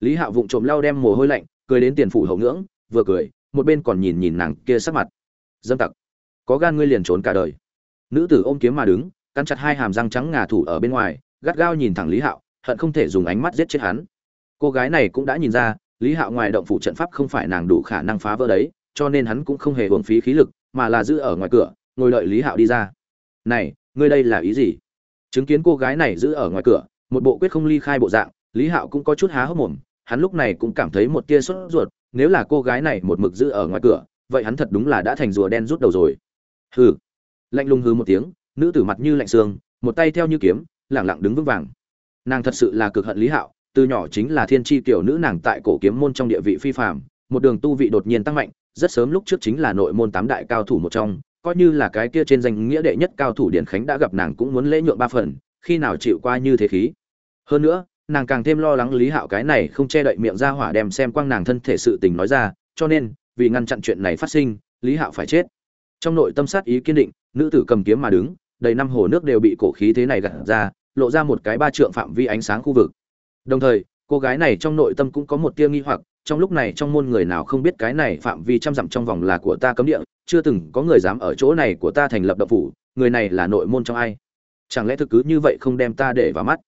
lý hạo vụng trộm lau đem mồ hôi lạnh, cười đến tiền phủ hậu ngưỡng, vừa cười, một bên còn nhìn nhìn nàng kia sắc mặt. Dâm tặc, có gan ngươi liền trốn cả đời. Nữ tử ôm kiếm mà đứng, cắn chặt hai hàm răng trắng ngà thủ ở bên ngoài, gắt gao nhìn thẳng lý hạo, hận không thể dùng ánh mắt giết chết hắn. Cô gái này cũng đã nhìn ra, lý hạo ngoài động phủ trận pháp không phải nàng đủ khả năng phá vỡ đấy, cho nên hắn cũng không hề hưởng phí khí lực, mà là giữ ở ngoài cửa, ngồi đợi lý hạo đi ra. Này, ngươi đây là ý gì? Chứng kiến cô gái này giữ ở ngoài cửa, một bộ quyết không ly khai bộ dạng, lý hạo cũng có chút há hốc mồm hắn lúc này cũng cảm thấy một tia sốt ruột nếu là cô gái này một mực giữ ở ngoài cửa vậy hắn thật đúng là đã thành rùa đen rút đầu rồi. Hừ. Lạnh lùng hừ một tiếng nữ tử mặt như lạnh sương, một tay theo như kiếm lẳng lặng đứng vững vàng. Nàng thật sự là cực hận lý hạo từ nhỏ chính là thiên chi tiểu nữ nàng tại cổ kiếm môn trong địa vị phi phàm, một đường tu vị đột nhiên tăng mạnh rất sớm lúc trước chính là nội môn tám đại cao thủ một trong coi như là cái kia trên danh nghĩa đệ nhất cao thủ điển khánh đã gặp nàng cũng muốn lễ nhượng ba phần khi nào chịu qua như thế khí. Hơn nữa nàng càng thêm lo lắng lý hạo cái này không che đậy miệng ra hỏa đem xem quang nàng thân thể sự tình nói ra, cho nên, vì ngăn chặn chuyện này phát sinh, lý hạo phải chết. Trong nội tâm sát ý kiên định, nữ tử cầm kiếm mà đứng, đầy năm hồ nước đều bị cổ khí thế này gặt ra, lộ ra một cái ba trượng phạm vi ánh sáng khu vực. Đồng thời, cô gái này trong nội tâm cũng có một tia nghi hoặc, trong lúc này trong môn người nào không biết cái này phạm vi trăm dặm trong vòng là của ta cấm địa, chưa từng có người dám ở chỗ này của ta thành lập độc phủ, người này là nội môn trong ai? Chẳng lẽ thực cứ như vậy không đem ta để vào mắt?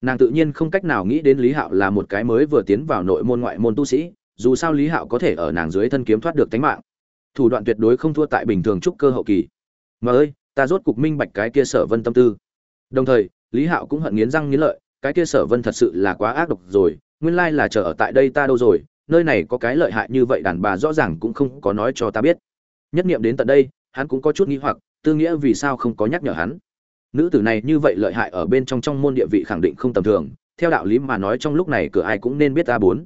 Nàng tự nhiên không cách nào nghĩ đến lý hạo là một cái mới vừa tiến vào nội môn ngoại môn tu sĩ, dù sao lý hạo có thể ở nàng dưới thân kiếm thoát được tánh mạng. Thủ đoạn tuyệt đối không thua tại bình thường trúc cơ hậu kỳ. Mà ơi, ta rốt cục minh bạch cái kia sở vân tâm tư. Đồng thời, lý hạo cũng hận nghiến răng nghiến lợi, cái kia sở vân thật sự là quá ác độc rồi, nguyên lai là chờ ở tại đây ta đâu rồi, nơi này có cái lợi hại như vậy đàn bà rõ ràng cũng không có nói cho ta biết. Nhất nghiệm đến tận đây, hắn cũng có chút nghi hoặc, tư nghĩa vì sao không có nhắc nhở hắn nữ tử này như vậy lợi hại ở bên trong trong môn địa vị khẳng định không tầm thường, theo đạo lý mà nói trong lúc này cửa ai cũng nên biết ta bốn.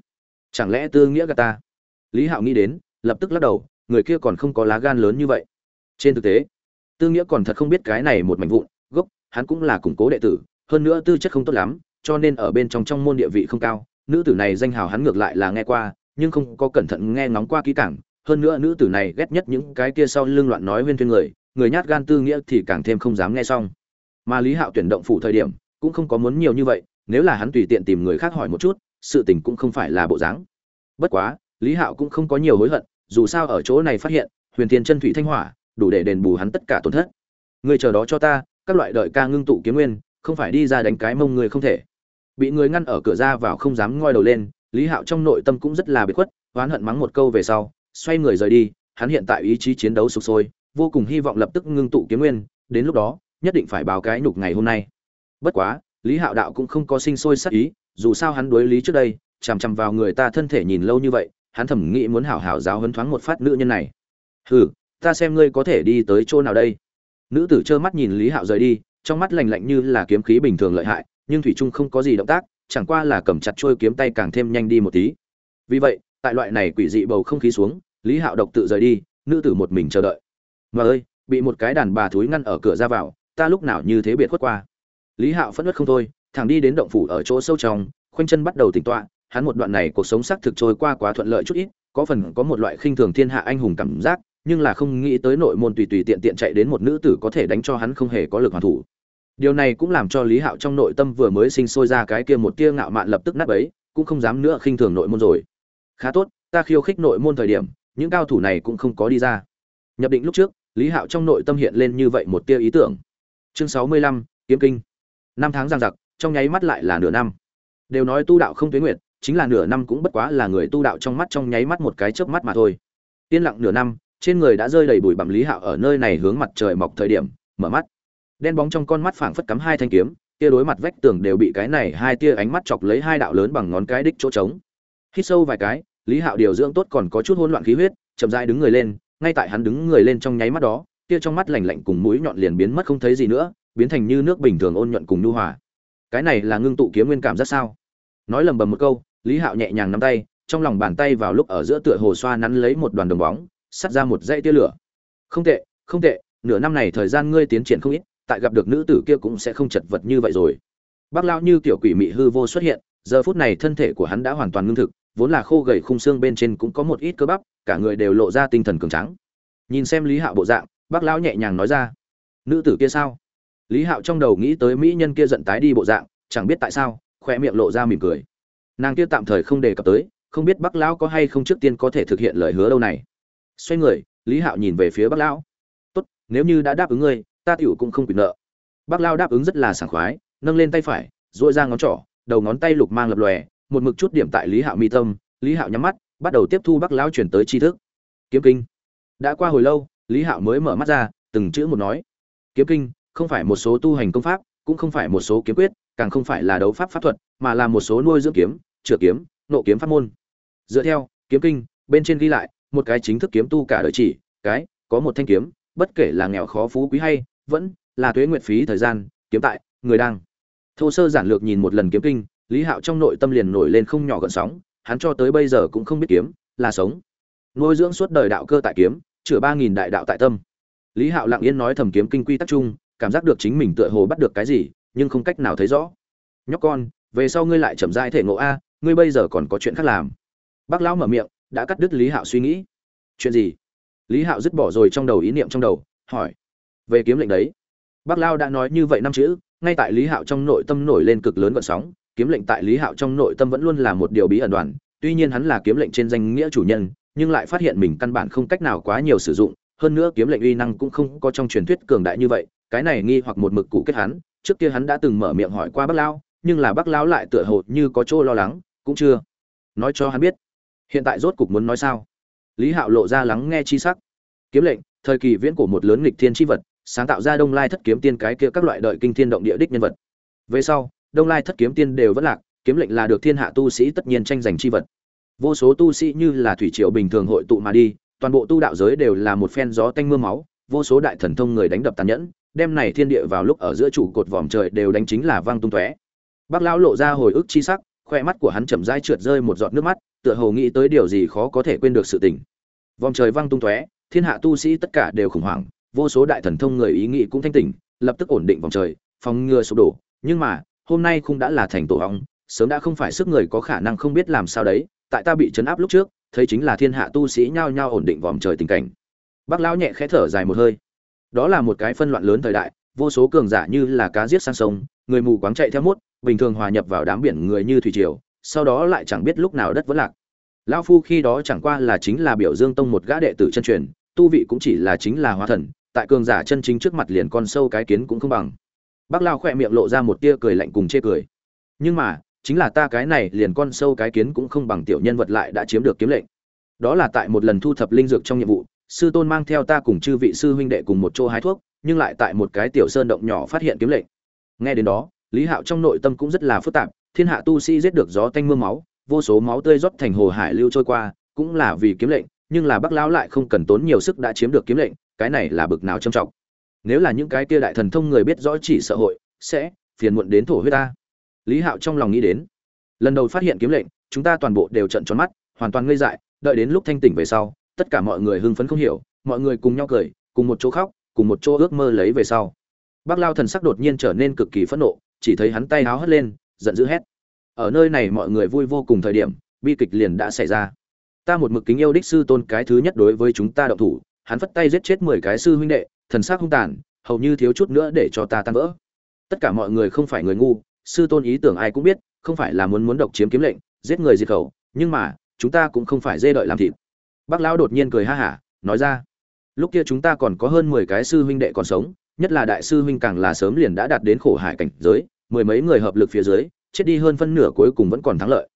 Chẳng lẽ tư nghĩa gà ta? Lý hạo nghĩ đến, lập tức lắc đầu, người kia còn không có lá gan lớn như vậy. Trên thực tế, tư nghĩa còn thật không biết cái này một mảnh vụn, gốc, hắn cũng là củng cố đệ tử, hơn nữa tư chất không tốt lắm, cho nên ở bên trong trong môn địa vị không cao. Nữ tử này danh hào hắn ngược lại là nghe qua, nhưng không có cẩn thận nghe ngóng qua kỹ cảng. hơn nữa nữ tử này ghét nhất những cái kia sau lưng loạn nói huyên thuyên người người nhát gan tư nghĩa thì càng thêm không dám nghe xong mà lý hạo tuyển động phủ thời điểm, cũng không có muốn nhiều như vậy, nếu là hắn tùy tiện tìm người khác hỏi một chút, sự tình cũng không phải là bộ dáng. Bất quá, lý hạo cũng không có nhiều hối hận, dù sao ở chỗ này phát hiện, huyền thiên chân thủy thanh hỏa, đủ để đền bù hắn tất cả tổn thất. Người chờ đó cho ta, các loại đợi ca ngưng tụ kiếm nguyên, không phải đi ra đánh cái mông người không thể. Bị người ngăn ở cửa ra vào không dám ngoi đầu lên, lý hạo trong nội tâm cũng rất là biệt khuất, oán hận mắng một câu về sau, xoay người rời đi, hắn hiện tại ý chí chiến đấu sụp sôi, vô cùng hy vọng lập tức ngưng tụ kiếm nguyên, đến lúc đó nhất định phải báo cái nhục ngày hôm nay. Bất quá, lý hạo đạo cũng không có sinh sôi sắc ý, dù sao hắn đối lý trước đây, chằm chằm vào người ta thân thể nhìn lâu như vậy, hắn thẩm nghĩ muốn hảo hảo giáo hấn thoáng một phát nữ nhân này. Hừ, ta xem ngươi có thể đi tới chỗ nào đây? Nữ tử trơ mắt nhìn lý hạo rời đi, trong mắt lạnh lạnh như là kiếm khí bình thường lợi hại, nhưng thủy trung không có gì động tác, chẳng qua là cầm chặt trôi kiếm tay càng thêm nhanh đi một tí. Vì vậy, tại loại này quỷ dị bầu không khí xuống, lý hạo độc tự rời đi, nữ tử một mình chờ đợi. Mà ơi, bị một cái đàn bà thúi ngăn ở cửa ra vào ta lúc nào như thế biệt khuất qua. Lý hạo phẫn nứt không thôi, thẳng đi đến động phủ ở chỗ sâu trong, khoanh chân bắt đầu tỉnh tọa, hắn một đoạn này cuộc sống xác thực trôi qua quá thuận lợi chút ít, có phần có một loại khinh thường thiên hạ anh hùng cảm giác, nhưng là không nghĩ tới nội môn tùy tùy tiện tiện chạy đến một nữ tử có thể đánh cho hắn không hề có lực hoàn thủ. Điều này cũng làm cho lý hạo trong nội tâm vừa mới sinh sôi ra cái kia một tia ngạo mạn lập tức nát ấy cũng không dám nữa khinh thường nội môn rồi. Khá tốt, ta khiêu khích nội môn thời điểm, những cao thủ này cũng không có đi ra. Nhập định lúc trước, lý hạo trong nội tâm hiện lên như vậy một tia ý tưởng chương sáu mươi lăm, kiếm kinh. Năm tháng giang giặc, trong nháy mắt lại là nửa năm. Đều nói tu đạo không tuyến nguyệt, chính là nửa năm cũng bất quá là người tu đạo trong mắt trong nháy mắt một cái chớp mắt mà thôi. Yên lặng nửa năm, trên người đã rơi đầy bụi bặm lý hạo ở nơi này hướng mặt trời mọc thời điểm, mở mắt. Đen bóng trong con mắt phảng phất cắm hai thanh kiếm tia đối mặt vách tường đều bị cái này hai tia ánh mắt chọc lấy hai đạo lớn bằng ngón cái đích chỗ trống. Hít sâu vài cái, lý hạo điều dưỡng tốt còn có chút hỗn loạn khí huyết, chậm rãi đứng người lên, ngay tại hắn đứng người lên trong nháy mắt đó kia trong mắt lạnh lạnh cùng mũi nhọn liền biến mất không thấy gì nữa, biến thành như nước bình thường ôn nhuận cùng nhu hòa. Cái này là ngưng tụ kiếm nguyên cảm rất sao? Nói lầm bầm một câu, lý hạo nhẹ nhàng nắm tay, trong lòng bàn tay vào lúc ở giữa tựa hồ xoa nắn lấy một đoàn đồng bóng, sắt ra một dãy tia lửa. Không tệ không tệ, nửa năm này thời gian ngươi tiến triển không ít, tại gặp được nữ tử kia cũng sẽ không chật vật như vậy rồi. Bác lão như tiểu quỷ mị hư vô xuất hiện, giờ phút này thân thể của hắn đã hoàn toàn ngưng thực, vốn là khô gầy khung xương bên trên cũng có một ít cơ bắp, cả người đều lộ ra tinh thần cường tráng. nhìn xem lý hạo bộ dạng bác lão nhẹ nhàng nói ra. Nữ tử kia sao? Lý hạo trong đầu nghĩ tới mỹ nhân kia giận tái đi bộ dạng, chẳng biết tại sao khoe miệng lộ ra mỉm cười. Nàng kia tạm thời không đề cập tới, không biết bắc lão có hay không trước tiên có thể thực hiện lời hứa đâu này. Xoay người, lý hạo nhìn về phía bắc lão. Tốt, nếu như đã đáp ứng ngươi, ta tiểu cũng không quyền nợ. Bắc lão đáp ứng rất là sảng khoái, nâng lên tay phải dội ra ngón trỏ, đầu ngón tay lục mang lập lòe, một mực chút điểm tại lý hạo mi tâm. Lý hạo nhắm mắt, bắt đầu tiếp thu bắc lão chuyển tới tri thức. Kiếm kinh, đã qua hồi lâu lý hạo mới mở mắt ra, từng chữ một nói. Kiếm kinh, không phải một số tu hành công pháp, cũng không phải một số kiếm quyết, càng không phải là đấu pháp pháp thuật, mà là một số nuôi dưỡng kiếm, chữa kiếm, nộ kiếm pháp môn. Dựa theo, kiếm kinh, bên trên ghi lại, một cái chính thức kiếm tu cả đời chỉ, cái, có một thanh kiếm, bất kể là nghèo khó phú quý hay, vẫn là thuế nguyện phí thời gian, kiếm tại, người đang. Thô sơ giản lược nhìn một lần kiếm kinh, lý hạo trong nội tâm liền nổi lên không nhỏ gợn sóng, hắn cho tới bây giờ cũng không biết kiếm là sống. Nuôi dưỡng suốt đời đạo cơ tại kiếm chữa ba nghìn đại đạo tại tâm. Lý hạo lặng yên nói thầm kiếm kinh quy tắc chung, cảm giác được chính mình tựa hồ bắt được cái gì, nhưng không cách nào thấy rõ. Nhóc con, về sau ngươi lại chậm rãi thể ngộ a, ngươi bây giờ còn có chuyện khác làm. Bác lão mở miệng, đã cắt đứt lý hạo suy nghĩ. Chuyện gì? Lý hạo dứt bỏ rồi trong đầu ý niệm trong đầu, hỏi. Về kiếm lệnh đấy. Bác lao đã nói như vậy năm chữ, ngay tại lý hạo trong nội tâm nổi lên cực lớn vận sóng. Kiếm lệnh tại lý hạo trong nội tâm vẫn luôn là một điều bí ẩn đoàn, tuy nhiên hắn là kiếm lệnh trên danh nghĩa chủ nhân nhưng lại phát hiện mình căn bản không cách nào quá nhiều sử dụng, hơn nữa kiếm lệnh uy năng cũng không có trong truyền thuyết cường đại như vậy, cái này nghi hoặc một mực cụ kết hắn, trước kia hắn đã từng mở miệng hỏi qua bác lão, nhưng là bác lão lại tựa hồ như có chỗ lo lắng, cũng chưa nói cho hắn biết. Hiện tại rốt cục muốn nói sao? Lý hạo lộ ra lắng nghe chi sắc. Kiếm lệnh, thời kỳ viễn cổ một lớn nghịch thiên chi vật, sáng tạo ra đông lai thất kiếm tiên cái kia các loại đợi kinh thiên động địa đích nhân vật. Về sau, đông lai thất kiếm tiên đều vẫn lạc, kiếm lệnh là được thiên hạ tu sĩ tất nhiên tranh giành chi vật vô số tu sĩ như là thủy triều bình thường hội tụ mà đi, toàn bộ tu đạo giới đều là một phen gió tanh mưa máu, vô số đại thần thông người đánh đập tàn nhẫn đem này thiên địa vào lúc ở giữa trụ cột vòm trời đều đánh chính là vang tung tóe. Bác lão lộ ra hồi ức chi sắc, khoe mắt của hắn chậm rãi trượt rơi một giọt nước mắt, tựa hồ nghĩ tới điều gì khó có thể quên được sự tình. Vòm trời vang tung tóe, thiên hạ tu sĩ tất cả đều khủng hoảng, vô số đại thần thông người ý nghĩ cũng thanh tỉnh, lập tức ổn định vòng trời, phòng ngừa sụp đổ. Nhưng mà, hôm nay cũng đã là thành tổ hóng, sớm đã không phải sức người có khả năng không biết làm sao đấy tại ta bị chấn áp lúc trước, thấy chính là thiên hạ tu sĩ nhao nhao ổn định vòm trời tình cảnh. Bác lão nhẹ khẽ thở dài một hơi. Đó là một cái phân loạn lớn thời đại, vô số cường giả như là cá giết sang sông, người mù quáng chạy theo mốt, bình thường hòa nhập vào đám biển người như thủy triều, sau đó lại chẳng biết lúc nào đất vẫn lạc. Lão phu khi đó chẳng qua là chính là biểu dương tông một gã đệ tử chân truyền, tu vị cũng chỉ là chính là hóa thần, tại cường giả chân chính trước mặt liền con sâu cái kiến cũng không bằng. Bác lao khỏe miệng lộ ra một tia cười lạnh cùng chê cười. Nhưng mà chính là ta cái này liền con sâu cái kiến cũng không bằng tiểu nhân vật lại đã chiếm được kiếm lệnh. Đó là tại một lần thu thập linh dược trong nhiệm vụ, sư tôn mang theo ta cùng chư vị sư huynh đệ cùng một chỗ hái thuốc, nhưng lại tại một cái tiểu sơn động nhỏ phát hiện kiếm lệnh. Nghe đến đó, lý hạo trong nội tâm cũng rất là phức tạp, thiên hạ tu sĩ giết được gió tanh mưa máu, vô số máu tươi rót thành hồ hải lưu trôi qua, cũng là vì kiếm lệnh, nhưng là bắc lão lại không cần tốn nhiều sức đã chiếm được kiếm lệnh, cái này là bực nào trầm trọng. Nếu là những cái kia đại thần thông người biết rõ chỉ sợ hội, sẽ phiền muộn đến thổ huyết ta lý hạo trong lòng nghĩ đến, lần đầu phát hiện kiếm lệnh, chúng ta toàn bộ đều trận tròn mắt, hoàn toàn ngây dại, đợi đến lúc thanh tỉnh về sau, tất cả mọi người hưng phấn không hiểu, mọi người cùng nhau cười, cùng một chỗ khóc, cùng một chỗ ước mơ lấy về sau. Bác lao thần sắc đột nhiên trở nên cực kỳ phẫn nộ, chỉ thấy hắn tay háo hất lên, giận dữ hét. Ở nơi này mọi người vui vô cùng thời điểm, bi kịch liền đã xảy ra. Ta một mực kính yêu đích sư tôn cái thứ nhất đối với chúng ta động thủ, hắn phất tay giết chết mười cái sư huynh đệ, thần sắc hung tàn, hầu như thiếu chút nữa để cho ta tan vỡ. Tất cả mọi người không phải người ngu sư tôn ý tưởng ai cũng biết, không phải là muốn muốn độc chiếm kiếm lệnh, giết người diệt khẩu, nhưng mà, chúng ta cũng không phải dê đợi làm thịt. Bác lão đột nhiên cười ha hả, nói ra, lúc kia chúng ta còn có hơn mười cái sư huynh đệ còn sống, nhất là đại sư huynh càng là sớm liền đã đạt đến khổ hải cảnh giới, mười mấy người hợp lực phía dưới, chết đi hơn phân nửa cuối cùng vẫn còn thắng lợi.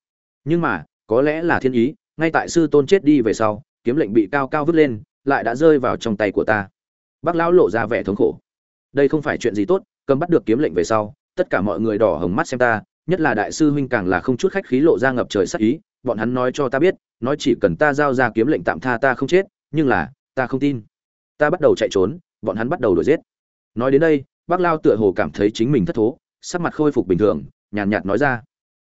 Nhưng mà, có lẽ là thiên ý, ngay tại sư tôn chết đi về sau, kiếm lệnh bị cao cao vứt lên, lại đã rơi vào trong tay của ta. Bác lão lộ ra vẻ thống khổ. Đây không phải chuyện gì tốt, cầm bắt được kiếm lệnh về sau tất cả mọi người đỏ hồng mắt xem ta, nhất là đại sư huynh càng là không chút khách khí lộ ra ngập trời sắc ý, bọn hắn nói cho ta biết, nói chỉ cần ta giao ra kiếm lệnh tạm tha ta không chết, nhưng là, ta không tin. Ta bắt đầu chạy trốn, bọn hắn bắt đầu đuổi giết. Nói đến đây, bác lao tựa hồ cảm thấy chính mình thất thố, sắc mặt khôi phục bình thường, nhàn nhạt nói ra.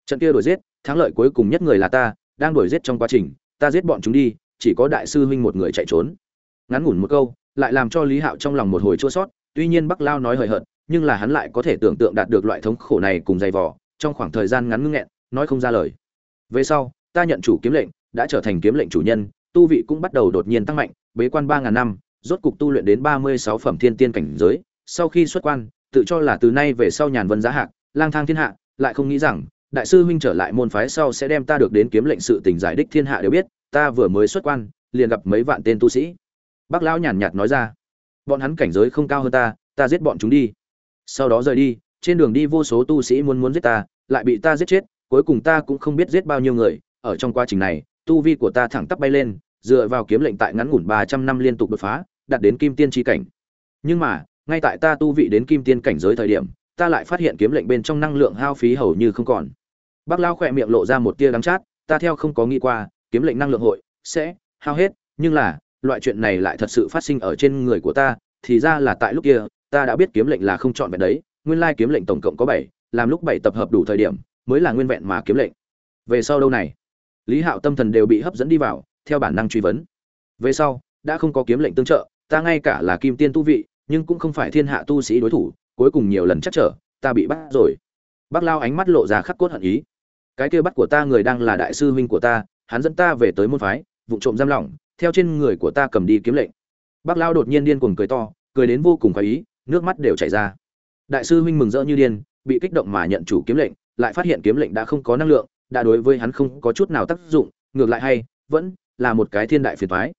Trận kia đuổi giết, thắng lợi cuối cùng nhất người là ta, đang đuổi giết trong quá trình, ta giết bọn chúng đi, chỉ có đại sư huynh một người chạy trốn. Ngắn ngủn một câu, lại làm cho lý hạo trong lòng một hồi chua sót, tuy nhiên bắc lao nói hời hợt nhưng là hắn lại có thể tưởng tượng đạt được loại thống khổ này cùng dày vò, trong khoảng thời gian ngắn ngưng nghẹn, nói không ra lời. Về sau, ta nhận chủ kiếm lệnh, đã trở thành kiếm lệnh chủ nhân, tu vị cũng bắt đầu đột nhiên tăng mạnh, bế quan ba ngàn năm, rốt cục tu luyện đến ba mươi sáu phẩm thiên tiên cảnh giới, sau khi xuất quan, tự cho là từ nay về sau nhàn vân giá hạc, lang thang thiên hạ, lại không nghĩ rằng, đại sư huynh trở lại môn phái sau sẽ đem ta được đến kiếm lệnh sự tình giải đích thiên hạ đều biết, ta vừa mới xuất quan, liền gặp mấy vạn tên tu sĩ. Bác lão nhàn nhạt nói ra, bọn hắn cảnh giới không cao hơn ta ta giết bọn chúng đi sau đó rời đi, trên đường đi vô số tu sĩ muốn muốn giết ta, lại bị ta giết chết, cuối cùng ta cũng không biết giết bao nhiêu người. Ở trong quá trình này, tu vi của ta thẳng tắp bay lên, dựa vào kiếm lệnh tại ngắn ngủn ba trăm năm liên tục đột phá, đạt đến kim tiên tri cảnh. Nhưng mà, ngay tại ta tu vị đến kim tiên cảnh giới thời điểm, ta lại phát hiện kiếm lệnh bên trong năng lượng hao phí hầu như không còn. Bác lao khỏe miệng lộ ra một tia đắng chát, ta theo không có nghĩ qua, kiếm lệnh năng lượng hội sẽ hao hết, nhưng là, loại chuyện này lại thật sự phát sinh ở trên người của ta, thì ra là tại lúc kia ta đã biết kiếm lệnh là không chọn vẹn đấy, nguyên lai kiếm lệnh tổng cộng có bảy, làm lúc bảy tập hợp đủ thời điểm, mới là nguyên vẹn mà kiếm lệnh. Về sau đâu này? Lý hạo tâm thần đều bị hấp dẫn đi vào, theo bản năng truy vấn. Về sau, đã không có kiếm lệnh tương trợ, ta ngay cả là kim tiên tu vị, nhưng cũng không phải thiên hạ tu sĩ đối thủ, cuối cùng nhiều lần chắc trở, ta bị bắt rồi. Bác lao ánh mắt lộ ra khắc cốt hận ý. Cái kia bắt của ta người đang là đại sư huynh của ta, hắn dẫn ta về tới môn phái, vụ trộm giam lỏng, theo trên người của ta cầm đi kiếm lệnh. Bác lao đột nhiên điên cuồng cười to, cười đến vô cùng khoái ý nước mắt đều chảy ra. Đại sư huynh mừng rỡ như điên, bị kích động mà nhận chủ kiếm lệnh, lại phát hiện kiếm lệnh đã không có năng lượng, đã đối với hắn không có chút nào tác dụng, ngược lại hay, vẫn là một cái thiên đại phiền toái.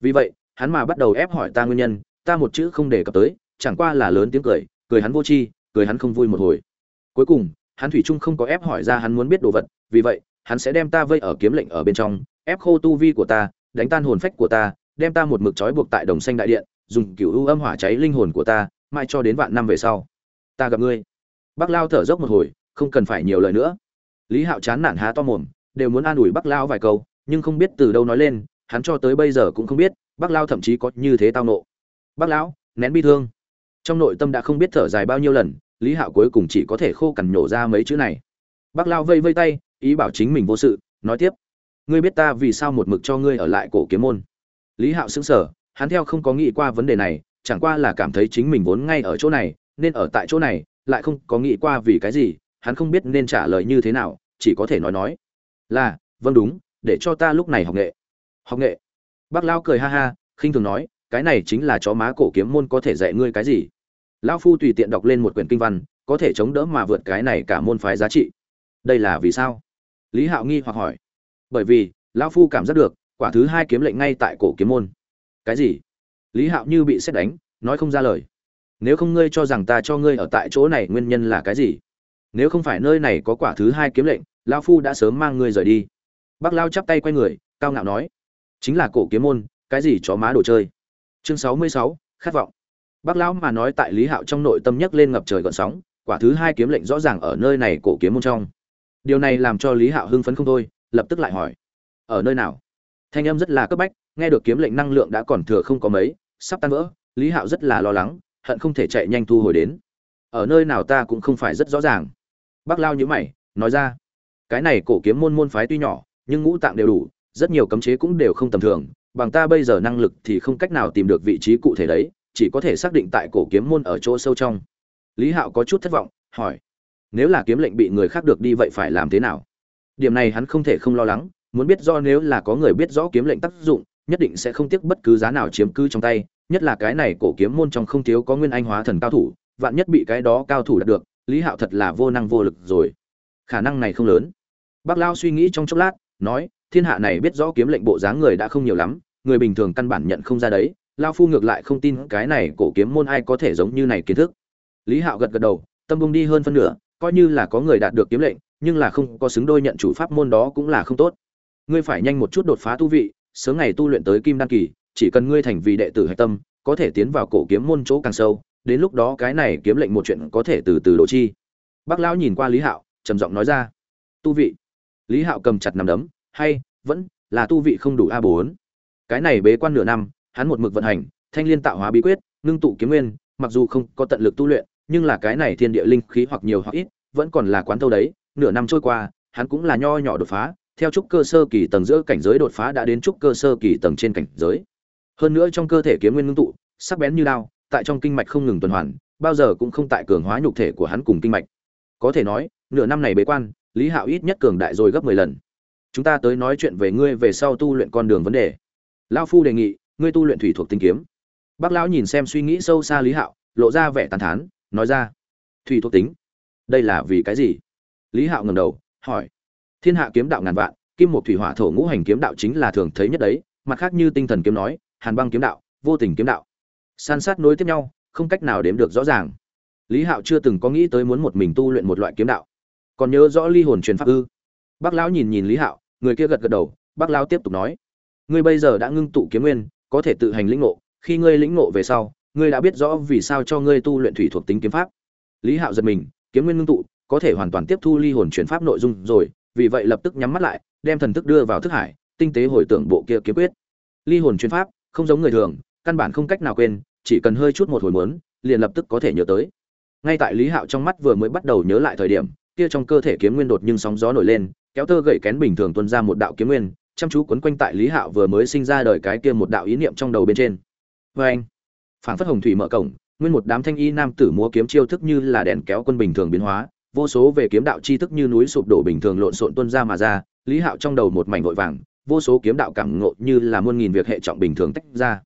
Vì vậy, hắn mà bắt đầu ép hỏi ta nguyên nhân, ta một chữ không đề cập tới, chẳng qua là lớn tiếng cười cười hắn vô tri, cười hắn không vui một hồi. Cuối cùng, hắn thủy trung không có ép hỏi ra hắn muốn biết đồ vật, vì vậy, hắn sẽ đem ta vây ở kiếm lệnh ở bên trong, ép khô tu vi của ta, đánh tan hồn phách của ta, đem ta một mực trói buộc tại đồng xanh đại điện, dùng cựu ưu âm hỏa cháy linh hồn của ta mai cho đến vạn năm về sau. Ta gặp ngươi. Bác lao thở dốc một hồi, không cần phải nhiều lời nữa. Lý hạo chán nản há to mồm, đều muốn an ủi bác lao vài câu, nhưng không biết từ đâu nói lên, hắn cho tới bây giờ cũng không biết, bác lao thậm chí có như thế tao nộ. Bác lão, nén bi thương. Trong nội tâm đã không biết thở dài bao nhiêu lần, lý hạo cuối cùng chỉ có thể khô cằn nhổ ra mấy chữ này. Bác lao vây vây tay, ý bảo chính mình vô sự, nói tiếp. Ngươi biết ta vì sao một mực cho ngươi ở lại cổ kiếm môn? Lý hạo xứng sở hắn theo không có nghĩ qua vấn đề này chẳng qua là cảm thấy chính mình vốn ngay ở chỗ này, nên ở tại chỗ này, lại không có nghĩ qua vì cái gì, hắn không biết nên trả lời như thế nào, chỉ có thể nói nói. Là vâng đúng, để cho ta lúc này học nghệ. Học nghệ. Bác lão cười ha ha, khinh thường nói, cái này chính là chó má cổ kiếm môn có thể dạy ngươi cái gì. Lão phu tùy tiện đọc lên một quyển kinh văn, có thể chống đỡ mà vượt cái này cả môn phái giá trị. Đây là vì sao? Lý hạo nghi hoặc hỏi. Bởi vì lão phu cảm giác được, quả thứ hai kiếm lệnh ngay tại cổ kiếm môn. Cái gì? Lý hạo như bị xét đánh, nói không ra lời. Nếu không ngươi cho rằng ta cho ngươi ở tại chỗ này nguyên nhân là cái gì? Nếu không phải nơi này có quả thứ hai kiếm lệnh, lão phu đã sớm mang ngươi rời đi. Bác lao chắp tay quay người, cao ngạo nói, chính là cổ kiếm môn, cái gì chó má đồ chơi? Chương sáu mươi sáu, khát vọng. Bác lão mà nói tại lý hạo trong nội tâm nhấc lên ngập trời gợn sóng, quả thứ hai kiếm lệnh rõ ràng ở nơi này cổ kiếm môn trong. Điều này làm cho lý hạo hưng phấn không thôi, lập tức lại hỏi, ở nơi nào? Thanh âm rất là cấp bách, nghe được kiếm lệnh năng lượng đã còn thừa không có mấy sắp tan vỡ, lý hạo rất là lo lắng, hận không thể chạy nhanh thu hồi đến. Ở nơi nào ta cũng không phải rất rõ ràng. Bác lao nhữ mày, nói ra, cái này cổ kiếm môn môn phái tuy nhỏ, nhưng ngũ tạng đều đủ, rất nhiều cấm chế cũng đều không tầm thường, bằng ta bây giờ năng lực thì không cách nào tìm được vị trí cụ thể đấy, chỉ có thể xác định tại cổ kiếm môn ở chỗ sâu trong. Lý hạo có chút thất vọng, hỏi, nếu là kiếm lệnh bị người khác được đi vậy phải làm thế nào? Điểm này hắn không thể không lo lắng, muốn biết do nếu là có người biết rõ kiếm lệnh tác dụng nhất định sẽ không tiếc bất cứ giá nào chiếm cứ trong tay, nhất là cái này cổ kiếm môn trong không thiếu có nguyên anh hóa thần cao thủ, vạn nhất bị cái đó cao thủ đạt được, lý hạo thật là vô năng vô lực rồi. Khả năng này không lớn. Bác lao suy nghĩ trong chốc lát, nói, thiên hạ này biết rõ kiếm lệnh bộ dáng người đã không nhiều lắm, người bình thường căn bản nhận không ra đấy, lao phu ngược lại không tin cái này cổ kiếm môn ai có thể giống như này kiến thức. Lý hạo gật gật đầu, tâm bung đi hơn phân nửa, coi như là có người đạt được kiếm lệnh, nhưng là không có xứng đôi nhận chủ pháp môn đó cũng là không tốt. Ngươi phải nhanh một chút đột phá tu vị sớm ngày tu luyện tới kim đan kỳ, chỉ cần ngươi thành vì đệ tử hạch tâm, có thể tiến vào cổ kiếm môn chỗ càng sâu, đến lúc đó cái này kiếm lệnh một chuyện có thể từ từ lộ chi. Bác lão nhìn qua lý hạo, trầm giọng nói ra, tu vị. Lý hạo cầm chặt nằm đấm, hay, vẫn là tu vị không đủ a bốn. Cái này bế quan nửa năm, hắn một mực vận hành, thanh liên tạo hóa bí quyết, ngưng tụ kiếm nguyên, mặc dù không có tận lực tu luyện, nhưng là cái này thiên địa linh khí hoặc nhiều hoặc ít, vẫn còn là quán thâu đấy. Nửa năm trôi qua, hắn cũng là nho nhỏ đột phá theo trúc cơ sơ kỳ tầng giữa cảnh giới đột phá đã đến trúc cơ sơ kỳ tầng trên cảnh giới. Hơn nữa trong cơ thể kiếm nguyên ngưng tụ, sắc bén như đao, tại trong kinh mạch không ngừng tuần hoàn, bao giờ cũng không tại cường hóa nhục thể của hắn cùng kinh mạch. Có thể nói, nửa năm này bế quan, lý hạo ít nhất cường đại rồi gấp mười lần. Chúng ta tới nói chuyện về ngươi về sau tu luyện con đường vấn đề. Lão phu đề nghị, ngươi tu luyện thủy thuộc tinh kiếm. Bác lão nhìn xem suy nghĩ sâu xa lý hạo, lộ ra vẻ tàn thán, nói ra, thủy thuộc tính? Đây là vì cái gì? Lý hạo ngầm đầu, hỏi thiên hạ kiếm đạo ngàn vạn, kim một thủy hỏa thổ ngũ hành kiếm đạo chính là thường thấy nhất đấy. Mặt khác như tinh thần kiếm nói, hàn băng kiếm đạo, vô tình kiếm đạo. San sát nối tiếp nhau, không cách nào đếm được rõ ràng. Lý hạo chưa từng có nghĩ tới muốn một mình tu luyện một loại kiếm đạo. Còn nhớ rõ ly hồn truyền pháp ư? Bác lão nhìn nhìn lý hạo, người kia gật gật đầu, bác lão tiếp tục nói. Ngươi bây giờ đã ngưng tụ kiếm nguyên, có thể tự hành lĩnh ngộ. Khi ngươi lĩnh ngộ về sau, ngươi đã biết rõ vì sao cho ngươi tu luyện thủy thuộc tính kiếm pháp. Lý hạo giật mình, kiếm nguyên ngưng tụ, có thể hoàn toàn tiếp thu ly hồn chuyển pháp nội dung rồi vì vậy lập tức nhắm mắt lại, đem thần thức đưa vào thức hải, tinh tế hồi tưởng bộ kia kiếm quyết. Ly hồn chuyên pháp, không giống người thường, căn bản không cách nào quên, chỉ cần hơi chút một hồi muốn, liền lập tức có thể nhớ tới. Ngay tại lý hạo trong mắt vừa mới bắt đầu nhớ lại thời điểm, kia trong cơ thể kiếm nguyên đột nhưng sóng gió nổi lên, kéo tơ gậy kén bình thường tuôn ra một đạo kiếm nguyên, chăm chú quấn quanh tại lý hạo vừa mới sinh ra đời cái kia một đạo ý niệm trong đầu bên trên. Vê anh, phảng phất hồng thủy mở cổng, nguyên một đám thanh y nam tử múa kiếm chiêu thức như là đèn kéo quân bình thường biến hóa vô số về kiếm đạo chi thức như núi sụp đổ bình thường lộn xộn tuôn ra mà ra, lý hạo trong đầu một mảnh vội vàng, vô số kiếm đạo cảm ngộ như là muôn nghìn việc hệ trọng bình thường tách ra.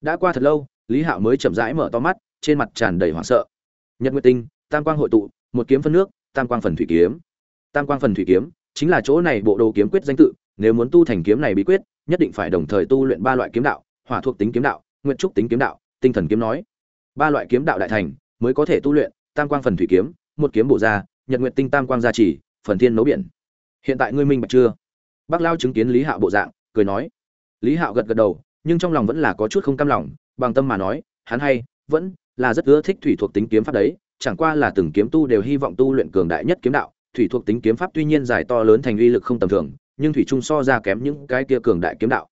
Đã qua thật lâu, lý hạo mới chậm rãi mở to mắt, trên mặt tràn đầy hoảng sợ. Nhật nguyệt tinh, tam quang hội tụ, một kiếm phân nước, tam quang phần thủy kiếm. Tam quang phần thủy kiếm chính là chỗ này bộ đồ kiếm quyết danh tự, nếu muốn tu thành kiếm này bí quyết, nhất định phải đồng thời tu luyện ba loại kiếm đạo, hỏa thuộc tính kiếm đạo, nguyện trúc tính kiếm đạo, tinh thần kiếm nói. Ba loại kiếm đạo đại thành mới có thể tu luyện, tam quang phần thủy kiếm một kiếm bổ ra, nhật nguyệt tinh tam quang gia trì phần thiên nấu biển. Hiện tại ngươi minh bạch chưa? Bác lao chứng kiến lý hạo bộ dạng, cười nói. Lý hạo gật gật đầu, nhưng trong lòng vẫn là có chút không cam lòng, bằng tâm mà nói, hắn hay, vẫn là rất ưa thích thủy thuộc tính kiếm pháp đấy, chẳng qua là từng kiếm tu đều hy vọng tu luyện cường đại nhất kiếm đạo. Thủy thuộc tính kiếm pháp tuy nhiên dài to lớn thành uy lực không tầm thường, nhưng thủy trung so ra kém những cái kia cường đại kiếm đạo.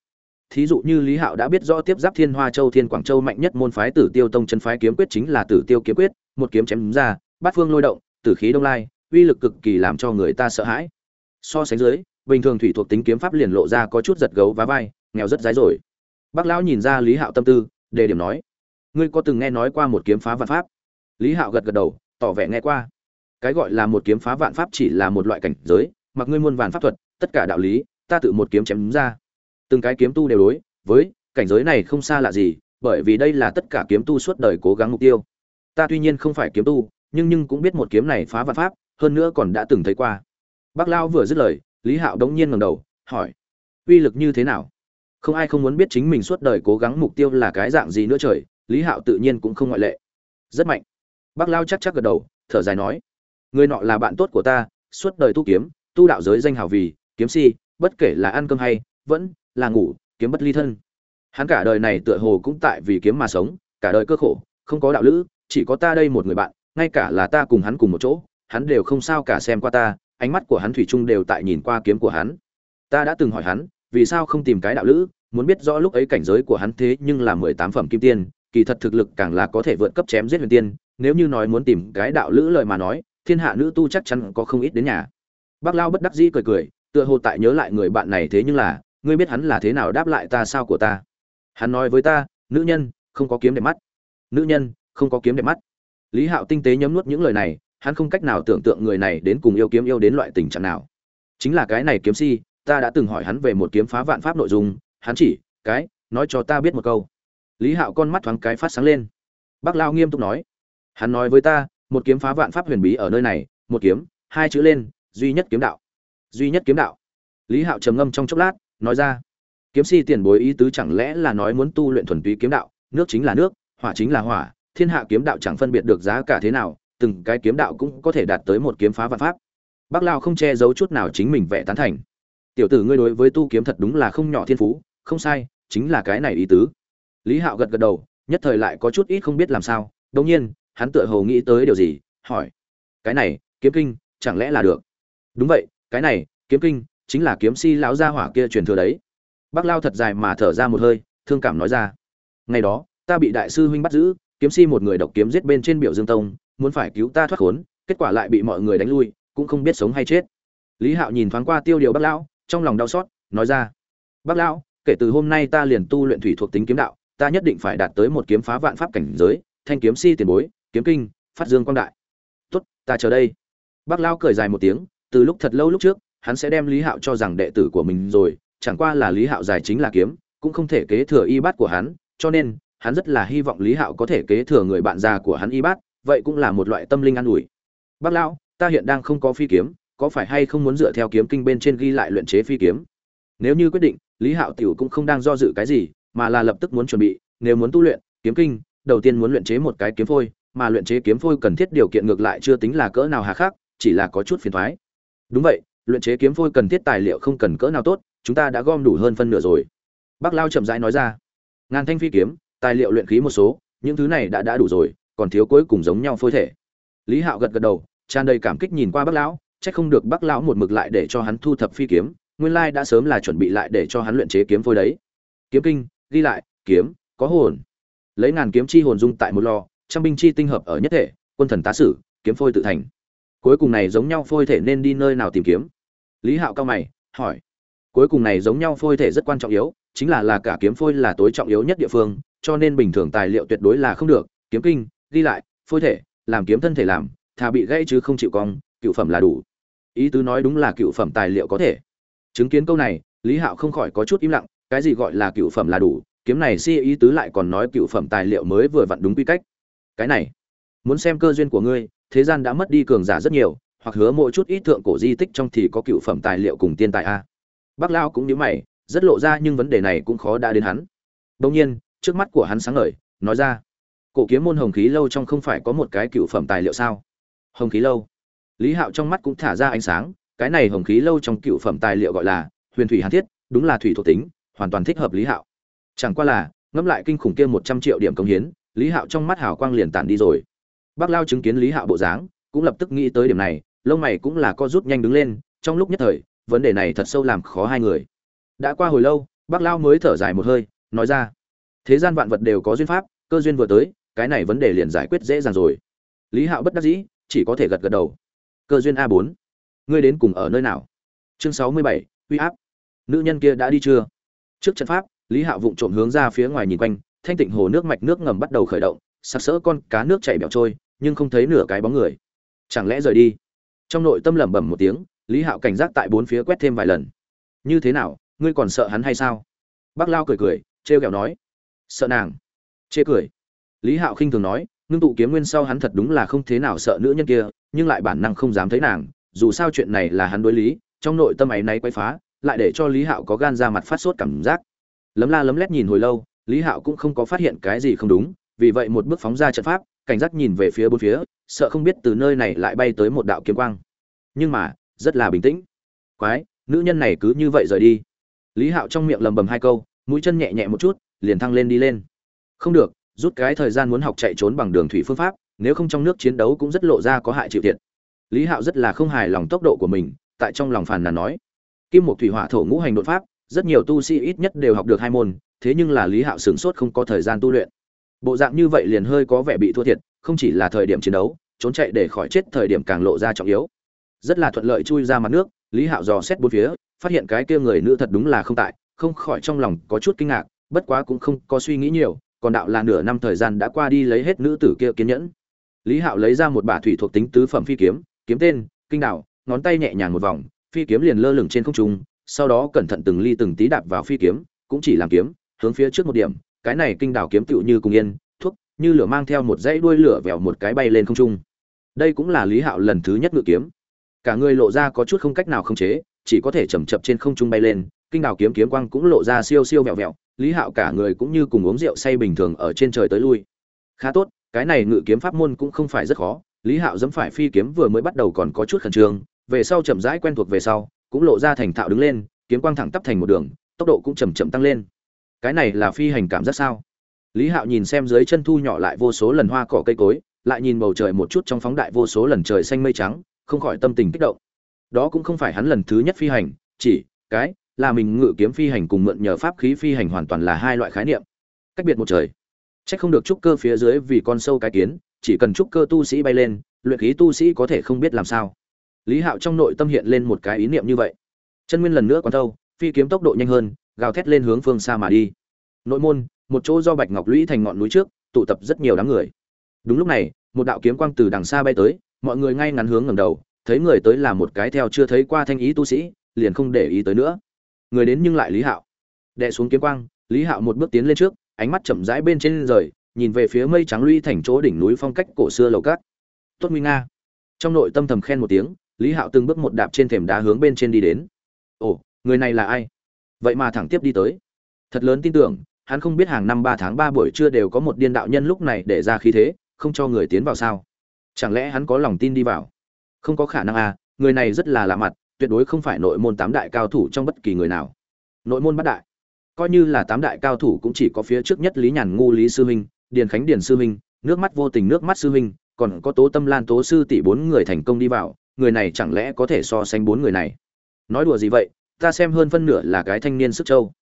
Thí dụ như lý hạo đã biết rõ tiếp giáp thiên hoa châu, thiên quảng châu mạnh nhất môn phái tử tiêu tông chân phái kiếm quyết chính là tử tiêu kiếm quyết, một kiếm chém ra bát phương lôi động, tử khí đông lai, uy lực cực kỳ làm cho người ta sợ hãi. So sánh dưới, bình thường thủy thuộc tính kiếm pháp liền lộ ra có chút giật gấu và vai, nghèo rất dái rồi bác lão nhìn ra lý hạo tâm tư, đề điểm nói, ngươi có từng nghe nói qua một kiếm phá vạn pháp? Lý hạo gật gật đầu, tỏ vẻ nghe qua. Cái gọi là một kiếm phá vạn pháp chỉ là một loại cảnh giới, mặc ngươi muôn vạn pháp thuật, tất cả đạo lý, ta tự một kiếm chém ra. Từng cái kiếm tu đều đối, với, cảnh giới này không xa lạ gì, bởi vì đây là tất cả kiếm tu suốt đời cố gắng mục tiêu. Ta tuy nhiên không phải kiếm tu nhưng nhưng cũng biết một kiếm này phá vạn pháp, hơn nữa còn đã từng thấy qua. Bác lao vừa dứt lời, lý hạo đống nhiên ngẩng đầu, hỏi, uy lực như thế nào? Không ai không muốn biết chính mình suốt đời cố gắng mục tiêu là cái dạng gì nữa trời, lý hạo tự nhiên cũng không ngoại lệ. Rất mạnh. Bác lao chắc chắc gật đầu, thở dài nói, người nọ là bạn tốt của ta, suốt đời tu kiếm, tu đạo giới danh hào vì, kiếm si, bất kể là ăn cơm hay, vẫn là ngủ, kiếm bất ly thân. Hắn cả đời này tựa hồ cũng tại vì kiếm mà sống, cả đời cơ khổ, không có đạo lữ, chỉ có ta đây một người bạn ngay cả là ta cùng hắn cùng một chỗ, hắn đều không sao cả xem qua ta, ánh mắt của hắn thủy chung đều tại nhìn qua kiếm của hắn. Ta đã từng hỏi hắn, vì sao không tìm cái đạo lữ, muốn biết rõ lúc ấy cảnh giới của hắn thế nhưng là mười tám phẩm kim tiên, kỳ thật thực lực càng là có thể vượt cấp chém giết huyền tiên, nếu như nói muốn tìm cái đạo lữ lời mà nói, thiên hạ nữ tu chắc chắn có không ít đến nhà. Bác lao bất đắc dĩ cười cười, tựa hồ tại nhớ lại người bạn này thế nhưng là, ngươi biết hắn là thế nào đáp lại ta sao của ta? Hắn nói với ta, nữ nhân, không có kiếm đẹp mắt. Nữ nhân, không có kiếm đẹp mắt lý hạo tinh tế nhấm nuốt những lời này, hắn không cách nào tưởng tượng người này đến cùng yêu kiếm yêu đến loại tình trạng nào. Chính là cái này kiếm si, ta đã từng hỏi hắn về một kiếm phá vạn pháp nội dung, hắn chỉ, cái, nói cho ta biết một câu. Lý hạo con mắt thoáng cái phát sáng lên. Bác lao nghiêm túc nói, hắn nói với ta, một kiếm phá vạn pháp huyền bí ở nơi này, một kiếm, hai chữ lên, duy nhất kiếm đạo. Duy nhất kiếm đạo. Lý hạo trầm ngâm trong chốc lát, nói ra, kiếm si tiền bối ý tứ chẳng lẽ là nói muốn tu luyện thuần túy kiếm đạo, nước chính là nước, hỏa chính là hỏa thiên hạ kiếm đạo chẳng phân biệt được giá cả thế nào, từng cái kiếm đạo cũng có thể đạt tới một kiếm phá vạn pháp. Bác Lão không che giấu chút nào chính mình vẽ tán thành. Tiểu tử ngươi đối với tu kiếm thật đúng là không nhỏ thiên phú, không sai, chính là cái này ý tứ. Lý hạo gật gật đầu, nhất thời lại có chút ít không biết làm sao. Đương nhiên, hắn tựa hồ nghĩ tới điều gì, hỏi, cái này, kiếm kinh, chẳng lẽ là được? Đúng vậy, cái này, kiếm kinh, chính là kiếm si lão gia hỏa kia truyền thừa đấy. Bác lao thật dài mà thở ra một hơi, thương cảm nói ra, ngày đó, ta bị đại sư huynh bắt giữ kiếm si một người độc kiếm giết bên trên biểu dương tông, muốn phải cứu ta thoát khốn, kết quả lại bị mọi người đánh lui, cũng không biết sống hay chết. Lý hạo nhìn thoáng qua tiêu điều bác lão, trong lòng đau xót, nói ra, bác lão, kể từ hôm nay ta liền tu luyện thủy thuộc tính kiếm đạo, ta nhất định phải đạt tới một kiếm phá vạn pháp cảnh giới, thanh kiếm si tiền bối, kiếm kinh, phát dương quang đại. Tốt, ta chờ đây. Bác lão cười dài một tiếng, từ lúc thật lâu lúc trước, hắn sẽ đem lý hạo cho rằng đệ tử của mình rồi, chẳng qua là lý hạo dài chính là kiếm, cũng không thể kế thừa y bát của hắn, cho nên hắn rất là hy vọng lý hạo có thể kế thừa người bạn già của hắn y bát vậy cũng là một loại tâm linh an ủi. Bác lão, ta hiện đang không có phi kiếm, có phải hay không muốn dựa theo kiếm kinh bên trên ghi lại luyện chế phi kiếm? Nếu như quyết định, lý hạo tiểu cũng không đang do dự cái gì, mà là lập tức muốn chuẩn bị, nếu muốn tu luyện, kiếm kinh, đầu tiên muốn luyện chế một cái kiếm phôi, mà luyện chế kiếm phôi cần thiết điều kiện ngược lại chưa tính là cỡ nào hà khắc, chỉ là có chút phiền thoái. Đúng vậy, luyện chế kiếm phôi cần thiết tài liệu không cần cỡ nào tốt, chúng ta đã gom đủ hơn phân nửa rồi. Bác lao chậm rãi nói ra. Ngàn thanh phi kiếm tài liệu luyện khí một số, những thứ này đã đã đủ rồi, còn thiếu cuối cùng giống nhau phôi thể. Lý hạo gật gật đầu, tràn đầy cảm kích nhìn qua bác lão, chắc không được bác lão một mực lại để cho hắn thu thập phi kiếm, nguyên lai đã sớm là chuẩn bị lại để cho hắn luyện chế kiếm phôi đấy. Kiếm kinh, ghi lại, kiếm, có hồn. Lấy ngàn kiếm chi hồn dung tại một lò, trăm binh chi tinh hợp ở nhất thể, quân thần tá sử, kiếm phôi tự thành. Cuối cùng này giống nhau phôi thể nên đi nơi nào tìm kiếm? Lý hạo cao mày, hỏi. Cuối cùng này giống nhau phôi thể rất quan trọng yếu, chính là là cả kiếm phôi là tối trọng yếu nhất địa phương cho nên bình thường tài liệu tuyệt đối là không được, kiếm kinh, ghi lại, phôi thể, làm kiếm thân thể làm, thà bị gãy chứ không chịu cong, cựu phẩm là đủ. Ý tứ nói đúng là cựu phẩm tài liệu có thể. Chứng kiến câu này, lý hạo không khỏi có chút im lặng, cái gì gọi là cựu phẩm là đủ, kiếm này si ý tứ lại còn nói cựu phẩm tài liệu mới vừa vặn đúng quy cách. Cái này, muốn xem cơ duyên của ngươi, thế gian đã mất đi cường giả rất nhiều, hoặc hứa mỗi chút ít thượng cổ di tích trong thì có cựu phẩm tài liệu cùng tiên tài a. Bác lao cũng nhớ mày, rất lộ ra nhưng vấn đề này cũng khó đã đến hắn. Đông nhiên trước mắt của hắn sáng ngời, nói ra, cổ kiếm môn hồng khí lâu trong không phải có một cái cựu phẩm tài liệu sao? Hồng khí lâu. Lý hạo trong mắt cũng thả ra ánh sáng, cái này hồng khí lâu trong cựu phẩm tài liệu gọi là huyền thủy hàn thiết, đúng là thủy thuộc tính, hoàn toàn thích hợp lý hạo. Chẳng qua là, ngẫm lại kinh khủng kia một trăm triệu điểm công hiến, lý hạo trong mắt hào quang liền tản đi rồi. Bác lao chứng kiến lý hạo bộ dáng, cũng lập tức nghĩ tới điểm này, lông mày cũng là co rút nhanh đứng lên, trong lúc nhất thời, vấn đề này thật sâu làm khó hai người. Đã qua hồi lâu, bác lao mới thở dài một hơi, nói ra thế gian vạn vật đều có duyên pháp, cơ duyên vừa tới, cái này vấn đề liền giải quyết dễ dàng rồi. Lý hạo bất đắc dĩ, chỉ có thể gật gật đầu. Cơ duyên a bốn. Ngươi đến cùng ở nơi nào? Chương sáu mươi bảy, uy áp. Nữ nhân kia đã đi chưa? Trước trận pháp, lý hạo vụng trộm hướng ra phía ngoài nhìn quanh, thanh tịnh hồ nước mạch nước ngầm bắt đầu khởi động, sặc sỡ con cá nước chảy bẹo trôi, nhưng không thấy nửa cái bóng người. Chẳng lẽ rời đi? Trong nội tâm lẩm bẩm một tiếng, lý hạo cảnh giác tại bốn phía quét thêm vài lần. Như thế nào, ngươi còn sợ hắn hay sao? Bác lao cười cười, trêu ghẹo nói sợ nàng. Chê cười. Lý hạo khinh thường nói, ngưng tụ kiếm nguyên sau hắn thật đúng là không thế nào sợ nữ nhân kia, nhưng lại bản năng không dám thấy nàng, dù sao chuyện này là hắn đối lý, trong nội tâm ấy nay quay phá, lại để cho lý hạo có gan ra mặt phát sốt cảm giác. Lấm la lấm lét nhìn hồi lâu, lý hạo cũng không có phát hiện cái gì không đúng, vì vậy một bước phóng ra trận pháp, cảnh giác nhìn về phía bốn phía, sợ không biết từ nơi này lại bay tới một đạo kiếm quang. Nhưng mà, rất là bình tĩnh. Quái, nữ nhân này cứ như vậy rời đi. Lý hạo trong miệng lầm bầm hai câu, mũi chân nhẹ nhẹ một chút liền thăng lên đi lên. Không được, rút cái thời gian muốn học chạy trốn bằng đường thủy phương pháp, nếu không trong nước chiến đấu cũng rất lộ ra có hại chịu thiệt. Lý hạo rất là không hài lòng tốc độ của mình, tại trong lòng phàn nàn nói, kim một thủy hỏa thổ ngũ hành đột pháp, rất nhiều tu sĩ ít nhất đều học được hai môn, thế nhưng là lý hạo sửng sốt không có thời gian tu luyện. Bộ dạng như vậy liền hơi có vẻ bị thua thiệt, không chỉ là thời điểm chiến đấu, trốn chạy để khỏi chết thời điểm càng lộ ra trọng yếu. Rất là thuận lợi chui ra mặt nước, lý hạo dò xét bốn phía, phát hiện cái kia người nữ thật đúng là không tại, không khỏi trong lòng có chút kinh ngạc bất quá cũng không có suy nghĩ nhiều, còn đạo là nửa năm thời gian đã qua đi lấy hết nữ tử kia kiên nhẫn. Lý hạo lấy ra một bả thủy thuộc tính tứ phẩm phi kiếm kiếm tên, kinh đạo, ngón tay nhẹ nhàng một vòng, phi kiếm liền lơ lửng trên không trung, sau đó cẩn thận từng ly từng tí đạp vào phi kiếm, cũng chỉ làm kiếm, hướng phía trước một điểm, cái này kinh đảo kiếm tựu như cùng yên, thuốc, như lửa mang theo một dãy đuôi lửa vèo một cái bay lên không trung. Đây cũng là lý hạo lần thứ nhất ngự kiếm. Cả người lộ ra có chút không cách nào khống chế chỉ có thể chầm chập trên không trung bay lên, kinh đào kiếm kiếm quang cũng lộ ra siêu siêu vẹo vẹo, lý hạo cả người cũng như cùng uống rượu say bình thường ở trên trời tới lui. Khá tốt, cái này ngự kiếm pháp môn cũng không phải rất khó, lý hạo dẫm phải phi kiếm vừa mới bắt đầu còn có chút khẩn trương, về sau chậm rãi quen thuộc về sau, cũng lộ ra thành thạo đứng lên, kiếm quang thẳng tắp thành một đường, tốc độ cũng chầm chậm tăng lên. Cái này là phi hành cảm giác sao? Lý hạo nhìn xem dưới chân thu nhỏ lại vô số lần hoa cỏ cây cối, lại nhìn bầu trời một chút trong phóng đại vô số lần trời xanh mây trắng, không khỏi tâm tình kích động đó cũng không phải hắn lần thứ nhất phi hành chỉ cái là mình ngự kiếm phi hành cùng mượn nhờ pháp khí phi hành hoàn toàn là hai loại khái niệm cách biệt một trời Chắc không được trúc cơ phía dưới vì con sâu cái kiến, chỉ cần trúc cơ tu sĩ bay lên, luyện khí tu sĩ có thể không biết làm sao. Lý Hạo trong nội tâm hiện lên một cái ý niệm như vậy. Chân nguyên lần nữa quán thâu, phi kiếm tốc độ nhanh hơn, gào thét lên hướng phương xa mà đi. Nội môn, một chỗ do bạch ngọc lũy thành ngọn núi trước, tụ tập rất nhiều đám người. Đúng lúc này, một đạo kiếm quang từ đằng xa bay tới, mọi người ngay ngắn hướng ngẩng đầu, thấy người tới là một cái theo chưa thấy qua thanh ý tu sĩ, liền không để ý tới nữa. Người đến nhưng lại Lý Hạo. Đè xuống kiếm quang, Lý Hạo một bước tiến lên trước, ánh mắt chậm rãi bên trên rời, nhìn về phía mây trắng lũy thành chỗ đỉnh núi phong cách cổ xưa lầu cát. Tốt nguy nga. Trong nội tâm thầm khen một tiếng, lý hạo từng bước một đạp trên thềm đá hướng bên trên đi đến ồ người này là ai vậy mà thẳng tiếp đi tới thật lớn tin tưởng hắn không biết hàng năm ba tháng ba buổi trưa đều có một điên đạo nhân lúc này để ra khí thế không cho người tiến vào sao chẳng lẽ hắn có lòng tin đi vào không có khả năng à người này rất là lạ mặt, tuyệt đối không phải nội môn tám đại cao thủ trong bất kỳ người nào. Nội môn bát đại. Coi như là tám đại cao thủ cũng chỉ có phía trước nhất lý nhàn ngu lý sư huynh, điền khánh điền sư huynh, nước mắt vô tình nước mắt sư huynh, còn có tố tâm lan tố sư tỷ bốn người thành công đi vào, người này chẳng lẽ có thể so sánh bốn người này? Nói đùa gì vậy, ta xem hơn phân nửa là cái thanh niên sức châu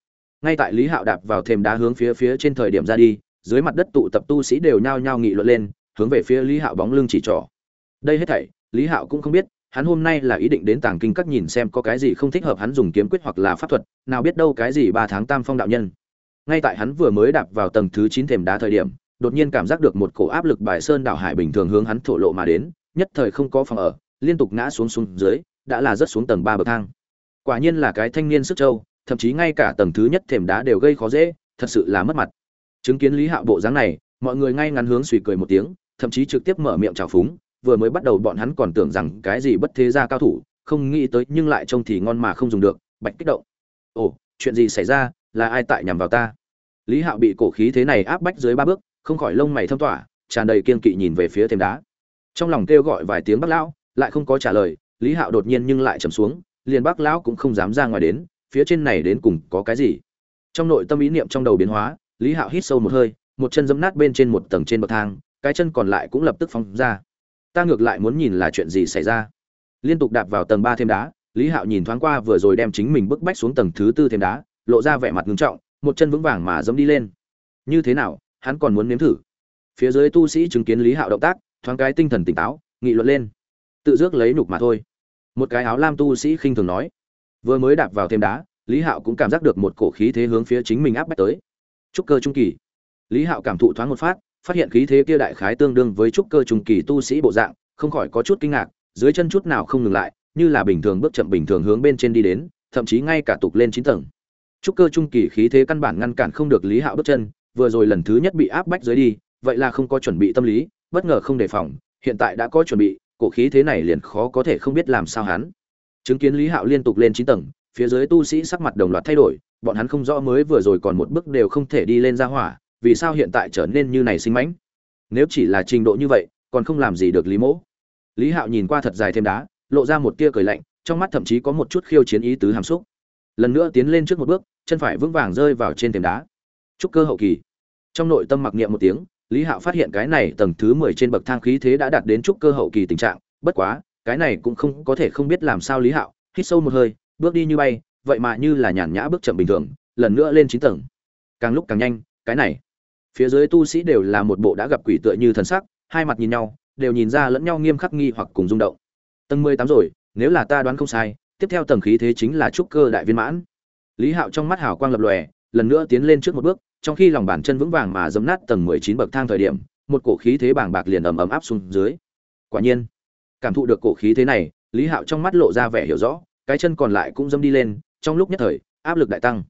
ngay tại lý hạo đạp vào thềm đá hướng phía phía trên thời điểm ra đi, dưới mặt đất tụ tập tu sĩ đều nhao nhao nghị luận lên, hướng về phía lý hạo bóng lưng chỉ trỏ. Đây hết thảy lý hạo cũng không biết, hắn hôm nay là ý định đến tàng kinh các nhìn xem có cái gì không thích hợp hắn dùng kiếm quyết hoặc là pháp thuật, nào biết đâu cái gì ba tháng tam phong đạo nhân. Ngay tại hắn vừa mới đạp vào tầng thứ chín thềm đá thời điểm, đột nhiên cảm giác được một cổ áp lực bài sơn đảo hải bình thường hướng hắn thổ lộ mà đến, nhất thời không có phòng ở, liên tục ngã xuống xuống dưới, đã là rất xuống tầng ba bậc thang. Quả nhiên là cái thanh niên sức trâu, thậm chí ngay cả tầng thứ nhất thềm đá đều gây khó dễ, thật sự là mất mặt. Chứng kiến lý hạo bộ dáng này, mọi người ngay ngắn hướng suy cười một tiếng, thậm chí trực tiếp mở miệng chào phúng vừa mới bắt đầu bọn hắn còn tưởng rằng cái gì bất thế gia cao thủ, không nghĩ tới nhưng lại trông thì ngon mà không dùng được, bạch kích động. Ồ, chuyện gì xảy ra? Là ai tại nhằm vào ta? Lý hạo bị cổ khí thế này áp bách dưới ba bước, không khỏi lông mày thâm tỏa, tràn đầy kiên kỵ nhìn về phía thềm đá. Trong lòng kêu gọi vài tiếng bác lão, lại không có trả lời, lý hạo đột nhiên nhưng lại trầm xuống, liền bác lão cũng không dám ra ngoài đến, phía trên này đến cùng có cái gì? Trong nội tâm ý niệm trong đầu biến hóa, lý hạo hít sâu một hơi, một chân giẫm nát bên trên một tầng trên bậc thang, cái chân còn lại cũng lập tức phóng ra ta ngược lại muốn nhìn là chuyện gì xảy ra. Liên tục đạp vào tầng ba thêm đá, lý hạo nhìn thoáng qua vừa rồi đem chính mình bức bách xuống tầng thứ tư thêm đá, lộ ra vẻ mặt ngưng trọng, một chân vững vàng mà dẫm đi lên. Như thế nào, hắn còn muốn nếm thử? Phía dưới tu sĩ chứng kiến lý hạo động tác, thoáng cái tinh thần tỉnh táo, nghị luận lên. Tự dước lấy nhục mà thôi. Một cái áo lam tu sĩ khinh thường nói. Vừa mới đạp vào thêm đá, lý hạo cũng cảm giác được một cổ khí thế hướng phía chính mình áp bách tới. Trúc cơ trung kỳ. Lý hạo cảm thụ thoáng một phát phát hiện khí thế kia đại khái tương đương với trúc cơ trung kỳ tu sĩ bộ dạng, không khỏi có chút kinh ngạc, dưới chân chút nào không ngừng lại, như là bình thường bước chậm bình thường hướng bên trên đi đến, thậm chí ngay cả tục lên chín tầng. Trúc cơ trung kỳ khí thế căn bản ngăn cản không được lý hạo bước chân, vừa rồi lần thứ nhất bị áp bách dưới đi, vậy là không có chuẩn bị tâm lý, bất ngờ không đề phòng, hiện tại đã có chuẩn bị, cổ khí thế này liền khó có thể không biết làm sao hắn. Chứng kiến lý hạo liên tục lên chín tầng, phía dưới tu sĩ sắc mặt đồng loạt thay đổi, bọn hắn không rõ mới vừa rồi còn một bước đều không thể đi lên ra hỏa vì sao hiện tại trở nên như này sinh mãnh? Nếu chỉ là trình độ như vậy, còn không làm gì được lý mỗ. Lý hạo nhìn qua thật dài thêm đá, lộ ra một tia cười lạnh, trong mắt thậm chí có một chút khiêu chiến ý tứ hàm xúc. Lần nữa tiến lên trước một bước, chân phải vững vàng rơi vào trên thềm đá. Trúc cơ hậu kỳ. Trong nội tâm mặc niệm một tiếng, lý hạo phát hiện cái này tầng thứ mười trên bậc thang khí thế đã đạt đến trúc cơ hậu kỳ tình trạng, bất quá, cái này cũng không có thể không biết làm sao lý hạo hít sâu một hơi, bước đi như bay, vậy mà như là nhàn nhã bước chậm bình thường, lần nữa lên chín tầng. Càng lúc càng nhanh, cái này phía dưới tu sĩ đều là một bộ đã gặp quỷ tựa như thần sắc, hai mặt nhìn nhau, đều nhìn ra lẫn nhau nghiêm khắc nghi hoặc cùng rung động. Tầng mười tám rồi, nếu là ta đoán không sai, tiếp theo tầng khí thế chính là trúc cơ đại viên mãn. Lý hạo trong mắt hào quang lập lòe, lần nữa tiến lên trước một bước, trong khi lòng bàn chân vững vàng mà dấm nát tầng mười chín bậc thang thời điểm, một cổ khí thế bàng bạc liền ầm ầm áp xuống dưới. Quả nhiên, cảm thụ được cổ khí thế này, lý hạo trong mắt lộ ra vẻ hiểu rõ, cái chân còn lại cũng dâm đi lên, trong lúc nhất thời, áp lực đại tăng.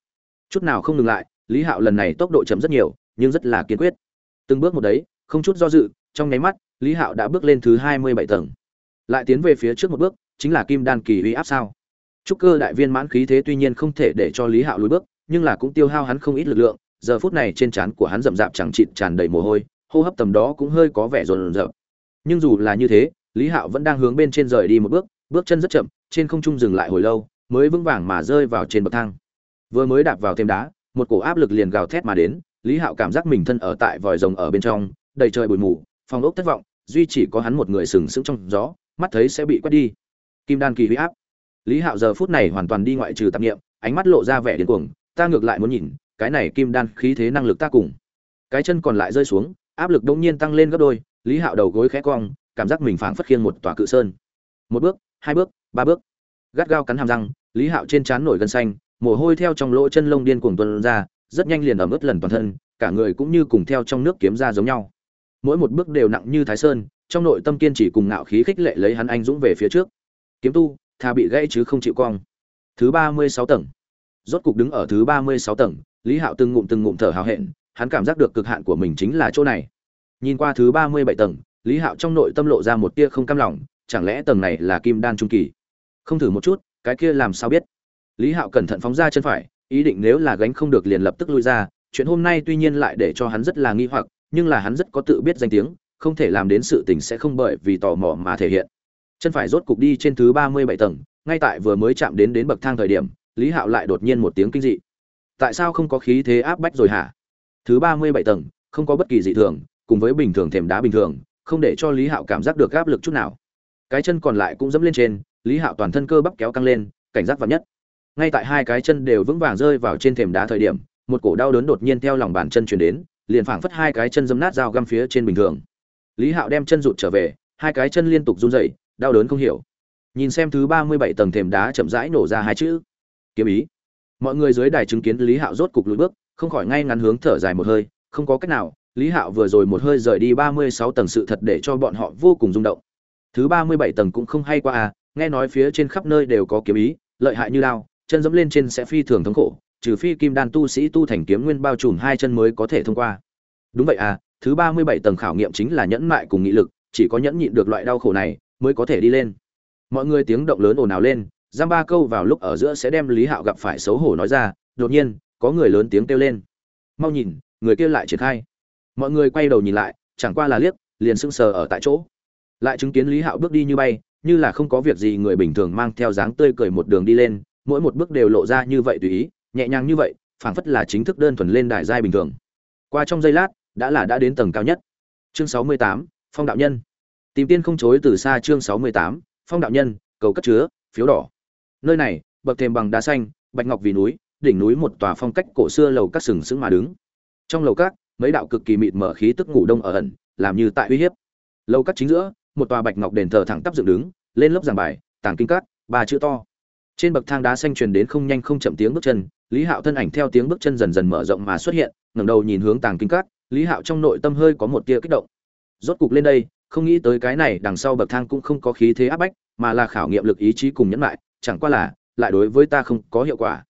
Chút nào không ngừng lại, lý hạo lần này tốc độ chậm rất nhiều nhưng rất là kiên quyết. Từng bước một đấy, không chút do dự, trong nháy mắt, lý hạo đã bước lên thứ hai mươi bảy tầng. Lại tiến về phía trước một bước, chính là kim đan kỳ uy áp sao? Trúc cơ đại viên mãn khí thế tuy nhiên không thể để cho lý hạo lùi bước, nhưng là cũng tiêu hao hắn không ít lực lượng, giờ phút này trên trán của hắn rậm rạp chẳng chịt tràn đầy mồ hôi, hô hấp tầm đó cũng hơi có vẻ rồn rợn. Nhưng dù là như thế, lý hạo vẫn đang hướng bên trên rời đi một bước bước chân rất chậm, trên không trung dừng lại hồi lâu, mới vững vàng mà rơi vào trên bậc thang. Vừa mới đạp vào thêm đá, một cổ áp lực liền gào thét mà đến lý hạo cảm giác mình thân ở tại vòi rồng ở bên trong, đầy trời bụi mù, phòng ốc thất vọng, duy chỉ có hắn một người sừng sững trong gió, mắt thấy sẽ bị quét đi. Kim đan kỳ huy áp. Lý hạo giờ phút này hoàn toàn đi ngoại trừ tạp nghiệm ánh mắt lộ ra vẻ điên cuồng, ta ngược lại muốn nhìn, cái này kim đan khí thế năng lực ta cùng. Cái chân còn lại rơi xuống, áp lực đông nhiên tăng lên gấp đôi, lý hạo đầu gối khẽ cong, cảm giác mình phảng phất khiêng một tòa cự sơn. Một bước, hai bước, ba bước. Gắt gao cắn hàm răng, lý hạo trên trán nổi gân xanh, mồ hôi theo trong lỗ chân lông điên cuồng tuôn ra rất nhanh liền ẩm ướt lần toàn thân, cả người cũng như cùng theo trong nước kiếm ra giống nhau. Mỗi một bước đều nặng như thái sơn, trong nội tâm kiên chỉ cùng ngạo khí khích lệ lấy hắn anh dũng về phía trước. Kiếm tu thà bị gãy chứ không chịu cong. Thứ ba mươi sáu tầng. Rốt cục đứng ở thứ ba mươi sáu tầng, lý hạo từng ngụm từng ngụm thở hào hẹn, hắn cảm giác được cực hạn của mình chính là chỗ này. Nhìn qua thứ ba mươi bảy tầng, lý hạo trong nội tâm lộ ra một tia không cam lòng, chẳng lẽ tầng này là kim đan trung kỳ? Không thử một chút, cái kia làm sao biết? Lý hạo cẩn thận phóng ra chân phải ý định nếu là gánh không được liền lập tức lui ra, chuyện hôm nay tuy nhiên lại để cho hắn rất là nghi hoặc, nhưng là hắn rất có tự biết danh tiếng, không thể làm đến sự tình sẽ không bởi vì tò mò mà thể hiện. Chân phải rốt cục đi trên thứ ba mươi bảy tầng, ngay tại vừa mới chạm đến đến bậc thang thời điểm, lý hạo lại đột nhiên một tiếng kinh dị. Tại sao không có khí thế áp bách rồi hả? Thứ ba mươi bảy tầng, không có bất kỳ dị thường, cùng với bình thường thềm đá bình thường, không để cho lý hạo cảm giác được áp lực chút nào. Cái chân còn lại cũng dẫm lên trên, lý hạo toàn thân cơ bắp kéo căng lên, cảnh giác vắn nhất ngay tại hai cái chân đều vững vàng rơi vào trên thềm đá thời điểm, một cổ đau đớn đột nhiên theo lòng bàn chân chuyển đến, liền phảng phất hai cái chân dâm nát dao găm phía trên bình thường. Lý hạo đem chân rụt trở về, hai cái chân liên tục run rẩy, đau đớn không hiểu. Nhìn xem thứ ba mươi bảy tầng thềm đá chậm rãi nổ ra hai chữ. Kiếm ý. Mọi người dưới đài chứng kiến lý hạo rốt cục lùi bước, không khỏi ngay ngắn hướng thở dài một hơi, không có cách nào, lý hạo vừa rồi một hơi rời đi ba mươi sáu tầng sự thật để cho bọn họ vô cùng rung động. Thứ ba mươi bảy tầng cũng không hay qua à nghe nói phía trên khắp nơi đều có kiếm ý, lợi hại như lao chân dẫm lên trên sẽ phi thường thống khổ, trừ phi kim đan tu sĩ tu thành kiếm nguyên bao trùm hai chân mới có thể thông qua. Đúng vậy à thứ ba mươi bảy tầng khảo nghiệm chính là nhẫn mại cùng nghị lực, chỉ có nhẫn nhịn được loại đau khổ này mới có thể đi lên. Mọi người tiếng động lớn ồn ào lên, giam ba câu vào lúc ở giữa sẽ đem lý hạo gặp phải xấu hổ nói ra, đột nhiên, có người lớn tiếng kêu lên. Mau nhìn, người kia lại triển khai. Mọi người quay đầu nhìn lại, chẳng qua là liếc, liền sững sờ ở tại chỗ. Lại chứng kiến lý hạo bước đi như bay, như là không có việc gì người bình thường mang theo dáng tươi cười một đường đi lên mỗi một bước đều lộ ra như vậy tùy ý, nhẹ nhàng như vậy, phảng phất là chính thức đơn thuần lên đài giai bình thường. Qua trong giây lát, đã là đã đến tầng cao nhất. Chương sáu mươi tám, phong đạo nhân. Tìm tiên không chối từ xa chương sáu mươi tám, phong đạo nhân, cầu cất chứa, phiếu đỏ. Nơi này, bậc thềm bằng đá xanh, bạch ngọc vì núi, đỉnh núi một tòa phong cách cổ xưa lầu các sừng sững mà đứng. Trong lầu các, mấy đạo cực kỳ mịt mở khí tức ngủ đông ở ẩn, làm như tại uy hiếp. Lầu các chính giữa, một tòa bạch ngọc đền thờ thẳng tắp dựng đứng, lên lớp giảng bài, tàng kinh cát ba chữ to trên bậc thang đá xanh truyền đến không nhanh không chậm tiếng bước chân, lý hạo thân ảnh theo tiếng bước chân dần dần mở rộng mà xuất hiện, ngẩng đầu nhìn hướng tàng kinh cát lý hạo trong nội tâm hơi có một tia kích động. Rốt cục lên đây, không nghĩ tới cái này đằng sau bậc thang cũng không có khí thế áp bách, mà là khảo nghiệm lực ý chí cùng nhẫn lại chẳng qua là, lại đối với ta không có hiệu quả.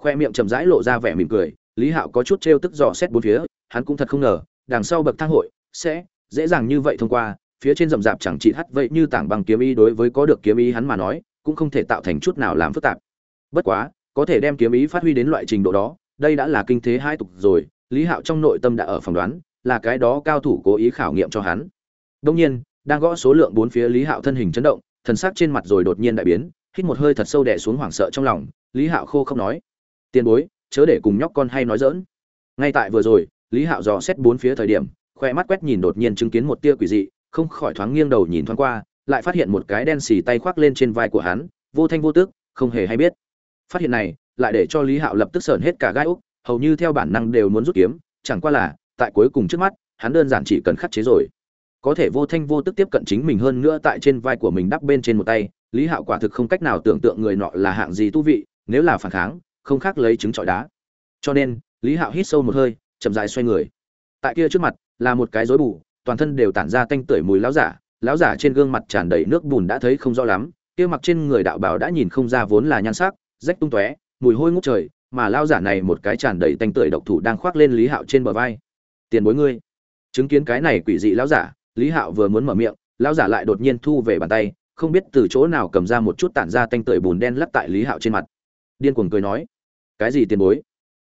Khoe miệng chậm rãi lộ ra vẻ mỉm cười, lý hạo có chút trêu tức dò xét bốn phía, hắn cũng thật không ngờ, đằng sau bậc thang hội sẽ dễ dàng như vậy thông qua, phía trên rậm rạp chẳng chỉ hắt vậy như tảng bằng kiếm ý đối với có được kiếm ý hắn mà nói cũng không thể tạo thành chút nào làm phức tạp. Bất quá, có thể đem kiếm ý phát huy đến loại trình độ đó, đây đã là kinh thế hai tục rồi, lý hạo trong nội tâm đã ở phỏng đoán, là cái đó cao thủ cố ý khảo nghiệm cho hắn. Đông nhiên, đang gõ số lượng bốn phía lý hạo thân hình chấn động, thần sắc trên mặt rồi đột nhiên đại biến, hít một hơi thật sâu đè xuống hoảng sợ trong lòng, lý hạo khô không nói, tiền bối, chớ để cùng nhóc con hay nói dỡn ngay tại vừa rồi, lý hạo dò xét bốn phía thời điểm, khoe mắt quét nhìn đột nhiên chứng kiến một tia quỷ dị, không khỏi thoáng nghiêng đầu nhìn thoáng qua lại phát hiện một cái đen xì tay khoác lên trên vai của hắn, vô thanh vô tức, không hề hay biết. Phát hiện này, lại để cho lý hạo lập tức sởn hết cả gai úc, hầu như theo bản năng đều muốn rút kiếm, chẳng qua là, tại cuối cùng trước mắt, hắn đơn giản chỉ cần khắc chế rồi. Có thể vô thanh vô tức tiếp cận chính mình hơn nữa tại trên vai của mình đắp bên trên một tay, lý hạo quả thực không cách nào tưởng tượng người nọ là hạng gì tu vị, nếu là phản kháng, không khác lấy trứng trọi đá. Cho nên, lý hạo hít sâu một hơi, chậm rãi xoay người. Tại kia trước mặt, là một cái rối bù, toàn thân đều tản ra tanh tưởi mùi láo giả lão giả trên gương mặt tràn đầy nước bùn đã thấy không rõ lắm, kia mặc trên người đạo bảo đã nhìn không ra vốn là nhan sắc, rách tung tóe, mùi hôi ngút trời, mà lao giả này một cái tràn đầy tanh tưởi độc thủ đang khoác lên lý hạo trên bờ vai. Tiền bối ngươi, chứng kiến cái này quỷ dị lão giả, lý hạo vừa muốn mở miệng, lão giả lại đột nhiên thu về bàn tay, không biết từ chỗ nào cầm ra một chút tản ra tanh tưởi bùn đen lắp tại lý hạo trên mặt. Điên cuồng cười nói, cái gì tiền bối?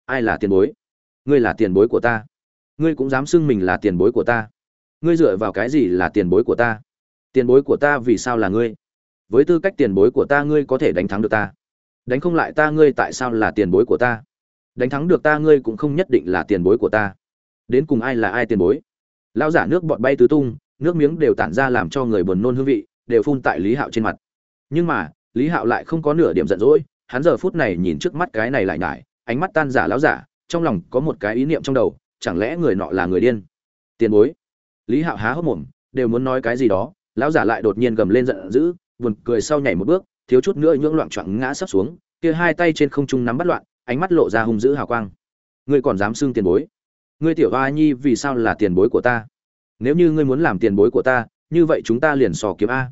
Ai là tiền bối? Ngươi là tiền bối của ta. Ngươi cũng dám xưng mình là tiền bối của ta. Ngươi dựa vào cái gì là tiền bối của ta? Tiền bối của ta vì sao là ngươi? Với tư cách tiền bối của ta ngươi có thể đánh thắng được ta. Đánh không lại ta ngươi tại sao là tiền bối của ta? Đánh thắng được ta ngươi cũng không nhất định là tiền bối của ta. Đến cùng ai là ai tiền bối? Lao giả nước bọt bay tứ tung nước miếng đều tản ra làm cho người buồn nôn hương vị đều phun tại lý hạo trên mặt. Nhưng mà lý hạo lại không có nửa điểm giận dỗi hắn giờ phút này nhìn trước mắt cái này lại nải, ánh mắt tan giả lão giả trong lòng có một cái ý niệm trong đầu chẳng lẽ người nọ là người điên? Tiền bối. Lý hạo há hốc mồm đều muốn nói cái gì đó lão giả lại đột nhiên gầm lên giận dữ, buồn cười sau nhảy một bước, thiếu chút nữa nhưỡng loạn choạng ngã sắp xuống, kia hai tay trên không trung nắm bắt loạn, ánh mắt lộ ra hung dữ hào quang. Ngươi còn dám xưng tiền bối? Ngươi tiểu hoa nhi vì sao là tiền bối của ta? Nếu như ngươi muốn làm tiền bối của ta, như vậy chúng ta liền sò kiếm a.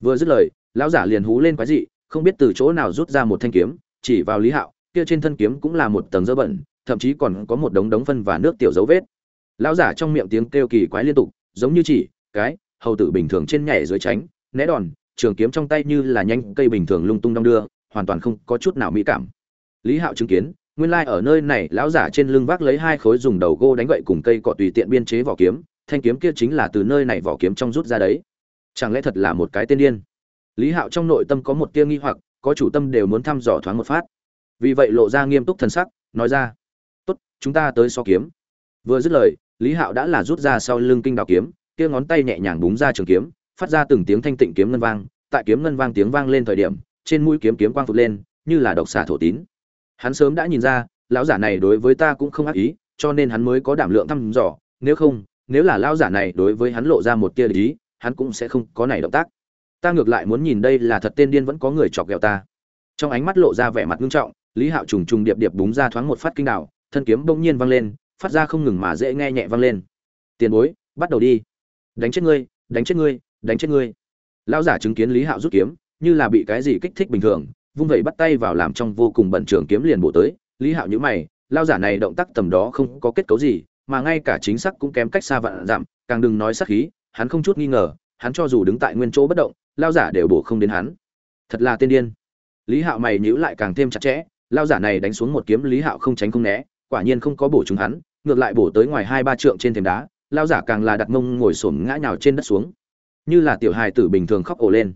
Vừa dứt lời, lão giả liền hú lên quái dị, không biết từ chỗ nào rút ra một thanh kiếm, chỉ vào lý hạo, kia trên thân kiếm cũng là một tầng dơ bẩn, thậm chí còn có một đống đống phân và nước tiểu dấu vết. Lão giả trong miệng tiếng kêu kỳ quái liên tục, giống như chỉ, cái hầu tử bình thường trên nhảy dưới tránh, né đòn, trường kiếm trong tay như là nhanh cây bình thường lung tung đong đưa, hoàn toàn không có chút nào mỹ cảm. Lý hạo chứng kiến, nguyên lai ở nơi này, lão giả trên lưng vác lấy hai khối dùng đầu gô đánh gậy cùng cây cọ tùy tiện biên chế vỏ kiếm, thanh kiếm kia chính là từ nơi này vỏ kiếm trong rút ra đấy. Chẳng lẽ thật là một cái tên điên? Lý hạo trong nội tâm có một tia nghi hoặc, có chủ tâm đều muốn thăm dò thoáng một phát. Vì vậy lộ ra nghiêm túc thần sắc, nói ra, tốt, chúng ta tới so kiếm. Vừa dứt lời, lý hạo đã là rút ra sau lưng kinh đào kiếm kia ngón tay nhẹ nhàng búng ra trường kiếm phát ra từng tiếng thanh tịnh kiếm ngân vang tại kiếm ngân vang tiếng vang lên thời điểm trên mũi kiếm kiếm quang phụt lên như là độc xà thổ tín. Hắn sớm đã nhìn ra lão giả này đối với ta cũng không ác ý cho nên hắn mới có đảm lượng thăm dò nếu không nếu là lão giả này đối với hắn lộ ra một tia ý, hắn cũng sẽ không có này động tác. Ta ngược lại muốn nhìn đây là thật tên điên vẫn có người chọc ghẹo ta. Trong ánh mắt lộ ra vẻ mặt nghiêm trọng lý hạo trùng trùng điệp điệp búng ra thoáng một phát kinh đạo thân kiếm bỗng nhiên vang lên phát ra không ngừng mà dễ nghe nhẹ vang lên. Tiền bối bắt đầu đi đánh chết ngươi đánh chết ngươi đánh chết ngươi. Lão giả chứng kiến lý hạo rút kiếm như là bị cái gì kích thích bình thường vung vẩy bắt tay vào làm trong vô cùng bận trường kiếm liền bổ tới. Lý hạo nhữ mày lao giả này động tác tầm đó không có kết cấu gì mà ngay cả chính xác cũng kém cách xa vạn giảm, càng đừng nói sắc khí hắn không chút nghi ngờ hắn cho dù đứng tại nguyên chỗ bất động lao giả đều bổ không đến hắn. Thật là tên điên. Lý hạo mày nhữ lại càng thêm chặt chẽ lao giả này đánh xuống một kiếm lý hạo không tránh không né quả nhiên không có bổ chúng hắn ngược lại bổ tới ngoài hai ba trượng trên thềm đá lao giả càng là đặt mông ngồi xổm ngã nhào trên đất xuống. Như là tiểu hài tử bình thường khóc ổ lên.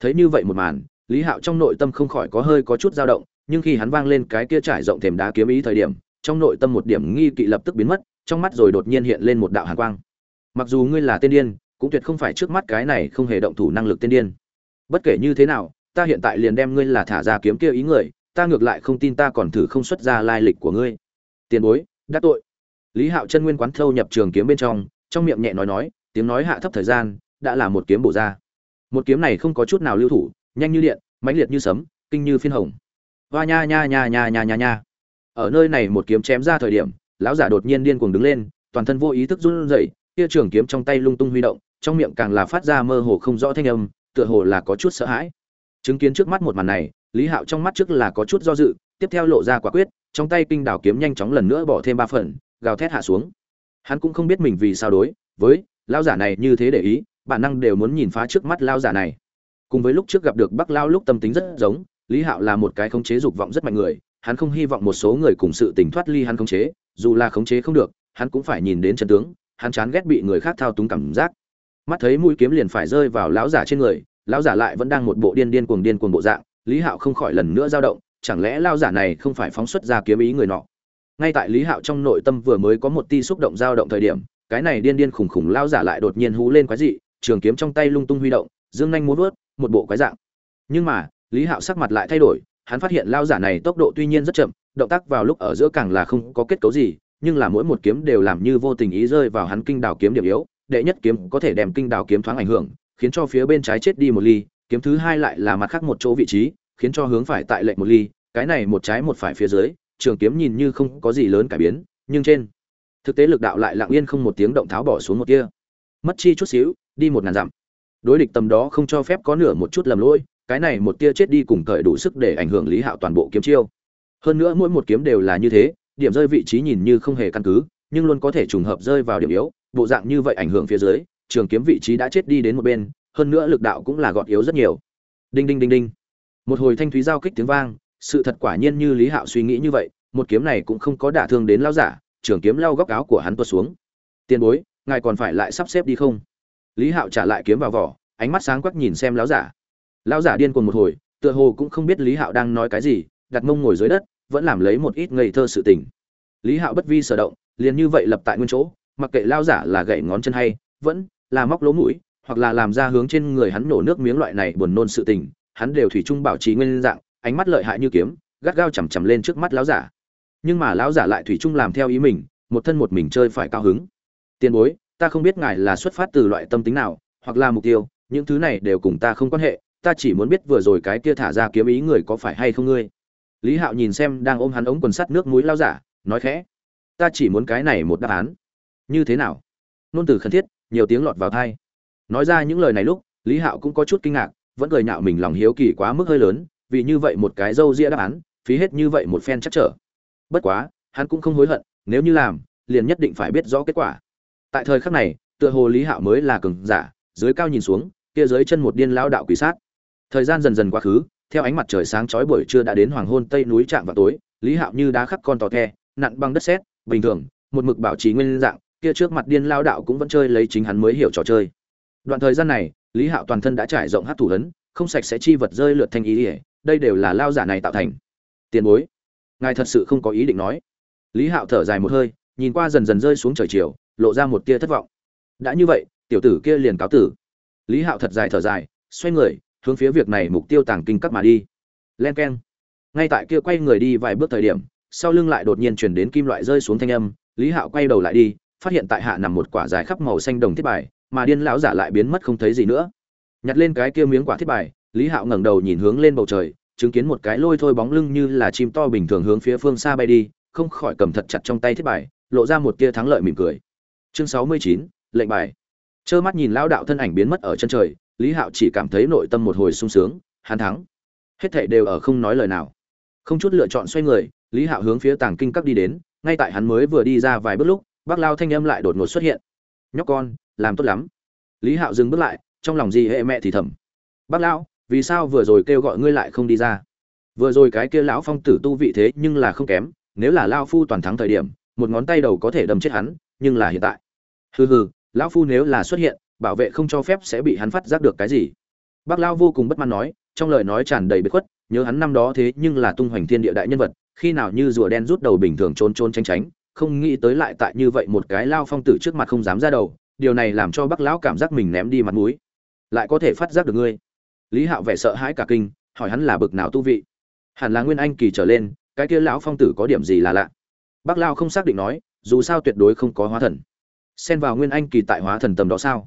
Thấy như vậy một màn, lý hạo trong nội tâm không khỏi có hơi có chút dao động, nhưng khi hắn vang lên cái kia trải rộng thềm đá kiếm ý thời điểm, trong nội tâm một điểm nghi kỵ lập tức biến mất, trong mắt rồi đột nhiên hiện lên một đạo hàn quang. Mặc dù ngươi là tên điên, cũng tuyệt không phải trước mắt cái này không hề động thủ năng lực tên điên. Bất kể như thế nào, ta hiện tại liền đem ngươi là thả ra kiếm kia ý người, ta ngược lại không tin ta còn thử không xuất ra lai lịch của ngươi. Tiền bối đắc tội lý hạo chân nguyên quán thâu nhập trường kiếm bên trong trong miệng nhẹ nói nói, tiếng nói hạ thấp thời gian, đã là một kiếm bổ ra. Một kiếm này không có chút nào lưu thủ, nhanh như điện, mãnh liệt như sấm, kinh như phiên hồng. Hoa nha nha nha nha nha nha nha. Ở nơi này một kiếm chém ra thời điểm, lão giả đột nhiên điên cuồng đứng lên, toàn thân vô ý thức run rẩy, kia trường kiếm trong tay lung tung huy động, trong miệng càng là phát ra mơ hồ không rõ thanh âm, tựa hồ là có chút sợ hãi. Chứng kiến trước mắt một màn này, lý hạo trong mắt trước là có chút do dự, tiếp theo lộ ra quả quyết, trong tay kinh đảo kiếm nhanh chóng lần nữa bỏ thêm ba phần gào thét hạ xuống. Hắn cũng không biết mình vì sao đối với lão giả này như thế để ý, bản năng đều muốn nhìn phá trước mắt lão giả này. Cùng với lúc trước gặp được bắc lao lúc tâm tính rất giống, lý hạo là một cái khống chế dục vọng rất mạnh người, hắn không hy vọng một số người cùng sự tình thoát ly hắn khống chế, dù là khống chế không được, hắn cũng phải nhìn đến chân tướng, hắn chán ghét bị người khác thao túng cảm giác. Mắt thấy mũi kiếm liền phải rơi vào lão giả trên người, lão giả lại vẫn đang một bộ điên điên cuồng điên cuồng bộ dạng, lý hạo không khỏi lần nữa dao động, chẳng lẽ lão giả này không phải phóng xuất ra kiếm ý người nọ? Ngay tại lý hạo trong nội tâm vừa mới có một ti xúc động dao động thời điểm, cái này điên điên khủng khủng lao giả lại đột nhiên hú lên quái dị, trường kiếm trong tay lung tung huy động, dương nhanh muốn vớt, một bộ quái dạng. Nhưng mà, lý hạo sắc mặt lại thay đổi, hắn phát hiện lao giả này tốc độ tuy nhiên rất chậm, động tác vào lúc ở giữa càng là không có kết cấu gì, nhưng là mỗi một kiếm đều làm như vô tình ý rơi vào hắn kinh đào kiếm điểm yếu, đệ nhất kiếm có thể đem kinh đào kiếm thoáng ảnh hưởng, khiến cho phía bên trái chết đi một ly, kiếm thứ hai lại là mặt khác một chỗ vị trí, khiến cho hướng phải tại lệnh một ly, cái này một trái một phải phía dưới trường kiếm nhìn như không có gì lớn cải biến, nhưng trên thực tế lực đạo lại lặng yên không một tiếng động tháo bỏ xuống một kia mất chi chút xíu, đi một ngàn dặm. Đối địch tầm đó không cho phép có nửa một chút lầm lỗi, cái này một tia chết đi cùng thời đủ sức để ảnh hưởng lý hạo toàn bộ kiếm chiêu. Hơn nữa mỗi một kiếm đều là như thế, điểm rơi vị trí nhìn như không hề căn cứ, nhưng luôn có thể trùng hợp rơi vào điểm yếu, bộ dạng như vậy ảnh hưởng phía dưới, trường kiếm vị trí đã chết đi đến một bên, hơn nữa lực đạo cũng là gọt yếu rất nhiều. Đinh đinh đinh đinh. Một hồi thanh thúy giao kích tiếng vang sự thật quả nhiên như lý hạo suy nghĩ như vậy, một kiếm này cũng không có đả thương đến lao giả, trường kiếm lao góc áo của hắn tuột xuống. Tiền bối, ngài còn phải lại sắp xếp đi không? Lý hạo trả lại kiếm vào vỏ, ánh mắt sáng quắc nhìn xem lão giả. Lão giả điên cuồng một hồi, tựa hồ cũng không biết lý hạo đang nói cái gì, đặt mông ngồi dưới đất, vẫn làm lấy một ít ngây thơ sự tình. Lý hạo bất vi sở động, liền như vậy lập tại nguyên chỗ, mặc kệ lão giả là gậy ngón chân hay, vẫn là móc lỗ mũi, hoặc là làm ra hướng trên người hắn nổ nước miếng loại này buồn nôn sự tình, hắn đều thủy chung bảo trì nguyên dạng ánh mắt lợi hại như kiếm, gắt gao chằm chằm lên trước mắt lão giả. Nhưng mà lão giả lại thủy chung làm theo ý mình, một thân một mình chơi phải cao hứng. Tiền bối, ta không biết ngài là xuất phát từ loại tâm tính nào, hoặc là mục tiêu, những thứ này đều cùng ta không quan hệ, ta chỉ muốn biết vừa rồi cái kia thả ra kiếm ý người có phải hay không ngươi. Lý hạo nhìn xem đang ôm hắn ống quần sắt nước mũi lao giả, nói khẽ, ta chỉ muốn cái này một đáp án. Như thế nào? Nôn từ khẩn thiết, nhiều tiếng lọt vào thai nói ra những lời này lúc, lý hạo cũng có chút kinh ngạc, vẫn cười nhạo mình lòng hiếu kỳ quá mức hơi lớn vì như vậy một cái dâu ria đáp án, phí hết như vậy một phen chắc trở. Bất quá, hắn cũng không hối hận, nếu như làm, liền nhất định phải biết rõ kết quả. Tại thời khắc này, tựa hồ lý hạo mới là cường giả, dưới cao nhìn xuống, kia dưới chân một điên lão đạo quỷ sát. Thời gian dần dần quá khứ, theo ánh mặt trời sáng chói buổi trưa đã đến hoàng hôn tây núi trạm vào tối, lý hạo như đá khắc con tò the, nặn băng đất sét, bình thường, một mực bảo trì nguyên dạng, kia trước mặt điên lao đạo cũng vẫn chơi lấy chính hắn mới hiểu trò chơi. Đoạn thời gian này, lý hạo toàn thân đã trải rộng hát thủ ấn không sạch sẽ chi vật rơi lượt thanh ý ỉa đây đều là lao giả này tạo thành. Tiền bối, ngài thật sự không có ý định nói. Lý hạo thở dài một hơi, nhìn qua dần dần rơi xuống trời chiều, lộ ra một tia thất vọng. Đã như vậy, tiểu tử kia liền cáo tử. Lý hạo thật dài thở dài, xoay người, hướng phía việc này mục tiêu tàng kinh cắt mà đi. Len k e n ngay tại kia quay người đi vài bước thời điểm, sau lưng lại đột nhiên chuyển đến kim loại rơi xuống thanh âm. Lý hạo quay đầu lại đi, phát hiện tại hạ nằm một quả dài khắp màu xanh đồng thiết bài, mà điên lão giả lại biến mất không thấy gì nữa. Nhặt lên cái kia miếng quả thiết bài lý hạo ngẩng đầu nhìn hướng lên bầu trời, chứng kiến một cái lôi thôi bóng lưng như là chim to bình thường hướng phía phương xa bay đi, không khỏi cầm thật chặt trong tay thiết bài, lộ ra một tia thắng lợi mỉm cười. Chương sáu mươi chín, lệnh bài. Trơ mắt nhìn lão đạo thân ảnh biến mất ở chân trời, lý hạo chỉ cảm thấy nội tâm một hồi sung sướng, hắn thắng. Hết thảy đều ở không nói lời nào. Không chút lựa chọn xoay người, lý hạo hướng phía tàng kinh các đi đến, ngay tại hắn mới vừa đi ra vài bước lúc, bác lao thanh âm lại đột ngột xuất hiện. Nhóc con, làm tốt lắm. Lý hạo dừng bước lại, trong lòng gì hệ mẹ thì thầm. Bác lão vì sao vừa rồi kêu gọi ngươi lại không đi ra? Vừa rồi cái kia lão phong tử tu vị thế nhưng là không kém, nếu là lao phu toàn thắng thời điểm, một ngón tay đầu có thể đâm chết hắn, nhưng là hiện tại. Hừ hừ, lão phu nếu là xuất hiện, bảo vệ không cho phép sẽ bị hắn phát giác được cái gì? Bác lao vô cùng bất mãn nói, trong lời nói tràn đầy bất khuất, nhớ hắn năm đó thế nhưng là tung hoành thiên địa đại nhân vật, khi nào như rùa đen rút đầu bình thường trốn trốn tránh tránh, không nghĩ tới lại tại như vậy một cái lao phong tử trước mặt không dám ra đầu, điều này làm cho bác lão cảm giác mình ném đi mặt mũi. Lại có thể phát giác được ngươi lý hạo vẻ sợ hãi cả kinh, hỏi hắn là bực nào tu vị. Hẳn là nguyên anh kỳ trở lên, cái kia lão phong tử có điểm gì là lạ? Bác lao không xác định nói, dù sao tuyệt đối không có hóa thần. Xen vào nguyên anh kỳ tại hóa thần tầm đó sao?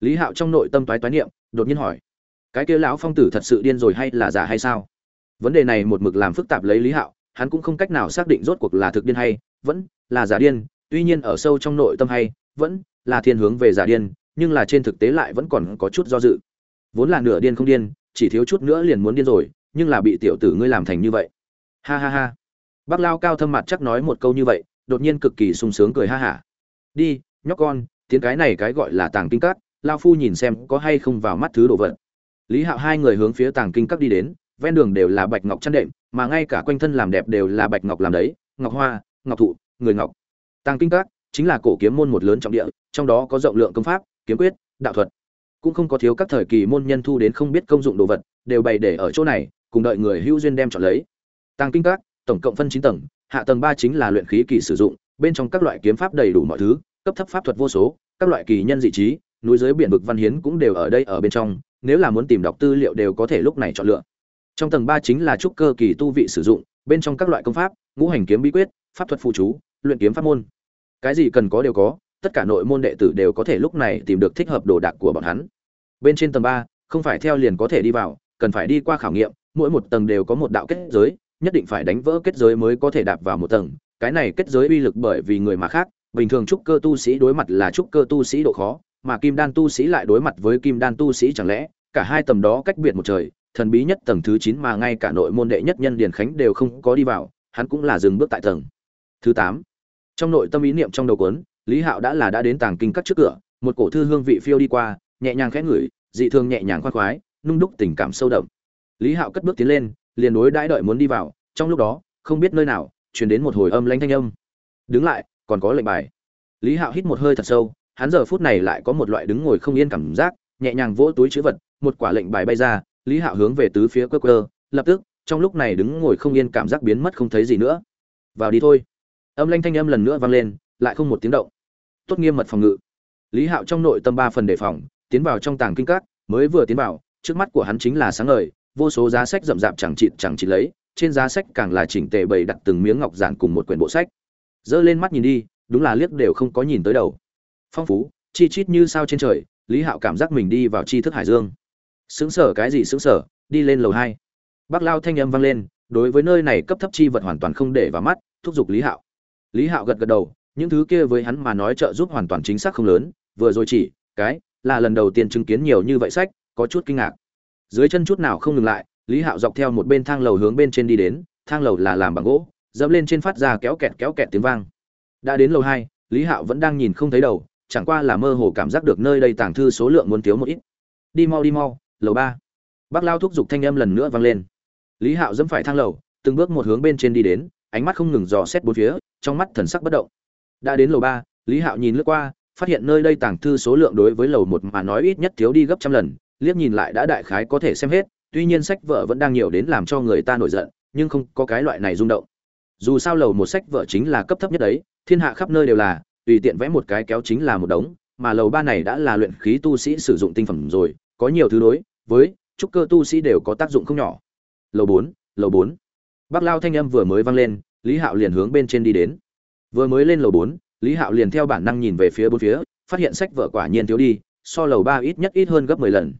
Lý hạo trong nội tâm toái toái niệm, đột nhiên hỏi, cái kia lão phong tử thật sự điên rồi hay là giả hay sao? Vấn đề này một mực làm phức tạp lấy lý hạo, hắn cũng không cách nào xác định rốt cuộc là thực điên hay vẫn là giả điên, tuy nhiên ở sâu trong nội tâm hay vẫn là thiên hướng về giả điên, nhưng là trên thực tế lại vẫn còn có chút do dự vốn là nửa điên không điên, chỉ thiếu chút nữa liền muốn điên rồi, nhưng là bị tiểu tử ngươi làm thành như vậy. Ha ha ha. Bác lao cao thâm mặt chắc nói một câu như vậy, đột nhiên cực kỳ sung sướng cười ha hả. Đi, nhóc con tiếng cái này cái gọi là tàng kinh cát lao phu nhìn xem có hay không vào mắt thứ đồ vật. Lý hạo hai người hướng phía tàng kinh cát đi đến, ven đường đều là bạch ngọc chăn đệm, mà ngay cả quanh thân làm đẹp đều là bạch ngọc làm đấy, ngọc hoa, ngọc thụ, người ngọc. Tàng kinh cát chính là cổ kiếm môn một lớn trọng địa, trong đó có rộng lượng công pháp, kiếm quyết, đạo thuật cũng không có thiếu các thời kỳ môn nhân thu đến không biết công dụng đồ vật, đều bày để ở chỗ này, cùng đợi người hữu duyên đem chọn lấy. Tàng kinh các, tổng cộng phân chín tầng, hạ tầng ba chính là luyện khí kỳ sử dụng, bên trong các loại kiếm pháp đầy đủ mọi thứ, cấp thấp pháp thuật vô số, các loại kỳ nhân dị trí, núi dưới biển vực văn hiến cũng đều ở đây ở bên trong, nếu là muốn tìm đọc tư liệu đều có thể lúc này chọn lựa. Trong tầng ba chính là trúc cơ kỳ tu vị sử dụng, bên trong các loại công pháp, ngũ hành kiếm bí quyết, pháp thuật phụ chú, luyện kiếm pháp môn. Cái gì cần có đều có, tất cả nội môn đệ tử đều có thể lúc này tìm được thích hợp đồ đạc của bọn hắn bên trên tầng ba, không phải theo liền có thể đi vào, cần phải đi qua khảo nghiệm, mỗi một tầng đều có một đạo kết giới, nhất định phải đánh vỡ kết giới mới có thể đạp vào một tầng. Cái này kết giới uy lực bởi vì người mà khác, bình thường trúc cơ tu sĩ đối mặt là trúc cơ tu sĩ độ khó, mà kim đan tu sĩ lại đối mặt với kim đan tu sĩ chẳng lẽ, cả hai tầm đó cách biệt một trời, thần bí nhất tầng thứ chín mà ngay cả nội môn đệ nhất nhân điền khánh đều không có đi vào, hắn cũng là dừng bước tại tầng thứ tám. Trong nội tâm ý niệm trong đầu cuốn, lý hạo đã là đã đến tàng kinh cắt trước cửa, một cổ thư hương vị phiêu đi qua nhẹ nhàng khẽ ngửi, dị thường nhẹ nhàng khoan khoái, nung đúc tình cảm sâu đậm. Lý hạo cất bước tiến lên, liền đối đãi đợi muốn đi vào, trong lúc đó, không biết nơi nào, truyền đến một hồi âm lãnh thanh âm. Đứng lại, còn có lệnh bài. Lý hạo hít một hơi thật sâu, hắn giờ phút này lại có một loại đứng ngồi không yên cảm giác, nhẹ nhàng vỗ túi chữ vật, một quả lệnh bài bay ra, lý hạo hướng về tứ phía cơ cơ lập tức, trong lúc này đứng ngồi không yên cảm giác biến mất không thấy gì nữa. Vào đi thôi. Âm lanh thanh âm lần nữa vang lên, lại không một tiếng động. Tốt nghiêm mật phòng ngự. Lý hạo trong nội tâm ba phần đề phòng tiến vào trong tàng kinh các, mới vừa tiến vào, trước mắt của hắn chính là sáng ngời, vô số giá sách rậm rạp chẳng chịt chẳng chịt lấy, trên giá sách càng là chỉnh tề bày đặt từng miếng ngọc giản cùng một quyển bộ sách. Dơ lên mắt nhìn đi, đúng là liếc đều không có nhìn tới đầu. Phong phú, chi chít như sao trên trời, lý hạo cảm giác mình đi vào tri thức hải dương. Sướng sở cái gì sướng sở đi lên lầu hai. Bác lao thanh âm vang lên, đối với nơi này cấp thấp chi vật hoàn toàn không để vào mắt, thúc giục lý hạo. Lý hạo gật gật đầu, những thứ kia với hắn mà nói trợ giúp hoàn toàn chính xác không lớn, vừa rồi chỉ, cái là lần đầu tiên chứng kiến nhiều như vậy sách, có chút kinh ngạc. Dưới chân chút nào không ngừng lại, lý hạo dọc theo một bên thang lầu hướng bên trên đi đến, thang lầu là làm bằng gỗ, dẫm lên trên phát ra kéo kẹt kéo kẹt tiếng vang. Đã đến lầu hai, lý hạo vẫn đang nhìn không thấy đầu, chẳng qua là mơ hồ cảm giác được nơi đây tàng thư số lượng muốn thiếu một ít. Đi mau đi mau, lầu ba. Bác lao thúc giục thanh âm lần nữa vang lên. Lý hạo dẫm phải thang lầu, từng bước một hướng bên trên đi đến, ánh mắt không ngừng dò xét bốn phía, trong mắt thần sắc bất động. Đã đến lầu ba, lý hạo nhìn lướt qua phát hiện nơi đây tàng thư số lượng đối với lầu một mà nói ít nhất thiếu đi gấp trăm lần, liếc nhìn lại đã đại khái có thể xem hết, tuy nhiên sách vở vẫn đang nhiều đến làm cho người ta nổi giận, nhưng không có cái loại này rung động. Dù sao lầu một sách vở chính là cấp thấp nhất đấy, thiên hạ khắp nơi đều là, tùy tiện vẽ một cái kéo chính là một đống, mà lầu ba này đã là luyện khí tu sĩ sử dụng tinh phẩm rồi, có nhiều thứ đối với trúc cơ tu sĩ đều có tác dụng không nhỏ. Lầu bốn lầu bốn. Bác lao thanh âm vừa mới vang lên, lý hạo liền hướng bên trên đi đến. Vừa mới lên lầu bốn lý hạo liền theo bản năng nhìn về phía bốn phía, phát hiện sách vở quả nhiên thiếu đi, so lầu ba ít nhất ít hơn gấp mười lần.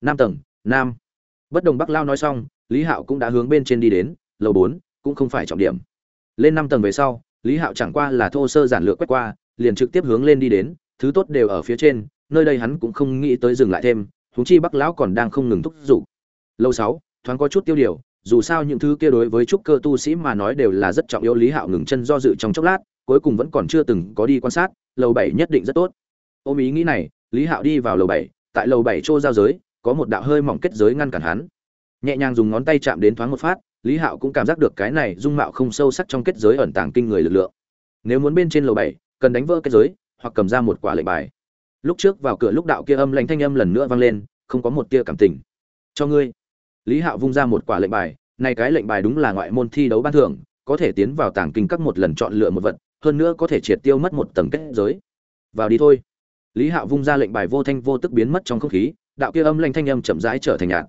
Năm tầng, nam. Bất đồng bắc lao nói xong, lý hạo cũng đã hướng bên trên đi đến, lầu bốn cũng không phải trọng điểm. Lên năm tầng về sau, lý hạo chẳng qua là thô sơ giản lược quét qua, liền trực tiếp hướng lên đi đến, thứ tốt đều ở phía trên, nơi đây hắn cũng không nghĩ tới dừng lại thêm thúng chi bắc lão còn đang không ngừng thúc giục. Lâu sáu, thoáng có chút tiêu điều dù sao những thứ kia đối với trúc cơ tu sĩ mà nói đều là rất trọng yếu, lý hạo ngừng chân do dự trong chốc lát, cuối cùng vẫn còn chưa từng có đi quan sát, lầu bảy nhất định rất tốt. Ôm ý nghĩ này, lý hạo đi vào lầu bảy, tại lầu bảy chỗ giao giới, có một đạo hơi mỏng kết giới ngăn cản hắn. Nhẹ nhàng dùng ngón tay chạm đến thoáng một phát, lý hạo cũng cảm giác được cái này dung mạo không sâu sắc trong kết giới ẩn tàng kinh người lực lượng. Nếu muốn bên trên lầu bảy, cần đánh vỡ kết giới, hoặc cầm ra một quả lệnh bài. Lúc trước vào cửa lúc đạo kia âm lạnh thanh âm lần nữa vang lên, không có một tia cảm tình. Cho ngươi lý hạo vung ra một quả lệnh bài này cái lệnh bài đúng là ngoại môn thi đấu ban thưởng, có thể tiến vào tàng kinh các một lần chọn lựa một vật, hơn nữa có thể triệt tiêu mất một tầng kết giới. Vào đi thôi. Lý hạo vung ra lệnh bài vô thanh vô tức biến mất trong không khí, đạo kia âm lanh thanh âm chậm rãi trở thành nhạt.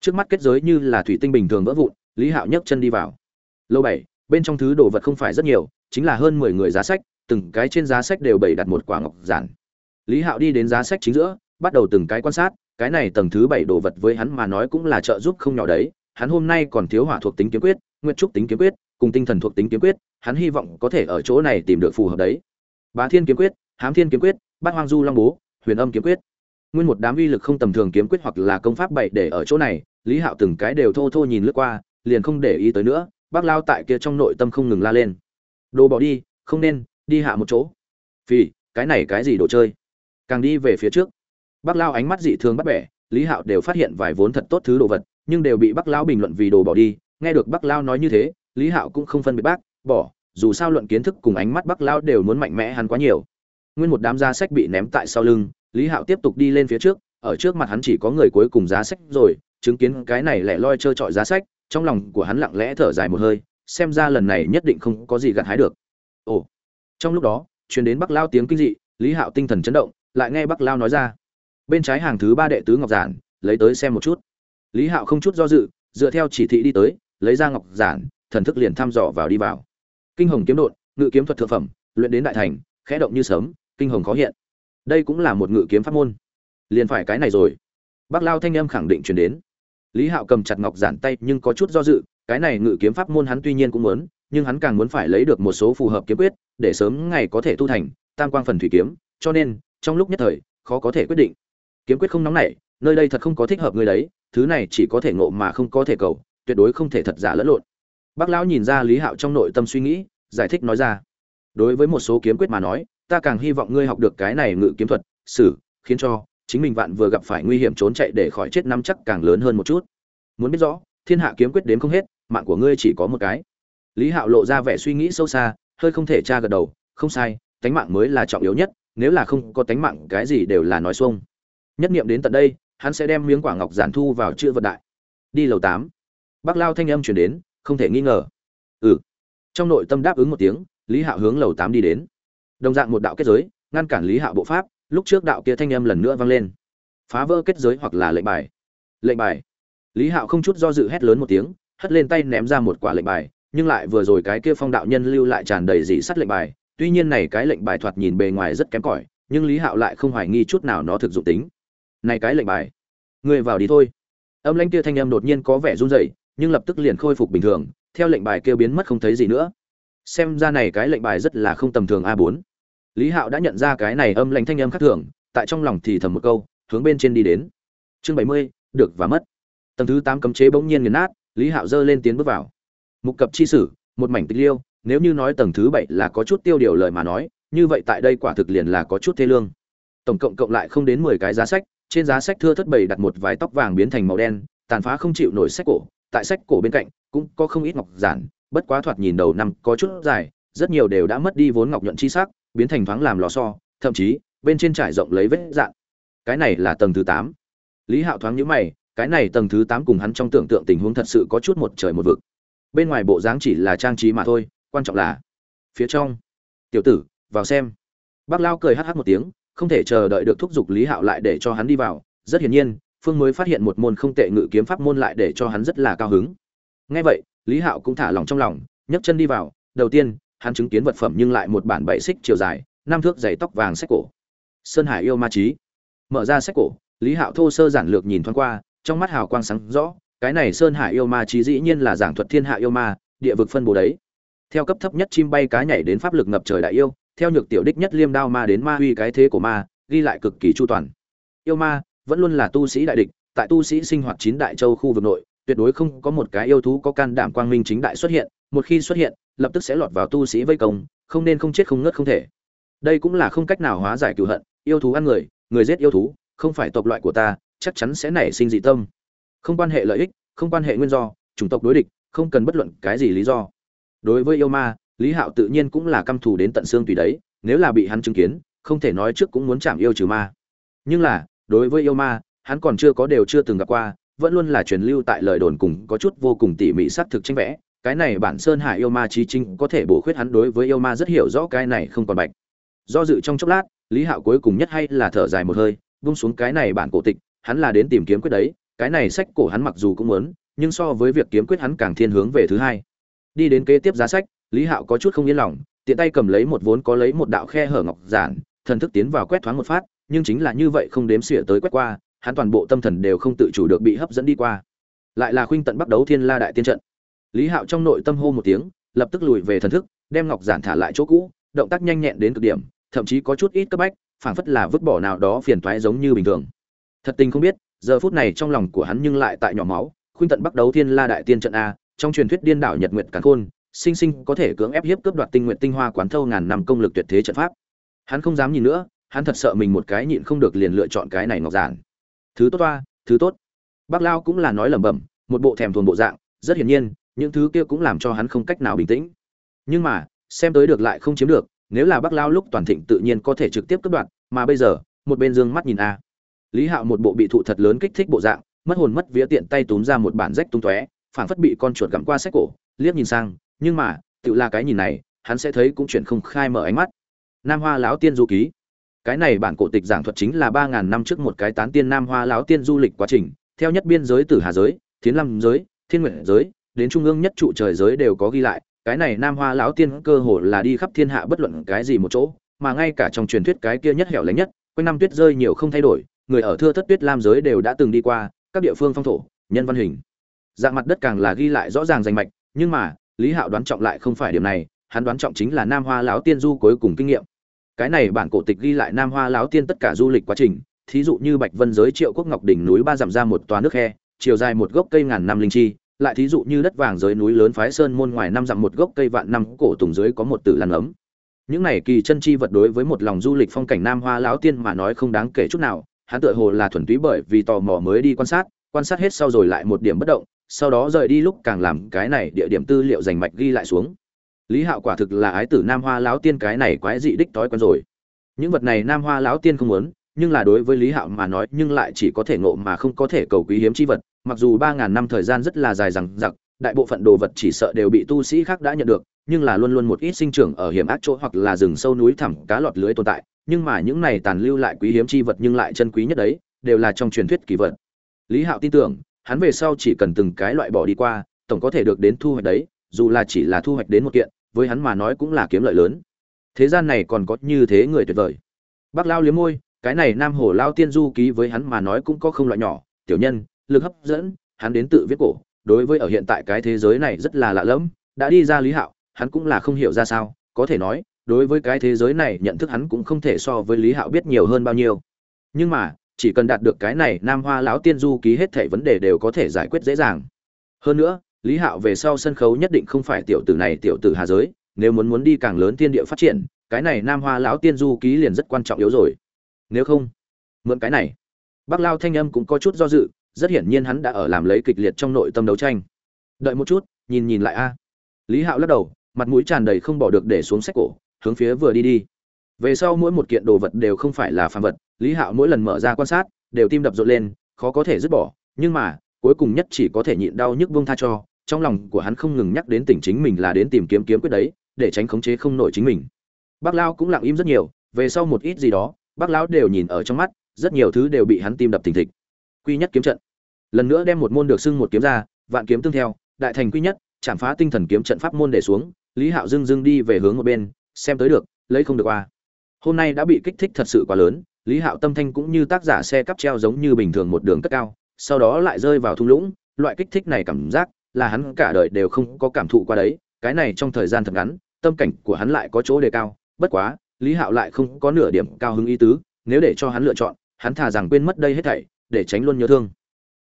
Trước mắt kết giới như là thủy tinh bình thường vỡ vụn, lý hạo nhấc chân đi vào. Lâu bảy, bên trong thứ đồ vật không phải rất nhiều, chính là hơn mười người giá sách, từng cái trên giá sách đều bày đặt một quả ngọc giản. Lý hạo đi đến giá sách chính giữa, bắt đầu từng cái quan sát cái này tầng thứ bảy đồ vật với hắn mà nói cũng là trợ giúp không nhỏ đấy. Hắn hôm nay còn thiếu hỏa thuộc tính kiếm quyết, nguyệt trúc tính kiếm quyết, cùng tinh thần thuộc tính kiếm quyết, hắn hy vọng có thể ở chỗ này tìm được phù hợp đấy. Bá thiên kiếm quyết, hám thiên kiếm quyết, bát hoang du long bố, huyền âm kiếm quyết. Nguyên một đám uy lực không tầm thường kiếm quyết hoặc là công pháp bậy để ở chỗ này, lý hạo từng cái đều thô thô nhìn lướt qua, liền không để ý tới nữa, bác lao tại kia trong nội tâm không ngừng la lên. Đồ bỏ đi, không nên, đi hạ một chỗ. Vì cái này cái gì đồ chơi? Càng đi về phía trước bác lao ánh mắt dị thường bắt bẻ, lý hạo đều phát hiện vài vốn thật tốt thứ đồ vật, nhưng đều bị bác lao bình luận vì đồ bỏ đi. Nghe được bác lao nói như thế, lý hạo cũng không phân biệt bác, bỏ. Dù sao luận kiến thức cùng ánh mắt bác lao đều muốn mạnh mẽ hắn quá nhiều. Nguyên một đám giá sách bị ném tại sau lưng, lý hạo tiếp tục đi lên phía trước, ở trước mặt hắn chỉ có người cuối cùng giá sách rồi, chứng kiến cái này lẻ loi trơ trọi giá sách, trong lòng của hắn lặng lẽ thở dài một hơi, xem ra lần này nhất định không có gì gặt hái được. Ồ. Trong lúc đó, truyền đến bắc lao tiếng kinh dị, lý hạo tinh thần chấn động, lại nghe bắc lao nói ra bên trái hàng thứ ba đệ tứ ngọc giản, lấy tới xem một chút. Lý hạo không chút do dự, dựa theo chỉ thị đi tới, lấy ra ngọc giản, thần thức liền thăm dò vào đi vào. Kinh hồng kiếm đột ngự kiếm thuật thượng phẩm, luyện đến đại thành, khẽ động như sớm kinh hồng khó hiện. Đây cũng là một ngự kiếm pháp môn. Liền phải cái này rồi. Bác lao thanh âm khẳng định chuyển đến. Lý hạo cầm chặt ngọc giản tay, nhưng có chút do dự, cái này ngự kiếm pháp môn hắn tuy nhiên cũng muốn, nhưng hắn càng muốn phải lấy được một số phù hợp kiếm quyết, để sớm ngày có thể tu thành, tam quang phần thủy kiếm, cho nên, trong lúc nhất thời, khó có thể quyết định kiếm quyết không nóng nảy, nơi đây thật không có thích hợp người đấy, thứ này chỉ có thể ngộ mà không có thể cầu, tuyệt đối không thể thật giả lẫn lộn. Bác lão nhìn ra lý hạo trong nội tâm suy nghĩ, giải thích nói ra. Đối với một số kiếm quyết mà nói, ta càng hy vọng ngươi học được cái này ngự kiếm thuật xử khiến cho chính mình vạn vừa gặp phải nguy hiểm trốn chạy để khỏi chết năm chắc càng lớn hơn một chút. Muốn biết rõ, thiên hạ kiếm quyết đến không hết, mạng của ngươi chỉ có một cái. Lý hạo lộ ra vẻ suy nghĩ sâu xa, hơi không thể tra gật đầu, không sai, tánh mạng mới là trọng yếu nhất, nếu là không có tánh mạng, cái gì đều là nói xuông nhất nghiệm đến tận đây, hắn sẽ đem miếng quả ngọc giản thu vào chữ vật đại. Đi lầu tám. Bác lao thanh âm chuyển đến, không thể nghi ngờ. Ừ. Trong nội tâm đáp ứng một tiếng, lý hạo hướng lầu tám đi đến. Đồng dạng một đạo kết giới, ngăn cản lý hạo bộ pháp, lúc trước đạo kia thanh âm lần nữa vang lên. Phá vỡ kết giới hoặc là lệnh bài. Lệnh bài. Lý hạo không chút do dự hét lớn một tiếng, hất lên tay ném ra một quả lệnh bài, nhưng lại vừa rồi cái kia phong đạo nhân lưu lại tràn đầy dị sắt lệnh bài. Tuy nhiên này cái lệnh bài thoạt nhìn bề ngoài rất kém cỏi, nhưng lý hạo lại không hoài nghi chút nào nó thực dụng tính này cái lệnh bài. Người vào đi thôi. Âm lãnh kia thanh âm đột nhiên có vẻ run rẩy nhưng lập tức liền khôi phục bình thường theo lệnh bài kia biến mất không thấy gì nữa. Xem ra này cái lệnh bài rất là không tầm thường a 4 lý hạo đã nhận ra cái này âm lãnh thanh âm khác thường tại trong lòng thì thầm một câu hướng bên trên đi đến. Chương 70, được và mất. Tầng thứ 8 cấm chế bỗng nhiên nghiền nát lý hạo giơ lên tiến bước vào. Mục cập chi sử một mảnh tịch liêu nếu như nói tầng thứ 7 là có chút tiêu điều lời mà nói như vậy tại đây quả thực liền là có chút thê lương. Tổng cộng cộng lại không đến 10 cái giá sách trên giá sách thưa thất bày đặt một vài tóc vàng biến thành màu đen, tàn phá không chịu nổi sách cổ. Tại sách cổ bên cạnh, cũng có không ít ngọc giản, bất quá thoạt nhìn đầu năm có chút dài, rất nhiều đều đã mất đi vốn ngọc nhuận chi sắc, biến thành thoáng làm lò xo, thậm chí, bên trên trải rộng lấy vết dạng cái này là tầng thứ tám. Lý hạo thoáng nhíu mày, cái này tầng thứ tám cùng hắn trong tưởng tượng tình huống thật sự có chút một trời một vực. Bên ngoài bộ dáng chỉ là trang trí mà thôi, quan trọng là, phía trong. Tiểu tử, vào xem. Bác lao cười hh một tiếng không thể chờ đợi được thúc giục lý hạo lại để cho hắn đi vào. Rất hiển nhiên, phương mới phát hiện một môn không tệ ngự kiếm pháp môn lại để cho hắn rất là cao hứng. Ngay vậy, lý hạo cũng thả lòng trong lòng, nhấc chân đi vào. Đầu tiên, hắn chứng kiến vật phẩm nhưng lại một bản bảy xích chiều dài, năm thước dày tóc vàng sách cổ. Sơn hải yêu ma trí. Mở ra sách cổ, lý hạo thô sơ giản lược nhìn thoáng qua, trong mắt hào quang sáng rõ, cái này sơn hải yêu ma trí dĩ nhiên là giảng thuật thiên hạ yêu ma, địa vực phân bố đấy. Theo cấp thấp nhất chim bay cá nhảy đến pháp lực ngập trời đại yêu theo nhược tiểu đích nhất liêm đao ma đến ma huy cái thế của ma, ghi lại cực kỳ chu toàn. Yêu ma, vẫn luôn là tu sĩ đại địch, tại tu sĩ sinh hoạt chín đại châu khu vực nội, tuyệt đối không có một cái yêu thú có can đảm quang minh chính đại xuất hiện, một khi xuất hiện, lập tức sẽ lọt vào tu sĩ vây công, không nên không chết không ngất không thể. Đây cũng là không cách nào hóa giải cựu hận, yêu thú ăn người người giết yêu thú, không phải tộc loại của ta, chắc chắn sẽ nảy sinh dị tâm. Không quan hệ lợi ích, không quan hệ nguyên do, chủng tộc đối địch, không cần bất luận cái gì lý do. Đối với yêu ma lý hạo tự nhiên cũng là căm thù đến tận xương tùy đấy, nếu là bị hắn chứng kiến, không thể nói trước cũng muốn chạm yêu trừ ma. Nhưng là, đối với yêu ma, hắn còn chưa có đều chưa từng gặp qua, vẫn luôn là truyền lưu tại lời đồn cùng có chút vô cùng tỉ mỉ xác thực tranh vẽ. Cái này bản sơn hải yêu ma trí trinh có thể bổ khuyết hắn đối với yêu ma rất hiểu rõ, cái này không còn bạch. Do dự trong chốc lát, lý hạo cuối cùng nhất hay là thở dài một hơi, buông xuống cái này bản cổ tịch, hắn là đến tìm kiếm quyết đấy, cái này sách cổ hắn mặc dù cũng muốn, nhưng so với việc kiếm quyết hắn càng thiên hướng về thứ hai. Đi đến kế tiếp giá sách lý hạo có chút không yên lòng, tiện tay cầm lấy một vốn có lấy một đạo khe hở ngọc giản, thần thức tiến vào quét thoáng một phát, nhưng chính là như vậy không đếm xỉa tới quét qua, hắn toàn bộ tâm thần đều không tự chủ được bị hấp dẫn đi qua. Lại là khuynh tận bắt đấu thiên la đại tiên trận. Lý hạo trong nội tâm hô một tiếng, lập tức lùi về thần thức, đem ngọc giản thả lại chỗ cũ, động tác nhanh nhẹn đến cực điểm, thậm chí có chút ít cấp bách, phảng phất là vứt bỏ nào đó phiền toái giống như bình thường. Thật tình không biết, giờ phút này trong lòng của hắn nhưng lại tại nhỏ máu, khuynh tận bắt đấu thiên la đại tiên trận a, trong truyền thuyết điên đảo nhật nguyệt càn khôn sinh sinh có thể cưỡng ép hiếp cướp đoạt tinh nguyện tinh hoa quán thâu ngàn năm công lực tuyệt thế trận pháp. Hắn không dám nhìn nữa, hắn thật sợ mình một cái nhịn không được liền lựa chọn cái này ngọc giản. Thứ tốt toa, thứ tốt. Bác lao cũng là nói lẩm bẩm, một bộ thèm thuồng bộ dạng, rất hiển nhiên, những thứ kia cũng làm cho hắn không cách nào bình tĩnh. Nhưng mà, xem tới được lại không chiếm được, nếu là bác lao lúc toàn thịnh tự nhiên có thể trực tiếp cướp đoạt, mà bây giờ, một bên dương mắt nhìn a. Lý hạo một bộ bị thụ thật lớn kích thích bộ dạng, mất hồn mất vía tiện tay túm ra một bản rách tung tóe, phảng phất bị con chuột gặm qua sách cổ, liếc nhìn sang nhưng mà tự là cái nhìn này, hắn sẽ thấy cũng chuyển không khai mở ánh mắt. Nam hoa lão tiên du ký. Cái này bản cổ tịch giảng thuật chính là ba ngàn năm trước một cái tán tiên nam hoa lão tiên du lịch quá trình, theo nhất biên giới từ hà giới, thiến lâm giới, thiên nguyện giới, đến trung ương nhất trụ trời giới đều có ghi lại, cái này nam hoa lão tiên cơ hồ là đi khắp thiên hạ bất luận cái gì một chỗ, mà ngay cả trong truyền thuyết cái kia nhất hẻo lánh nhất, quanh năm tuyết rơi nhiều không thay đổi, người ở thưa thất tuyết lam giới đều đã từng đi qua, các địa phương phong thổ, nhân văn hình. Dạng mặt đất càng là ghi lại rõ ràng danh mạch, nhưng mà lý hạo đoán trọng lại không phải điểm này, hắn đoán trọng chính là nam hoa lão tiên du cuối cùng kinh nghiệm. Cái này bản cổ tịch ghi lại nam hoa lão tiên tất cả du lịch quá trình, thí dụ như bạch vân giới triệu quốc ngọc đỉnh núi ba dặm ra một toa nước khe, chiều dài một gốc cây ngàn năm linh chi, lại thí dụ như đất vàng giới núi lớn phái sơn môn ngoài năm dặm một gốc cây vạn năm cổ tùng dưới có một tử lan ấm. Những này kỳ chân chi vật đối với một lòng du lịch phong cảnh nam hoa lão tiên mà nói không đáng kể chút nào, hắn tựa hồ là thuần túy bởi vì tò mò mới đi quan sát quan sát hết sau rồi lại một điểm bất động sau đó rời đi lúc càng làm cái này địa điểm tư liệu dành mạch ghi lại xuống. Lý hạo quả thực là ái tử nam hoa lão tiên cái này quái dị đích tối quen rồi. Những vật này nam hoa lão tiên không muốn, nhưng là đối với lý hạo mà nói, nhưng lại chỉ có thể ngộ mà không có thể cầu quý hiếm chi vật, mặc dù ba ngàn năm thời gian rất là dài rằng giặc đại bộ phận đồ vật chỉ sợ đều bị tu sĩ khác đã nhận được, nhưng là luôn luôn một ít sinh trưởng ở hiểm ác chỗ hoặc là rừng sâu núi thẳm cá lọt lưới tồn tại, nhưng mà những này tàn lưu lại quý hiếm chi vật nhưng lại chân quý nhất đấy, đều là trong truyền thuyết kỳ vật. Lý hạo tin tưởng hắn về sau chỉ cần từng cái loại bỏ đi qua, tổng có thể được đến thu hoạch đấy, dù là chỉ là thu hoạch đến một kiện, với hắn mà nói cũng là kiếm lợi lớn. Thế gian này còn có như thế người tuyệt vời. Bác lao liếm môi, cái này nam hồ lao tiên du ký với hắn mà nói cũng có không loại nhỏ, tiểu nhân, lực hấp dẫn, hắn đến tự viết cổ, đối với ở hiện tại cái thế giới này rất là lạ lẫm, đã đi ra lý hạo, hắn cũng là không hiểu ra sao, có thể nói, đối với cái thế giới này nhận thức hắn cũng không thể so với lý hạo biết nhiều hơn bao nhiêu. Nhưng mà chỉ cần đạt được cái này, nam hoa lão tiên du ký hết thảy vấn đề đều có thể giải quyết dễ dàng. Hơn nữa, lý hạo về sau sân khấu nhất định không phải tiểu tử này, tiểu tử hà giới, nếu muốn muốn đi càng lớn tiên địa phát triển, cái này nam hoa lão tiên du ký liền rất quan trọng yếu rồi. Nếu không, mượn cái này. Bác lao thanh âm cũng có chút do dự, rất hiển nhiên hắn đã ở làm lấy kịch liệt trong nội tâm đấu tranh. Đợi một chút, nhìn nhìn lại a. Lý hạo lắc đầu, mặt mũi tràn đầy không bỏ được để xuống sách cổ, hướng phía vừa đi đi. Về sau mỗi một kiện đồ vật đều không phải là phàm vật lý hạo mỗi lần mở ra quan sát, đều tim đập rộn lên, khó có thể dứt bỏ, nhưng mà, cuối cùng nhất chỉ có thể nhịn đau nhức vương tha cho, trong lòng của hắn không ngừng nhắc đến tình chính mình là đến tìm kiếm kiếm quyết đấy, để tránh khống chế không nổi chính mình. Bác lao cũng lặng im rất nhiều, về sau một ít gì đó, bác lão đều nhìn ở trong mắt, rất nhiều thứ đều bị hắn tim đập thình thịch. Quy nhất kiếm trận. Lần nữa đem một môn được xưng một kiếm ra, vạn kiếm tương theo, đại thành quy nhất, chạm phá tinh thần kiếm trận pháp môn để xuống, lý hạo dưng dưng đi về hướng một bên, xem tới được, lấy không được qua. Hôm nay đã bị kích thích thật sự quá lớn lý hạo tâm thanh cũng như tác giả xe cắp treo giống như bình thường một đường cất cao, sau đó lại rơi vào thung lũng. Loại kích thích này cảm giác là hắn cả đời đều không có cảm thụ qua đấy. Cái này trong thời gian thật ngắn, tâm cảnh của hắn lại có chỗ đề cao. Bất quá, lý hạo lại không có nửa điểm cao hứng ý tứ. Nếu để cho hắn lựa chọn, hắn thà rằng quên mất đây hết thảy, để tránh luôn nhớ thương.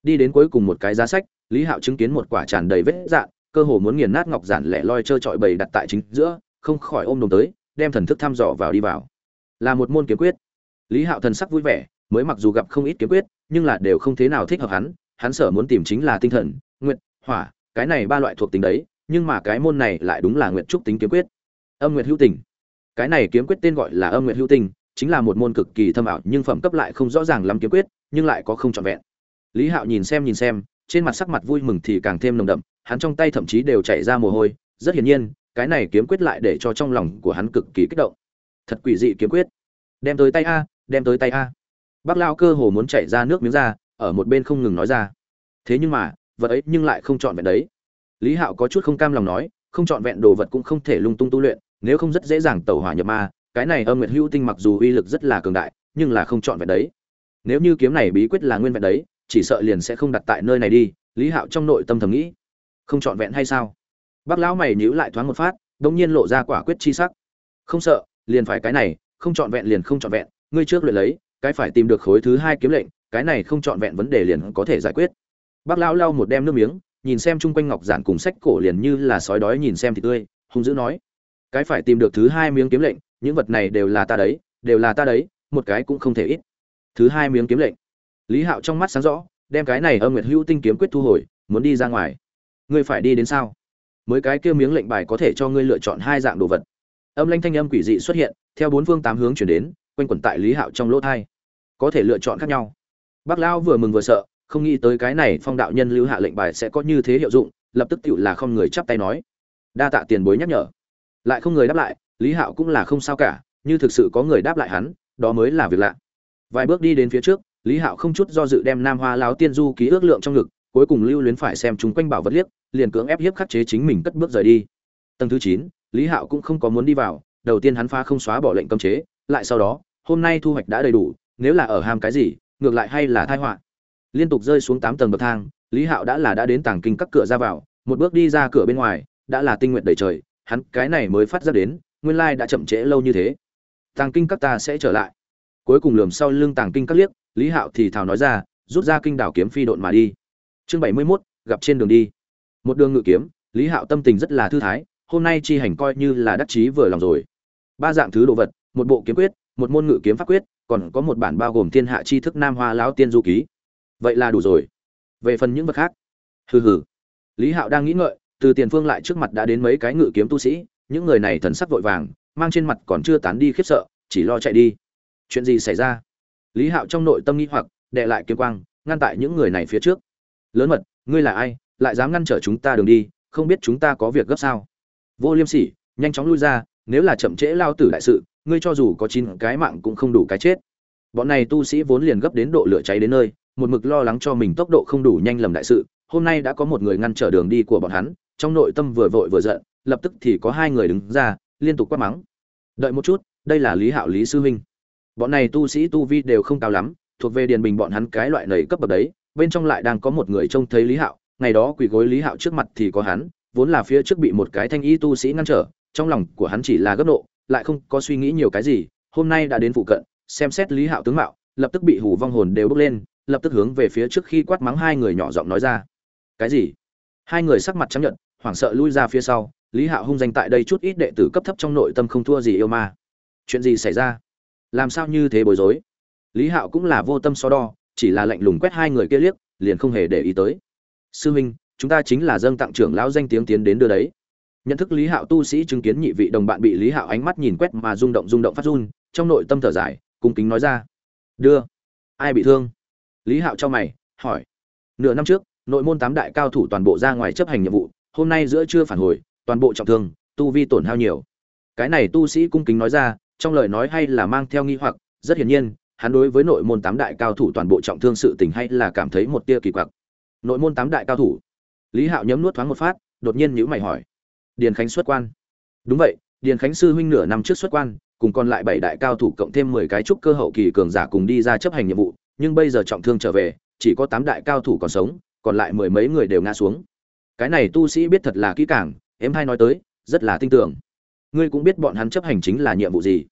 Đi đến cuối cùng một cái giá sách, lý hạo chứng kiến một quả tràn đầy vết dạn, cơ hồ muốn nghiền nát ngọc giản lẻ loi trơ trọi bầy đặt tại chính giữa, không khỏi ôm đồng tới, đem thần thức thăm dò vào đi vào. Là một môn kiếm quyết lý hạo thần sắc vui vẻ, mới mặc dù gặp không ít kiếm quyết, nhưng là đều không thế nào thích hợp hắn hắn sở muốn tìm chính là tinh thần nguyện hỏa, cái này ba loại thuộc tính đấy, nhưng mà cái môn này lại đúng là nguyện trúc tính kiếm quyết. Âm nguyện hữu tình. Cái này kiếm quyết tên gọi là âm nguyện hữu tình, chính là một môn cực kỳ thâm ảo, nhưng phẩm cấp lại không rõ ràng lắm kiếm quyết, nhưng lại có không trọn vẹn. Lý hạo nhìn xem nhìn xem, trên mặt sắc mặt vui mừng thì càng thêm nồng đậm, hắn trong tay thậm chí đều chảy ra mồ hôi, rất hiển nhiên, cái này kiếm quyết lại để cho trong lòng của hắn cực kỳ kích động. Thật quỷ dị kiếm quyết. Đem tới tay a đem tới tay a. Bác lao cơ hồ muốn chảy ra nước miếng ra, ở một bên không ngừng nói ra. Thế nhưng mà, vật ấy nhưng lại không chọn vẹn đấy. Lý hạo có chút không cam lòng nói, không chọn vẹn đồ vật cũng không thể lung tung tu luyện, nếu không rất dễ dàng tẩu hỏa nhập ma, cái này âm nguyệt hữu tinh mặc dù uy lực rất là cường đại, nhưng là không chọn vẹn đấy. Nếu như kiếm này bí quyết là nguyên vẹn đấy, chỉ sợ liền sẽ không đặt tại nơi này đi, lý hạo trong nội tâm thầm nghĩ. Không chọn vẹn hay sao? Bác lão mày nhíu lại thoáng một phát đống nhiên lộ ra quả quyết chi sắc. Không sợ, liền phải cái này, không chọn vẹn liền không chọn vẹn ngươi trước luyện lấy, cái phải tìm được khối thứ hai kiếm lệnh, cái này không chọn vẹn vấn đề liền có thể giải quyết. Bác lão lau một đem nước miếng, nhìn xem chung quanh ngọc giản cùng sách cổ liền như là sói đói nhìn xem thì tươi, hung dữ nói, cái phải tìm được thứ hai miếng kiếm lệnh, những vật này đều là ta đấy, đều là ta đấy, một cái cũng không thể ít. Thứ hai miếng kiếm lệnh. Lý hạo trong mắt sáng rõ, đem cái này âm nguyệt hữu tinh kiếm quyết thu hồi, muốn đi ra ngoài. Ngươi phải đi đến sao? Mới cái kia miếng lệnh bài có thể cho ngươi lựa chọn hai dạng đồ vật. Âm lanh thanh âm quỷ dị xuất hiện, theo bốn phương tám hướng chuyển đến quanh quẩn tại lý hạo trong lỗ thai. Có thể lựa chọn khác nhau. Bác lão vừa mừng vừa sợ, không nghĩ tới cái này phong đạo nhân lưu hạ lệnh bài sẽ có như thế hiệu dụng, lập tức tựu là không người chắp tay nói. Đa tạ tiền bối nhắc nhở. Lại không người đáp lại, lý hạo cũng là không sao cả, như thực sự có người đáp lại hắn, đó mới là việc lạ. Vài bước đi đến phía trước, lý hạo không chút do dự đem nam hoa láo tiên du ký ước lượng trong ngực, cuối cùng lưu luyến phải xem chúng quanh bảo vật liếc, liền cưỡng ép hiếp khắc chế chính mình cất bước rời đi. Tầng thứ chín, lý hạo cũng không có muốn đi vào, đầu tiên hắn pha không xóa bỏ lệnh cấm chế lại sau đó, hôm nay thu hoạch đã đầy đủ, nếu là ở ham cái gì, ngược lại hay là thai họa. Liên tục rơi xuống tám tầng bậc thang, lý hạo đã là đã đến tàng kinh các cửa ra vào, một bước đi ra cửa bên ngoài, đã là tinh nguyện đầy trời, hắn cái này mới phát ra đến, nguyên lai đã chậm trễ lâu như thế. Tàng kinh các ta sẽ trở lại. Cuối cùng lườm sau lưng tàng kinh các liếc, lý hạo thì thào nói ra, rút ra kinh đảo kiếm phi độn mà đi. Chương bảy mươi mốt, gặp trên đường đi. Một đường ngự kiếm, lý hạo tâm tình rất là thư thái, hôm nay chi hành coi như là đắc chí vừa lòng rồi. Ba dạng thứ đồ vật một bộ kiếm quyết, một môn ngự kiếm pháp quyết, còn có một bản bao gồm thiên hạ tri thức nam hoa lão tiên du ký. Vậy là đủ rồi. Về phần những vật khác. Hừ hừ. Lý hạo đang nghĩ ngợi, từ tiền phương lại trước mặt đã đến mấy cái ngự kiếm tu sĩ, những người này thần sắc vội vàng, mang trên mặt còn chưa tán đi khiếp sợ, chỉ lo chạy đi. Chuyện gì xảy ra? Lý hạo trong nội tâm nghi hoặc, đè lại kiếm quang, ngăn tại những người này phía trước. Lớn mật, ngươi là ai? Lại dám ngăn trở chúng ta đường đi, không biết chúng ta có việc gấp sao? Vô liêm sỉ, nhanh chóng lui ra, nếu là chậm trễ lao tử đại sự ngươi cho dù có chín cái mạng cũng không đủ cái chết. Bọn này tu sĩ vốn liền gấp đến độ lửa cháy đến nơi, một mực lo lắng cho mình tốc độ không đủ nhanh lầm đại sự. Hôm nay đã có một người ngăn trở đường đi của bọn hắn, trong nội tâm vừa vội vừa giận, lập tức thì có hai người đứng ra, liên tục quát mắng. Đợi một chút, đây là lý hạo lý sư huynh. Bọn này tu sĩ tu vi đều không cao lắm, thuộc về điền bình bọn hắn cái loại nầy cấp bậc đấy, bên trong lại đang có một người trông thấy lý hạo, ngày đó quỳ gối lý hạo trước mặt thì có hắn, vốn là phía trước bị một cái thanh y tu sĩ ngăn trở, trong lòng của hắn chỉ là gấp nộ lại không có suy nghĩ nhiều cái gì, hôm nay đã đến phụ cận, xem xét lý hạo tướng mạo, lập tức bị hù vong hồn đều bước lên, lập tức hướng về phía trước khi quát mắng hai người nhỏ giọng nói ra. Cái gì? Hai người sắc mặt chấp nhận hoảng sợ lui ra phía sau, lý hạo hung danh tại đây chút ít đệ tử cấp thấp trong nội tâm không thua gì yêu ma. Chuyện gì xảy ra? Làm sao như thế bối rối? Lý hạo cũng là vô tâm so đo, chỉ là lạnh lùng quét hai người kia liếc, liền không hề để ý tới. Sư huynh chúng ta chính là dâng tặng trưởng lão danh tiếng tiến đến đưa đấy nhận thức lý hạo tu sĩ chứng kiến nhị vị đồng bạn bị lý hạo ánh mắt nhìn quét mà rung động rung động phát run, trong nội tâm thở dài, cung kính nói ra. Đưa. Ai bị thương? Lý hạo cho mày, hỏi. Nửa năm trước, nội môn tám đại cao thủ toàn bộ ra ngoài chấp hành nhiệm vụ, hôm nay giữa trưa phản hồi, toàn bộ trọng thương, tu vi tổn hao nhiều. Cái này tu sĩ cung kính nói ra, trong lời nói hay là mang theo nghi hoặc, rất hiển nhiên, hắn đối với nội môn tám đại cao thủ toàn bộ trọng thương sự tình hay là cảm thấy một tia kỳ quặc. Nội môn tám đại cao thủ. Lý hạo nhấm nuốt thoáng một phát, đột nhiên nhữ mày hỏi điền khánh xuất quan. Đúng vậy, điền khánh sư huynh nửa năm trước xuất quan, cùng còn lại bảy đại cao thủ cộng thêm mười cái trúc cơ hậu kỳ cường giả cùng đi ra chấp hành nhiệm vụ, nhưng bây giờ trọng thương trở về, chỉ có tám đại cao thủ còn sống, còn lại mười mấy người đều ngã xuống. Cái này tu sĩ biết thật là kỹ càng, em hai nói tới, rất là tin tưởng. Ngươi cũng biết bọn hắn chấp hành chính là nhiệm vụ gì.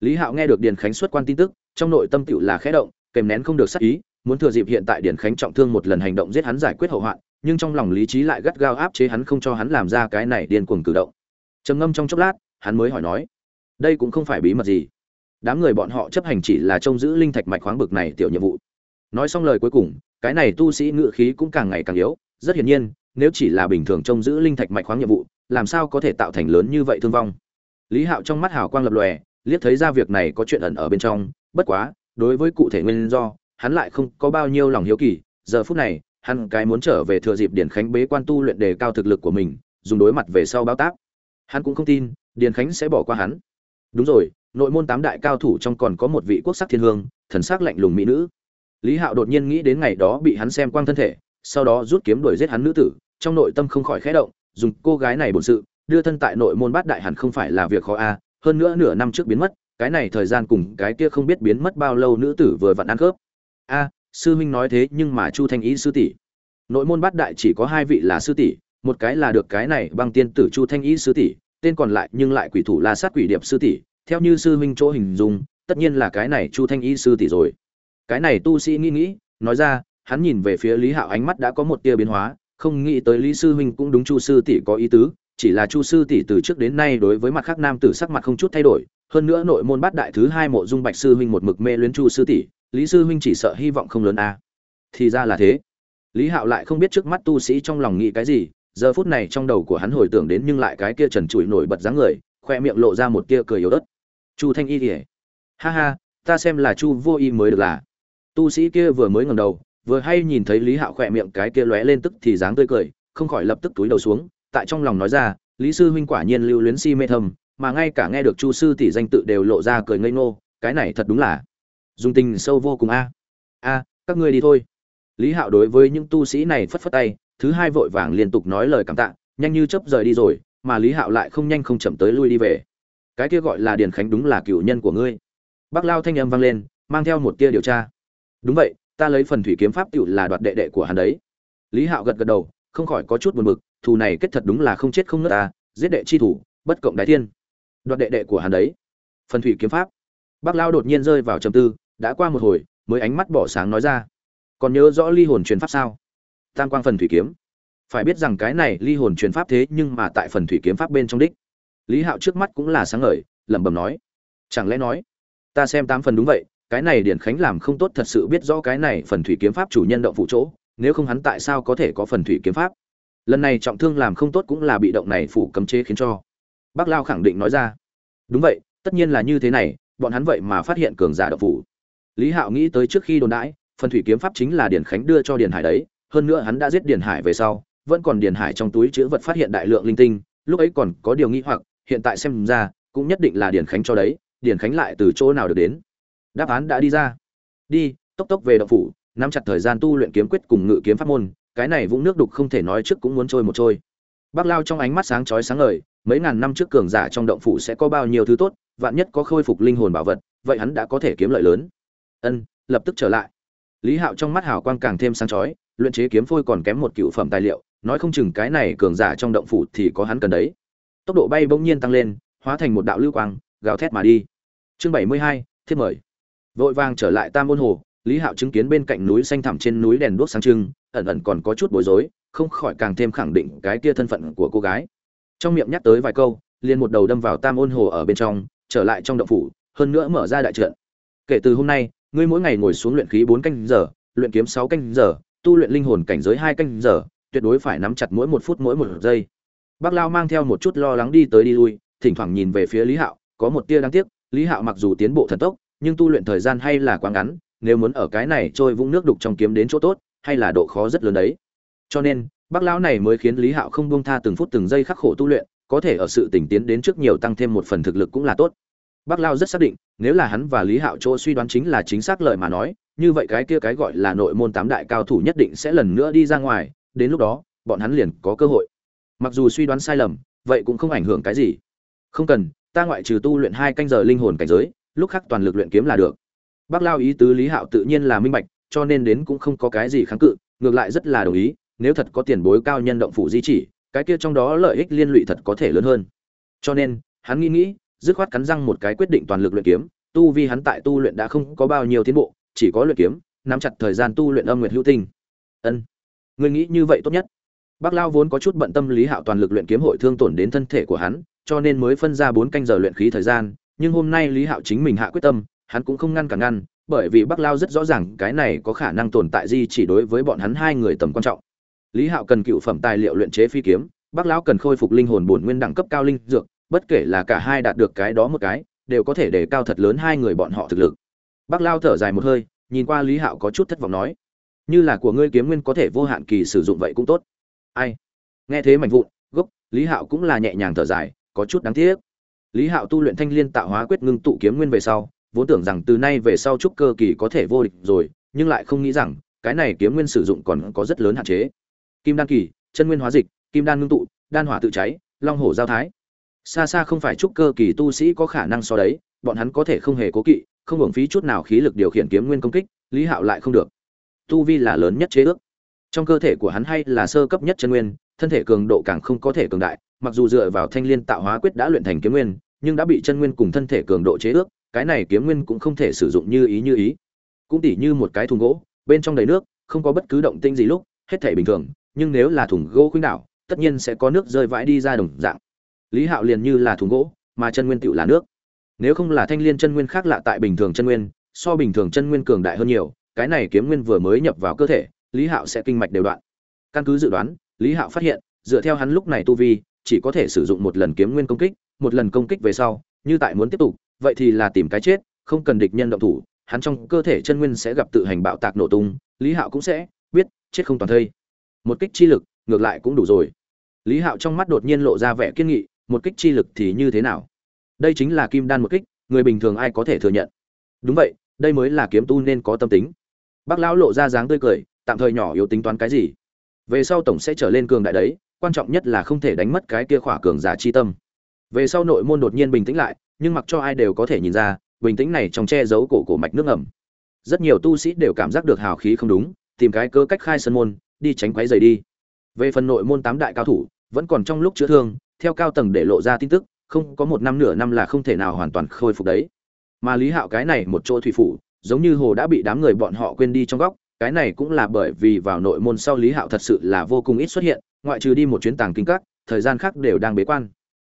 Lý hạo nghe được điền khánh xuất quan tin tức, trong nội tâm tựu là khẽ động, kèm nén không được sắc ý, muốn thừa dịp hiện tại điền khánh trọng thương một lần hành động giết hắn giải quyết hậu hoạn nhưng trong lòng lý trí lại gắt gao áp chế hắn không cho hắn làm ra cái này điên cuồng cử động. Trầm ngâm trong chốc lát, hắn mới hỏi nói, đây cũng không phải bí mật gì. Đám người bọn họ chấp hành chỉ là trông giữ linh thạch mạch khoáng bực này tiểu nhiệm vụ. Nói xong lời cuối cùng, cái này tu sĩ ngự khí cũng càng ngày càng yếu. Rất hiển nhiên, nếu chỉ là bình thường trông giữ linh thạch mạch khoáng nhiệm vụ, làm sao có thể tạo thành lớn như vậy thương vong? Lý hạo trong mắt hào quang lập lòe, liếc thấy ra việc này có chuyện ẩn ở bên trong. Bất quá, đối với cụ thể nguyên do, hắn lại không có bao nhiêu lòng hiếu kỳ. Giờ phút này hắn cái muốn trở về thừa dịp điển khánh bế quan tu luyện đề cao thực lực của mình, dùng đối mặt về sau báo tác hắn cũng không tin, điền khánh sẽ bỏ qua hắn. Đúng rồi, nội môn tám đại cao thủ trong còn có một vị quốc sắc thiên hương, thần sắc lạnh lùng mỹ nữ. Lý hạo đột nhiên nghĩ đến ngày đó bị hắn xem quang thân thể, sau đó rút kiếm đuổi giết hắn nữ tử, trong nội tâm không khỏi khẽ động, dùng cô gái này bổn sự, đưa thân tại nội môn bát đại hẳn không phải là việc khó a, hơn nữa nửa năm trước biến mất, cái này thời gian cùng cái kia không biết biến mất bao lâu nữ tử vừa vặn ăn khớp. A sư huynh nói thế nhưng mà chu thanh ý sư tỷ. Nội môn bát đại chỉ có hai vị là sư tỷ, một cái là được cái này bằng tiên tử chu thanh ý sư tỷ, tên còn lại nhưng lại quỷ thủ la sát quỷ điệp sư tỷ, theo như sư huynh chỗ hình dung, tất nhiên là cái này chu thanh ý sư tỷ rồi. Cái này tu sĩ nghĩ nghĩ, nói ra, hắn nhìn về phía lý hạo ánh mắt đã có một tia biến hóa, không nghĩ tới lý sư huynh cũng đúng chu sư tỷ có ý tứ, chỉ là chu sư tỷ từ trước đến nay đối với mặt khác nam tử sắc mặt không chút thay đổi, hơn nữa nội môn bát đại thứ hai mộ dung bạch sư huynh một mực mê luyến chu sư tỷ lý sư huynh chỉ sợ hy vọng không lớn a à. thì ra là thế. Lý hạo lại không biết trước mắt tu sĩ trong lòng nghĩ cái gì, giờ phút này trong đầu của hắn hồi tưởng đến nhưng lại cái kia trần trụi nổi bật dáng người, khoe miệng lộ ra một tia cười yếu ớt. Chu thanh y kỉa ha ha, ta xem là chu vô y mới được là. Tu sĩ kia vừa mới ngầm đầu, vừa hay nhìn thấy lý hạo khoe miệng cái kia lóe lên tức thì dáng tươi cười, không khỏi lập tức túi đầu xuống, tại trong lòng nói ra, lý sư huynh quả nhiên lưu luyến si mê thầm, mà ngay cả nghe được chu sư tỷ danh tự đều lộ ra cười ngây ngô, cái này thật đúng là dùng tình sâu vô cùng a. A, các ngươi đi thôi. Lý hạo đối với những tu sĩ này phất phất tay, thứ hai vội vàng liên tục nói lời cảm tạ, nhanh như chớp rời đi rồi, mà lý hạo lại không nhanh không chậm tới lui đi về. Cái kia gọi là điền khánh đúng là cựu nhân của ngươi. Bác lao thanh âm vang lên, mang theo một tia điều tra. Đúng vậy, ta lấy phần thủy kiếm pháp cựu là đoạt đệ đệ của hắn đấy. Lý hạo gật gật đầu, không khỏi có chút buồn bực, thù này kết thật đúng là không chết không nứt ta, giết đệ chi thủ, bất cộng đại thiên. Đoạt đệ đệ của hắn đấy. Phần thủy kiếm pháp. Bác lao đột nhiên rơi vào trầm tư đã qua một hồi, mới ánh mắt bỏ sáng nói ra. Còn nhớ rõ ly hồn truyền pháp sao? Tam quang phần thủy kiếm. Phải biết rằng cái này ly hồn truyền pháp thế nhưng mà tại phần thủy kiếm pháp bên trong đích. Lý hạo trước mắt cũng là sáng ngời, lẩm bẩm nói. Chẳng lẽ nói, ta xem tám phần đúng vậy, cái này điển khánh làm không tốt thật sự biết rõ cái này phần thủy kiếm pháp chủ nhân động phụ chỗ, nếu không hắn tại sao có thể có phần thủy kiếm pháp? Lần này trọng thương làm không tốt cũng là bị động này phủ cấm chế khiến cho. Bác lao khẳng định nói ra. Đúng vậy, tất nhiên là như thế này, bọn hắn vậy mà phát hiện cường giả động phủ lý hạo nghĩ tới trước khi đồn đãi, phần thủy kiếm pháp chính là điển khánh đưa cho điển hải đấy, hơn nữa hắn đã giết điển hải về sau, vẫn còn điển hải trong túi chứa vật phát hiện đại lượng linh tinh, lúc ấy còn có điều nghĩ hoặc, hiện tại xem ra, cũng nhất định là điển khánh cho đấy điển khánh lại từ chỗ nào được đến? Đáp án đã đi ra. Đi, tốc tốc về động phủ, nắm chặt thời gian tu luyện kiếm quyết cùng ngự kiếm pháp môn, cái này vũng nước đục không thể nói trước cũng muốn trôi một trôi. Bác lao trong ánh mắt sáng chói sáng ngời, mấy ngàn năm trước cường giả trong động phủ sẽ có bao nhiêu thứ tốt, vạn nhất có khôi phục linh hồn bảo vật, vậy hắn đã có thể kiếm lợi lớn ân, lập tức trở lại. Lý hạo trong mắt hào quang càng thêm sáng chói, luyện chế kiếm phôi còn kém một cựu phẩm tài liệu, nói không chừng cái này cường giả trong động phủ thì có hắn cần đấy. Tốc độ bay bỗng nhiên tăng lên, hóa thành một đạo lưu quang, gào thét mà đi. Chương bảy mươi hai, thiết mời. Vội vàng trở lại tam môn hồ, lý hạo chứng kiến bên cạnh núi xanh thẳm trên núi đèn đuốc sáng trưng, ẩn ẩn còn có chút bối rối, không khỏi càng thêm khẳng định cái kia thân phận của cô gái. Trong miệng nhắc tới vài câu, liền một đầu đâm vào tam ôn hồ ở bên trong, trở lại trong động phủ, hơn nữa mở ra đại trận. Kể từ hôm nay ngươi mỗi ngày ngồi xuống luyện khí bốn canh giờ, luyện kiếm sáu canh giờ, tu luyện linh hồn cảnh giới hai canh giờ, tuyệt đối phải nắm chặt mỗi một phút mỗi một giây. Bác lao mang theo một chút lo lắng đi tới đi lui, thỉnh thoảng nhìn về phía lý hạo, có một tia đáng tiếc, lý hạo mặc dù tiến bộ thần tốc, nhưng tu luyện thời gian hay là quá ngắn, nếu muốn ở cái này trôi vũng nước đục trong kiếm đến chỗ tốt, hay là độ khó rất lớn đấy. Cho nên, bác lão này mới khiến lý hạo không buông tha từng phút từng giây khắc khổ tu luyện, có thể ở sự tỉnh tiến đến trước nhiều tăng thêm một phần thực lực cũng là tốt bác lao rất xác định, nếu là hắn và lý hạo chỗ suy đoán chính là chính xác lời mà nói, như vậy cái kia cái gọi là nội môn tám đại cao thủ nhất định sẽ lần nữa đi ra ngoài, đến lúc đó, bọn hắn liền có cơ hội. Mặc dù suy đoán sai lầm, vậy cũng không ảnh hưởng cái gì. Không cần, ta ngoại trừ tu luyện hai canh giờ linh hồn cảnh giới, lúc khác toàn lực luyện kiếm là được. Bác lao ý tứ lý hạo tự nhiên là minh bạch, cho nên đến cũng không có cái gì kháng cự, ngược lại rất là đồng ý, nếu thật có tiền bối cao nhân động phủ di chỉ, cái kia trong đó lợi ích liên lụy thật có thể lớn hơn. Cho nên, hắn nghĩ nghĩ dứt khoát cắn răng một cái quyết định toàn lực luyện kiếm, tu vi hắn tại tu luyện đã không có bao nhiêu tiến bộ, chỉ có luyện kiếm, nắm chặt thời gian tu luyện âm nguyệt hữu tinh. Ân người nghĩ như vậy tốt nhất. Bác lao vốn có chút bận tâm lý hạo toàn lực luyện kiếm hội thương tổn đến thân thể của hắn, cho nên mới phân ra bốn canh giờ luyện khí thời gian, nhưng hôm nay lý hạo chính mình hạ quyết tâm, hắn cũng không ngăn cản ngăn, bởi vì bác lao rất rõ ràng cái này có khả năng tồn tại gì chỉ đối với bọn hắn hai người tầm quan trọng. Lý hạo cần cựu phẩm tài liệu luyện chế phi kiếm, bác lão cần khôi phục linh hồn bổn nguyên đẳng cấp cao linh dược bất kể là cả hai đạt được cái đó một cái, đều có thể để cao thật lớn hai người bọn họ thực lực. Bác lao thở dài một hơi, nhìn qua lý hạo có chút thất vọng nói, như là của ngươi kiếm nguyên có thể vô hạn kỳ sử dụng vậy cũng tốt. Ai? Nghe thế mạnh vụn, gốc, lý hạo cũng là nhẹ nhàng thở dài, có chút đáng tiếc. Lý hạo tu luyện thanh liên tạo hóa quyết ngưng tụ kiếm nguyên về sau, vốn tưởng rằng từ nay về sau trúc cơ kỳ có thể vô địch rồi, nhưng lại không nghĩ rằng, cái này kiếm nguyên sử dụng còn có rất lớn hạn chế. Kim đan kỳ, chân nguyên hóa dịch, kim đan ngưng tụ, đan hỏa tự cháy, long hổ giao thái xa xa không phải trúc cơ kỳ tu sĩ có khả năng so đấy, bọn hắn có thể không hề cố kỵ, không hưởng phí chút nào khí lực điều khiển kiếm nguyên công kích, lý hạo lại không được. Tu vi là lớn nhất chế ước. Trong cơ thể của hắn hay là sơ cấp nhất chân nguyên, thân thể cường độ càng không có thể cường đại, mặc dù dựa vào thanh liên tạo hóa quyết đã luyện thành kiếm nguyên, nhưng đã bị chân nguyên cùng thân thể cường độ chế ước, cái này kiếm nguyên cũng không thể sử dụng như ý như ý. Cũng tỉ như một cái thùng gỗ, bên trong đầy nước, không có bất cứ động tĩnh gì lúc, hết thể bình thường, nhưng nếu là thùng gỗ khuynh đảo, tất nhiên sẽ có nước rơi vãi đi ra đồng dạng lý hạo liền như là thùng gỗ, mà chân nguyên tựu là nước. Nếu không là thanh liên chân nguyên khác lạ tại bình thường chân nguyên, so bình thường chân nguyên cường đại hơn nhiều, cái này kiếm nguyên vừa mới nhập vào cơ thể, lý hạo sẽ kinh mạch đều đoạn. Căn cứ dự đoán, lý hạo phát hiện, dựa theo hắn lúc này tu vi, chỉ có thể sử dụng một lần kiếm nguyên công kích, một lần công kích về sau, như tại muốn tiếp tục, vậy thì là tìm cái chết, không cần địch nhân động thủ, hắn trong cơ thể chân nguyên sẽ gặp tự hành bạo tạc nổ tung, lý hạo cũng sẽ biết, chết không toàn thây. Một kích chi lực, ngược lại cũng đủ rồi. Lý hạo trong mắt đột nhiên lộ ra vẻ kiên nghị một kích chi lực thì như thế nào? Đây chính là kim đan một kích, người bình thường ai có thể thừa nhận? Đúng vậy, đây mới là kiếm tu nên có tâm tính. Bác lão lộ ra dáng tươi cười, tạm thời nhỏ yếu tính toán cái gì? Về sau tổng sẽ trở lên cường đại đấy, quan trọng nhất là không thể đánh mất cái kia khỏa cường giả chi tâm. Về sau nội môn đột nhiên bình tĩnh lại, nhưng mặc cho ai đều có thể nhìn ra, bình tĩnh này trong che giấu cổ cổ mạch nước ẩm rất nhiều tu sĩ đều cảm giác được hào khí không đúng, tìm cái cơ cách khai sân môn, đi tránh quấy rầy đi. Về phần nội môn tám đại cao thủ, vẫn còn trong lúc chữa thương theo cao tầng để lộ ra tin tức, không có một năm nửa năm là không thể nào hoàn toàn khôi phục đấy. Mà lý hạo cái này một chỗ thủy phủ, giống như hồ đã bị đám người bọn họ quên đi trong góc, cái này cũng là bởi vì vào nội môn sau lý hạo thật sự là vô cùng ít xuất hiện, ngoại trừ đi một chuyến tàng kinh các, thời gian khác đều đang bế quan.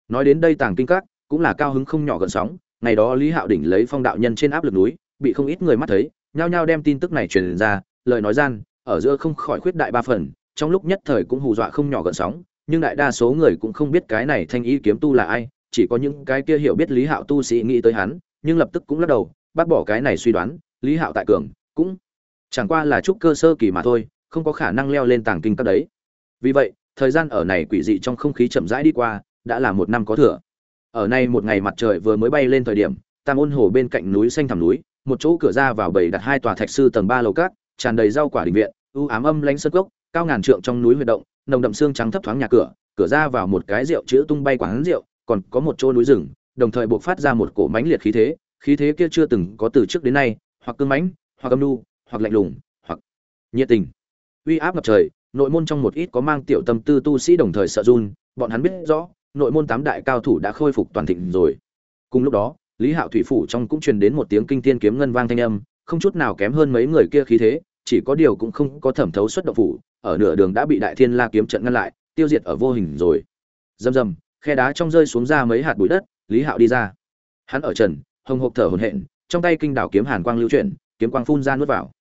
Nói đến đây tàng kinh các, cũng là cao hứng không nhỏ gần sóng, ngày đó lý hạo đỉnh lấy phong đạo nhân trên áp lực núi, bị không ít người mắt thấy, nhao nhao đem tin tức này truyền ra, lời nói gian, ở giữa không khỏi khuyết đại ba phần, trong lúc nhất thời cũng hù dọa không nhỏ gần sóng nhưng đại đa số người cũng không biết cái này thanh ý kiếm tu là ai, chỉ có những cái kia hiểu biết lý hạo tu sĩ nghĩ tới hắn, nhưng lập tức cũng lắc đầu, bác bỏ cái này suy đoán, lý hạo tại cường, cũng chẳng qua là chút cơ sơ kỳ mà thôi, không có khả năng leo lên tàng kinh các đấy. Vì vậy, thời gian ở này quỷ dị trong không khí chậm rãi đi qua, đã là một năm có thừa. Ở nay một ngày mặt trời vừa mới bay lên thời điểm, tam ôn hồ bên cạnh núi xanh thẳm núi, một chỗ cửa ra vào bầy đặt hai tòa thạch sư tầng ba lầu cát, tràn đầy rau quả đình viện, u ám âm lánh sân cốc, cao ngàn trượng trong núi huyệt động nồng đậm xương trắng thấp thoáng nhà cửa cửa ra vào một cái rượu chữ tung bay quán rượu, còn có một chỗ núi rừng, đồng thời buộc phát ra một cổ mãnh liệt khí thế khí thế kia chưa từng có từ trước đến nay, hoặc cương mãnh, hoặc âm nu, hoặc lạnh lùng, hoặc nhiệt tình. Uy áp ngập trời, nội môn trong một ít có mang tiểu tâm tư tu sĩ đồng thời sợ run, bọn hắn biết rõ, nội môn tám đại cao thủ đã khôi phục toàn thịnh rồi. Cùng lúc đó, lý hạo thủy phủ trong cũng truyền đến một tiếng kinh thiên kiếm ngân vang thanh âm, không chút nào kém hơn mấy người kia khí thế chỉ có điều cũng không có thẩm thấu xuất động phủ, ở nửa đường đã bị đại thiên la kiếm trận ngăn lại, tiêu diệt ở vô hình rồi. Rầm rầm, khe đá trong rơi xuống ra mấy hạt bụi đất, lý hạo đi ra. Hắn ở trần, hồng hộc thở hổn hển, trong tay kinh đảo kiếm hàn quang lưu chuyển, kiếm quang phun ra nuốt vào.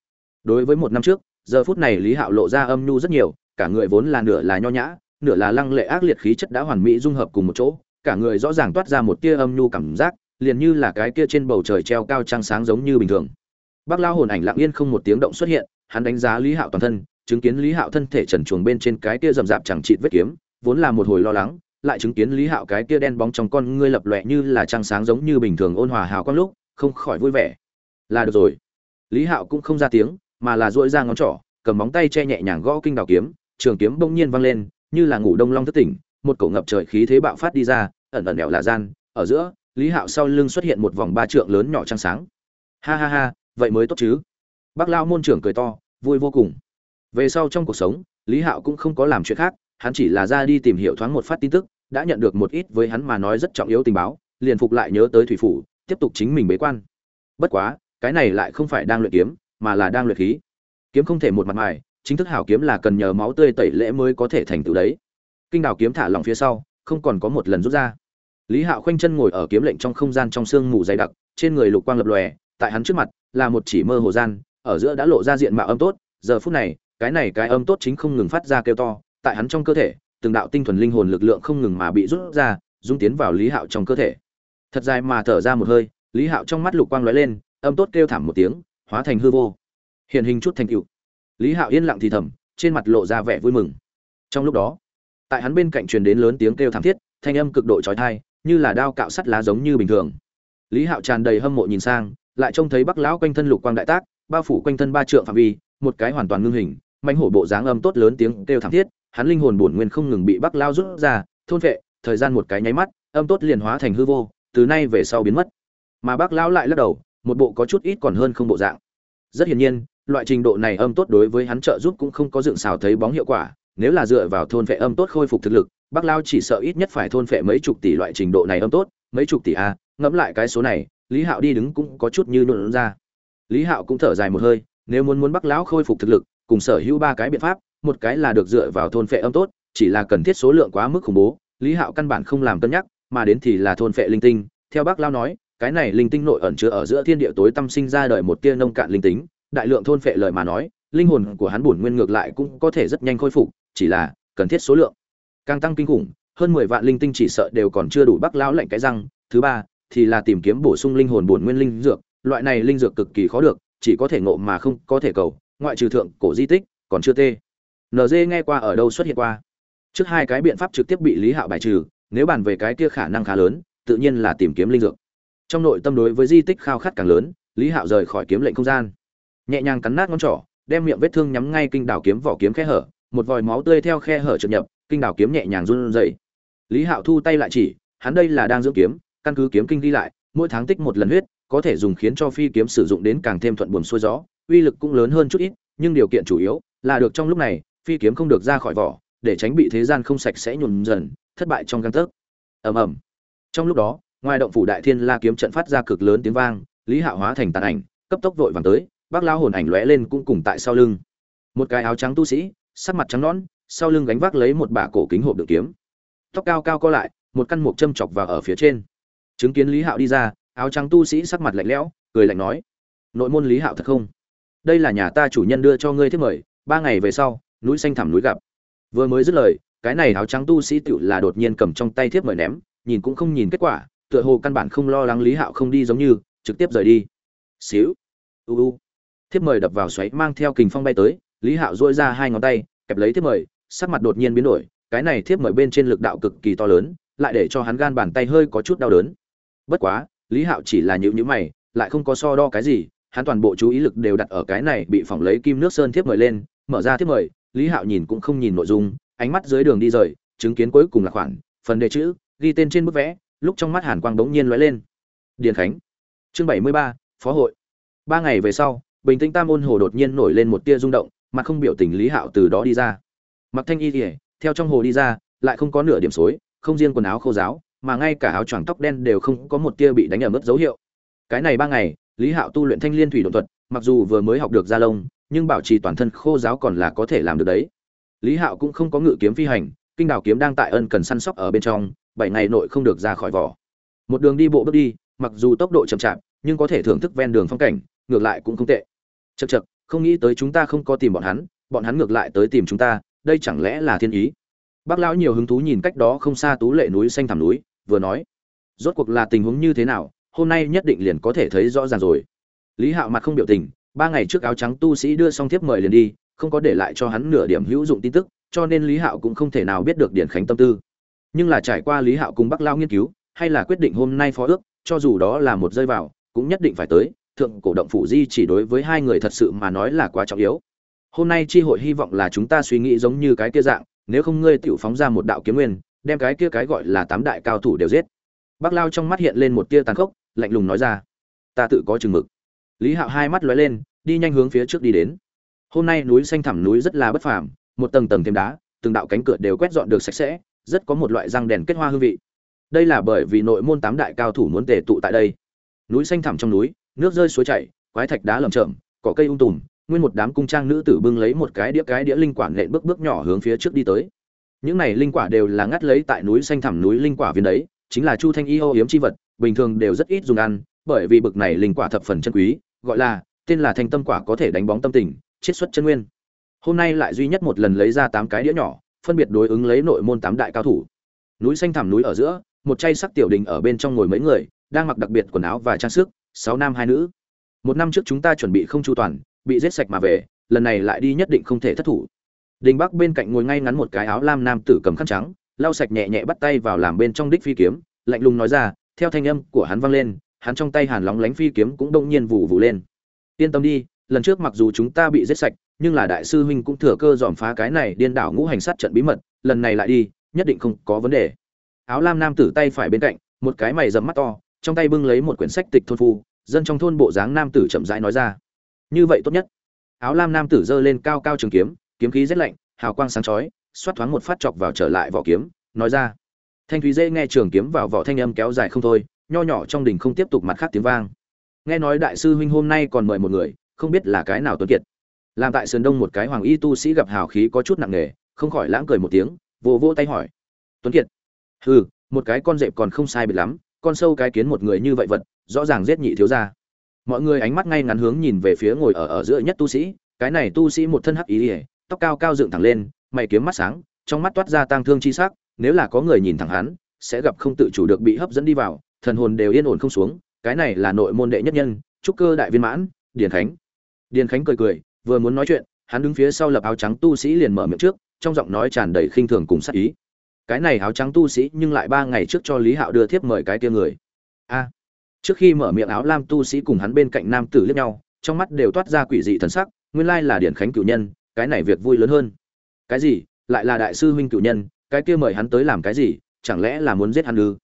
Đối với một năm trước, giờ phút này lý hạo lộ ra âm nhu rất nhiều, cả người vốn là nửa là nho nhã, nửa là lăng lệ ác liệt khí chất đã hoàn mỹ dung hợp cùng một chỗ, cả người rõ ràng toát ra một tia âm nhu cảm giác, liền như là cái kia trên bầu trời treo cao trăng sáng giống như bình thường. Bác lao hồn ảnh lặng yên không một tiếng động xuất hiện hắn đánh giá lý hạo toàn thân, chứng kiến lý hạo thân thể trần truồng bên trên cái kia rậm rạp chẳng trị vết kiếm, vốn là một hồi lo lắng, lại chứng kiến lý hạo cái kia đen bóng trong con ngươi lập lòe như là trăng sáng giống như bình thường ôn hòa hào quang lúc, không khỏi vui vẻ. Là được rồi. Lý hạo cũng không ra tiếng, mà là duỗi ra ngón trỏ, cầm móng tay che nhẹ nhàng gõ kinh đào kiếm, trường kiếm bỗng nhiên văng lên, như là ngủ đông long thức tỉnh, một cổ ngập trời khí thế bạo phát đi ra, ẩn ẩn đèo là gian, ở giữa, lý hạo sau lưng xuất hiện một vòng ba trượng lớn nhỏ trăng sáng. Ha ha ha, vậy mới tốt chứ bác lao môn trưởng cười to, vui vô cùng. Về sau trong cuộc sống, lý hạo cũng không có làm chuyện khác, hắn chỉ là ra đi tìm hiểu thoáng một phát tin tức, đã nhận được một ít với hắn mà nói rất trọng yếu tình báo, liền phục lại nhớ tới thủy phủ, tiếp tục chính mình bế quan. Bất quá, cái này lại không phải đang luyện kiếm, mà là đang luyện khí. Kiếm không thể một mặt mài, chính thức hảo kiếm là cần nhờ máu tươi tẩy lễ mới có thể thành tựu đấy. Kinh đào kiếm thả lỏng phía sau, không còn có một lần rút ra. Lý hạo khoanh chân ngồi ở kiếm lệnh trong không gian trong sương mù dày đặc, trên người lục quang lập lòe, tại hắn trước mặt là một chỉ mơ hồ gian ở giữa đã lộ ra diện mạo âm tốt, giờ phút này, cái này cái âm tốt chính không ngừng phát ra kêu to, tại hắn trong cơ thể, từng đạo tinh thuần linh hồn lực lượng không ngừng mà bị rút ra, dung tiến vào lý hạo trong cơ thể. Thật dài mà thở ra một hơi, lý hạo trong mắt lục quang lóe lên, âm tốt kêu thảm một tiếng, hóa thành hư vô. Hiện hình chút thành cựu lý hạo yên lặng thì thầm, trên mặt lộ ra vẻ vui mừng. Trong lúc đó, tại hắn bên cạnh truyền đến lớn tiếng kêu thảm thiết, thanh âm cực độ trói thai như là đao cạo sắt lá giống như bình thường. Lý hạo tràn đầy hâm mộ nhìn sang, lại trông thấy bắc lão quanh thân lục quang đại tác bao phủ quanh thân ba trượng phạm vi, một cái hoàn toàn ngưng hình manh hổ bộ dáng âm tốt lớn tiếng kêu thảm thiết, hắn linh hồn bổn nguyên không ngừng bị bắc lao rút ra, thôn vệ, thời gian một cái nháy mắt, âm tốt liền hóa thành hư vô, từ nay về sau biến mất. Mà bác lão lại lắc đầu, một bộ có chút ít còn hơn không bộ dạng. Rất hiển nhiên, loại trình độ này âm tốt đối với hắn trợ giúp cũng không có dựng xào thấy bóng hiệu quả, nếu là dựa vào thôn vệ âm tốt khôi phục thực lực bác lao chỉ sợ ít nhất phải thôn phệ mấy chục tỷ loại trình độ này âm tốt, mấy chục tỷ a, ngẫm lại cái số này, lý hạo đi đứng cũng có chút như nhũn ra lý hạo cũng thở dài một hơi, nếu muốn muốn bác lão khôi phục thực lực, cùng sở hữu ba cái biện pháp, một cái là được dựa vào thôn phệ âm tốt, chỉ là cần thiết số lượng quá mức khủng bố, lý hạo căn bản không làm cân nhắc, mà đến thì là thôn phệ linh tinh. Theo bác lao nói, cái này linh tinh nội ẩn chứa ở giữa thiên địa tối tâm sinh ra đời một tia nông cạn linh tính, đại lượng thôn phệ lời mà nói, linh hồn của hắn bổn nguyên ngược lại cũng có thể rất nhanh khôi phục, chỉ là cần thiết số lượng. Càng tăng kinh khủng, hơn mười vạn linh tinh chỉ sợ đều còn chưa đủ bác Lão lệnh cái răng. Thứ ba thì là tìm kiếm bổ sung linh hồn bổn nguyên linh dược loại này linh dược cực kỳ khó được, chỉ có thể ngộ mà không có thể cầu, ngoại trừ thượng cổ di tích, còn chưa tê. Nz nghe qua ở đâu xuất hiện qua? Trước hai cái biện pháp trực tiếp bị lý hạo bài trừ, nếu bàn về cái kia khả năng khá lớn, tự nhiên là tìm kiếm linh dược. Trong nội tâm đối với di tích khao khát càng lớn, lý hạo rời khỏi kiếm lệnh không gian. Nhẹ nhàng cắn nát ngón trỏ, đem miệng vết thương nhắm ngay kinh đảo kiếm vỏ kiếm khe hở, một vòi máu tươi theo khe hở trượt nhập, kinh đảo kiếm nhẹ nhàng run rẩy. Lý hạo thu tay lại chỉ, hắn đây là đang dưỡng kiếm, căn cứ kiếm kinh ghi lại, mỗi tháng tích một lần huyết có thể dùng khiến cho phi kiếm sử dụng đến càng thêm thuận buồm xuôi gió, uy lực cũng lớn hơn chút ít, nhưng điều kiện chủ yếu là được trong lúc này, phi kiếm không được ra khỏi vỏ, để tránh bị thế gian không sạch sẽ nhuần dần, thất bại trong gang tấc. Ầm ầm. Trong lúc đó, ngoài động phủ đại thiên la kiếm trận phát ra cực lớn tiếng vang, lý hạo hóa thành tàn ảnh, cấp tốc vội vàng tới, bác lao hồn ảnh lóe lên cũng cùng tại sau lưng. Một cái áo trắng tu sĩ, sắc mặt trắng nõn, sau lưng gánh vác lấy một bả cổ kính hộp đựng kiếm. Tóc cao cao co lại, một căn mục châm chọc vào ở phía trên. Chứng kiến lý hạo đi ra áo trắng tu sĩ sắc mặt lạnh lẽo, cười lạnh nói, nội môn lý hạo thật không? Đây là nhà ta chủ nhân đưa cho ngươi thiết mời, ba ngày về sau, núi xanh thẳm núi gặp. Vừa mới dứt lời, cái này áo trắng tu sĩ tựu là đột nhiên cầm trong tay thiếp mời ném, nhìn cũng không nhìn kết quả, tựa hồ căn bản không lo lắng lý hạo không đi giống như, trực tiếp rời đi. Xíu. U u. Thiếp mời đập vào xoáy mang theo kình phong bay tới, lý hạo dỗi ra hai ngón tay, kẹp lấy thiếp mời, sắc mặt đột nhiên biến đổi, cái này thiếp mời bên trên lực đạo cực kỳ to lớn, lại để cho hắn gan bàn tay hơi có chút đau đớn. Bất quá lý hạo chỉ là nhữ nhữ mày, lại không có so đo cái gì, hắn toàn bộ chú ý lực đều đặt ở cái này bị phỏng lấy kim nước sơn thiếp mời lên, mở ra thiếp mời, lý hạo nhìn cũng không nhìn nội dung, ánh mắt dưới đường đi rời, chứng kiến cuối cùng là khoản, phần đề chữ, ghi tên trên bức vẽ, lúc trong mắt hàn quang bỗng nhiên lóe lên. Điền khánh, chương bảy mươi ba, phó hội. Ba ngày về sau, bình tĩnh tam ôn hồ đột nhiên nổi lên một tia rung động, mà không biểu tình lý hạo từ đó đi ra. Mặc thanh y kỉa theo trong hồ đi ra, lại không có nửa điểm xối, không riêng quần áo khô giáo mà ngay cả áo choàng tóc đen đều không có một tia bị đánh ở mức dấu hiệu. Cái này ba ngày, lý hạo tu luyện thanh liên thủy đột thuật, mặc dù vừa mới học được gia lông, nhưng bảo trì toàn thân khô giáo còn là có thể làm được đấy. Lý hạo cũng không có ngự kiếm phi hành, kinh đào kiếm đang tại ân cần săn sóc ở bên trong, bảy ngày nội không được ra khỏi vỏ. Một đường đi bộ bước đi, mặc dù tốc độ chậm chạp, nhưng có thể thưởng thức ven đường phong cảnh, ngược lại cũng không tệ. Chật chật không nghĩ tới chúng ta không có tìm bọn hắn bọn hắn ngược lại tới tìm chúng ta, đây chẳng lẽ là thiên ý? Bác lão nhiều hứng thú nhìn cách đó không xa tú lệ núi xanh thẳm núi vừa nói, rốt cuộc là tình huống như thế nào, hôm nay nhất định liền có thể thấy rõ ràng rồi. Lý hạo mặt không biểu tình, ba ngày trước áo trắng tu sĩ đưa xong thiếp mời liền đi, không có để lại cho hắn nửa điểm hữu dụng tin tức, cho nên lý hạo cũng không thể nào biết được điển khánh tâm tư. Nhưng là trải qua lý hạo cùng bắc lao nghiên cứu, hay là quyết định hôm nay phó ước, cho dù đó là một rơi vào, cũng nhất định phải tới, thượng cổ động phủ di chỉ đối với hai người thật sự mà nói là quá trọng yếu. Hôm nay tri hội hy vọng là chúng ta suy nghĩ giống như cái kia dạng, nếu không ngươi tự phóng ra một đạo kiếm nguyên đem cái kia cái gọi là tám đại cao thủ đều giết. Bác lao trong mắt hiện lên một tia tàn khốc, lạnh lùng nói ra, ta tự có chừng mực. Lý hạo hai mắt lóe lên, đi nhanh hướng phía trước đi đến. Hôm nay núi xanh thẳm núi rất là bất phàm, một tầng tầng thêm đá, từng đạo cánh cửa đều quét dọn được sạch sẽ, rất có một loại răng đèn kết hoa hương vị. Đây là bởi vì nội môn tám đại cao thủ muốn tề tụ tại đây. Núi xanh thẳm trong núi, nước rơi suối chảy, quái thạch đá lởm chởm, cỏ cây ung tùm, nguyên một đám cung trang nữ tử bưng lấy một cái đĩa cái đĩa linh quản lện bước bước nhỏ hướng phía trước đi tới những này linh quả đều là ngắt lấy tại núi xanh thẳm núi linh quả viên đấy, chính là chu thanh y ô hiếm chi vật, bình thường đều rất ít dùng ăn, bởi vì bực này linh quả thập phần chân quý, gọi là, tên là thanh tâm quả có thể đánh bóng tâm tình, chiết xuất chân nguyên. Hôm nay lại duy nhất một lần lấy ra tám cái đĩa nhỏ, phân biệt đối ứng lấy nội môn tám đại cao thủ. Núi xanh thẳm núi ở giữa, một chay sắc tiểu đình ở bên trong ngồi mấy người, đang mặc đặc biệt quần áo và trang sức, sáu nam hai nữ. Một năm trước chúng ta chuẩn bị không chu toàn, bị giết sạch mà về, lần này lại đi nhất định không thể thất thủ đình bắc bên cạnh ngồi ngay ngắn một cái áo lam nam tử cầm khăn trắng, lau sạch nhẹ nhẹ bắt tay vào làm bên trong đích phi kiếm, lạnh lùng nói ra, theo thanh âm của hắn vang lên, hắn trong tay hàn lóng lánh phi kiếm cũng đông nhiên vụ vụ lên. Yên tâm đi, lần trước mặc dù chúng ta bị giết sạch, nhưng là đại sư huynh cũng thừa cơ dòm phá cái này điên đảo ngũ hành sát trận bí mật, lần này lại đi, nhất định không có vấn đề. Áo lam nam tử tay phải bên cạnh, một cái mày rậm mắt to, trong tay bưng lấy một quyển sách tịch thôn phu, dân trong thôn bộ dáng nam tử chậm rãi nói ra, như vậy tốt nhất. Áo lam nam tử giơ lên cao cao trường kiếm kiếm khí rét lạnh, hào quang sáng chói, xoát thoáng một phát chọc vào trở lại vỏ kiếm, nói ra. Thanh thúy dễ nghe trường kiếm vào vỏ thanh âm kéo dài không thôi, nho nhỏ trong đình không tiếp tục mặt khác tiếng vang. Nghe nói đại sư huynh hôm nay còn mời một người, không biết là cái nào tuấn kiệt. Làm tại sườn đông một cái hoàng y tu sĩ gặp hào khí có chút nặng nề, không khỏi lãng cười một tiếng, vỗ vỗ tay hỏi. Tuấn kiệt, hừ, một cái con rệp còn không sai biệt lắm, con sâu cái kiến một người như vậy vật, rõ ràng giết nhị thiếu gia. Mọi người ánh mắt ngay ngắn hướng nhìn về phía ngồi ở ở giữa nhất tu sĩ, cái này tu sĩ một thân hắc ý ỉa tóc cao cao dựng thẳng lên, mày kiếm mắt sáng, trong mắt toát ra tang thương chi sắc, nếu là có người nhìn thẳng hắn, sẽ gặp không tự chủ được bị hấp dẫn đi vào, thần hồn đều yên ổn không xuống, cái này là nội môn đệ nhất nhân, trúc cơ đại viên mãn, điền khánh. Điền khánh cười cười, vừa muốn nói chuyện, hắn đứng phía sau lập áo trắng tu sĩ liền mở miệng trước, trong giọng nói tràn đầy khinh thường cùng sắc ý. Cái này áo trắng tu sĩ nhưng lại ba ngày trước cho lý hạo đưa thiếp mời cái kia người. A. Trước khi mở miệng áo lam tu sĩ cùng hắn bên cạnh nam tử liếc nhau, trong mắt đều toát ra quỷ dị thần sắc, nguyên lai là điển khánh cựu nhân cái này việc vui lớn hơn. Cái gì? Lại là đại sư huynh cựu nhân, cái kia mời hắn tới làm cái gì? Chẳng lẽ là muốn giết hắn ư?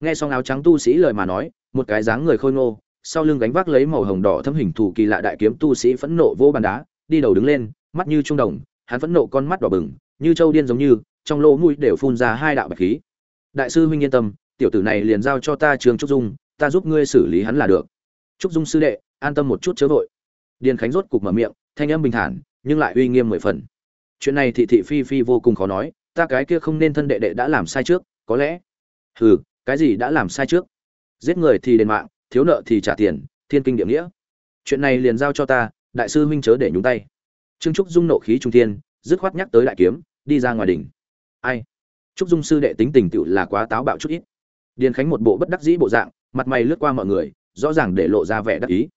Nghe xong áo trắng tu sĩ lời mà nói, một cái dáng người khôi ngô, sau lưng gánh vác lấy màu hồng đỏ thâm hình thủ kỳ lạ đại kiếm tu sĩ phẫn nộ vô bàn đá, đi đầu đứng lên, mắt như trung đồng, hắn phẫn nộ con mắt đỏ bừng, như châu điên giống như, trong lỗ mũi đều phun ra hai đạo bạch khí. Đại sư huynh yên tâm, tiểu tử này liền giao cho ta trường trúc dung, ta giúp ngươi xử lý hắn là được. Trúc dung sư đệ, an tâm một chút chớ vội. Điền khánh rốt cục mở miệng, thanh âm bình thản nhưng lại uy nghiêm mười phần. Chuyện này thị thị phi phi vô cùng khó nói, ta cái kia không nên thân đệ đệ đã làm sai trước, có lẽ. Hừ, cái gì đã làm sai trước? Giết người thì đền mạng, thiếu nợ thì trả tiền, thiên kinh địa nghĩa. Chuyện này liền giao cho ta, đại sư huynh chớ để nhúng tay. Trương trúc dung nộ khí trung thiên, dứt khoát nhắc tới đại kiếm, đi ra ngoài đỉnh. Ai? Trúc dung sư đệ tính tình tựu là quá táo bạo chút ít. Điền khánh một bộ bất đắc dĩ bộ dạng, mặt mày lướt qua mọi người, rõ ràng để lộ ra vẻ đắc ý.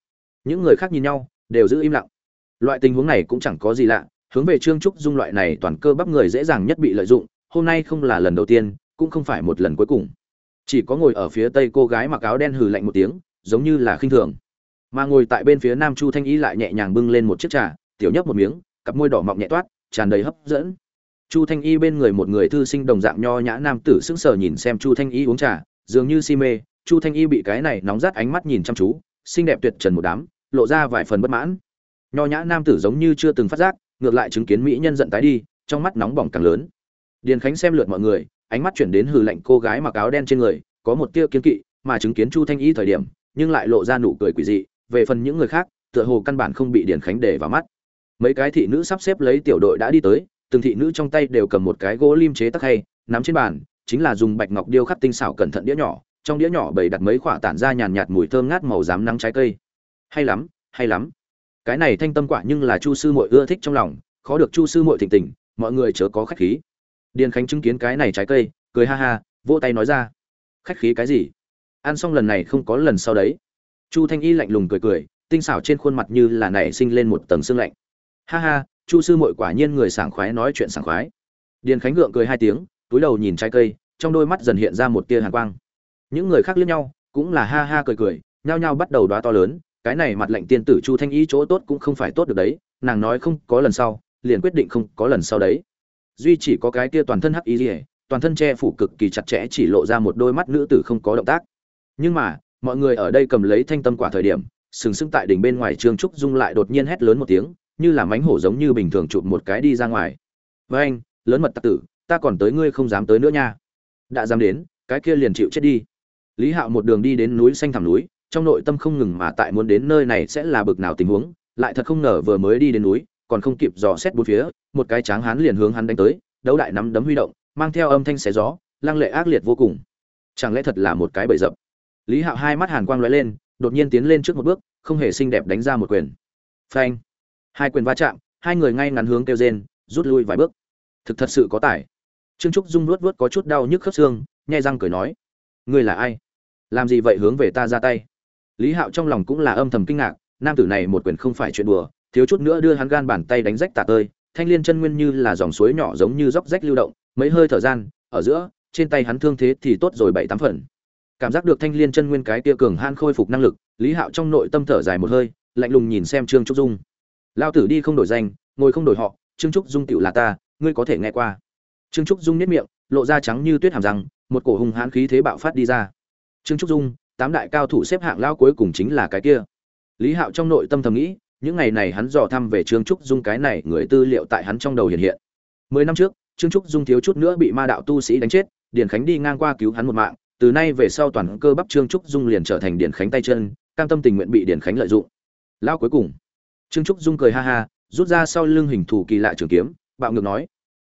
Những người khác nhìn nhau, đều giữ im lặng loại tình huống này cũng chẳng có gì lạ, hướng về trương trúc dung loại này toàn cơ bắp người dễ dàng nhất bị lợi dụng, hôm nay không là lần đầu tiên, cũng không phải một lần cuối cùng. Chỉ có ngồi ở phía tây cô gái mặc áo đen hừ lạnh một tiếng, giống như là khinh thường. Mà ngồi tại bên phía nam chu thanh ý lại nhẹ nhàng bưng lên một chiếc trà, tiểu nhấp một miếng, cặp môi đỏ mọng nhẹ toát, tràn đầy hấp dẫn. Chu thanh y bên người một người thư sinh đồng dạng nho nhã nam tử sững sờ nhìn xem chu thanh y uống trà, dường như si mê, chu thanh y bị cái này nóng rát ánh mắt nhìn chăm chú, xinh đẹp tuyệt trần một đám, lộ ra vài phần bất mãn nho nhã nam tử giống như chưa từng phát giác, ngược lại chứng kiến mỹ nhân giận tái đi, trong mắt nóng bỏng càng lớn. Điền khánh xem lượt mọi người, ánh mắt chuyển đến hừ lạnh cô gái mặc áo đen trên người, có một tia kiên kỵ, mà chứng kiến chu thanh y thời điểm, nhưng lại lộ ra nụ cười quỷ dị, về phần những người khác, tựa hồ căn bản không bị điền khánh để vào mắt. Mấy cái thị nữ sắp xếp lấy tiểu đội đã đi tới, từng thị nữ trong tay đều cầm một cái gỗ lim chế tắc hay, nắm trên bàn, chính là dùng bạch ngọc điêu khắc tinh xảo cẩn thận đĩa nhỏ, trong đĩa nhỏ bày đặt mấy khoả tản ra nhàn nhạt mùi thơm ngát màu rám nắng trái cây. Hay lắm hay lắm cái này thanh tâm quả nhưng là chu sư muội ưa thích trong lòng, khó được chu sư muội thịnh tình, mọi người chớ có khách khí. Điền khánh chứng kiến cái này trái cây, cười ha ha, vỗ tay nói ra. Khách khí cái gì? Ăn xong lần này không có lần sau đấy. Chu thanh y lạnh lùng cười cười, tinh xảo trên khuôn mặt như là nảy sinh lên một tầng sương lạnh. Ha ha, chu sư muội quả nhiên người sảng khoái nói chuyện sảng khoái. Điền khánh gượng cười hai tiếng, túi đầu nhìn trái cây, trong đôi mắt dần hiện ra một tia hàn quang. Những người khác liếc nhau, cũng là ha ha cười cười, nhao nhao bắt đầu đoá to lớn cái này mặt lệnh tiên tử chu thanh y chỗ tốt cũng không phải tốt được đấy, nàng nói không có lần sau, liền quyết định không có lần sau đấy. Duy chỉ có cái kia toàn thân hắc y rỉa toàn thân che phủ cực kỳ chặt chẽ chỉ lộ ra một đôi mắt nữ tử không có động tác. Nhưng mà, mọi người ở đây cầm lấy thanh tâm quả thời điểm, sừng sững tại đỉnh bên ngoài trương trúc dung lại đột nhiên hét lớn một tiếng, như là mánh hổ giống như bình thường chụp một cái đi ra ngoài. Với anh, lớn mật tặc tử, ta còn tới ngươi không dám tới nữa nha. Đã dám đến, cái kia liền chịu chết đi. Lý hạo một đường đi đến núi xanh thẳm núi trong nội tâm không ngừng mà tại muốn đến nơi này sẽ là bực nào tình huống, lại thật không ngờ vừa mới đi đến núi, còn không kịp dò xét bốn phía, một cái tráng hán liền hướng hắn đánh tới, đấu đại nắm đấm huy động, mang theo âm thanh xé gió, lăng lệ ác liệt vô cùng. Chẳng lẽ thật là một cái bẫy dập? Lý hạo hai mắt hàn quang lóe lên, đột nhiên tiến lên trước một bước, không hề xinh đẹp đánh ra một quyền. Phanh! Hai quyền va chạm, hai người ngay ngắn hướng kêu rên, rút lui vài bước. Thực thật sự có tài. Trương trúc dung luốt luốt có chút đau nhức khớp xương, nhai răng cười nói, ngươi là ai? Làm gì vậy hướng về ta ra tay? Lý hạo trong lòng cũng là âm thầm kinh ngạc, nam tử này một quyền không phải chuyện đùa, thiếu chút nữa đưa hắn gan bàn tay đánh rách tả tơi, thanh liên chân nguyên như là dòng suối nhỏ giống như róc rách lưu động, mấy hơi thở gian, ở giữa, trên tay hắn thương thế thì tốt rồi bảy tám phần. Cảm giác được thanh liên chân nguyên cái kia cường han khôi phục năng lực, lý hạo trong nội tâm thở dài một hơi, lạnh lùng nhìn xem trương trúc dung. Lao tử đi không đổi danh, ngồi không đổi họ, trương trúc dung tựu là ta, ngươi có thể nghe qua. Trương trúc dung nếp miệng, lộ ra trắng như tuyết hàm răng, một cổ hùng hãn khí thế bạo phát đi ra. Trương trúc dung tám đại cao thủ xếp hạng lao cuối cùng chính là cái kia. Lý hạo trong nội tâm thầm nghĩ, những ngày này hắn dò thăm về trương trúc dung cái này người tư liệu tại hắn trong đầu hiện hiện. Mười năm trước, trương trúc dung thiếu chút nữa bị ma đạo tu sĩ đánh chết, điền khánh đi ngang qua cứu hắn một mạng, từ nay về sau toàn cơ bắp trương trúc dung liền trở thành điền khánh tay chân, cam tâm tình nguyện bị điền khánh lợi dụng. Lao cuối cùng. Trương trúc dung cười ha ha, rút ra sau lưng hình thủ kỳ lạ trường kiếm, bạo ngược nói,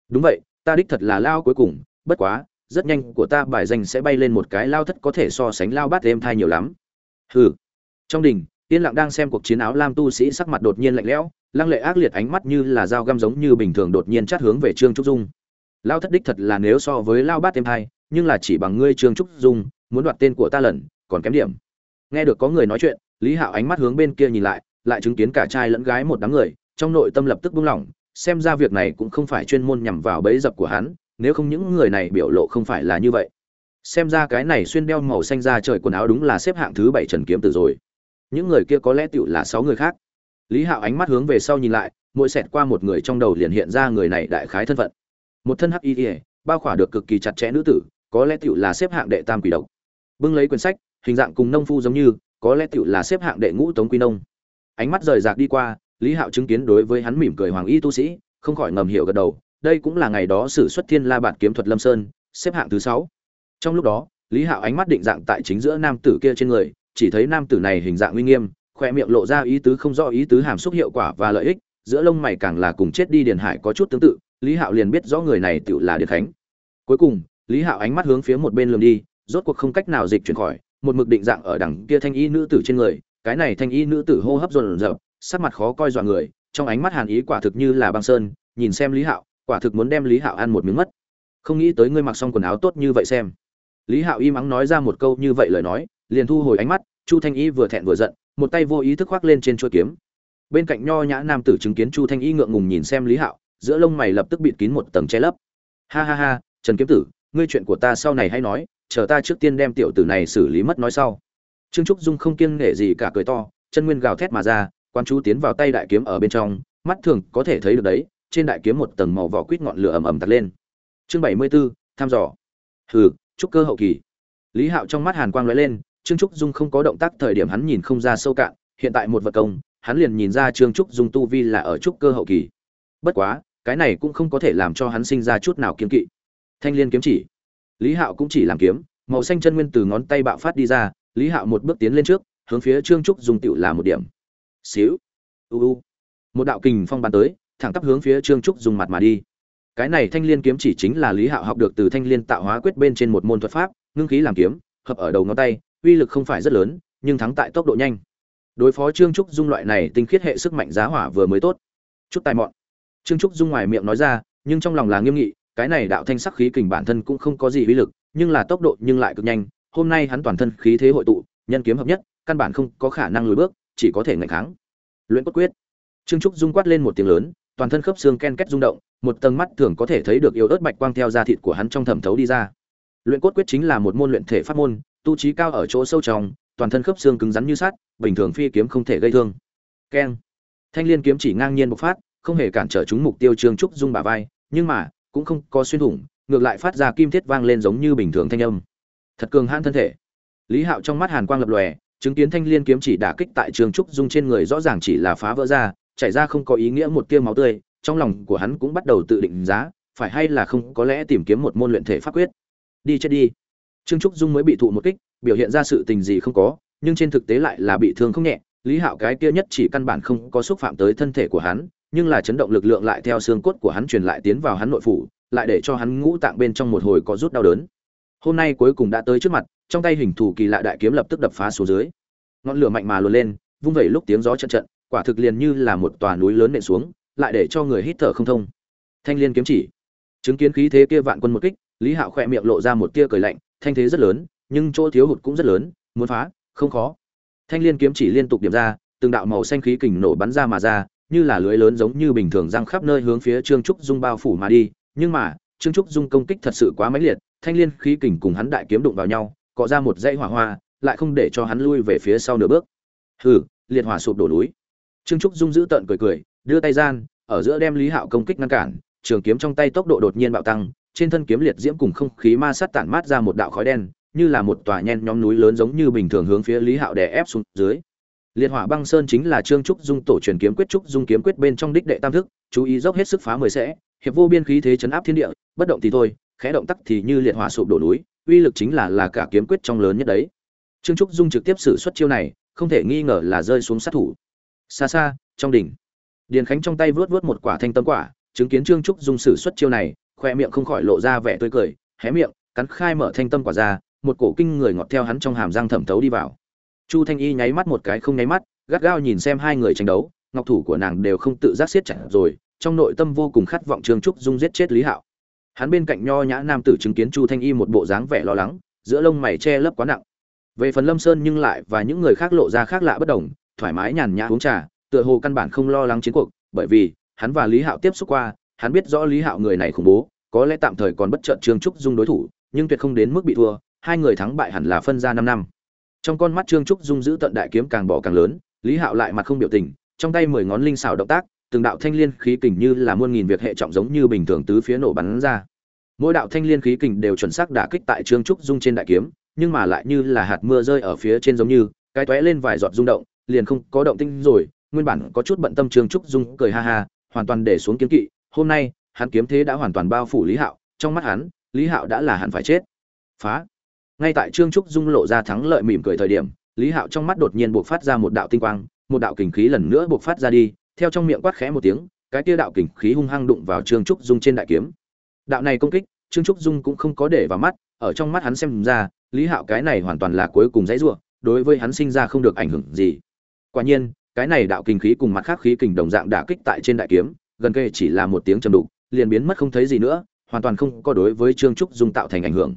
đúng vậy, ta đích thật là lao cuối cùng, bất quá rất nhanh của ta bài danh sẽ bay lên một cái lao thất có thể so sánh lao bát êm thai nhiều lắm. Hừ. Trong đình, yên lặng đang xem cuộc chiến áo lam tu sĩ sắc mặt đột nhiên lạnh lẽo, lăng lệ ác liệt ánh mắt như là dao găm giống như bình thường đột nhiên chát hướng về trương trúc dung. Lao thất đích thật là nếu so với lao bát êm thai, nhưng là chỉ bằng ngươi trương trúc dung, muốn đoạt tên của ta lần, còn kém điểm. Nghe được có người nói chuyện, lý hạo ánh mắt hướng bên kia nhìn lại lại chứng kiến cả trai lẫn gái một đám người, trong nội tâm lập tức buông lỏng xem ra việc này cũng không phải chuyên môn nhằm vào bẫy dập của hắn nếu không những người này biểu lộ không phải là như vậy. Xem ra cái này xuyên đeo màu xanh ra trời quần áo đúng là xếp hạng thứ bảy trần kiếm tử rồi. Những người kia có lẽ tựu là sáu người khác. Lý hạo ánh mắt hướng về sau nhìn lại, mỗi xẹt qua một người trong đầu liền hiện ra người này đại khái thân phận. Một thân hắc y ỉa bao khỏa được cực kỳ chặt chẽ nữ tử, có lẽ tựu là xếp hạng đệ tam quỷ độc. Bưng lấy quyển sách, hình dạng cùng nông phu giống như, có lẽ tựu là xếp hạng đệ ngũ tống quy nông. Ánh mắt rời rạc đi qua, lý hạo chứng kiến đối với hắn mỉm cười hoàng y tu sĩ, không khỏi ngầm hiểu gật đầu đây cũng là ngày đó sử xuất thiên la bản kiếm thuật lâm sơn, xếp hạng thứ sáu. Trong lúc đó, lý hạo ánh mắt định dạng tại chính giữa nam tử kia trên người, chỉ thấy nam tử này hình dạng uy nghiêm khoe miệng lộ ra ý tứ không rõ ý tứ hàm xúc hiệu quả và lợi ích, giữa lông mày càng là cùng chết đi điền hải có chút tương tự, lý hạo liền biết rõ người này tự là điền khánh. Cuối cùng, lý hạo ánh mắt hướng phía một bên lường đi, rốt cuộc không cách nào dịch chuyển khỏi, một mực định dạng ở đằng kia thanh y nữ tử trên người, cái này thanh y nữ tử hô hấp dồn dập sắc mặt khó coi dọa người, trong ánh mắt hàn ý quả thực như là băng sơn, nhìn xem lý hạo quả thực muốn đem lý hạo ăn một miếng mất. Không nghĩ tới ngươi mặc xong quần áo tốt như vậy xem. Lý hạo im ắng nói ra một câu như vậy lời nói, liền thu hồi ánh mắt, chu thanh y vừa thẹn vừa giận, một tay vô ý thức khoác lên trên chuôi kiếm. Bên cạnh nho nhã nam tử chứng kiến chu thanh y ngượng ngùng nhìn xem lý hạo, giữa lông mày lập tức bịt kín một tầng che lấp. Ha ha ha, trần kiếm tử, ngươi chuyện của ta sau này hay nói, chờ ta trước tiên đem tiểu tử này xử lý mất nói sau. Trương trúc dung không kiêng nể gì cả cười to, chân nguyên gào thét mà ra quan chú tiến vào tay đại kiếm ở bên trong, mắt thường có thể thấy được đấy trên đại kiếm một tầng màu vỏ quýt ngọn lửa ầm ầm tạt lên. Chương bảy mươi 74, thăm dò. Hừ trúc cơ hậu kỳ. Lý hạo trong mắt hàn quang lóe lên trương trúc dung không có động tác thời điểm hắn nhìn không ra sâu cạn hiện tại một vật công hắn liền nhìn ra trương trúc dung tu vi là ở trúc cơ hậu kỳ. Bất quá cái này cũng không có thể làm cho hắn sinh ra chút nào kiêng kỵ. Thanh liên kiếm chỉ. Lý hạo cũng chỉ làm kiếm màu xanh chân nguyên từ ngón tay bạo phát đi ra lý hạo một bước tiến lên trước hướng phía trương trúc dung tiểu là một điểm. Xíu. U u. Một đạo kình phong bắn tới thẳng tắp hướng phía trương trúc dùng mặt mà đi. Cái này thanh liên kiếm chỉ chính là lý hạo học được từ thanh liên tạo hóa quyết bên trên một môn thuật pháp, ngưng khí làm kiếm, hợp ở đầu ngón tay, uy lực không phải rất lớn, nhưng thắng tại tốc độ nhanh. Đối phó trương trúc dung loại này tinh khiết hệ sức mạnh giá hỏa vừa mới tốt. Chút tài mọn. Trương trúc dung ngoài miệng nói ra, nhưng trong lòng là nghiêm nghị, cái này đạo thanh sắc khí kình bản thân cũng không có gì uy lực, nhưng là tốc độ nhưng lại cực nhanh, hôm nay hắn toàn thân khí thế hội tụ, nhân kiếm hợp nhất, căn bản không có khả năng lùi bước, chỉ có thể ngăn kháng. Luyện cốt quyết. Trương trúc dung quát lên một tiếng lớn toàn thân khớp xương ken két rung động, một tầng mắt thường có thể thấy được yếu ớt bạch quang theo da thịt của hắn trong thẩm thấu đi ra. Luyện cốt quyết chính là một môn luyện thể pháp môn, tu trí cao ở chỗ sâu trong, toàn thân khớp xương cứng rắn như sắt, bình thường phi kiếm không thể gây thương. Keng. Thanh liên kiếm chỉ ngang nhiên bộc phát, không hề cản trở chúng mục tiêu trương trúc dung bả vai, nhưng mà, cũng không có xuyên thủng, ngược lại phát ra kim thiết vang lên giống như bình thường thanh âm. Thật cường hãn thân thể. Lý hạo trong mắt hàn quang lập lòe, chứng kiến thanh liên kiếm chỉ đả kích tại trương trúc dung trên người rõ ràng chỉ là phá vỡ ra chảy ra không có ý nghĩa một tia máu tươi, trong lòng của hắn cũng bắt đầu tự định giá, phải hay là không có lẽ tìm kiếm một môn luyện thể pháp quyết. Đi chết đi. Trương trúc dung mới bị thụ một kích, biểu hiện ra sự tình gì không có, nhưng trên thực tế lại là bị thương không nhẹ. Lý hạo cái kia nhất chỉ căn bản không có xúc phạm tới thân thể của hắn, nhưng là chấn động lực lượng lại theo xương cốt của hắn truyền lại tiến vào hắn nội phủ, lại để cho hắn ngũ tạng bên trong một hồi có rút đau đớn. Hôm nay cuối cùng đã tới trước mặt, trong tay hình thủ kỳ lạ đại kiếm lập tức đập phá xuống dưới. Ngọn lửa mạnh mà luồn lên, vung vẩy lúc tiếng gió trận trận quả thực liền như là một tòa núi lớn nện xuống, lại để cho người hít thở không thông. Thanh liên kiếm chỉ. Chứng kiến khí thế kia vạn quân một kích, lý hạo khỏe miệng lộ ra một tia cười lạnh, thanh thế rất lớn, nhưng chỗ thiếu hụt cũng rất lớn, muốn phá, không khó. Thanh liên kiếm chỉ liên tục điểm ra, từng đạo màu xanh khí kình nổ bắn ra mà ra, như là lưới lớn giống như bình thường răng khắp nơi hướng phía trương trúc dung bao phủ mà đi, nhưng mà, trương trúc dung công kích thật sự quá mãnh liệt, thanh liên khí kình cùng hắn đại kiếm đụng vào nhau, cọ ra một dãy hỏa hoa, lại không để cho hắn lui về phía sau nửa bước. Hừ, liệt hỏa sụp đổ núi trương trúc dung giữ tợn cười cười, đưa tay gian, ở giữa đem lý hạo công kích ngăn cản, trường kiếm trong tay tốc độ đột nhiên bạo tăng, trên thân kiếm liệt diễm cùng không khí ma sát tản mát ra một đạo khói đen, như là một tòa nhen nhóm núi lớn giống như bình thường hướng phía lý hạo đè ép xuống dưới. Liệt hỏa băng sơn chính là trương trúc dung tổ truyền kiếm quyết, trúc dung kiếm quyết bên trong đích đệ tam thức, chú ý dốc hết sức phá mười sẽ, hiệp vô biên khí thế chấn áp thiên địa, bất động thì thôi, khẽ động tắc thì như liệt hỏa sụp đổ núi, uy lực chính là là cả kiếm quyết trong lớn nhất đấy. Trương trúc dung trực tiếp sử xuất chiêu này, không thể nghi ngờ là rơi xuống sát thủ xa xa, trong đỉnh. Điền khánh trong tay vớt vớt một quả thanh tâm quả, chứng kiến trương trúc dung sử xuất chiêu này, khoe miệng không khỏi lộ ra vẻ tươi cười, hé miệng, cắn khai mở thanh tâm quả ra, một cổ kinh người ngọt theo hắn trong hàm răng thẩm thấu đi vào. Chu thanh y nháy mắt một cái không nháy mắt, gắt gao nhìn xem hai người tranh đấu, ngọc thủ của nàng đều không tự giác siết chặt rồi, trong nội tâm vô cùng khát vọng trương trúc dung giết chết lý hạo. Hắn bên cạnh nho nhã nam tử chứng kiến chu thanh y một bộ dáng vẻ lo lắng, giữa lông mày che lấp quá nặng. Về phần lâm sơn nhưng lại và những người khác lộ ra khác lạ bất đồng thoải mái nhàn nhã uống trà, tựa hồ căn bản không lo lắng chiến cuộc, bởi vì, hắn và lý hạo tiếp xúc qua, hắn biết rõ lý hạo người này khủng bố, có lẽ tạm thời còn bất chợt trương trúc dung đối thủ, nhưng tuyệt không đến mức bị thua, hai người thắng bại hẳn là phân ra năm năm. Trong con mắt trương trúc dung giữ tận đại kiếm càng bỏ càng lớn, lý hạo lại mặt không biểu tình, trong tay mười ngón linh xảo động tác, từng đạo thanh liên khí kình như là muôn nghìn việc hệ trọng giống như bình thường tứ phía nổ bắn ra. Mỗi đạo thanh liên khí kình đều chuẩn xác đả kích tại trương trúc dung trên đại kiếm, nhưng mà lại như là hạt mưa rơi ở phía trên giống như, cái tóe lên vài giọt rung động liền không có động tinh rồi, nguyên bản có chút bận tâm trương trúc dung cười ha ha, hoàn toàn để xuống kiếm kỵ, hôm nay, hắn kiếm thế đã hoàn toàn bao phủ lý hạo, trong mắt hắn, lý hạo đã là hẳn phải chết. Phá. Ngay tại trương trúc dung lộ ra thắng lợi mỉm cười thời điểm, lý hạo trong mắt đột nhiên buộc phát ra một đạo tinh quang, một đạo kình khí lần nữa buộc phát ra đi, theo trong miệng quát khẽ một tiếng, cái kia đạo kình khí hung hăng đụng vào trương trúc dung trên đại kiếm. Đạo này công kích, trương trúc dung cũng không có để vào mắt, ở trong mắt hắn xem ra, lý hạo cái này hoàn toàn là cuối cùng dãy ruộng đối với hắn sinh ra không được ảnh hưởng gì quả nhiên, cái này đạo kình khí cùng mặt khác khí kình đồng dạng đả kích tại trên đại kiếm, gần kề chỉ là một tiếng trầm đục, liền biến mất không thấy gì nữa, hoàn toàn không có đối với trương trúc dung tạo thành ảnh hưởng.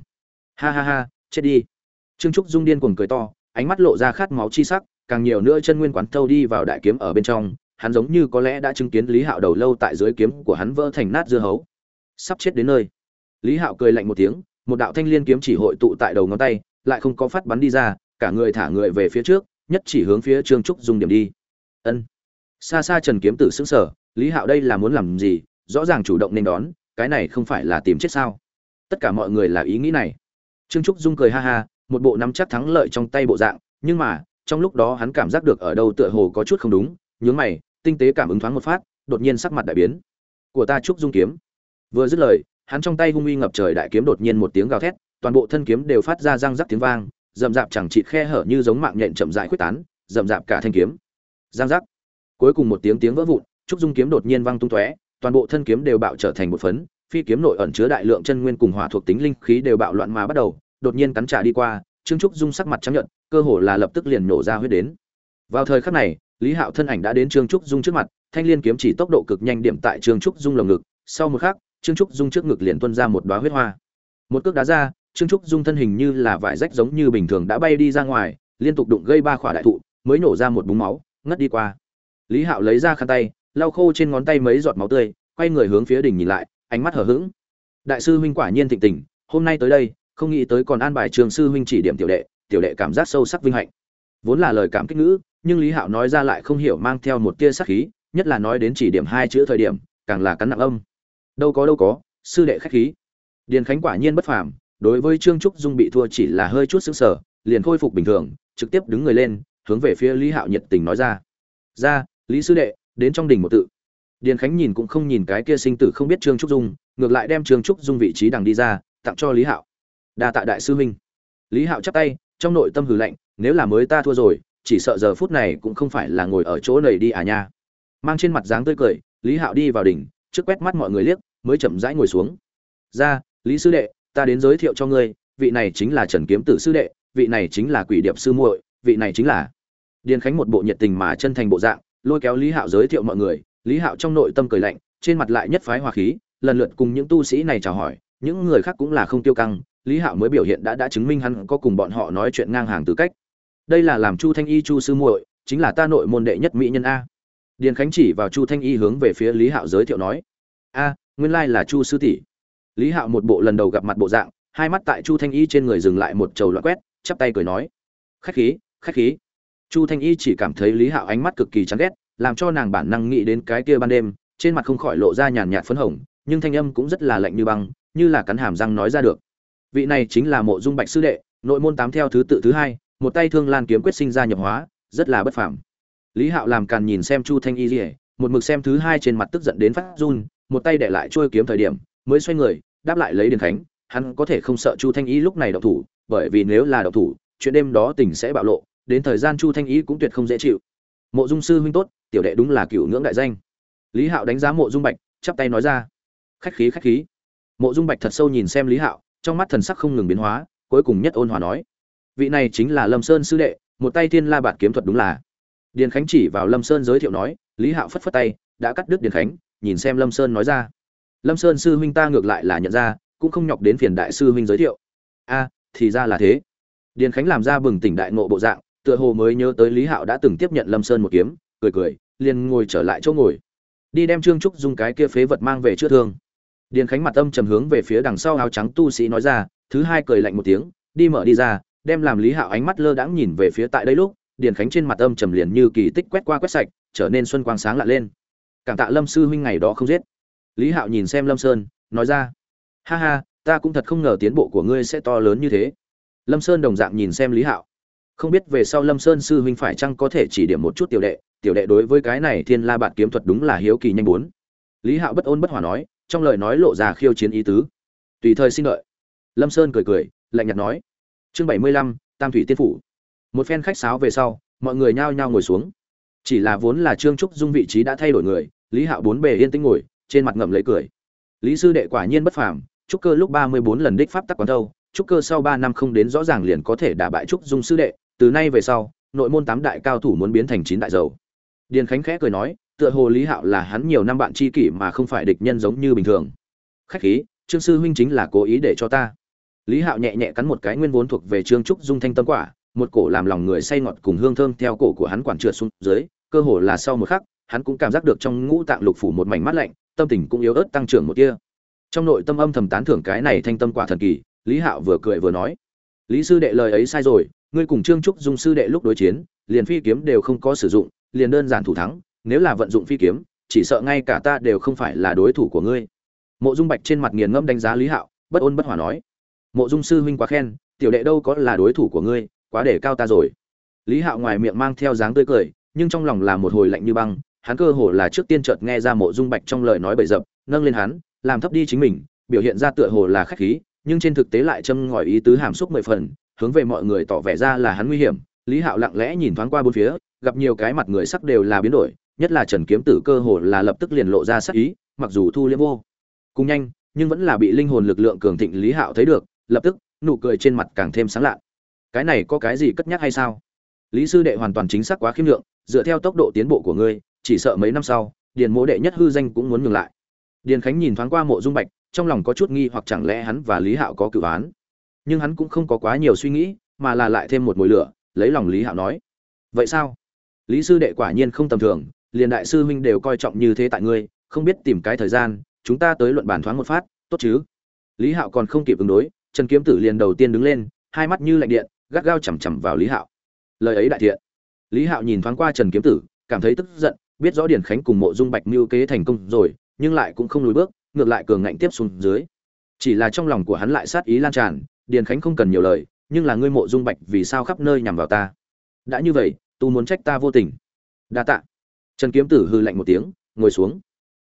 Ha ha ha, chết đi. Trương trúc dung điên cuồng cười to, ánh mắt lộ ra khát máu chi sắc, càng nhiều nữa chân nguyên quán thâu đi vào đại kiếm ở bên trong, hắn giống như có lẽ đã chứng kiến lý hạo đầu lâu tại dưới kiếm của hắn vỡ thành nát dưa hấu. Sắp chết đến nơi. Lý hạo cười lạnh một tiếng, một đạo thanh liên kiếm chỉ hội tụ tại đầu ngón tay, lại không có phát bắn đi ra, cả người thả người về phía trước nhất chỉ hướng phía trương trúc dung điểm đi. Ân. Xa xa trần kiếm tử xứng sở lý hạo đây là muốn làm gì? Rõ ràng chủ động nên đón, cái này không phải là tìm chết sao? Tất cả mọi người là ý nghĩ này. Trương trúc dung cười ha ha, một bộ nắm chắc thắng lợi trong tay bộ dạng, nhưng mà, trong lúc đó hắn cảm giác được ở đâu tựa hồ có chút không đúng, nhướng mày, tinh tế cảm ứng thoáng một phát, đột nhiên sắc mặt đại biến. Của ta trúc dung kiếm. Vừa dứt lời, hắn trong tay hung uy ngập trời đại kiếm đột nhiên một tiếng gào thét, toàn bộ thân kiếm đều phát ra răng rắc tiếng vang rậm rạp chẳng chịt khe hở như giống mạng nhện chậm rãi quyết tán, rậm rạp cả thanh kiếm. Giang giác. cuối cùng một tiếng tiếng vỡ vụn, trúc dung kiếm đột nhiên vang tung tóe, toàn bộ thân kiếm đều bạo trở thành một phấn, phi kiếm nội ẩn chứa đại lượng chân nguyên cùng hỏa thuộc tính linh khí đều bạo loạn mà bắt đầu, đột nhiên cắn trả đi qua, trương trúc dung sắc mặt trắng nhận cơ hồ là lập tức liền nổ ra huyết đến. Vào thời khắc này, lý hạo thân ảnh đã đến trương trúc dung trước mặt, thanh liên kiếm chỉ tốc độ cực nhanh điểm tại trương trúc dung lồng ngực. Sau một khắc, trương trúc dung trước ngực liền tuôn ra một đóa huyết hoa. Một cước đá ra trương trúc dung thân hình như là vải rách giống như bình thường đã bay đi ra ngoài, liên tục đụng gây ba khỏa đại thụ, mới nổ ra một búng máu, ngất đi qua. Lý hạo lấy ra khăn tay, lau khô trên ngón tay mấy giọt máu tươi, quay người hướng phía đỉnh nhìn lại, ánh mắt hờ hững. Đại sư huynh quả nhiên thịnh tình, hôm nay tới đây, không nghĩ tới còn an bài trường sư huynh chỉ điểm tiểu đệ tiểu đệ cảm giác sâu sắc vinh hạnh. Vốn là lời cảm kích ngữ, nhưng lý hạo nói ra lại không hiểu mang theo một tia sắc khí, nhất là nói đến chỉ điểm hai chữ thời điểm, càng là cắn nặng âm. Đâu có đâu có, sư đệ khách khí. Điền khánh quả nhiên bất phàm đối với trương trúc dung bị thua chỉ là hơi chút sững sờ, liền khôi phục bình thường, trực tiếp đứng người lên, hướng về phía lý hạo nhiệt tình nói ra. Ra, lý sư đệ, đến trong đình một tự. Điền khánh nhìn cũng không nhìn cái kia sinh tử không biết trương trúc dung, ngược lại đem trương trúc dung vị trí đằng đi ra, tặng cho lý hạo. Đa tạ đại sư huynh. Lý hạo chắp tay, trong nội tâm hừ lạnh, nếu là mới ta thua rồi, chỉ sợ giờ phút này cũng không phải là ngồi ở chỗ này đi à nha. Mang trên mặt dáng tươi cười, lý hạo đi vào đỉnh, trước quét mắt mọi người liếc, mới chậm rãi ngồi xuống. Ra, lý sư đệ ta đến giới thiệu cho ngươi, vị này chính là trần kiếm tử sư đệ, vị này chính là quỷ điệp sư muội, vị này chính là điền khánh một bộ nhiệt tình mà chân thành bộ dạng, lôi kéo lý hạo giới thiệu mọi người. Lý hạo trong nội tâm cười lạnh, trên mặt lại nhất phái hòa khí, lần lượt cùng những tu sĩ này chào hỏi, những người khác cũng là không tiêu căng. Lý hạo mới biểu hiện đã đã chứng minh hắn có cùng bọn họ nói chuyện ngang hàng tư cách. Đây là làm chu thanh y chu sư muội, chính là ta nội môn đệ nhất mỹ nhân a. Điền khánh chỉ vào chu thanh y hướng về phía lý hạo giới thiệu nói, a, nguyên lai là chu sư tỷ lý hạo một bộ lần đầu gặp mặt bộ dạng, hai mắt tại chu thanh y trên người dừng lại một trầu loại quét, chắp tay cười nói, khách khí khách khí. Chu thanh y chỉ cảm thấy lý hạo ánh mắt cực kỳ chán ghét, làm cho nàng bản năng nghĩ đến cái kia ban đêm, trên mặt không khỏi lộ ra nhàn nhạt phấn hồng, nhưng thanh âm cũng rất là lạnh như băng, như là cắn hàm răng nói ra được. Vị này chính là mộ dung bạch sư đệ, nội môn tám theo thứ tự thứ hai, một tay thương lan kiếm quyết sinh ra nhập hóa, rất là bất phàm. Lý hạo làm càn nhìn xem chu thanh y rỉa một mực xem thứ hai trên mặt tức giận đến phát run, một tay để lại trôi kiếm thời điểm mới xoay người, đáp lại lấy điền khánh, hắn có thể không sợ chu thanh y lúc này đậu thủ, bởi vì nếu là đậu thủ, chuyện đêm đó tình sẽ bạo lộ, đến thời gian chu thanh y cũng tuyệt không dễ chịu. Mộ dung sư huynh tốt, tiểu đệ đúng là cựu ngưỡng đại danh. Lý hạo đánh giá mộ dung bạch, chắp tay nói ra. Khách khí khách khí. Mộ dung bạch thật sâu nhìn xem lý hạo, trong mắt thần sắc không ngừng biến hóa, cuối cùng nhất ôn hòa nói. Vị này chính là lâm sơn sư đệ, một tay thiên la bạt kiếm thuật đúng là. Điền khánh chỉ vào lâm sơn giới thiệu nói, lý hạo phất phất tay, đã cắt đứt điền khánh, nhìn xem lâm sơn nói ra lâm sơn sư huynh ta ngược lại là nhận ra, cũng không nhọc đến phiền đại sư huynh giới thiệu. A, thì ra là thế. Điền khánh làm ra bừng tỉnh đại ngộ bộ dạng, tựa hồ mới nhớ tới lý hạo đã từng tiếp nhận lâm sơn một kiếm, cười cười, liền ngồi trở lại chỗ ngồi. Đi đem trương trúc dùng cái kia phế vật mang về chữa thương. Điền khánh mặt âm trầm hướng về phía đằng sau áo trắng tu sĩ nói ra, thứ hai cười lạnh một tiếng, đi mở đi ra, đem làm lý hạo ánh mắt lơ đãng nhìn về phía tại đây lúc, điền khánh trên mặt âm trầm liền như kỳ tích quét qua quét sạch, trở nên xuân quang sáng lạ lên. Cảm tạ lâm sư huynh ngày đó không giết lý hạo nhìn xem lâm sơn, nói ra, ha ha, ta cũng thật không ngờ tiến bộ của ngươi sẽ to lớn như thế. Lâm sơn đồng dạng nhìn xem lý hạo. Không biết về sau lâm sơn sư huynh phải chăng có thể chỉ điểm một chút tiểu đệ tiểu đệ đối với cái này thiên la bạn kiếm thuật đúng là hiếu kỳ nhanh bốn. Lý hạo bất ôn bất hòa nói, trong lời nói lộ ra khiêu chiến ý tứ. Tùy thời xin đợi. Lâm sơn cười cười, lạnh nhạt nói, chương bảy mươi lăm, tam thủy tiên phủ. Một phen khách sáo về sau, mọi người nhao nhao ngồi xuống. Chỉ là vốn là trương trúc dung vị trí đã thay đổi người, lý hạo bốn bề yên tĩnh ngồi trên mặt ngậm lấy cười. Lý sư đệ quả nhiên bất phàm, trúc cơ lúc ba mươi bốn lần đích pháp tắc quán thâu, trúc cơ sau ba năm không đến rõ ràng liền có thể đả bại trúc dung sư đệ, từ nay về sau, nội môn tám đại cao thủ muốn biến thành chín đại dầu. Điền khánh khẽ cười nói, tựa hồ lý hạo là hắn nhiều năm bạn tri kỷ mà không phải địch nhân giống như bình thường. Khách khí, trương sư huynh chính là cố ý để cho ta. Lý hạo nhẹ nhẹ cắn một cái nguyên vốn thuộc về trương trúc dung thanh tâm quả, một cổ làm lòng người say ngọt cùng hương thơm theo cổ của hắn quản trượt xuống dưới, cơ hồ là sau một khắc hắn cũng cảm giác được trong ngũ tạng lục phủ một mảnh mát lạnh, tâm tình cũng yếu ớt tăng trưởng một tia. Trong nội tâm âm thầm tán thưởng cái này thanh tâm quả thần kỳ, lý hạo vừa cười vừa nói, lý sư đệ lời ấy sai rồi, ngươi cùng trương trúc dung sư đệ lúc đối chiến, liền phi kiếm đều không có sử dụng, liền đơn giản thủ thắng, nếu là vận dụng phi kiếm, chỉ sợ ngay cả ta đều không phải là đối thủ của ngươi. Mộ dung bạch trên mặt nghiền ngẫm đánh giá lý hạo, bất ôn bất hòa nói, mộ dung sư huynh quá khen, tiểu đệ đâu có là đối thủ của ngươi, quá để cao ta rồi. Lý hạo ngoài miệng mang theo dáng tươi cười, nhưng trong lòng là một hồi lạnh như băng hắn cơ hồ là trước tiên chợt nghe ra mộ dung bạch trong lời nói bậy dập nâng lên hắn, làm thấp đi chính mình, biểu hiện ra tựa hồ là khách khí, nhưng trên thực tế lại châm ngòi ý tứ hàm xúc mười phần, hướng về mọi người tỏ vẻ ra là hắn nguy hiểm. Lý hạo lặng lẽ nhìn thoáng qua bốn phía, gặp nhiều cái mặt người sắc đều là biến đổi, nhất là trần kiếm tử cơ hồ là lập tức liền lộ ra sắc ý, mặc dù thu liễm vô cùng nhanh, nhưng vẫn là bị linh hồn lực lượng cường thịnh lý hạo thấy được, lập tức, nụ cười trên mặt càng thêm sáng lạ cái này có cái gì cất nhắc hay sao? Lý sư đệ hoàn toàn chính xác quá khiêm lượng, dựa theo tốc độ tiến bộ của ngươi chỉ sợ mấy năm sau, điền mỗ đệ nhất hư danh cũng muốn ngừng lại. Điền khánh nhìn thoáng qua mộ dung bạch, trong lòng có chút nghi hoặc chẳng lẽ hắn và lý hạo có cự án. Nhưng hắn cũng không có quá nhiều suy nghĩ, mà là lại thêm một mồi lửa, lấy lòng lý hạo nói, vậy sao? Lý sư đệ quả nhiên không tầm thường, liền đại sư huynh đều coi trọng như thế tại ngươi, không biết tìm cái thời gian, chúng ta tới luận bàn thoáng một phát, tốt chứ? Lý hạo còn không kịp ứng đối, trần kiếm tử liền đầu tiên đứng lên, hai mắt như lạnh điện, gắt gao chằm chằm vào lý hạo. Lời ấy đại thiện. Lý hạo nhìn thoáng qua trần kiếm tử, cảm thấy tức giận biết rõ điển khánh cùng mộ dung bạch mưu kế thành công rồi, nhưng lại cũng không lùi bước, ngược lại cường ngạnh tiếp xuống dưới. Chỉ là trong lòng của hắn lại sát ý lan tràn, điền khánh không cần nhiều lời, nhưng là ngươi mộ dung bạch vì sao khắp nơi nhằm vào ta? Đã như vậy, tu muốn trách ta vô tình. Đa tạ. Trần kiếm tử hư lạnh một tiếng, ngồi xuống.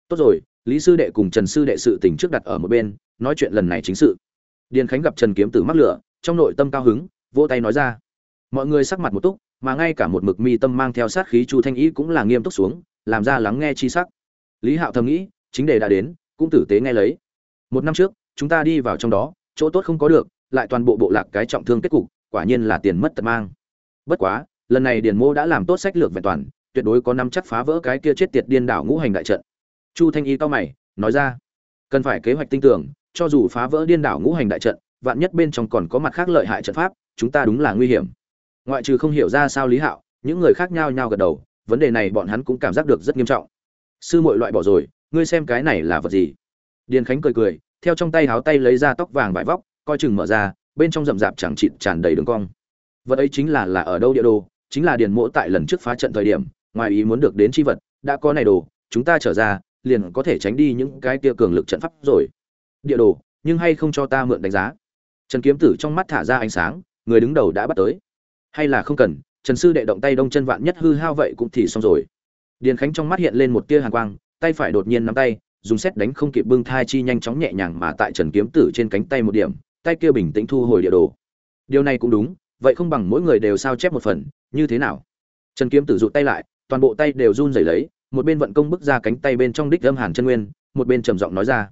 Tốt rồi, lý sư đệ cùng trần sư đệ sự tình trước đặt ở một bên, nói chuyện lần này chính sự. Điền khánh gặp trần kiếm tử mắc lửa, trong nội tâm cao hứng, vỗ tay nói ra. Mọi người sắc mặt một túc mà ngay cả một mực mi tâm mang theo sát khí chu thanh ý cũng là nghiêm túc xuống, làm ra lắng nghe chi sắc. Lý hạo thầm nghĩ, chính đề đã đến, cũng tử tế nghe lấy. Một năm trước, chúng ta đi vào trong đó, chỗ tốt không có được, lại toàn bộ bộ lạc cái trọng thương kết cục, quả nhiên là tiền mất tật mang. Bất quá, lần này điền mô đã làm tốt sách lược vẹn toàn, tuyệt đối có năm chắc phá vỡ cái kia chết tiệt điên đảo ngũ hành đại trận. Chu thanh y cao mày, nói ra, cần phải kế hoạch tinh tưởng, cho dù phá vỡ điên đảo ngũ hành đại trận, vạn nhất bên trong còn có mặt khác lợi hại trận pháp, chúng ta đúng là nguy hiểm ngoại trừ không hiểu ra sao lý hạo, những người khác nhau nhau gật đầu, vấn đề này bọn hắn cũng cảm giác được rất nghiêm trọng. Sư muội loại bỏ rồi, ngươi xem cái này là vật gì? Điền khánh cười cười, theo trong tay háo tay lấy ra tóc vàng vải vóc, coi chừng mở ra, bên trong rậm rạp chẳng chịt tràn đầy đường cong. Vật ấy chính là là ở đâu địa đồ? Chính là điền mỗ tại lần trước phá trận thời điểm, ngoài ý muốn được đến chi vật, đã có này đồ, chúng ta trở ra, liền có thể tránh đi những cái kia cường lực trận pháp rồi. Địa đồ, nhưng hay không cho ta mượn đánh giá? Trần kiếm tử trong mắt thả ra ánh sáng, người đứng đầu đã bắt tới hay là không cần, trần sư đệ động tay đông chân vạn nhất hư hao vậy cũng thì xong rồi. Điền khánh trong mắt hiện lên một tia hàn quang, tay phải đột nhiên nắm tay, dùng xét đánh không kịp bưng thai chi nhanh chóng nhẹ nhàng mà tại trần kiếm tử trên cánh tay một điểm, tay kia bình tĩnh thu hồi địa đồ. Điều này cũng đúng, vậy không bằng mỗi người đều sao chép một phần, như thế nào? Trần kiếm tử rụt tay lại, toàn bộ tay đều run rẩy lấy, một bên vận công bức ra cánh tay bên trong đích âm hàn chân nguyên, một bên trầm giọng nói ra.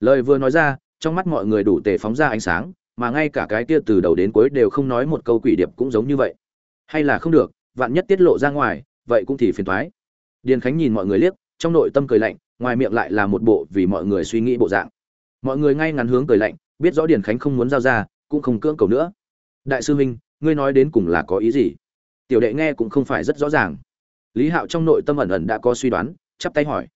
Lời vừa nói ra, trong mắt mọi người đủ tề phóng ra ánh sáng mà ngay cả cái kia từ đầu đến cuối đều không nói một câu quỷ điệp cũng giống như vậy. Hay là không được, vạn nhất tiết lộ ra ngoài, vậy cũng thì phiền thoái điền khánh nhìn mọi người liếc, trong nội tâm cười lạnh, ngoài miệng lại là một bộ vì mọi người suy nghĩ bộ dạng. Mọi người ngay ngắn hướng cười lạnh, biết rõ điền khánh không muốn giao ra, cũng không cưỡng cầu nữa. Đại sư huynh, ngươi nói đến cùng là có ý gì? Tiểu đệ nghe cũng không phải rất rõ ràng. Lý hạo trong nội tâm ẩn ẩn đã có suy đoán, chắp tay hỏi.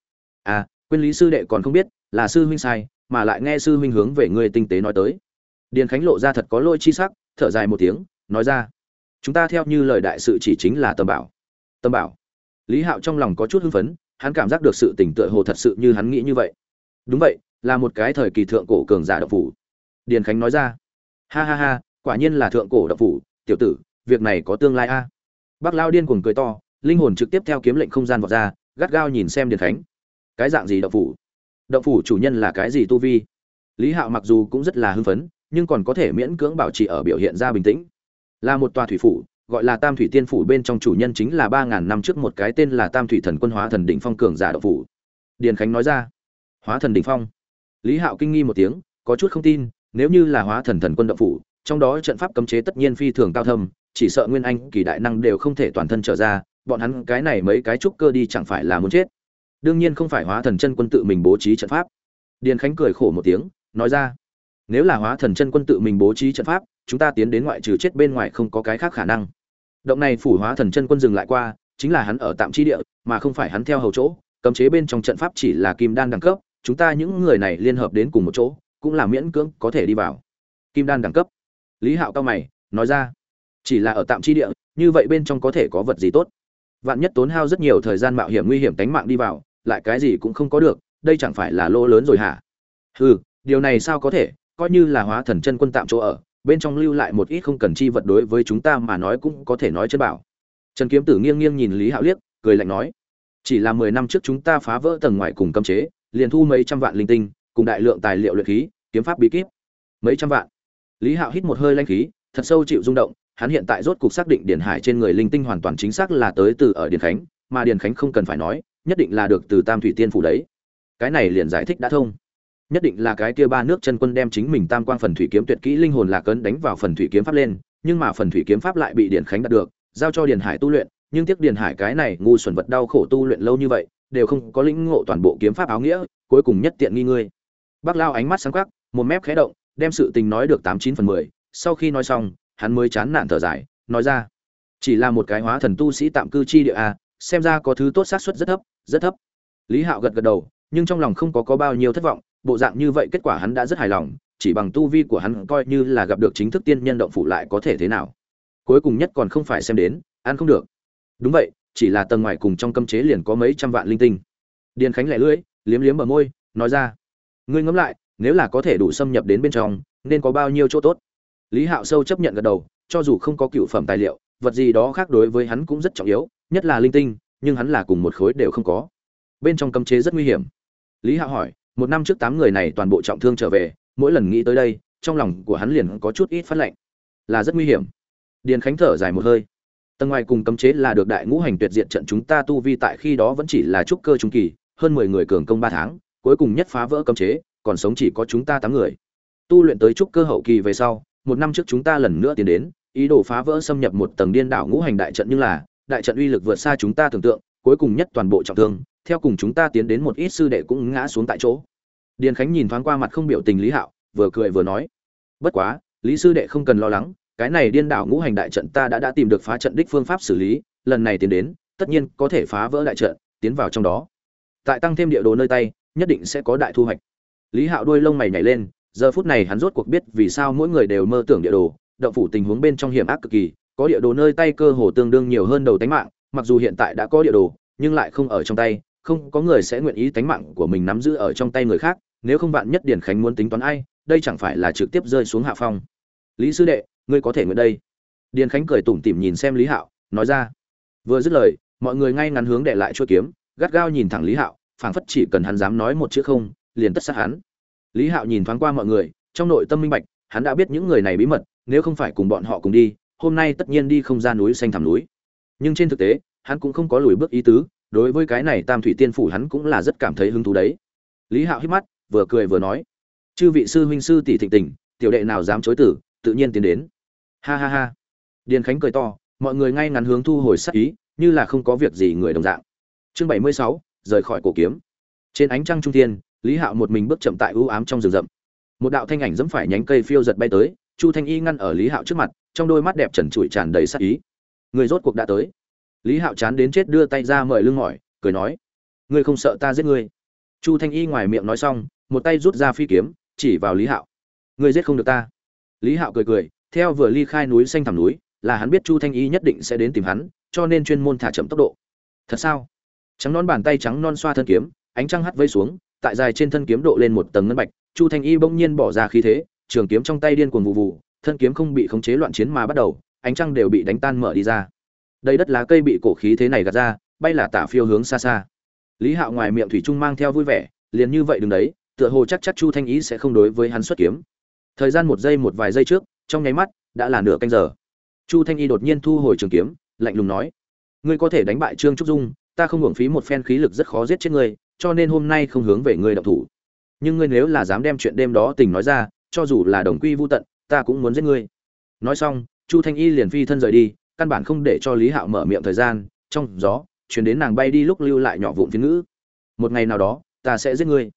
À quên lý sư đệ còn không biết, là sư huynh sai, mà lại nghe sư huynh hướng về ngươi tinh tế nói tới điền khánh lộ ra thật có lôi chi sắc, thở dài một tiếng, nói ra, chúng ta theo như lời đại sự chỉ chính là tầm bảo. Tầm bảo? Lý hạo trong lòng có chút hưng phấn, hắn cảm giác được sự tỉnh tựa hồ thật sự như hắn nghĩ như vậy. Đúng vậy, là một cái thời kỳ thượng cổ cường giả độc phủ. Điền khánh nói ra, ha ha ha, quả nhiên là thượng cổ độc phủ, tiểu tử, việc này có tương lai a. À. bác lao điên cuồng cười to, linh hồn trực tiếp theo kiếm lệnh không gian vọt ra, gắt gao nhìn xem điền khánh. Cái dạng gì độc phủ? Độc phủ chủ nhân là cái gì tu vi? Lý hạo mặc dù cũng rất là hưng phấn nhưng còn có thể miễn cưỡng bảo trì ở biểu hiện ra bình tĩnh. Là một tòa thủy phủ, gọi là tam thủy tiên phủ bên trong chủ nhân chính là ba ngàn năm trước một cái tên là tam thủy thần quân hóa thần đỉnh phong cường giả độc phủ. Điền khánh nói ra, hóa thần đỉnh phong? Lý hạo kinh nghi một tiếng, có chút không tin, nếu như là hóa thần thần quân độc phủ, trong đó trận pháp cấm chế tất nhiên phi thường cao thâm, chỉ sợ nguyên anh, kỳ đại năng đều không thể toàn thân trở ra, bọn hắn cái này mấy cái trúc cơ đi chẳng phải là muốn chết. Đương nhiên không phải hóa thần chân quân tự mình bố trí trận pháp. Điền khánh cười khổ một tiếng, nói ra nếu là hóa thần chân quân tự mình bố trí trận pháp, chúng ta tiến đến ngoại trừ chết bên ngoài không có cái khác khả năng. Động này phủ hóa thần chân quân dừng lại qua, chính là hắn ở tạm chi địa, mà không phải hắn theo hầu chỗ. Cấm chế bên trong trận pháp chỉ là kim đan đẳng cấp, chúng ta những người này liên hợp đến cùng một chỗ, cũng là miễn cưỡng có thể đi vào. Kim đan đẳng cấp. Lý hạo cao mày, nói ra, chỉ là ở tạm chi địa, như vậy bên trong có thể có vật gì tốt? Vạn nhất tốn hao rất nhiều thời gian mạo hiểm nguy hiểm tánh mạng đi vào, lại cái gì cũng không có được, đây chẳng phải là lỗ lớn rồi hả? Ừ điều này sao có thể? Coi như là hóa thần chân quân tạm chỗ ở, bên trong lưu lại một ít không cần chi vật đối với chúng ta mà nói cũng có thể nói chân bảo. Trần kiếm tử nghiêng nghiêng nhìn lý hạo liếc, cười lạnh nói, chỉ là mười năm trước chúng ta phá vỡ tầng ngoài cùng cấm chế, liền thu mấy trăm vạn linh tinh, cùng đại lượng tài liệu luyện khí, kiếm pháp bí kíp. Mấy trăm vạn. Lý hạo hít một hơi lanh khí, thật sâu chịu rung động, hắn hiện tại rốt cục xác định điển hải trên người linh tinh hoàn toàn chính xác là tới từ ở điền khánh, mà điền khánh không cần phải nói, nhất định là được từ tam thủy tiên phủ đấy. Cái này liền giải thích đã thông nhất định là cái kia ba nước chân quân đem chính mình tam quang phần thủy kiếm tuyệt kỹ linh hồn lạc cấn đánh vào phần thủy kiếm pháp lên, nhưng mà phần thủy kiếm pháp lại bị điển khánh đạt được, giao cho điền hải tu luyện, nhưng tiếc điền hải cái này ngu xuẩn vật đau khổ tu luyện lâu như vậy, đều không có lĩnh ngộ toàn bộ kiếm pháp áo nghĩa, cuối cùng nhất tiện nghi ngươi. Bác lao ánh mắt sáng quắc, một mép khẽ động, đem sự tình nói được tám chín phần mười, sau khi nói xong, hắn mới chán nản thở dài, nói ra, chỉ là một cái hóa thần tu sĩ tạm cư chi địa a xem ra có thứ tốt xác suất rất thấp rất thấp. Lý hạo gật gật đầu, nhưng trong lòng không có có bao nhiêu thất vọng bộ dạng như vậy kết quả hắn đã rất hài lòng, chỉ bằng tu vi của hắn coi như là gặp được chính thức tiên nhân động phủ lại có thể thế nào. Cuối cùng nhất còn không phải xem đến, ăn không được. Đúng vậy, chỉ là tầng ngoài cùng trong cấm chế liền có mấy trăm vạn linh tinh. Điền khánh lẻ lưỡi, liếm liếm ở môi, nói ra. Ngươi ngẫm lại, nếu là có thể đủ xâm nhập đến bên trong, nên có bao nhiêu chỗ tốt? Lý hạo sâu chấp nhận gật đầu, cho dù không có cựu phẩm tài liệu, vật gì đó khác đối với hắn cũng rất trọng yếu, nhất là linh tinh, nhưng hắn là cùng một khối đều không có. Bên trong cấm chế rất nguy hiểm. Lý hạo hỏi một năm trước tám người này toàn bộ trọng thương trở về, mỗi lần nghĩ tới đây, trong lòng của hắn liền có chút ít phát lạnh là rất nguy hiểm. Điền khánh thở dài một hơi. Tầng ngoài cùng cấm chế là được đại ngũ hành tuyệt diện trận chúng ta tu vi tại khi đó vẫn chỉ là trúc cơ trung kỳ, hơn mười người cường công ba tháng, cuối cùng nhất phá vỡ cấm chế, còn sống chỉ có chúng ta tám người. Tu luyện tới trúc cơ hậu kỳ về sau, một năm trước chúng ta lần nữa tiến đến, ý đồ phá vỡ xâm nhập một tầng điên đảo ngũ hành đại trận nhưng là, đại trận uy lực vượt xa chúng ta tưởng tượng cuối cùng nhất toàn bộ trọng thương, theo cùng chúng ta tiến đến một ít sư đệ cũng ngã xuống tại chỗ. Điền khánh nhìn thoáng qua mặt không biểu tình lý hạo, vừa cười vừa nói, bất quá, lý sư đệ không cần lo lắng, cái này điên đảo ngũ hành đại trận ta đã đã tìm được phá trận đích phương pháp xử lý, lần này tiến đến, tất nhiên có thể phá vỡ đại trận, tiến vào trong đó. Tại tăng thêm địa đồ nơi tay, nhất định sẽ có đại thu hoạch. Lý hạo đuôi lông mày nhảy lên, giờ phút này hắn rốt cuộc biết vì sao mỗi người đều mơ tưởng địa đồ, động phủ tình huống bên trong hiểm ác cực kỳ, có địa đồ nơi tay cơ hồ tương đương nhiều hơn đầu tánh mạng mặc dù hiện tại đã có địa đồ, nhưng lại không ở trong tay, không có người sẽ nguyện ý tánh mạng của mình nắm giữ ở trong tay người khác, nếu không vạn nhất điển khánh muốn tính toán ai, đây chẳng phải là trực tiếp rơi xuống hạ phong. Lý sư đệ, ngươi có thể nguyện đây. Điền khánh cười tủm tỉm nhìn xem lý hạo, nói ra. Vừa dứt lời, mọi người ngay ngắn hướng để lại chuôi kiếm, gắt gao nhìn thẳng lý hạo, phảng phất chỉ cần hắn dám nói một chữ không, liền tất sát hắn. Lý hạo nhìn thoáng qua mọi người, trong nội tâm minh bạch, hắn đã biết những người này bí mật, nếu không phải cùng bọn họ cùng đi, hôm nay tất nhiên đi không ra núi xanh thẳm núi nhưng trên thực tế, hắn cũng không có lùi bước ý tứ, đối với cái này tam thủy tiên phủ hắn cũng là rất cảm thấy hứng thú đấy. Lý hạo hít mắt, vừa cười vừa nói, chư vị sư huynh sư tỷ thịnh tình, tiểu đệ nào dám chối tử tự nhiên tiến đến. Ha ha ha. Điền khánh cười to, mọi người ngay ngắn hướng thu hồi sắc ý, như là không có việc gì người đồng dạng. Chương bảy mươi sáu, rời khỏi cổ kiếm. Trên ánh trăng trung thiên, lý hạo một mình bước chậm tại ưu ám trong rừng rậm. Một đạo thanh ảnh dẫm phải nhánh cây phiêu giật bay tới, chu thanh y ngăn ở lý hạo trước mặt, trong đôi mắt đẹp trần trụi tràn đầy sắc ý người rốt cuộc đã tới. Lý hạo chán đến chết đưa tay ra mời lưng mỏi cười nói, ngươi không sợ ta giết ngươi? Chu thanh y ngoài miệng nói xong, một tay rút ra phi kiếm, chỉ vào lý hạo. Ngươi giết không được ta. Lý hạo cười cười, theo vừa ly khai núi xanh thẳm núi, là hắn biết chu thanh y nhất định sẽ đến tìm hắn, cho nên chuyên môn thả chậm tốc độ. Thật sao? Trắng non bàn tay trắng non xoa thân kiếm, ánh trăng hắt vây xuống, tại dài trên thân kiếm độ lên một tầng ngân bạch, chu thanh y bỗng nhiên bỏ ra khí thế, trường kiếm trong tay điên cuồng vụ vụ, thân kiếm không bị khống chế loạn chiến mà bắt đầu ánh trăng đều bị đánh tan mở đi ra. Đây đất lá cây bị cổ khí thế này gạt ra, bay là tả phiêu hướng xa xa. Lý hạo ngoài miệng thủy trung mang theo vui vẻ, liền như vậy đừng đấy, tựa hồ chắc chắc chu thanh ý sẽ không đối với hắn xuất kiếm. Thời gian một giây một vài giây trước, trong nháy mắt, đã là nửa canh giờ. Chu thanh y đột nhiên thu hồi trường kiếm, lạnh lùng nói, ngươi có thể đánh bại trương trúc dung, ta không hưởng phí một phen khí lực rất khó giết chết ngươi, cho nên hôm nay không hướng về ngươi động thủ. Nhưng ngươi nếu là dám đem chuyện đêm đó tình nói ra, cho dù là đồng quy vô tận, ta cũng muốn giết ngươi. Nói xong chu thanh y liền phi thân rời đi, căn bản không để cho lý hạo mở miệng thời gian, trong gió, chuyển đến nàng bay đi lúc lưu lại nhỏ vụn phiến ngữ. Một ngày nào đó, ta sẽ giết ngươi.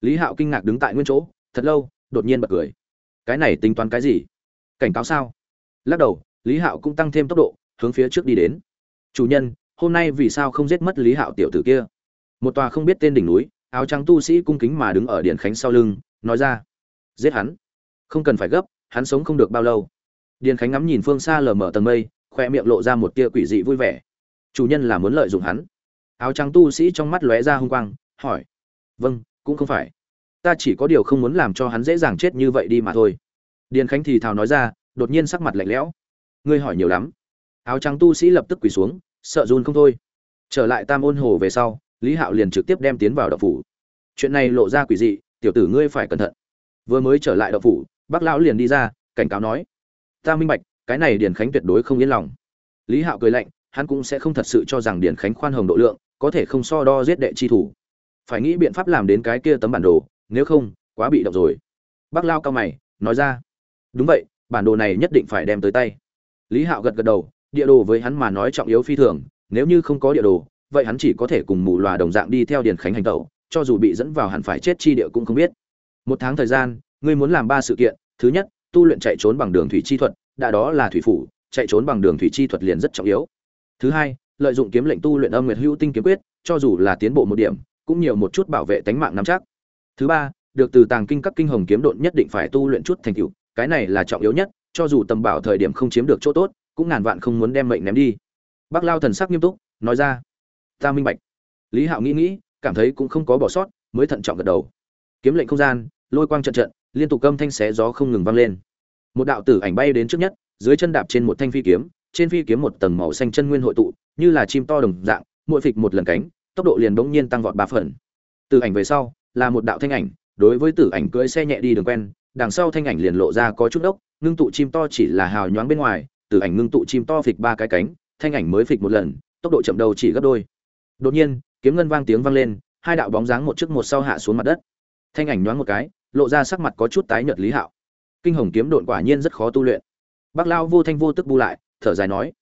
Lý hạo kinh ngạc đứng tại nguyên chỗ, thật lâu, đột nhiên bật cười. Cái này tính toán cái gì? Cảnh cáo sao? Lắc đầu, lý hạo cũng tăng thêm tốc độ, hướng phía trước đi đến. Chủ nhân, hôm nay vì sao không giết mất lý hạo tiểu tử kia? Một tòa không biết tên đỉnh núi, áo trắng tu sĩ cung kính mà đứng ở điện khánh sau lưng, nói ra. Giết hắn. Không cần phải gấp, hắn sống không được bao lâu điền khánh ngắm nhìn phương xa lờ mờ tầng mây, khoe miệng lộ ra một tia quỷ dị vui vẻ. Chủ nhân là muốn lợi dụng hắn. Áo trắng tu sĩ trong mắt lóe ra hung quang, hỏi. Vâng cũng không phải. Ta chỉ có điều không muốn làm cho hắn dễ dàng chết như vậy đi mà thôi. Điền khánh thì thào nói ra, đột nhiên sắc mặt lạnh lẽo. Ngươi hỏi nhiều lắm. Áo trắng tu sĩ lập tức quỳ xuống, sợ run không thôi. Trở lại tam ôn hồ về sau, lý hạo liền trực tiếp đem tiến vào đậu phủ. Chuyện này lộ ra quỷ dị, tiểu tử ngươi phải cẩn thận. Vừa mới trở lại đậu phủ, bác lão liền đi ra, cảnh cáo nói ta minh bạch, cái này điền khánh tuyệt đối không yên lòng. Lý hạo cười lạnh, hắn cũng sẽ không thật sự cho rằng điền khánh khoan hồng độ lượng, có thể không so đo giết đệ chi thủ. Phải nghĩ biện pháp làm đến cái kia tấm bản đồ, nếu không, quá bị động rồi. Bác lao cao mày, nói ra. Đúng vậy, bản đồ này nhất định phải đem tới tay. Lý hạo gật gật đầu, địa đồ với hắn mà nói trọng yếu phi thường, nếu như không có địa đồ, vậy hắn chỉ có thể cùng mù loà đồng dạng đi theo điền khánh hành tẩu, cho dù bị dẫn vào hẳn phải chết chi địa cũng không biết. Một tháng thời gian, ngươi muốn làm ba sự kiện, thứ nhất tu luyện chạy trốn bằng đường thủy chi thuật, đã đó là thủy phủ, chạy trốn bằng đường thủy chi thuật liền rất trọng yếu. Thứ hai, lợi dụng kiếm lệnh tu luyện âm nguyệt hữu tinh kiếm quyết, cho dù là tiến bộ một điểm, cũng nhiều một chút bảo vệ tính mạng nắm chắc. Thứ ba, được từ tàng kinh các kinh hồng kiếm độn nhất định phải tu luyện chút thành tựu, cái này là trọng yếu nhất, cho dù tầm bảo thời điểm không chiếm được chỗ tốt, cũng ngàn vạn không muốn đem mệnh ném đi. Bác lao thần sắc nghiêm túc, nói ra, ta minh bạch. Lý hạo nghĩ nghĩ, cảm thấy cũng không có bỏ sót, mới thận trọng gật đầu. Kiếm lệnh không gian, lôi quang trận trận liên tục câm thanh xé gió không ngừng vang lên. Một đạo tử ảnh bay đến trước nhất, dưới chân đạp trên một thanh phi kiếm, trên phi kiếm một tầng màu xanh chân nguyên hội tụ, như là chim to đồng dạng, mỗi phịch một lần cánh, tốc độ liền bỗng nhiên tăng vọt ba phần. Tử ảnh về sau, là một đạo thanh ảnh, đối với tử ảnh cưỡi xe nhẹ đi đường quen, đằng sau thanh ảnh liền lộ ra có chút đốc, ngưng tụ chim to chỉ là hào nhoáng bên ngoài, tử ảnh ngưng tụ chim to phịch ba cái cánh, thanh ảnh mới phịch một lần, tốc độ chậm đầu chỉ gấp đôi. Đột nhiên, kiếm ngân vang tiếng vang lên, hai đạo bóng dáng một trước một sau hạ xuống mặt đất. Thanh ảnh nhoáng một cái lộ ra sắc mặt có chút tái nhợt lý hạo. Kinh hồng kiếm độn quả nhiên rất khó tu luyện. Bác lao vô thanh vô tức bu lại, thở dài nói,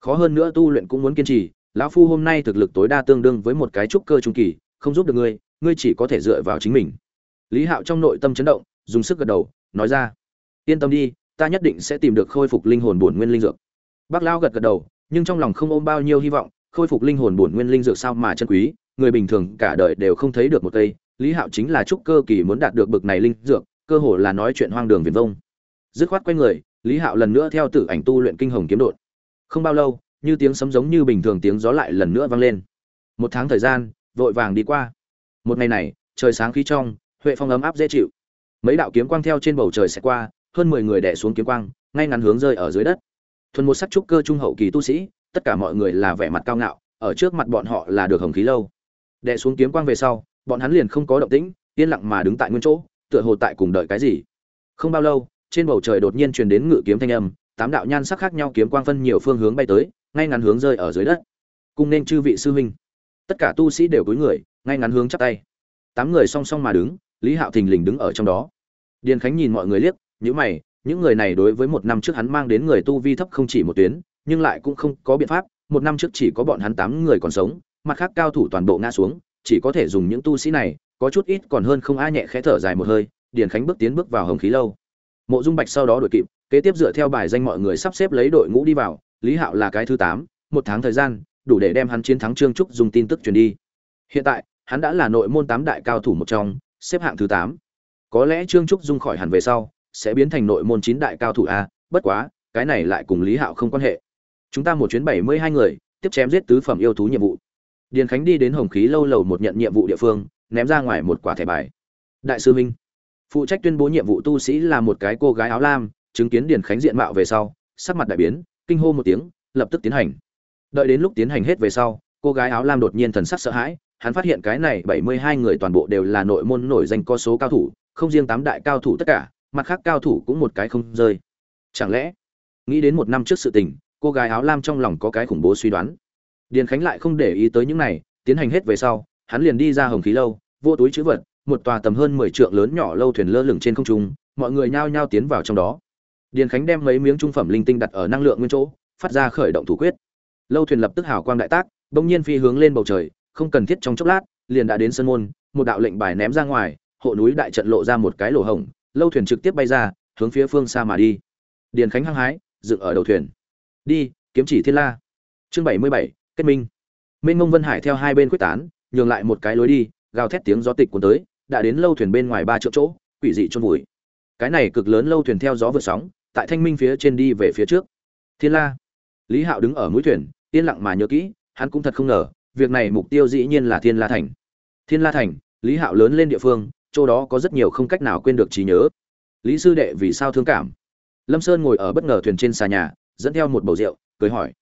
khó hơn nữa tu luyện cũng muốn kiên trì, lão phu hôm nay thực lực tối đa tương đương với một cái trúc cơ trung kỳ, không giúp được ngươi ngươi chỉ có thể dựa vào chính mình. Lý hạo trong nội tâm chấn động, dùng sức gật đầu, nói ra, yên tâm đi, ta nhất định sẽ tìm được khôi phục linh hồn bổn nguyên linh dược. Bác lao gật gật đầu, nhưng trong lòng không ôm bao nhiêu hy vọng, khôi phục linh hồn bổn nguyên linh dược sao mà chân quý, người bình thường cả đời đều không thấy được một cây lý hạo chính là trúc cơ kỳ muốn đạt được bực này linh dược, cơ hồ là nói chuyện hoang đường viền vông. Dứt khoát quay người, lý hạo lần nữa theo tử ảnh tu luyện kinh hồng kiếm đột. Không bao lâu, như tiếng sấm giống như bình thường tiếng gió lại lần nữa vang lên. Một tháng thời gian, vội vàng đi qua. Một ngày này, trời sáng khí trong, huệ phong ấm áp dễ chịu. Mấy đạo kiếm quang theo trên bầu trời sẽ qua, hơn mười người đẻ xuống kiếm quang, ngay ngắn hướng rơi ở dưới đất. Thuần một sắc trúc cơ trung hậu kỳ tu sĩ, tất cả mọi người là vẻ mặt cao ngạo, ở trước mặt bọn họ là được hồng khí lâu. Đẻ xuống kiếm quang về sau bọn hắn liền không có động tĩnh, yên lặng mà đứng tại nguyên chỗ, tựa hồ tại cùng đợi cái gì. Không bao lâu, trên bầu trời đột nhiên truyền đến ngự kiếm thanh âm, tám đạo nhan sắc khác nhau kiếm quang phân nhiều phương hướng bay tới, ngay ngắn hướng rơi ở dưới đất. Cùng nên chư vị sư huynh. Tất cả tu sĩ đều cúi người, ngay ngắn hướng chắp tay. Tám người song song mà đứng, lý hạo thình lình đứng ở trong đó. Điền khánh nhìn mọi người liếc nhữ mày, những người này đối với một năm trước hắn mang đến người tu vi thấp không chỉ một tuyến, nhưng lại cũng không có biện pháp, một năm trước chỉ có bọn hắn tám người còn sống, mặt khác cao thủ toàn bộ ngã xuống chỉ có thể dùng những tu sĩ này, có chút ít còn hơn không ai nhẹ khẽ thở dài một hơi, điền khánh bước tiến bước vào hồng khí lâu. Mộ dung bạch sau đó đuổi kịp, kế tiếp dựa theo bài danh mọi người sắp xếp lấy đội ngũ đi vào, lý hạo là cái thứ tám, một tháng thời gian, đủ để đem hắn chiến thắng trương trúc dùng tin tức truyền đi. Hiện tại, hắn đã là nội môn tám đại cao thủ một trong, xếp hạng thứ tám. Có lẽ trương trúc dung khỏi hẳn về sau, sẽ biến thành nội môn chín đại cao thủ a, bất quá, cái này lại cùng lý hạo không quan hệ. Chúng ta một chuyến bảy mươi hai người, tiếp chém giết tứ phẩm yêu thú nhiệm vụ điền khánh đi đến hồng khí lâu lầu một nhận nhiệm vụ địa phương, ném ra ngoài một quả thẻ bài. Đại sư minh, phụ trách tuyên bố nhiệm vụ tu sĩ là một cái cô gái áo lam, chứng kiến điền khánh diện mạo về sau, sắc mặt đại biến, kinh hô một tiếng, lập tức tiến hành. Đợi đến lúc tiến hành hết về sau, cô gái áo lam đột nhiên thần sắc sợ hãi, hắn phát hiện cái này bảy mươi hai người toàn bộ đều là nội môn nổi danh có số cao thủ, không riêng tám đại cao thủ tất cả, mặt khác cao thủ cũng một cái không rơi. Chẳng lẽ, nghĩ đến một năm trước sự tình, cô gái áo lam trong lòng có cái khủng bố suy đoán? Điền khánh lại không để ý tới những này, tiến hành hết về sau, hắn liền đi ra hồng khí lâu, vô túi chữ vật, một tòa tầm hơn mười trượng lớn nhỏ lâu thuyền lơ lửng trên không trung, mọi người nhao nhao tiến vào trong đó. Điền khánh đem mấy miếng trung phẩm linh tinh đặt ở năng lượng nguyên chỗ, phát ra khởi động thủ quyết. Lâu thuyền lập tức hào quang đại tác, bỗng nhiên phi hướng lên bầu trời, không cần thiết trong chốc lát, liền đã đến sân môn, một đạo lệnh bài ném ra ngoài, hộ núi đại trận lộ ra một cái lỗ hổng, lâu thuyền trực tiếp bay ra, hướng phía phương xa mà đi. Điền khánh hăng hái, dựng ở đầu thuyền. Đi, kiếm chỉ thiên la. Chương bảy mươi bảy kết minh. Minh ngông vân hải theo hai bên quyết tán, nhường lại một cái lối đi, gào thét tiếng gió tịch cuốn tới, đã đến lâu thuyền bên ngoài ba triệu chỗ, quỷ dị chôn vùi. Cái này cực lớn lâu thuyền theo gió vượt sóng, tại thanh minh phía trên đi về phía trước. Thiên la. Lý hạo đứng ở mũi thuyền, yên lặng mà nhớ kỹ, hắn cũng thật không ngờ, việc này mục tiêu dĩ nhiên là thiên la thành. Thiên la thành, lý hạo lớn lên địa phương, chỗ đó có rất nhiều không cách nào quên được trí nhớ. Lý sư đệ vì sao thương cảm? Lâm sơn ngồi ở bất ngờ thuyền trên xà nhà, dẫn theo một bầu rượu, cười hỏi.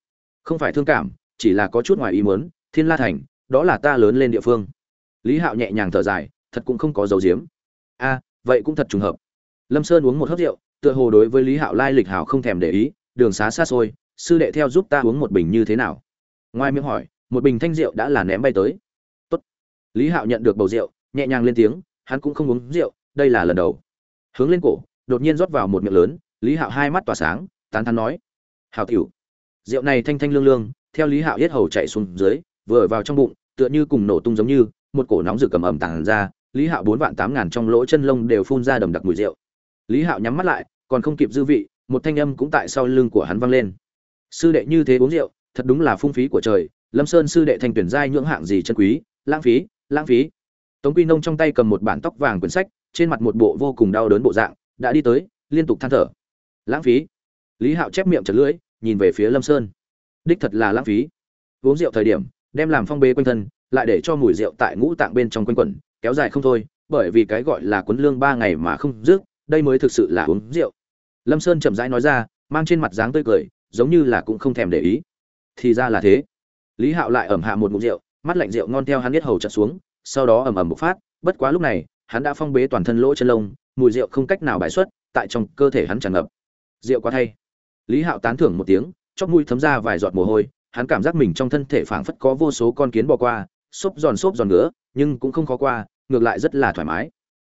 Không phải thương cảm chỉ là có chút ngoài ý muốn, thiên la thành, đó là ta lớn lên địa phương. Lý hạo nhẹ nhàng thở dài, thật cũng không có dấu diếm a, vậy cũng thật trùng hợp. Lâm sơn uống một hớp rượu, tựa hồ đối với lý hạo lai lịch hảo không thèm để ý, đường xá xa xôi, sư đệ theo giúp ta uống một bình như thế nào? Ngoài miệng hỏi, một bình thanh rượu đã là ném bay tới. Tốt. lý hạo nhận được bầu rượu, nhẹ nhàng lên tiếng, hắn cũng không uống rượu, đây là lần đầu. Hướng lên cổ, đột nhiên rót vào một miệng lớn, lý hạo hai mắt tỏa sáng, tán thán nói, "Hảo tiểu, rượu này thanh thanh lương lương theo lý hạo yết hầu chạy xuống dưới, vừa vào trong bụng, tựa như cùng nổ tung giống như, một cổ nóng rực cầm ẩm tàng ra, lý hạo bốn vạn tám ngàn trong lỗ chân lông đều phun ra đầm đặc mùi rượu. Lý hạo nhắm mắt lại, còn không kịp dư vị, một thanh âm cũng tại sau lưng của hắn vang lên. Sư đệ như thế uống rượu, thật đúng là phung phí của trời, lâm sơn sư đệ thành tuyển giai nhưỡng hạng gì chân quý, lãng phí lãng phí. Tống quy nông trong tay cầm một bản tóc vàng quyển sách, trên mặt một bộ vô cùng đau đớn bộ dạng, đã đi tới, liên tục than thở. Lãng phí. Lý hạo chép miệng chật lưỡi, nhìn về phía lâm sơn đích thật là lãng phí. Uống rượu thời điểm, đem làm phong bê quanh thân, lại để cho mùi rượu tại ngũ tạng bên trong quanh quẩn, kéo dài không thôi, bởi vì cái gọi là quấn lương ba ngày mà không dứt, đây mới thực sự là uống rượu. Lâm sơn chậm rãi nói ra, mang trên mặt dáng tươi cười, giống như là cũng không thèm để ý. Thì ra là thế. Lý hạo lại ẩm hạ một ngụm rượu, mắt lạnh rượu ngon theo hắn biết hầu chặt xuống, sau đó ẩm ẩm một phát, bất quá lúc này, hắn đã phong bế toàn thân lỗ chân lông, mùi rượu không cách nào bài xuất, tại trong cơ thể hắn tràn ngập. Rượu quá thay. Lý hạo tán thưởng một tiếng chóp mũi thấm ra vài giọt mồ hôi, hắn cảm giác mình trong thân thể phảng phất có vô số con kiến bò qua, xốp giòn xốp giòn nữa nhưng cũng không khó qua, ngược lại rất là thoải mái.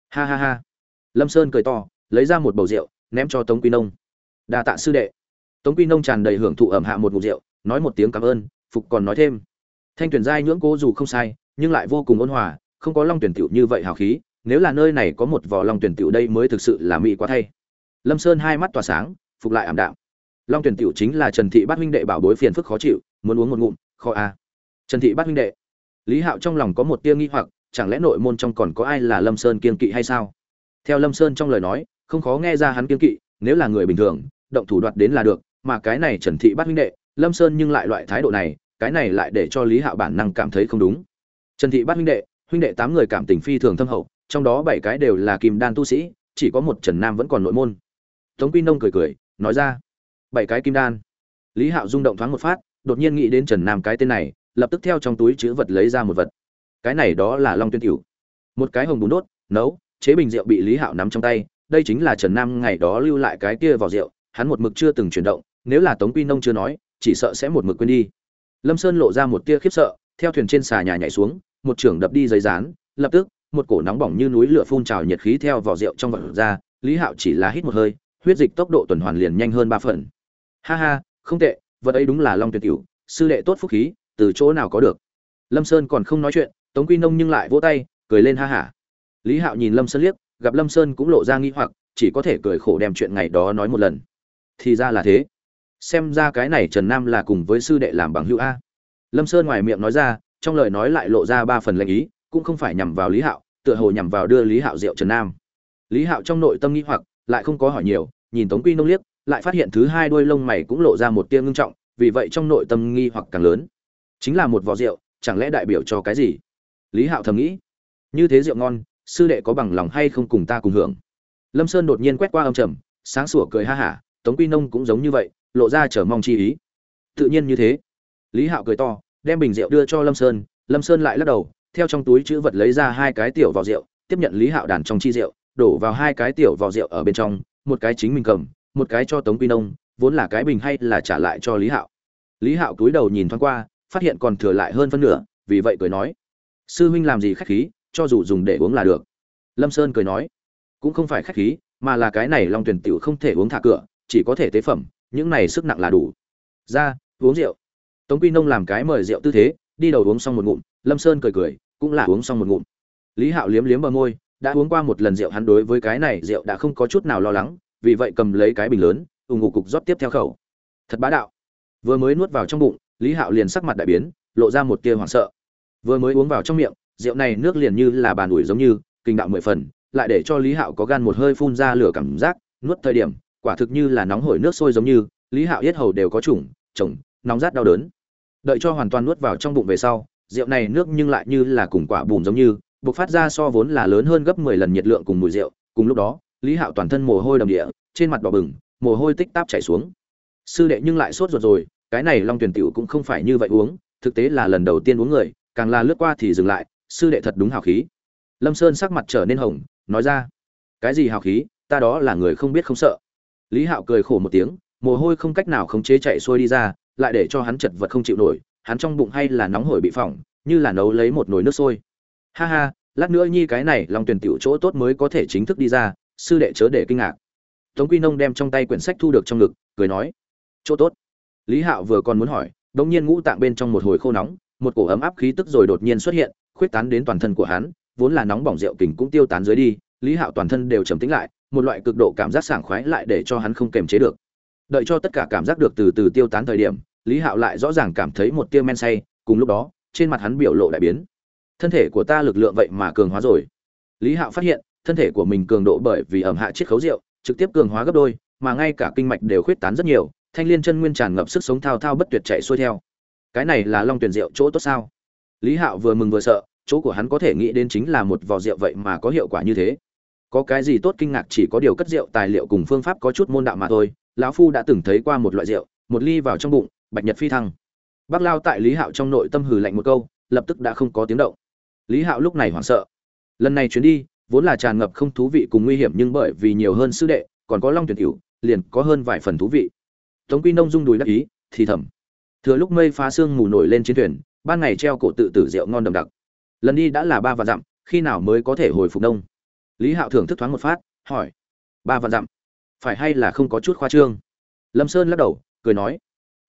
Ha ha ha. Lâm sơn cười to, lấy ra một bầu rượu, ném cho tống quy nông. Đa tạ sư đệ. Tống quy nông tràn đầy hưởng thụ ẩm hạ một ngụm rượu, nói một tiếng cảm ơn, phục còn nói thêm. Thanh tuyển giai nhưỡng cố dù không sai, nhưng lại vô cùng ôn hòa, không có long tuyển tiểu như vậy hào khí, nếu là nơi này có một vỏ long tuyển tiểu đây mới thực sự là mỹ quá thay. Lâm sơn hai mắt tỏa sáng, phục lại ảm đạm long tuyển tiểu chính là trần thị bát huynh đệ bảo bối phiền phức khó chịu, muốn uống một ngụm kho a. Trần thị bát huynh đệ, lý hạo trong lòng có một tia nghi hoặc, chẳng lẽ nội môn trong còn có ai là lâm sơn kiên kỵ hay sao? Theo lâm sơn trong lời nói, không khó nghe ra hắn kiên kỵ, nếu là người bình thường, động thủ đoạt đến là được, mà cái này trần thị bát huynh đệ, lâm sơn nhưng lại loại thái độ này, cái này lại để cho lý hạo bản năng cảm thấy không đúng. Trần thị bát huynh đệ huynh đệ tám người cảm tình phi thường thâm hậu, trong đó bảy cái đều là kim đan tu sĩ, chỉ có một trần nam vẫn còn nội môn. Tống quy nông cười cười, nói ra bảy cái kim đan. Lý hạo rung động thoáng một phát, đột nhiên nghĩ đến trần nam cái tên này, lập tức theo trong túi chữ vật lấy ra một vật. Cái này đó là long tuyên cửu. Một cái hồng bún đốt, nấu, chế bình rượu bị lý hạo nắm trong tay, đây chính là trần nam ngày đó lưu lại cái kia vào rượu, hắn một mực chưa từng chuyển động, nếu là tống quy nông chưa nói, chỉ sợ sẽ một mực quên đi. Lâm sơn lộ ra một tia khiếp sợ, theo thuyền trên xà nhà nhảy xuống, một trưởng đập đi giấy rán, lập tức, một cổ nóng bỏng như núi lửa phun trào nhiệt khí theo vỏ rượu trong vật ra, lý hạo chỉ là hít một hơi, huyết dịch tốc độ tuần hoàn liền nhanh hơn ba phần ha ha, không tệ, vật ấy đúng là long tuyệt cửu, sư đệ tốt phúc khí, từ chỗ nào có được. Lâm sơn còn không nói chuyện, tống quy nông nhưng lại vỗ tay, cười lên ha hả lý hạo nhìn lâm sơn liếc, gặp lâm sơn cũng lộ ra nghi hoặc, chỉ có thể cười khổ đem chuyện ngày đó nói một lần. Thì ra là thế. Xem ra cái này trần nam là cùng với sư đệ làm bằng hữu a. Lâm sơn ngoài miệng nói ra, trong lời nói lại lộ ra ba phần lệnh ý, cũng không phải nhằm vào lý hạo, tựa hồ nhằm vào đưa lý hạo rượu trần nam. Lý hạo trong nội tâm nghi hoặc, lại không có hỏi nhiều, nhìn tống quy nông liếc lại phát hiện thứ hai đuôi lông mày cũng lộ ra một tia ngưng trọng, vì vậy trong nội tâm nghi hoặc càng lớn. Chính là một vò rượu, chẳng lẽ đại biểu cho cái gì? Lý hạo thầm nghĩ. Như thế rượu ngon, sư đệ có bằng lòng hay không cùng ta cùng hưởng? Lâm sơn đột nhiên quét qua âm trầm, sáng sủa cười ha hả, tống quy nông cũng giống như vậy, lộ ra chờ mong chi ý. Tự nhiên như thế. Lý hạo cười to, đem bình rượu đưa cho lâm sơn lâm sơn lại lắc đầu, theo trong túi chữ vật lấy ra hai cái tiểu vò rượu, tiếp nhận lý hạo đàn trong chi rượu, đổ vào hai cái tiểu vò rượu ở bên trong, một cái chính mình cầm một cái cho tống quy nông, vốn là cái bình hay là trả lại cho lý hạo. Lý hạo cúi đầu nhìn thoáng qua, phát hiện còn thừa lại hơn phân nửa, vì vậy cười nói, sư huynh làm gì khách khí, cho dù dùng để uống là được. Lâm sơn cười nói, cũng không phải khách khí, mà là cái này long tuyển tiểu không thể uống thả cửa, chỉ có thể tế phẩm, những này sức nặng là đủ. Ra, uống rượu. Tống quy nông làm cái mời rượu tư thế, đi đầu uống xong một ngụm, lâm sơn cười cười, cũng là uống xong một ngụm. Lý hạo liếm liếm bờ môi, đã uống qua một lần rượu hắn đối với cái này rượu đã không có chút nào lo lắng vì vậy cầm lấy cái bình lớn ủng ngục cục rót tiếp theo khẩu. Thật bá đạo. Vừa mới nuốt vào trong bụng, lý hạo liền sắc mặt đại biến, lộ ra một tia hoảng sợ. Vừa mới uống vào trong miệng, rượu này nước liền như là bàn ủi giống như, kinh đạo mười phần, lại để cho lý hạo có gan một hơi phun ra lửa cảm giác, nuốt thời điểm, quả thực như là nóng hổi nước sôi giống như, lý hạo yết hầu đều có chủng, chồng, nóng rát đau đớn. Đợi cho hoàn toàn nuốt vào trong bụng về sau, rượu này nước nhưng lại như là cùng quả bùn giống như, bộc phát ra so vốn là lớn hơn gấp mười lần nhiệt lượng cùng mùi rượu, cùng lúc đó lý hạo toàn thân mồ hôi đầm địa, trên mặt đỏ bừng, mồ hôi tích táp chảy xuống. Sư đệ nhưng lại sốt ruột rồi, cái này long tuyển tiểu cũng không phải như vậy uống, thực tế là lần đầu tiên uống người, càng là lướt qua thì dừng lại, sư đệ thật đúng hào khí. Lâm sơn sắc mặt trở nên hồng, nói ra, cái gì hào khí, ta đó là người không biết không sợ. Lý hạo cười khổ một tiếng, mồ hôi không cách nào khống chế chạy xuôi đi ra, lại để cho hắn chật vật không chịu nổi, hắn trong bụng hay là nóng hổi bị phỏng, như là nấu lấy một nồi nước sôi. Ha ha, lát nữa nhi cái này long tuyển tiểu chỗ tốt mới có thể chính thức đi ra sư đệ chớ để kinh ngạc. Tống quy nông đem trong tay quyển sách thu được trong ngực, cười nói, chỗ tốt. Lý hạo vừa còn muốn hỏi, đống nhiên ngũ tạng bên trong một hồi khô nóng, một cổ ấm áp khí tức rồi đột nhiên xuất hiện, khuyết tán đến toàn thân của hắn, vốn là nóng bỏng rượu kình cũng tiêu tán dưới đi, lý hạo toàn thân đều trầm tĩnh lại, một loại cực độ cảm giác sảng khoái lại để cho hắn không kềm chế được. Đợi cho tất cả cảm giác được từ từ tiêu tán thời điểm, lý hạo lại rõ ràng cảm thấy một tia men say, cùng lúc đó, trên mặt hắn biểu lộ đại biến. Thân thể của ta lực lượng vậy mà cường hóa rồi. Lý hạo phát hiện thân thể của mình cường độ bởi vì ẩm hạ chiết khấu rượu, trực tiếp cường hóa gấp đôi, mà ngay cả kinh mạch đều khuyết tán rất nhiều, thanh liên chân nguyên tràn ngập sức sống thao thao bất tuyệt chạy xuôi theo. Cái này là long tuyển rượu chỗ tốt sao? Lý hạo vừa mừng vừa sợ, chỗ của hắn có thể nghĩ đến chính là một vò rượu vậy mà có hiệu quả như thế. Có cái gì tốt kinh ngạc chỉ có điều cất rượu tài liệu cùng phương pháp có chút môn đạo mà thôi, lão phu đã từng thấy qua một loại rượu, một ly vào trong bụng, bạch nhật phi thăng. Bác lao tại lý hạo trong nội tâm hừ lạnh một câu, lập tức đã không có tiếng động. Lý hạo lúc này hoảng sợ. Lần này chuyến đi vốn là tràn ngập không thú vị cùng nguy hiểm nhưng bởi vì nhiều hơn sư đệ, còn có long tuyển cửu, liền có hơn vài phần thú vị. Tống quy nông rung đùi đắc ý, thì thầm. Thừa lúc mây phá sương mù nổi lên chiến thuyền, ban ngày treo cổ tự tử rượu ngon đậm đặc. Lần đi đã là ba vạn dặm, khi nào mới có thể hồi phục đông lý hạo thưởng thức thoáng một phát, hỏi. Ba vạn dặm? Phải hay là không có chút khoa trương? Lâm sơn lắc đầu, cười nói.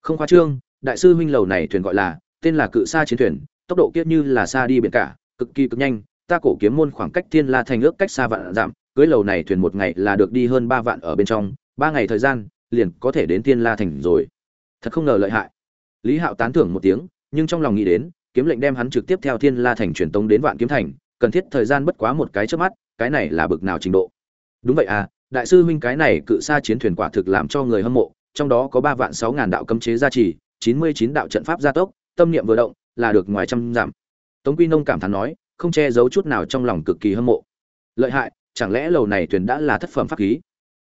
Không khoa trương, đại sư huynh lầu này thuyền gọi là, tên là cự sa chiến thuyền, tốc độ kiết như là xa đi biển cả, cực kỳ cực nhanh ta cổ kiếm môn khoảng cách thiên la thành ước cách xa vạn giảm cưới lầu này thuyền một ngày là được đi hơn ba vạn ở bên trong, ba ngày thời gian, liền có thể đến thiên la thành rồi. Thật không ngờ lợi hại. Lý hạo tán thưởng một tiếng, nhưng trong lòng nghĩ đến, kiếm lệnh đem hắn trực tiếp theo thiên la thành truyền tống đến vạn kiếm thành, cần thiết thời gian bất quá một cái trước mắt, cái này là bực nào trình độ. Đúng vậy à đại sư huynh cái này cự xa chiến thuyền quả thực làm cho người hâm mộ, trong đó có ba vạn sáu ngàn đạo cấm chế gia trì, chín mươi chín đạo trận pháp gia tốc, tâm niệm vừa động, là được ngoài trăm giảm tống quy nông cảm thán nói không che giấu chút nào trong lòng cực kỳ hâm mộ. Lợi hại, chẳng lẽ lầu này thuyền đã là thất phẩm pháp khí?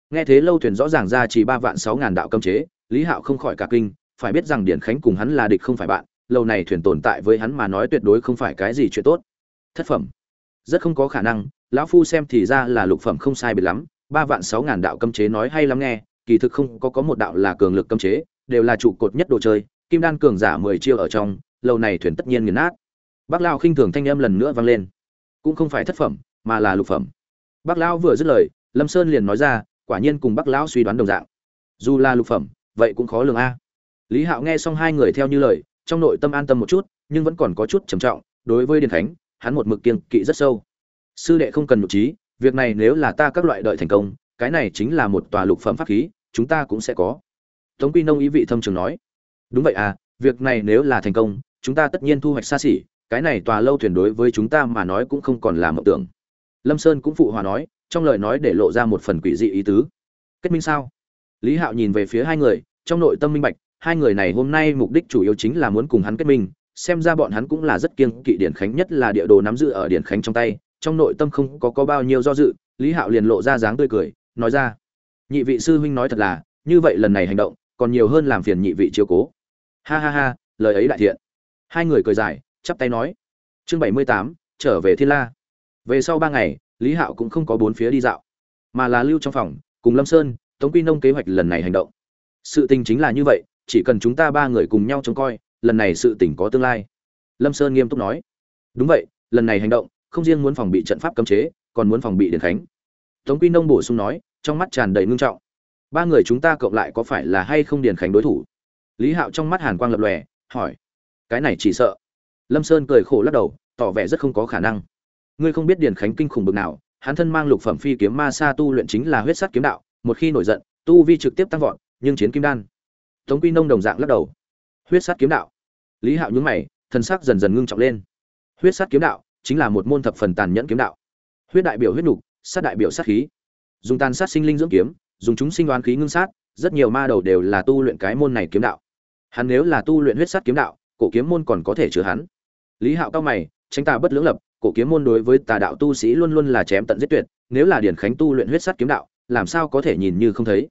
Nghe thế lâu thuyền rõ ràng ra chỉ ba vạn sáu ngàn đạo cấm chế, lý hạo không khỏi cả kinh, phải biết rằng điển khánh cùng hắn là địch không phải bạn lâu này thuyền tồn tại với hắn mà nói tuyệt đối không phải cái gì chuyện tốt. Thất phẩm. Rất không có khả năng, lão phu xem thì ra là lục phẩm không sai biệt lắm, ba vạn sáu ngàn đạo cấm chế nói hay lắm nghe, kỳ thực không có có một đạo là cường lực cấm chế, đều là trụ cột nhất đồ chơi, kim đan cường giả mười chiêu ở trong lâu này thuyền tất nhiên nghiền nát bác lao khinh thường thanh âm lần nữa vang lên. Cũng không phải thất phẩm, mà là lục phẩm. Bác lão vừa dứt lời, lâm sơn liền nói ra, quả nhiên cùng bác lão suy đoán đồng dạng. Dù là lục phẩm, vậy cũng khó lường a. Lý hạo nghe xong hai người theo như lời, trong nội tâm an tâm một chút, nhưng vẫn còn có chút trầm trọng, đối với điền khánh, hắn một mực kiêng kỵ rất sâu. Sư đệ không cần nhục trí, việc này nếu là ta các loại đợi thành công, cái này chính là một tòa lục phẩm pháp khí, chúng ta cũng sẽ có. Tống quy nông ý vị thâm trường nói. Đúng vậy à việc này nếu là thành công, chúng ta tất nhiên thu hoạch xa xỉ cái này tòa lâu thuyền đối với chúng ta mà nói cũng không còn là mộng tưởng. Lâm sơn cũng phụ hòa nói, trong lời nói để lộ ra một phần quỷ dị ý tứ. Kết minh sao? Lý hạo nhìn về phía hai người, trong nội tâm minh bạch, hai người này hôm nay mục đích chủ yếu chính là muốn cùng hắn kết minh, xem ra bọn hắn cũng là rất kiêng kỵ điển khánh, nhất là địa đồ nắm giữ ở điển khánh trong tay, trong nội tâm không có có bao nhiêu do dự, lý hạo liền lộ ra dáng tươi cười, nói ra, nhị vị sư huynh nói thật là, như vậy lần này hành động, còn nhiều hơn làm phiền nhị vị chiếu cố. Ha ha ha, lời ấy đại thiện. Hai người cười dài chắp tay nói. Chương bảy mươi tám, trở về thiên la. Về sau ba ngày, lý hạo cũng không có bốn phía đi dạo, mà là lưu trong phòng, cùng lâm sơn, tống quy nông kế hoạch lần này hành động. Sự tình chính là như vậy, chỉ cần chúng ta ba người cùng nhau trông coi, lần này sự tình có tương lai. Lâm sơn nghiêm túc nói. Đúng vậy, lần này hành động, không riêng muốn phòng bị trận pháp cấm chế, còn muốn phòng bị điển khánh tống quy nông bổ sung nói, trong mắt tràn đầy ngưng trọng. Ba người chúng ta cộng lại có phải là hay không điển khánh đối thủ? Lý hạo trong mắt hàn quang lập lòe, hỏi. Cái này chỉ sợ lâm sơn cười khổ lắc đầu, tỏ vẻ rất không có khả năng. Ngươi không biết điển khánh kinh khủng bực nào, hắn thân mang lục phẩm phi kiếm ma sa tu luyện chính là huyết sắt kiếm đạo, một khi nổi giận, tu vi trực tiếp tăng vọt, nhưng chiến kim đan. Tống quy nông đồng dạng lắc đầu. Huyết sắt kiếm đạo. Lý hạo nhướng mày thân sắc dần dần ngưng trọng lên. Huyết sắt kiếm đạo chính là một môn thập phần tàn nhẫn kiếm đạo. Huyết đại biểu huyết nục, sát đại biểu sát khí. Dùng tàn sát sinh linh dưỡng kiếm, dùng chúng sinh đoán khí ngưng sát, rất nhiều ma đầu đều là tu luyện cái môn này kiếm đạo. Hắn nếu là tu luyện huyết sắt kiếm đạo, cổ kiếm môn còn có thể chứa hắn lý hạo cao mày, tránh tà bất lưỡng lập, cổ kiếm môn đối với tà đạo tu sĩ luôn luôn là chém tận giết tuyệt, nếu là điển khánh tu luyện huyết sát kiếm đạo, làm sao có thể nhìn như không thấy?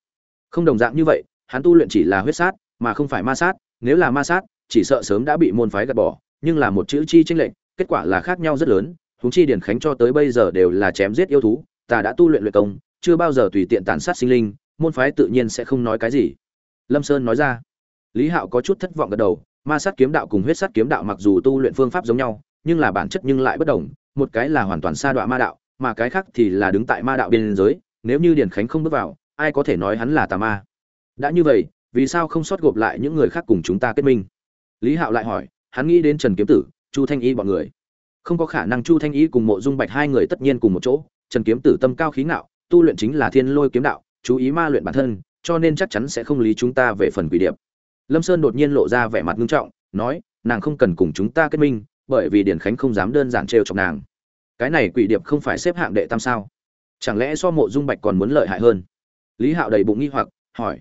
Không đồng dạng như vậy, hắn tu luyện chỉ là huyết sát, mà không phải ma sát, nếu là ma sát, chỉ sợ sớm đã bị môn phái gạt bỏ, nhưng là một chữ chi tranh lệnh kết quả là khác nhau rất lớn, huống chi điển khánh cho tới bây giờ đều là chém giết yêu thú ta đã tu luyện luyện công, chưa bao giờ tùy tiện tàn sát sinh linh, môn phái tự nhiên sẽ không nói cái gì. Lâm sơn nói ra. Lý hạo có chút thất vọng gật đầu ma sát kiếm đạo cùng huyết sát kiếm đạo mặc dù tu luyện phương pháp giống nhau, nhưng là bản chất nhưng lại bất đồng, một cái là hoàn toàn xa đoạn ma đạo, mà cái khác thì là đứng tại ma đạo biên giới, nếu như điển khánh không bước vào, ai có thể nói hắn là tà ma? Đã như vậy, vì sao không sót gộp lại những người khác cùng chúng ta kết minh? Lý hạo lại hỏi, hắn nghĩ đến trần kiếm tử, chu thanh y bọn người. Không có khả năng chu thanh y cùng mộ dung bạch hai người tất nhiên cùng một chỗ, trần kiếm tử tâm cao khí ngạo, tu luyện chính là thiên lôi kiếm đạo, chú ý ma luyện bản thân, cho nên chắc chắn sẽ không lý chúng ta về phần quỷ điệp lâm sơn đột nhiên lộ ra vẻ mặt nghiêm trọng, nói, nàng không cần cùng chúng ta kết minh, bởi vì điển khánh không dám đơn giản trêu chọc nàng. Cái này quỷ điệp không phải xếp hạng đệ tam sao? Chẳng lẽ so mộ dung bạch còn muốn lợi hại hơn? Lý hạo đầy bụng nghi hoặc, hỏi,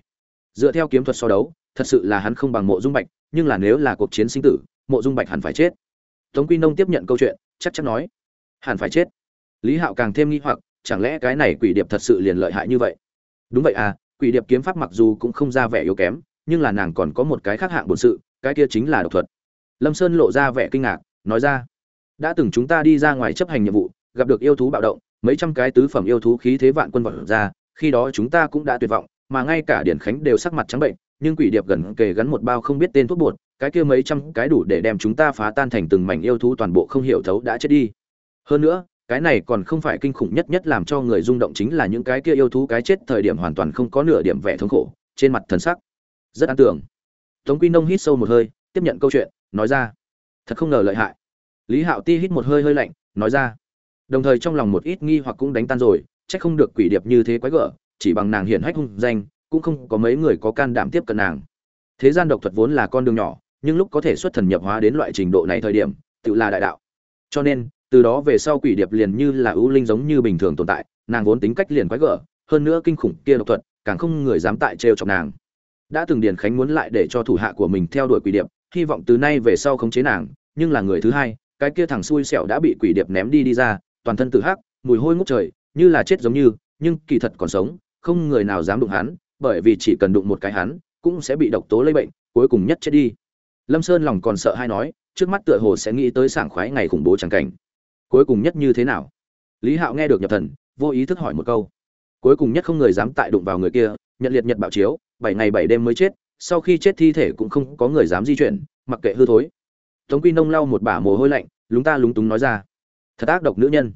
dựa theo kiếm thuật so đấu, thật sự là hắn không bằng mộ dung bạch, nhưng là nếu là cuộc chiến sinh tử, mộ dung bạch hẳn phải chết. Tống quy nông tiếp nhận câu chuyện, chắc chắn nói, hẳn phải chết. Lý hạo càng thêm nghi hoặc, chẳng lẽ cái này quỷ điệp thật sự liền lợi hại như vậy? Đúng vậy à quỷ điệp kiếm pháp mặc dù cũng không ra vẻ yếu kém nhưng là nàng còn có một cái khác hạng bổn sự, cái kia chính là độc thuật. Lâm sơn lộ ra vẻ kinh ngạc, nói ra, đã từng chúng ta đi ra ngoài chấp hành nhiệm vụ, gặp được yêu thú bạo động, mấy trăm cái tứ phẩm yêu thú khí thế vạn quân vọt ra, khi đó chúng ta cũng đã tuyệt vọng, mà ngay cả điển khánh đều sắc mặt trắng bệnh, nhưng quỷ điệp gần kề gắn một bao không biết tên thuốc bột, cái kia mấy trăm cái đủ để đem chúng ta phá tan thành từng mảnh yêu thú toàn bộ không hiểu thấu đã chết đi. Hơn nữa, cái này còn không phải kinh khủng nhất nhất làm cho người rung động chính là những cái kia yêu thú cái chết thời điểm hoàn toàn không có nửa điểm vẻ thống khổ, trên mặt thần sắc rất an tưởng. Tống quy nông hít sâu một hơi, tiếp nhận câu chuyện, nói ra. Thật không ngờ lợi hại. Lý hạo ti hít một hơi hơi lạnh, nói ra. Đồng thời trong lòng một ít nghi hoặc cũng đánh tan rồi, chắc không được quỷ điệp như thế quái gở, chỉ bằng nàng hiển hách hung danh, cũng không có mấy người có can đảm tiếp cận nàng. Thế gian độc thuật vốn là con đường nhỏ, nhưng lúc có thể xuất thần nhập hóa đến loại trình độ này thời điểm, tự là đại đạo. Cho nên, từ đó về sau quỷ điệp liền như là ưu linh giống như bình thường tồn tại, nàng vốn tính cách liền quái gở, hơn nữa kinh khủng kia độc thuật, càng không người dám tại trêu chọc nàng đã từng điền khánh muốn lại để cho thủ hạ của mình theo đuổi quỷ điệp, hy vọng từ nay về sau khống chế nàng, nhưng là người thứ hai, cái kia thằng xui xẻo đã bị quỷ điệp ném đi đi ra, toàn thân tự hắc, mùi hôi ngút trời, như là chết giống như, nhưng kỳ thật còn sống, không người nào dám đụng hắn, bởi vì chỉ cần đụng một cái hắn, cũng sẽ bị độc tố lây bệnh, cuối cùng nhất chết đi. Lâm sơn lòng còn sợ hay nói, trước mắt tựa hồ sẽ nghĩ tới sảng khoái ngày khủng bố chẳng cảnh. Cuối cùng nhất như thế nào? Lý hạo nghe được nhập thần, vô ý thức hỏi một câu. Cuối cùng nhất không người dám tại đụng vào người kia, nhận liệt nhật bạo chiếu bảy ngày bảy đêm mới chết, sau khi chết thi thể cũng không có người dám di chuyển, mặc kệ hư thối. Tống quy nông lau một bả mồ hôi lạnh, lúng ta lúng túng nói ra, thật ác độc nữ nhân.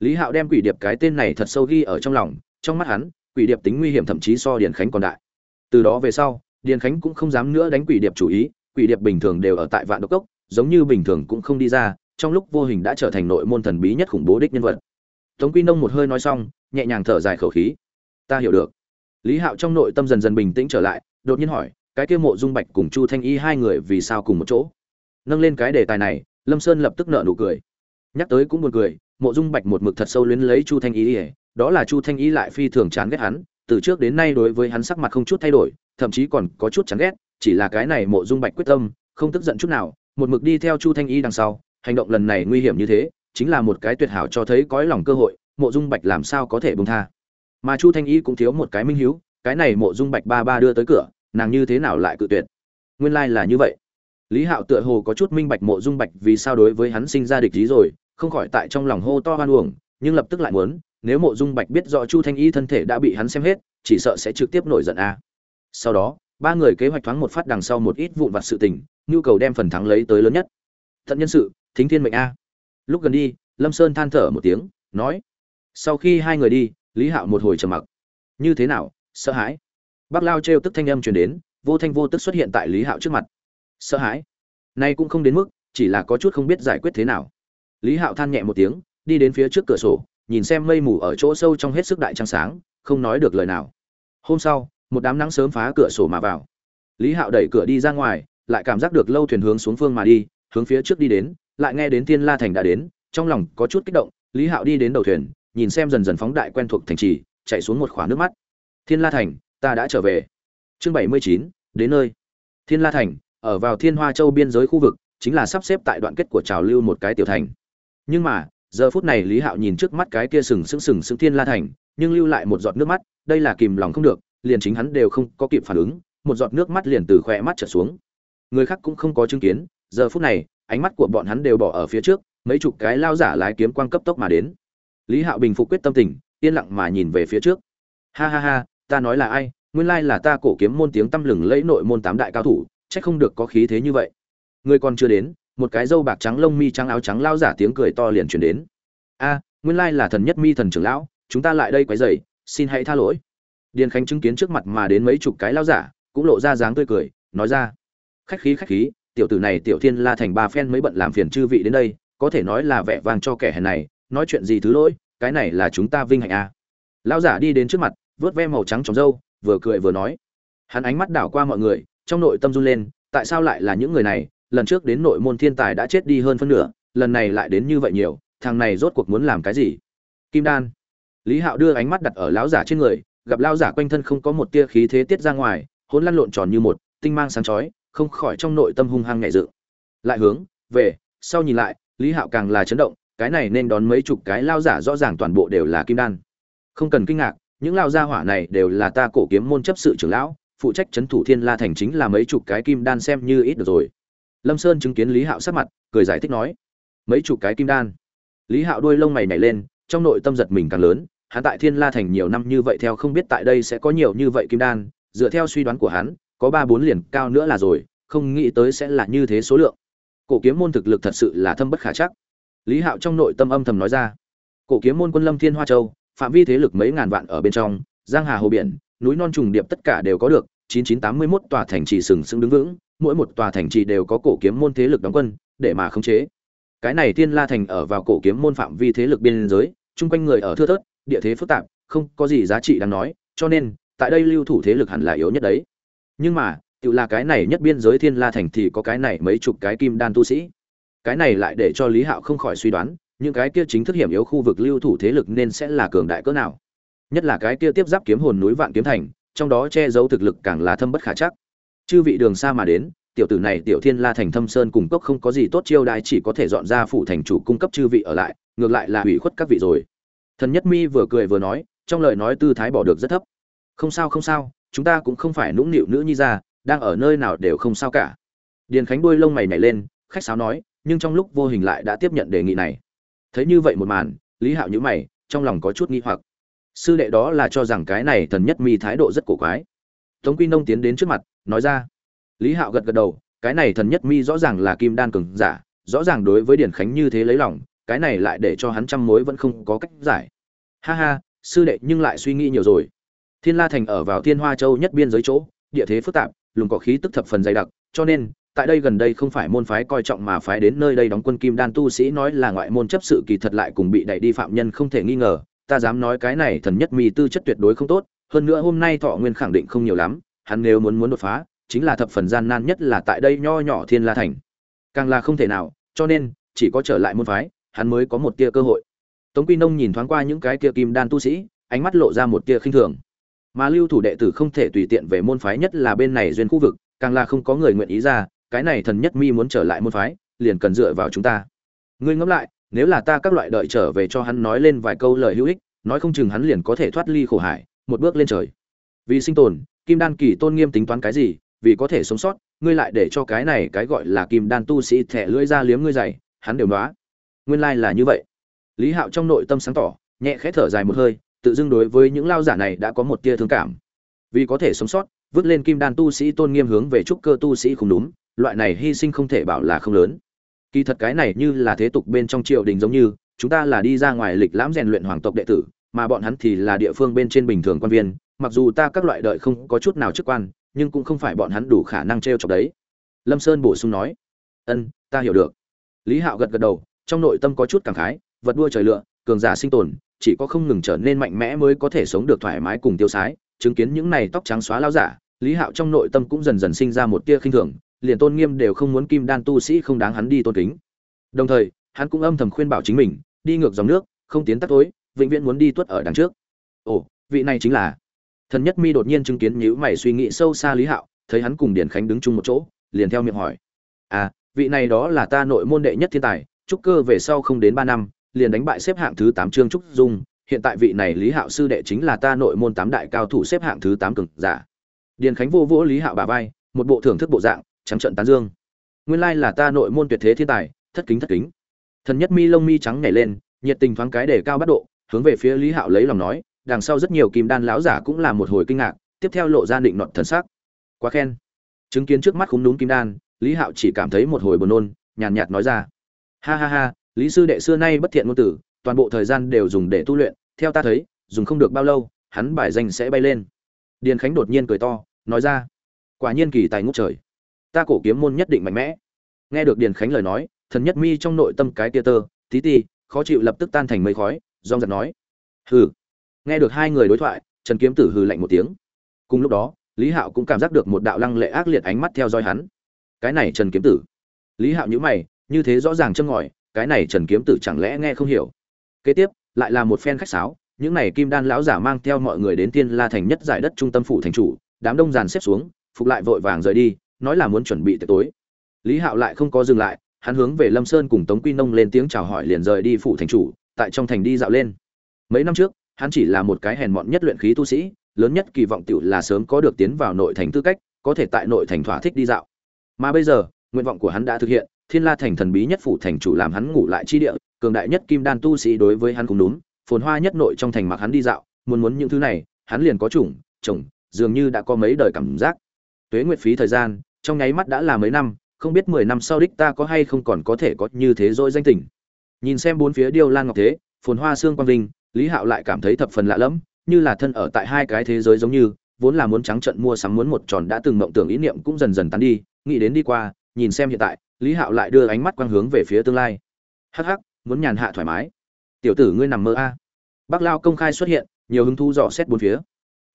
Lý hạo đem quỷ điệp cái tên này thật sâu ghi ở trong lòng, trong mắt hắn, quỷ điệp tính nguy hiểm thậm chí so điền khánh còn đại. Từ đó về sau, điền khánh cũng không dám nữa đánh quỷ điệp chủ ý, quỷ điệp bình thường đều ở tại vạn độc cốc, giống như bình thường cũng không đi ra, trong lúc vô hình đã trở thành nội môn thần bí nhất khủng bố đích nhân vật. Tống quy nông một hơi nói xong, nhẹ nhàng thở dài khẩu khí, ta hiểu được lý hạo trong nội tâm dần dần bình tĩnh trở lại, đột nhiên hỏi, cái kia mộ dung bạch cùng chu thanh y hai người vì sao cùng một chỗ? Nâng lên cái đề tài này, lâm sơn lập tức nợ nụ cười. Nhắc tới cũng buồn cười, mộ dung bạch một mực thật sâu luyến lấy chu thanh y ỉa đó là chu thanh y lại phi thường chán ghét hắn, từ trước đến nay đối với hắn sắc mặt không chút thay đổi, thậm chí còn có chút chán ghét, chỉ là cái này mộ dung bạch quyết tâm, không tức giận chút nào, một mực đi theo chu thanh y đằng sau, hành động lần này nguy hiểm như thế, chính là một cái tuyệt hảo cho thấy cõi lòng cơ hội, mộ dung bạch làm sao có thể bông tha mà chu thanh y cũng thiếu một cái minh hiếu, cái này mộ dung bạch ba ba đưa tới cửa, nàng như thế nào lại cự tuyệt? Nguyên lai là như vậy. Lý hạo tựa hồ có chút minh bạch mộ dung bạch vì sao đối với hắn sinh ra địch ý rồi, không khỏi tại trong lòng hô to hoan uổng, nhưng lập tức lại muốn, nếu mộ dung bạch biết rõ chu thanh y thân thể đã bị hắn xem hết, chỉ sợ sẽ trực tiếp nổi giận a. Sau đó, ba người kế hoạch thoáng một phát đằng sau một ít vụn vặt sự tình, nhu cầu đem phần thắng lấy tới lớn nhất. Thận nhân sự, thính thiên mệnh a. Lúc gần đi, lâm sơn than thở một tiếng, nói, sau khi hai người đi lý hạo một hồi trầm mặc. Như thế nào, sợ hãi? Bác lao trêu tức thanh âm truyền đến, vô thanh vô tức xuất hiện tại lý hạo trước mặt. Sợ hãi? Nay cũng không đến mức, chỉ là có chút không biết giải quyết thế nào. Lý hạo than nhẹ một tiếng, đi đến phía trước cửa sổ, nhìn xem mây mù ở chỗ sâu trong hết sức đại trăng sáng, không nói được lời nào. Hôm sau, một đám nắng sớm phá cửa sổ mà vào. Lý hạo đẩy cửa đi ra ngoài, lại cảm giác được lâu thuyền hướng xuống phương mà đi, hướng phía trước đi đến, lại nghe đến thiên la thành đã đến, trong lòng có chút kích động, lý hạo đi đến đầu thuyền nhìn xem dần dần phóng đại quen thuộc thành trì, chạy xuống một khoảng nước mắt. Thiên la thành, ta đã trở về. Chương bảy mươi chín, đến nơi. Thiên la thành, ở vào thiên hoa châu biên giới khu vực, chính là sắp xếp tại đoạn kết của trào lưu một cái tiểu thành. Nhưng mà, giờ phút này lý hạo nhìn trước mắt cái kia sừng sững sừng sững thiên la thành, nhưng lưu lại một giọt nước mắt, đây là kìm lòng không được, liền chính hắn đều không có kịp phản ứng, một giọt nước mắt liền từ khỏe mắt trở xuống. Người khác cũng không có chứng kiến, giờ phút này, ánh mắt của bọn hắn đều bỏ ở phía trước, mấy chục cái lao giả lái kiếm quang cấp tốc mà đến lý hạo bình phục quyết tâm tình, yên lặng mà nhìn về phía trước. Ha ha ha, ta nói là ai, nguyên lai là ta cổ kiếm môn tiếng tăm lừng lẫy nội môn tám đại cao thủ, chắc không được có khí thế như vậy. Người còn chưa đến, một cái râu bạc trắng lông mi trắng áo trắng lao giả tiếng cười to liền truyền đến. A, nguyên lai là thần nhất mi thần trưởng lão, chúng ta lại đây quấy rầy, xin hãy tha lỗi. Điền khánh chứng kiến trước mặt mà đến mấy chục cái lao giả, cũng lộ ra dáng tươi cười, nói ra. Khách khí khách khí, tiểu tử này tiểu thiên la thành ba phen mới bận làm phiền chư vị đến đây, có thể nói là vẻ vang cho kẻ hèn này nói chuyện gì thứ lỗi, cái này là chúng ta vinh hạnh à. lão giả đi đến trước mặt, vớt ve màu trắng trống râu, vừa cười vừa nói. Hắn ánh mắt đảo qua mọi người, trong nội tâm run lên, tại sao lại là những người này? Lần trước đến nội môn thiên tài đã chết đi hơn phân nửa, lần này lại đến như vậy nhiều, thằng này rốt cuộc muốn làm cái gì? Kim đan. Lý hạo đưa ánh mắt đặt ở lão giả trên người, gặp lão giả quanh thân không có một tia khí thế tiết ra ngoài, hỗn lăn lộn tròn như một, tinh mang sáng chói, không khỏi trong nội tâm hung hăng nhẹ dự lại hướng, về, sau nhìn lại, lý hạo càng là chấn động cái này nên đón mấy chục cái lao giả rõ ràng toàn bộ đều là kim đan. Không cần kinh ngạc, những lao gia hỏa này đều là ta cổ kiếm môn chấp sự trưởng lão, phụ trách chấn thủ thiên la thành chính là mấy chục cái kim đan xem như ít được rồi. Lâm sơn chứng kiến lý hạo sắc mặt, cười giải thích nói, mấy chục cái kim đan? Lý hạo đuôi lông mày nhảy lên, trong nội tâm giật mình càng lớn, hắn tại thiên la thành nhiều năm như vậy theo không biết tại đây sẽ có nhiều như vậy kim đan, dựa theo suy đoán của hắn, có ba bốn liền cao nữa là rồi, không nghĩ tới sẽ là như thế số lượng. Cổ kiếm môn thực lực thật sự là thâm bất khả chắc lý hạo trong nội tâm âm thầm nói ra. Cổ kiếm môn quân lâm thiên hoa châu, phạm vi thế lực mấy ngàn vạn ở bên trong, giang hà hồ biển, núi non trùng điệp tất cả đều có được 9981 tòa thành trì sừng sững đứng vững, mỗi một tòa thành trì đều có cổ kiếm môn thế lực đóng quân, để mà khống chế. Cái này thiên la thành ở vào cổ kiếm môn phạm vi thế lực biên giới, chung quanh người ở thưa thớt, địa thế phức tạp, không có gì giá trị đáng nói, cho nên, tại đây lưu thủ thế lực hẳn là yếu nhất đấy. Nhưng mà, tự là cái này nhất biên giới thiên la thành thì có cái này mấy chục cái kim đan tu sĩ cái này lại để cho lý hạo không khỏi suy đoán, những cái kia chính thức hiểm yếu khu vực lưu thủ thế lực nên sẽ là cường đại cỡ nào. Nhất là cái kia tiếp giáp kiếm hồn núi vạn kiếm thành, trong đó che giấu thực lực càng là thâm bất khả chắc. Chư vị đường xa mà đến, tiểu tử này tiểu thiên la thành thâm sơn cùng cốc không có gì tốt chiêu đãi, chỉ có thể dọn ra phủ thành chủ cung cấp chư vị ở lại, ngược lại là hủy khuất các vị rồi. Thần nhất mi vừa cười vừa nói, trong lời nói tư thái bỏ được rất thấp. Không sao không sao, chúng ta cũng không phải nũng nịu nữ nhi ra đang ở nơi nào đều không sao cả. Điền khánh đuôi lông mày nhảy lên, khách sáo nói nhưng trong lúc vô hình lại đã tiếp nhận đề nghị này. Thấy như vậy một màn, lý hạo nhữ mày, trong lòng có chút nghi hoặc. Sư đệ đó là cho rằng cái này thần nhất mi thái độ rất cổ quái. Tống quy nông tiến đến trước mặt, nói ra. Lý hạo gật gật đầu, cái này thần nhất mi rõ ràng là kim đan cường giả, rõ ràng đối với điển khánh như thế lấy lòng, cái này lại để cho hắn trăm mối vẫn không có cách giải. Ha ha, sư đệ nhưng lại suy nghĩ nhiều rồi. Thiên la thành ở vào thiên hoa châu nhất biên giới chỗ, địa thế phức tạp, lùng cỏ khí tức thập phần dày đặc, cho nên tại đây gần đây không phải môn phái coi trọng mà phái đến nơi đây đóng quân kim đan tu sĩ nói là ngoại môn chấp sự kỳ thật lại cùng bị đẩy đi phạm nhân không thể nghi ngờ. Ta dám nói cái này thần nhất mi tư chất tuyệt đối không tốt, hơn nữa hôm nay thọ nguyên khẳng định không nhiều lắm, hắn nếu muốn muốn đột phá, chính là thập phần gian nan nhất là tại đây nho nhỏ thiên la thành. Càng là không thể nào, cho nên, chỉ có trở lại môn phái, hắn mới có một tia cơ hội. Tống quy nông nhìn thoáng qua những cái tia kim đan tu sĩ, ánh mắt lộ ra một tia khinh thường. Mà lưu thủ đệ tử không thể tùy tiện về môn phái nhất là bên này duyên khu vực, càng là không có người nguyện ý ra cái này thần nhất mi muốn trở lại môn phái, liền cần dựa vào chúng ta. Ngươi ngẫm lại, nếu là ta các loại đợi trở về cho hắn nói lên vài câu lời hữu ích, nói không chừng hắn liền có thể thoát ly khổ hải, một bước lên trời. Vì sinh tồn, kim đan kỳ tôn nghiêm tính toán cái gì, vì có thể sống sót, ngươi lại để cho cái này cái gọi là kim đan tu sĩ thẻ lưỡi ra liếm ngươi dày, hắn đều nói nguyên lai là như vậy. Lý hạo trong nội tâm sáng tỏ, nhẹ khẽ thở dài một hơi, tự dưng đối với những lao giả này đã có một tia thương cảm. Vì có thể sống sót, vứt lên kim đan tu sĩ tôn nghiêm hướng về trúc cơ tu sĩ không đúng loại này hy sinh không thể bảo là không lớn. Kỳ thật cái này như là thế tục bên trong triều đình giống như, chúng ta là đi ra ngoài lịch lãm rèn luyện hoàng tộc đệ tử, mà bọn hắn thì là địa phương bên trên bình thường quan viên, mặc dù ta các loại đợi không có chút nào chức quan, nhưng cũng không phải bọn hắn đủ khả năng t r e o chọc đấy. Lâm sơn bổ sung nói. Ân, ta hiểu được. Lý hạo gật gật đầu, trong nội tâm có chút cảm khái, vật đua trời lựa cường giả sinh tồn, chỉ có không ngừng trở nên mạnh mẽ mới có thể sống được thoải mái cùng tiêu sái, chứng kiến những này tóc trắng xóa lao giả, lý hạo trong nội tâm cũng dần dần sinh ra một tia khinh thường liền tôn nghiêm đều không muốn kim đan tu sĩ không đáng hắn đi tôn kính. Đồng thời, hắn cũng âm thầm khuyên bảo chính mình, đi ngược dòng nước, không tiến tắt tối, vĩnh viễn muốn đi tuất ở đằng trước. Ồ, vị này chính là. Thần nhất mi đột nhiên chứng kiến nhữ mày suy nghĩ sâu xa lý hạo, thấy hắn cùng điển khánh đứng chung một chỗ, liền theo miệng hỏi. À vị này đó là ta nội môn đệ nhất thiên tài, trúc cơ về sau không đến ba năm, liền đánh bại xếp hạng thứ tám trương trúc dung, hiện tại vị này lý hạo sư đệ chính là ta nội môn tám đại cao thủ xếp hạng thứ tám cực giả. Điền khánh vô vỗ lý hạo bà vai, một bộ thưởng thức bộ dạng trắng trận tán dương. Nguyên lai là ta nội môn tuyệt thế thiên tài, thất kính thất kính. Thần nhất mi lông mi trắng nhảy lên, nhiệt tình thoáng cái để cao bắt độ, hướng về phía lý hạo lấy lòng nói, đằng sau rất nhiều kim đan lão giả cũng là một hồi kinh ngạc, tiếp theo lộ ra định nọt thần sắc. Quá khen. Chứng kiến trước mắt khúng đúng kim đan, lý hạo chỉ cảm thấy một hồi buồn nôn, nhàn nhạt nói ra. Ha ha ha, lý sư đệ xưa nay bất thiện ngôn tử, toàn bộ thời gian đều dùng để tu luyện, theo ta thấy, dùng không được bao lâu, hắn bài danh sẽ bay lên. Điền khánh đột nhiên cười to, nói ra. Quả nhiên kỳ tài ngút trời ta cổ kiếm môn nhất định mạnh mẽ. Nghe được điền khánh lời nói, thần nhất mi trong nội tâm cái tia tơ, tí ti, khó chịu lập tức tan thành mây khói dong giật nói. Hừ. Nghe được hai người đối thoại, trần kiếm tử hừ lạnh một tiếng. Cùng lúc đó, lý hạo cũng cảm giác được một đạo lăng lệ ác liệt ánh mắt theo dõi hắn. Cái này trần kiếm tử. Lý hạo nhữ mày, như thế rõ ràng châm ngòi, cái này trần kiếm tử chẳng lẽ nghe không hiểu. Kế tiếp, lại là một phen khách sáo, những này kim đan lão giả mang theo mọi người đến tiên la thành nhất giải đất trung tâm phủ thành chủ, đám đông dàn xếp xuống, phục lại vội vàng rời đi nói là muốn chuẩn bị tiệc tối. Lý hạo lại không có dừng lại, hắn hướng về lâm sơn cùng tống quy nông lên tiếng chào hỏi liền rời đi phủ thành chủ, tại trong thành đi dạo lên. Mấy năm trước, hắn chỉ là một cái hèn mọn nhất luyện khí tu sĩ, lớn nhất kỳ vọng tiểu là sớm có được tiến vào nội thành tư cách, có thể tại nội thành thỏa thích đi dạo. Mà bây giờ, nguyện vọng của hắn đã thực hiện, thiên la thành thần bí nhất phủ thành chủ làm hắn ngủ lại chi địa, cường đại nhất kim đan tu sĩ đối với hắn cũng đúng, phồn hoa nhất nội trong thành mặc hắn đi dạo, muốn muốn những thứ này, hắn liền có chủng, chồng, dường như đã có mấy đời cảm giác. Tuế nguyệt phí thời gian trong nháy mắt đã là mấy năm, không biết mười năm sau đích ta có hay không còn có thể có như thế dỗi danh tình. Nhìn xem bốn phía điêu lan ngọc thế, phồn hoa xương quang vinh, lý hạo lại cảm thấy thập phần lạ lẫm, như là thân ở tại hai cái thế giới giống như, vốn là muốn trắng trận mua sắm muốn một tròn đã từng mộng tưởng ý niệm cũng dần dần tán đi, nghĩ đến đi qua, nhìn xem hiện tại, lý hạo lại đưa ánh mắt quang hướng về phía tương lai. Hắc hắc, muốn nhàn hạ thoải mái. Tiểu tử ngươi nằm mơ a. À. bác lao công khai xuất hiện, nhiều hứng thú dò xét bốn phía.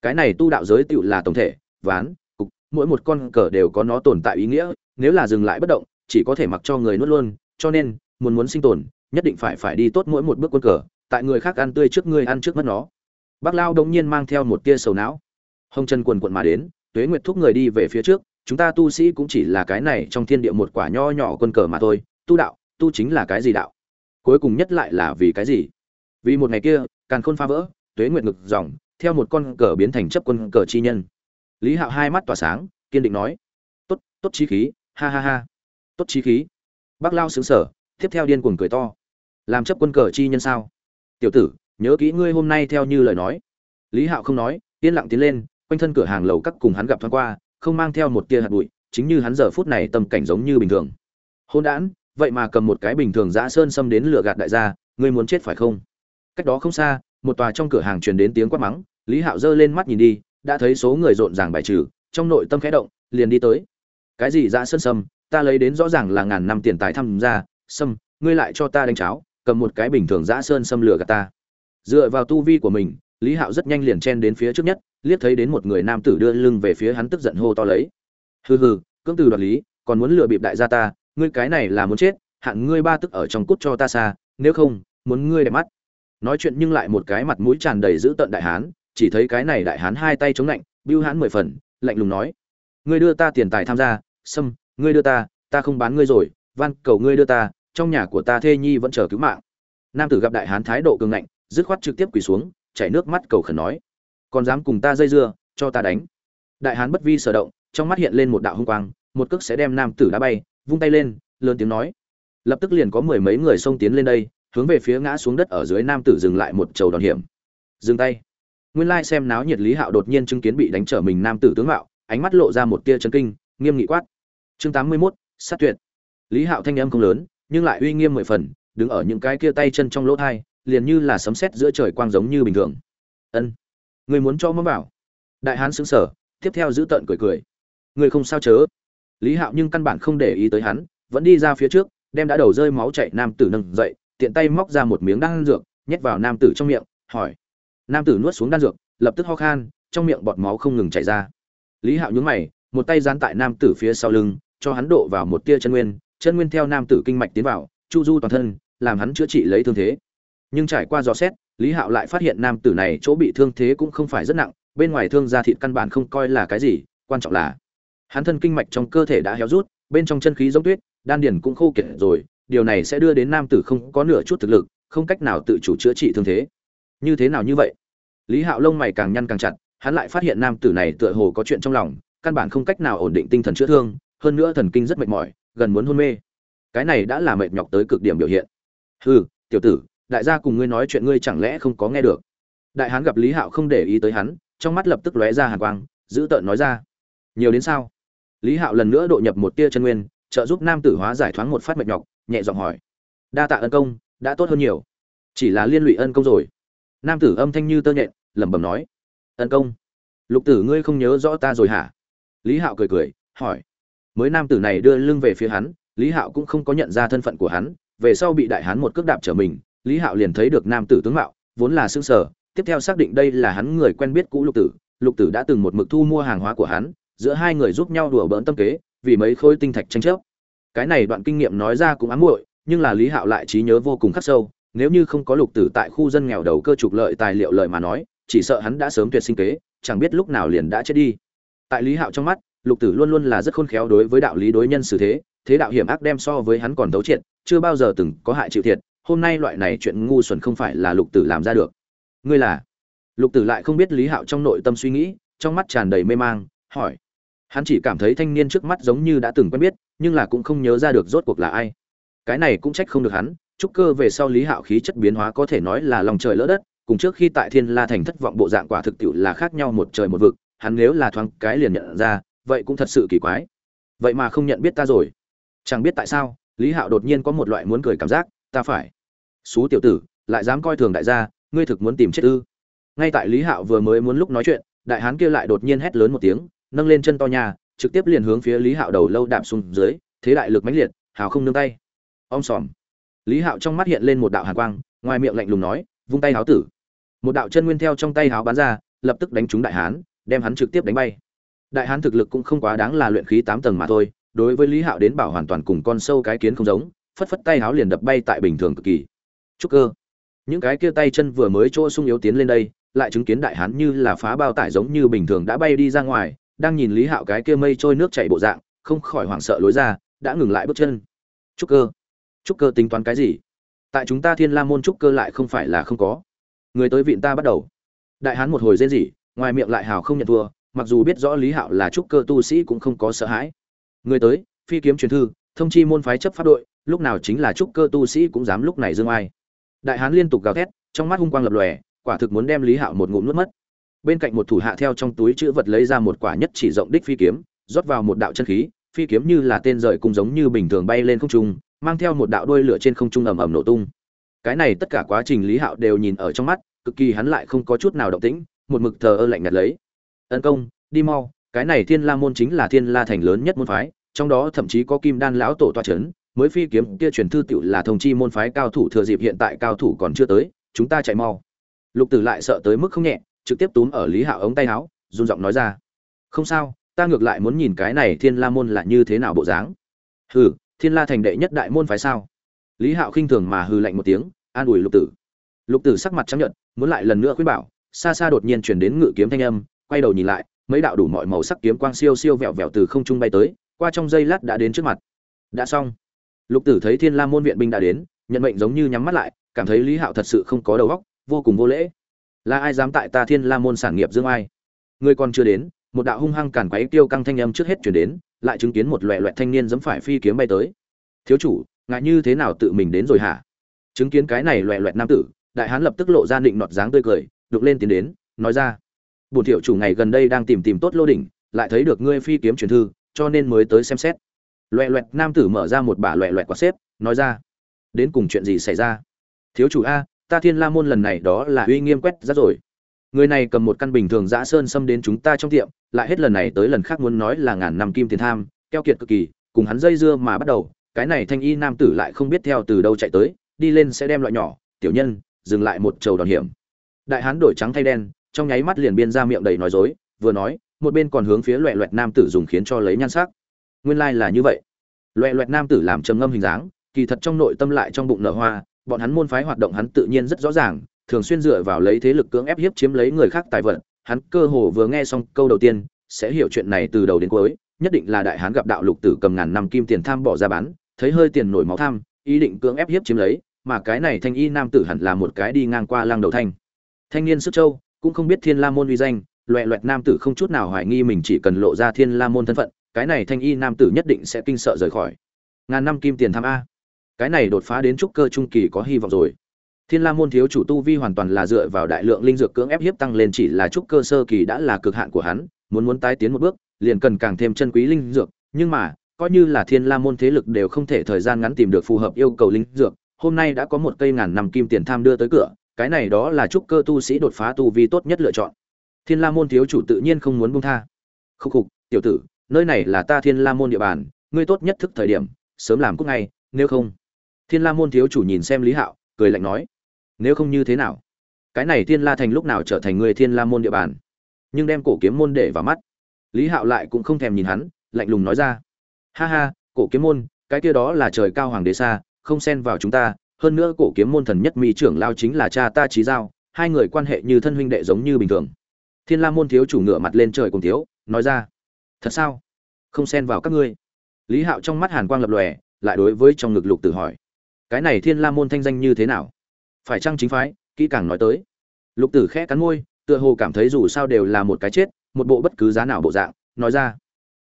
Cái này tu đạo giới tựu là tổng thể, ván mỗi một con cờ đều có nó tồn tại ý nghĩa, nếu là dừng lại bất động, chỉ có thể mặc cho người nuốt luôn, cho nên, muốn muốn sinh tồn, nhất định phải phải đi tốt mỗi một bước quân cờ, tại người khác ăn tươi trước ngươi ăn trước mất nó. Bác lao đống nhiên mang theo một tia sầu não. Hồng chân quần quận mà đến, tuế nguyệt thúc người đi về phía trước, chúng ta tu sĩ cũng chỉ là cái này trong thiên địa một quả nho nhỏ quân cờ mà thôi, tu đạo, tu chính là cái gì đạo? Cuối cùng nhất lại là vì cái gì? Vì một ngày kia, càn khôn phá vỡ, tuế nguyệt ngực dòng, theo một con cờ biến thành chấp quân cờ chi nhân lý hạo hai mắt tỏa sáng, kiên định nói, tốt tốt trí khí, ha ha ha, tốt trí khí. Bác lao xứng sở tiếp theo điên cuồng cười to, làm chấp quân cờ chi nhân sao? Tiểu tử, nhớ kỹ ngươi hôm nay theo như lời nói. Lý hạo không nói, yên lặng tiến lên, quanh thân cửa hàng lầu các cùng hắn gặp thoáng qua, không mang theo một tia hạt bụi, chính như hắn giờ phút này tâm cảnh giống như bình thường. Hôn đản, vậy mà cầm một cái bình thường dã sơn xâm đến lửa gạt đại gia, ngươi muốn chết phải không? Cách đó không xa, một tòa trong cửa hàng truyền đến tiếng quát mắng, lý hạo giơ lên mắt nhìn đi đã thấy số người rộn ràng bài trừ, trong nội tâm khẽ động, liền đi tới. Cái gì dã sơn sâm, ta lấy đến rõ ràng là ngàn năm tiền tài tham gia, sâm, ngươi lại cho ta đánh cháo, cầm một cái bình thường dã sơn xâm lửa gạt ta. Dựa vào tu vi của mình, lý hạo rất nhanh liền chen đến phía trước nhất, liếc thấy đến một người nam tử đưa lưng về phía hắn tức giận hô to lấy. Hừ hừ, cưỡng từ đoạt lý, còn muốn lừa bịp đại gia ta, ngươi cái này là muốn chết hạn ngươi ba tức ở trong cút cho ta xa, nếu không, muốn ngươi đẹp mắt. Nói chuyện nhưng lại một cái mặt mũi tràn đầy dữ tợn đại hán chỉ thấy cái này đại hán hai tay chống lạnh, bưu hán mười phần, lạnh lùng nói, ngươi đưa ta tiền tài tham gia xâm ngươi đưa ta ta không bán ngươi rồi, van cầu ngươi đưa ta, trong nhà của ta thê nhi vẫn chờ cứu mạng. Nam tử gặp đại hán thái độ cường ngạnh, dứt khoát trực tiếp quỳ xuống, chảy nước mắt cầu khẩn nói, còn dám cùng ta dây dưa, cho ta đánh. Đại hán bất vi sở động, trong mắt hiện lên một đạo hung quang, một cước sẽ đem nam tử đá bay, vung tay lên, lớn tiếng nói, lập tức liền có mười mấy người xông tiến lên đây, hướng về phía ngã xuống đất ở dưới nam tử dừng lại một trầu đòn hiểm. Dừng tay nguyên lai xem náo nhiệt lý hạo đột nhiên chứng kiến bị đánh trở mình nam tử tướng mạo ánh mắt lộ ra một tia chấn kinh nghiêm nghị quát. Chương tám mươi 81, sát tuyệt. Lý hạo thanh âm không lớn nhưng lại uy nghiêm mười phần đứng ở những cái kia tay chân trong lỗ thai liền như là sấm sét giữa trời quang giống như bình thường. Ân người muốn cho mắm bảo. Đại hán xứng sở tiếp theo giữ tợn cười cười. Người không sao chớ. Lý hạo nhưng căn bản không để ý tới hắn vẫn đi ra phía trước đem đã đầu rơi máu chạy nam tử nâng dậy tiện tay móc ra một miếng đan dược nhét vào nam tử trong miệng hỏi nam tử nuốt xuống đan dược, lập tức ho khan, trong miệng bọt máu không ngừng chảy ra. Lý hạo nhún mày, một tay dán tại nam tử phía sau lưng, cho hắn độ vào một tia chân nguyên chân nguyên theo nam tử kinh mạch tiến vào, chu du toàn thân, làm hắn chữa trị lấy thương thế. Nhưng trải qua dò xét, lý hạo lại phát hiện nam tử này chỗ bị thương thế cũng không phải rất nặng, bên ngoài thương da thịt căn bản không coi là cái gì, quan trọng là hắn thân kinh mạch trong cơ thể đã héo rút, bên trong chân khí giống tuyết, đan điển cũng khô kiệt rồi, điều này sẽ đưa đến nam tử không có nửa chút thực lực, không cách nào tự chủ chữa trị thương thế. Như thế nào như vậy? Lý hạo lông mày càng nhăn càng chặt, hắn lại phát hiện nam tử này tựa hồ có chuyện trong lòng, căn bản không cách nào ổn định tinh thần chữa thương, hơn nữa thần kinh rất mệt mỏi, gần muốn hôn mê. Cái này đã là mệt nhọc tới cực điểm biểu hiện. Hừ, tiểu tử, đại gia cùng ngươi nói chuyện ngươi chẳng lẽ không có nghe được? Đại hán gặp lý hạo không để ý tới hắn, trong mắt lập tức lóe ra hàn quang, giữ tợn nói ra. Nhiều đến sao? Lý hạo lần nữa độ nhập một tia chân nguyên, trợ giúp nam tử hóa giải thoáng một phát mệt nhọc, nhẹ giọng hỏi. Đa tạ ân công, đã tốt hơn nhiều. Chỉ là liên lụy ân công rồi. Nam tử âm thanh như tơ nhện lẩm bẩm nói. Ân công, lục tử ngươi không nhớ rõ ta rồi hả? Lý hạo cười cười, hỏi. Mới nam tử này đưa lưng về phía hắn, lý hạo cũng không có nhận ra thân phận của hắn, về sau bị đại hán một cước đạp trở mình, lý hạo liền thấy được nam tử tướng mạo, vốn là xương sở tiếp theo xác định đây là hắn người quen biết cũ lục tử. Lục tử đã từng một mực thu mua hàng hóa của hắn, giữa hai người giúp nhau đùa bỡn tâm kế, vì mấy khối tinh thạch tranh chấp. Cái này đoạn kinh nghiệm nói ra cũng ám muội, nhưng là lý hạo lại trí nhớ vô cùng khắc sâu, nếu như không có lục tử tại khu dân nghèo đầu cơ trục lợi tài liệu lợi mà nói chỉ sợ hắn đã sớm tuyệt sinh kế, chẳng biết lúc nào liền đã chết đi. Tại lý hạo trong mắt, lục tử luôn luôn là rất khôn khéo đối với đạo lý đối nhân xử thế thế đạo hiểm ác đem so với hắn còn đấu triệt, chưa bao giờ từng có hại chịu thiệt, hôm nay loại này chuyện ngu xuẩn không phải là lục tử làm ra được. Ngươi là? Lục tử lại không biết lý hạo trong nội tâm suy nghĩ, trong mắt tràn đầy mê mang, hỏi. Hắn chỉ cảm thấy thanh niên trước mắt giống như đã từng quen biết, nhưng là cũng không nhớ ra được rốt cuộc là ai. Cái này cũng trách không được hắn, trúc cơ về sau lý hạo khí chất biến hóa có thể nói là lòng trời lỡ đất cùng trước khi tại thiên la thành thất vọng bộ dạng quả thực tiệu là khác nhau một trời một vực, hắn nếu là thoáng cái liền nhận ra, vậy cũng thật sự kỳ quái. Vậy mà không nhận biết ta rồi. Chẳng biết tại sao, lý hạo đột nhiên có một loại muốn cười cảm giác, ta phải. Xú tiểu tử, lại dám coi thường đại gia, ngươi thực muốn tìm chết ư. Ngay tại lý hạo vừa mới muốn lúc nói chuyện, đại hán kia lại đột nhiên hét lớn một tiếng, nâng lên chân to nhà, trực tiếp liền hướng phía lý hạo đầu lâu đạp xuống dưới, thế đại lực mãnh liệt, hào không nương tay. Om sòm. Lý hạo trong mắt hiện lên một đạo hàn quang, ngoài miệng lạnh lùng nói, vung tay háo tử một đạo chân nguyên theo trong tay háo bắn ra, lập tức đánh trúng đại hán, đem hắn trực tiếp đánh bay. Đại hán thực lực cũng không quá đáng là luyện khí tám tầng mà thôi, đối với lý hạo đến bảo hoàn toàn cùng con sâu cái kiến không giống, phất phất tay háo liền đập bay tại bình thường cực kỳ. Trúc cơ. Những cái kia tay chân vừa mới chỗ sung yếu tiến lên đây, lại chứng kiến đại hán như là phá bao tải giống như bình thường đã bay đi ra ngoài, đang nhìn lý hạo cái kia mây trôi nước chảy bộ dạng, không khỏi hoảng sợ lối ra, đã ngừng lại bước chân. Trúc cơ. Trúc cơ tính toán cái gì? Tại chúng ta thiên la môn trúc cơ lại không phải là không có người tới viện ta bắt đầu. Đại hán một hồi rên rỉ, ngoài miệng lại hào không nhận thua, mặc dù biết rõ lý hạo là trúc cơ tu sĩ cũng không có sợ hãi. Người tới, phi kiếm truyền thư, thông chi môn phái chấp pháp đội, lúc nào chính là trúc cơ tu sĩ cũng dám lúc này dương ai đại hán liên tục gào thét, trong mắt hung quang lập lòe, quả thực muốn đem lý hạo một ngụm nuốt mất. Bên cạnh một thủ hạ theo trong túi chữ vật lấy ra một quả nhất chỉ rộng đích phi kiếm, rót vào một đạo chân khí, phi kiếm như là tên rời cùng giống như bình thường bay lên không trung, mang theo một đạo đuôi lửa trên không trung ầm ầm nổ tung cái này tất cả quá trình lý hạo đều nhìn ở trong mắt, cực kỳ hắn lại không có chút nào động tĩnh, một mực thờ ơ lạnh nhạt lấy. Ân công, đi mau, cái này thiên la môn chính là thiên la thành lớn nhất môn phái, trong đó thậm chí có kim đan lão tổ toa c h ấ n mới phi kiếm kia truyền thư tựu là thông chi môn phái cao thủ thừa dịp hiện tại cao thủ còn chưa tới, chúng ta chạy mau. Lục tử lại sợ tới mức không nhẹ, trực tiếp túm ở lý hạo ống tay áo, run giọng nói ra. Không sao, ta ngược lại muốn nhìn cái này thiên la môn là như thế nào bộ dáng. Hừ, thiên la thành đệ nhất đại môn phái sao? Lý hạo khinh thường mà hừ lạnh một tiếng, an ủi lục tử. Lục tử sắc mặt chấp nhận muốn lại lần nữa khuyên bảo, xa xa đột nhiên chuyển đến ngự kiếm thanh âm, quay đầu nhìn lại, mấy đạo đủ mọi màu sắc kiếm quang siêu siêu vẹo vẹo từ không trung bay tới, qua trong giây lát đã đến trước mặt. Đã xong. Lục tử thấy thiên la môn viện binh đã đến, nhận mệnh giống như nhắm mắt lại, cảm thấy lý hạo thật sự không có đầu óc, vô cùng vô lễ. Là ai dám tại ta thiên la môn sản nghiệp dương ai? Người còn chưa đến, một đạo hung hăng cản quấy tiêu căng thanh âm trước hết chuyển đến, lại chứng kiến một loẹ loẹt thanh niên giẫm phải phi kiếm bay tới. Thiếu chủ ngại như thế nào tự mình đến rồi hả? Chứng kiến cái này loẹ loẹt nam tử, đại hán lập tức lộ ra định nọt dáng tươi cười, đục lên tiến đến, nói ra, bổn thiệu chủ ngày gần đây đang tìm tìm tốt lô đỉnh, lại thấy được ngươi phi kiếm truyền thư, cho nên mới tới xem xét. Loẹ loẹt nam tử mở ra một bả loẹ loẹt quả xếp, nói ra, đến cùng chuyện gì xảy ra? Thiếu chủ a, ta thiên la môn lần này đó là uy nghiêm quét ra rồi. Người này cầm một căn bình thường dã sơn xâm đến chúng ta trong tiệm, lại hết lần này tới lần khác muốn nói là ngàn năm kim tiền tham, keo kiệt cực kỳ, cùng hắn dây dưa mà bắt đầu cái này thanh y nam tử lại không biết theo từ đâu chạy tới, đi lên sẽ đem loại nhỏ, tiểu nhân, dừng lại một trầu đòn hiểm. Đại hán đổi trắng thay đen, trong nháy mắt liền biên ra miệng đầy nói dối, vừa nói, một bên còn hướng phía loẹ loẹt nam tử dùng khiến cho lấy nhan sắc. Nguyên lai là như vậy. Loẹ loẹt nam tử làm trầm ngâm hình dáng, kỳ thật trong nội tâm lại trong bụng nở hoa, bọn hắn môn phái hoạt động hắn tự nhiên rất rõ ràng, thường xuyên dựa vào lấy thế lực cưỡng ép hiếp chiếm lấy người khác tài vận, hắn cơ hồ vừa nghe xong câu đầu tiên, sẽ hiểu chuyện này từ đầu đến cuối, nhất định là đại hán gặp đạo lục tử cầm ngàn năm kim tiền tham bỏ ra bán thấy hơi tiền nổi máu tham, ý định cưỡng ép hiếp chiếm lấy, mà cái này thanh y nam tử hẳn là một cái đi ngang qua lăng đầu thanh. Thanh niên sức châu, cũng không biết thiên la môn uy danh, loẹ loẹt nam tử không chút nào hoài nghi mình chỉ cần lộ ra thiên la môn thân phận, cái này thanh y nam tử nhất định sẽ kinh sợ rời khỏi. Ngàn năm kim tiền tham a. Cái này đột phá đến trúc cơ trung kỳ có hy vọng rồi. Thiên la môn thiếu chủ tu vi hoàn toàn là dựa vào đại lượng linh dược cưỡng ép hiếp tăng lên chỉ là trúc cơ sơ kỳ đã là cực hạn của hắn, muốn muốn tái tiến một bước, liền cần càng thêm chân quý linh dược, nhưng mà coi như là thiên la môn thế lực đều không thể thời gian ngắn tìm được phù hợp yêu cầu linh dược, hôm nay đã có một cây ngàn năm kim tiền tham đưa tới cửa, cái này đó là trúc cơ tu sĩ đột phá tu vi tốt nhất lựa chọn. Thiên la môn thiếu chủ tự nhiên không muốn buông tha. Khúc khục, tiểu tử, nơi này là ta thiên la môn địa bàn, ngươi tốt nhất thức thời điểm, sớm làm cúc ngay, nếu không. Thiên la môn thiếu chủ nhìn xem lý hạo, cười lạnh nói, nếu không như thế nào? Cái này thiên la thành lúc nào trở thành người thiên la môn địa bàn? Nhưng đem cổ kiếm môn để vào mắt. Lý hạo lại cũng không thèm nhìn hắn, lạnh lùng nói ra ha ha, cổ kiếm môn, cái kia đó là trời cao hoàng đế xa, không xen vào chúng ta, hơn nữa cổ kiếm môn thần nhất mỹ trưởng lao chính là cha ta trí giao, hai người quan hệ như thân huynh đệ giống như bình thường. Thiên la môn thiếu chủ ngựa mặt lên trời cùng thiếu, nói ra, thật sao? Không xen vào các ngươi? Lý hạo trong mắt hàn quang lập lòe, lại đối với trong ngực lục tử hỏi, cái này thiên la môn thanh danh như thế nào? Phải chăng chính phái? Kỹ càng nói tới. Lục tử khẽ cắn môi, tựa hồ cảm thấy dù sao đều là một cái chết, một bộ bất cứ giá nào bộ dạng, nói ra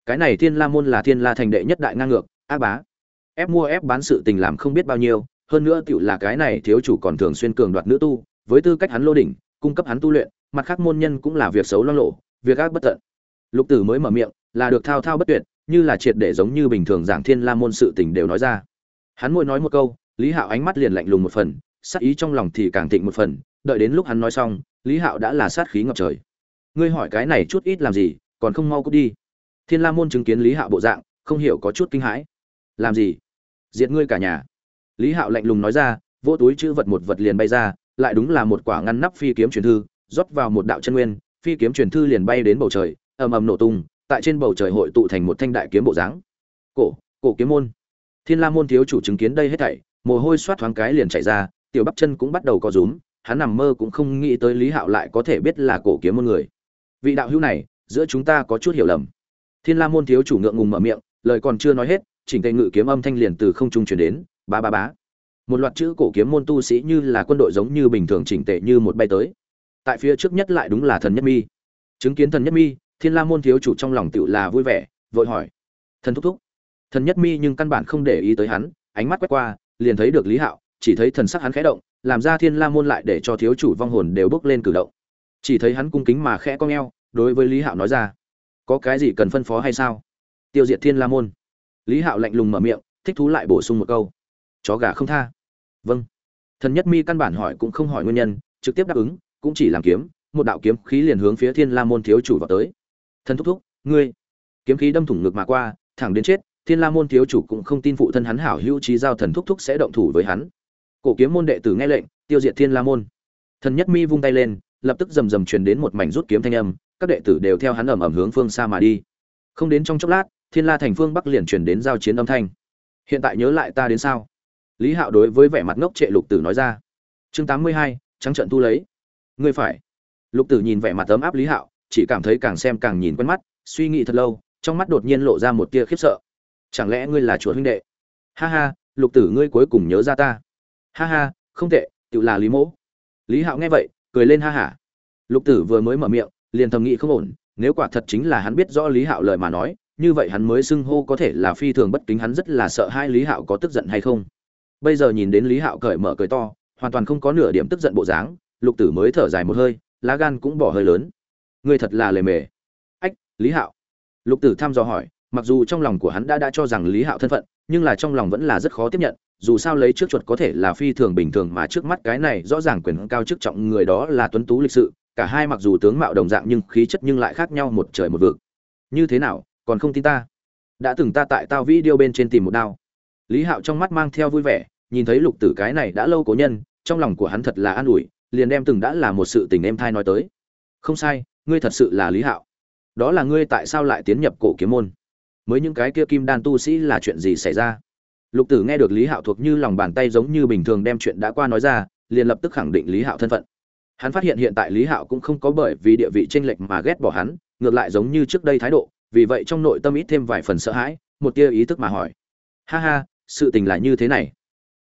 cái này thiên la môn là thiên la thành đệ nhất đại ngang ngược ác bá. Ép mua, ép bán sự tình làm không biết bao nhiêu, hơn nữa tựu là cái này thiếu chủ còn thường xuyên cường đoạt nữ tu, với tư cách hắn lô đỉnh, cung cấp hắn tu luyện, mặt khác môn nhân cũng là việc xấu lo lộ, việc ác bất tận. Lục tử mới mở miệng, là được thao thao bất tuyệt, như là triệt để giống như bình thường giảng thiên la môn sự tình đều nói ra. Hắn mỗi nói một câu, lý hạo ánh mắt liền lạnh lùng một phần, sát ý trong lòng thì càng thịnh một phần, đợi đến lúc hắn nói xong, lý hạo đã là sát khí ngập trời. Ngươi hỏi cái này chút ít làm gì, còn không mau cút đi thiên la môn chứng kiến lý hạo bộ dạng, không hiểu có chút kinh hãi. Làm gì? Diệt ngươi cả nhà. Lý hạo lạnh lùng nói ra, vỗ túi chữ vật một vật liền bay ra, lại đúng là một quả ngăn nắp phi kiếm truyền thư, rót vào một đạo chân nguyên, phi kiếm truyền thư liền bay đến bầu trời, ầm ầm nổ tung, tại trên bầu trời hội tụ thành một thanh đại kiếm bộ dáng. Cổ cổ kiếm môn. Thiên la môn thiếu chủ chứng kiến đây hết thảy, mồ hôi xoát thoáng cái liền chạy ra, tiểu bắp chân cũng bắt đầu co rúm, hắn nằm mơ cũng không nghĩ tới lý hạo lại có thể biết là cổ kiếm môn người. Vị đạo hữu này, giữa chúng ta có chút hiểu lầm thiên la môn thiếu chủ ngượng ngùng mở miệng, lời còn chưa nói hết, chỉnh tề ngự kiếm âm thanh liền từ không trung truyền đến, ba ba bá một loạt chữ cổ kiếm môn tu sĩ như là quân đội giống như bình thường chỉnh tề như một bay tới. Tại phía trước nhất lại đúng là thần nhất mi. Chứng kiến thần nhất mi, thiên la môn thiếu chủ trong lòng tựu là vui vẻ, vội hỏi. Thần thúc thúc. Thần nhất mi nhưng căn bản không để ý tới hắn, ánh mắt quét qua, liền thấy được lý hạo, chỉ thấy thần sắc hắn khẽ động, làm ra thiên la môn lại để cho thiếu chủ vong hồn đều bước lên cử động. Chỉ thấy hắn cung kính mà khẽ cong eo, đối với lý hạo nói ra có cái gì cần phân phó hay sao? Tiêu diệt thiên la môn. Lý hạo lạnh lùng mở miệng, thích thú lại bổ sung một câu. Chó gà không tha. Vâng. Thần nhất mi căn bản hỏi cũng không hỏi nguyên nhân, trực tiếp đáp ứng, cũng chỉ làm kiếm, một đạo kiếm khí liền hướng phía thiên la môn thiếu chủ vào tới. Thần thúc thúc, ngươi. Kiếm khí đâm thủng ngực mà qua, thẳng đến chết, thiên la môn thiếu chủ cũng không tin phụ thân hắn hảo hữu trí giao thần thúc thúc sẽ động thủ với hắn. Cổ kiếm môn đệ tử nghe lệnh, tiêu diệt thiên la môn. Thần nhất mi vung tay lên, lập tức rầm rầm truyền đến một mảnh rút kiếm thanh âm các đệ tử đều theo hắn ẩm ẩm hướng phương xa mà đi. Không đến trong chốc lát, thiên la thành phương bắc liền truyền đến giao chiến âm thanh. Hiện tại nhớ lại ta đến sao? Lý hạo đối với vẻ mặt ngốc trệ lục tử nói ra. Chương tám mươi hai, trắng trận tu lấy. Ngươi phải. Lục tử nhìn vẻ mặt ấm áp lý hạo, chỉ cảm thấy càng xem càng nhìn quen mắt, suy nghĩ thật lâu, trong mắt đột nhiên lộ ra một tia khiếp sợ. Chẳng lẽ ngươi là chuột huynh đệ? Ha ha, lục tử ngươi cuối cùng nhớ ra ta. Ha ha, không tệ, tự là lý mỗ. Lý hạo nghe vậy, cười lên ha hả. Lục tử vừa mới mở miệng liền thầm nghĩ không ổn, nếu quả thật chính là hắn biết rõ lý hạo lời mà nói, như vậy hắn mới xưng hô có thể là phi thường bất kính, hắn rất là sợ hai lý hạo có tức giận hay không. Bây giờ nhìn đến lý hạo cởi mở cười to, hoàn toàn không có nửa điểm tức giận bộ dáng, lục tử mới thở dài một hơi, lá gan cũng bỏ hơi lớn. Ngươi thật là lề mề. Ách, lý hạo. Lục tử thăm dò hỏi, mặc dù trong lòng của hắn đã đã cho rằng lý hạo thân phận, nhưng là trong lòng vẫn là rất khó tiếp nhận, dù sao lấy trước chuột có thể là phi thường bình thường mà trước mắt cái này rõ ràng quyền cao chức trọng người đó là tuấn tú lịch sự cả hai mặc dù tướng mạo đồng dạng nhưng khí chất nhưng lại khác nhau một trời một vực. Như thế nào, còn không tin ta? Đã từng ta tại tao vĩ điêu bên trên tìm một đao. Lý hạo trong mắt mang theo vui vẻ, nhìn thấy lục tử cái này đã lâu cố nhân, trong lòng của hắn thật là an ủi, liền đem từng đã là một sự tình em thai nói tới. Không sai, ngươi thật sự là lý hạo. Đó là ngươi tại sao lại tiến nhập cổ kiếm môn? Mới những cái kia kim đan tu sĩ là chuyện gì xảy ra? Lục tử nghe được lý hạo thuộc như lòng bàn tay giống như bình thường đem chuyện đã qua nói ra, liền lập tức khẳng định lý hạo thân phận hắn phát hiện hiện tại lý hạo cũng không có bởi vì địa vị tranh lệch mà ghét bỏ hắn, ngược lại giống như trước đây thái độ, vì vậy trong nội tâm ít thêm vài phần sợ hãi, một tia ý thức mà hỏi. Ha ha, sự tình là như thế này.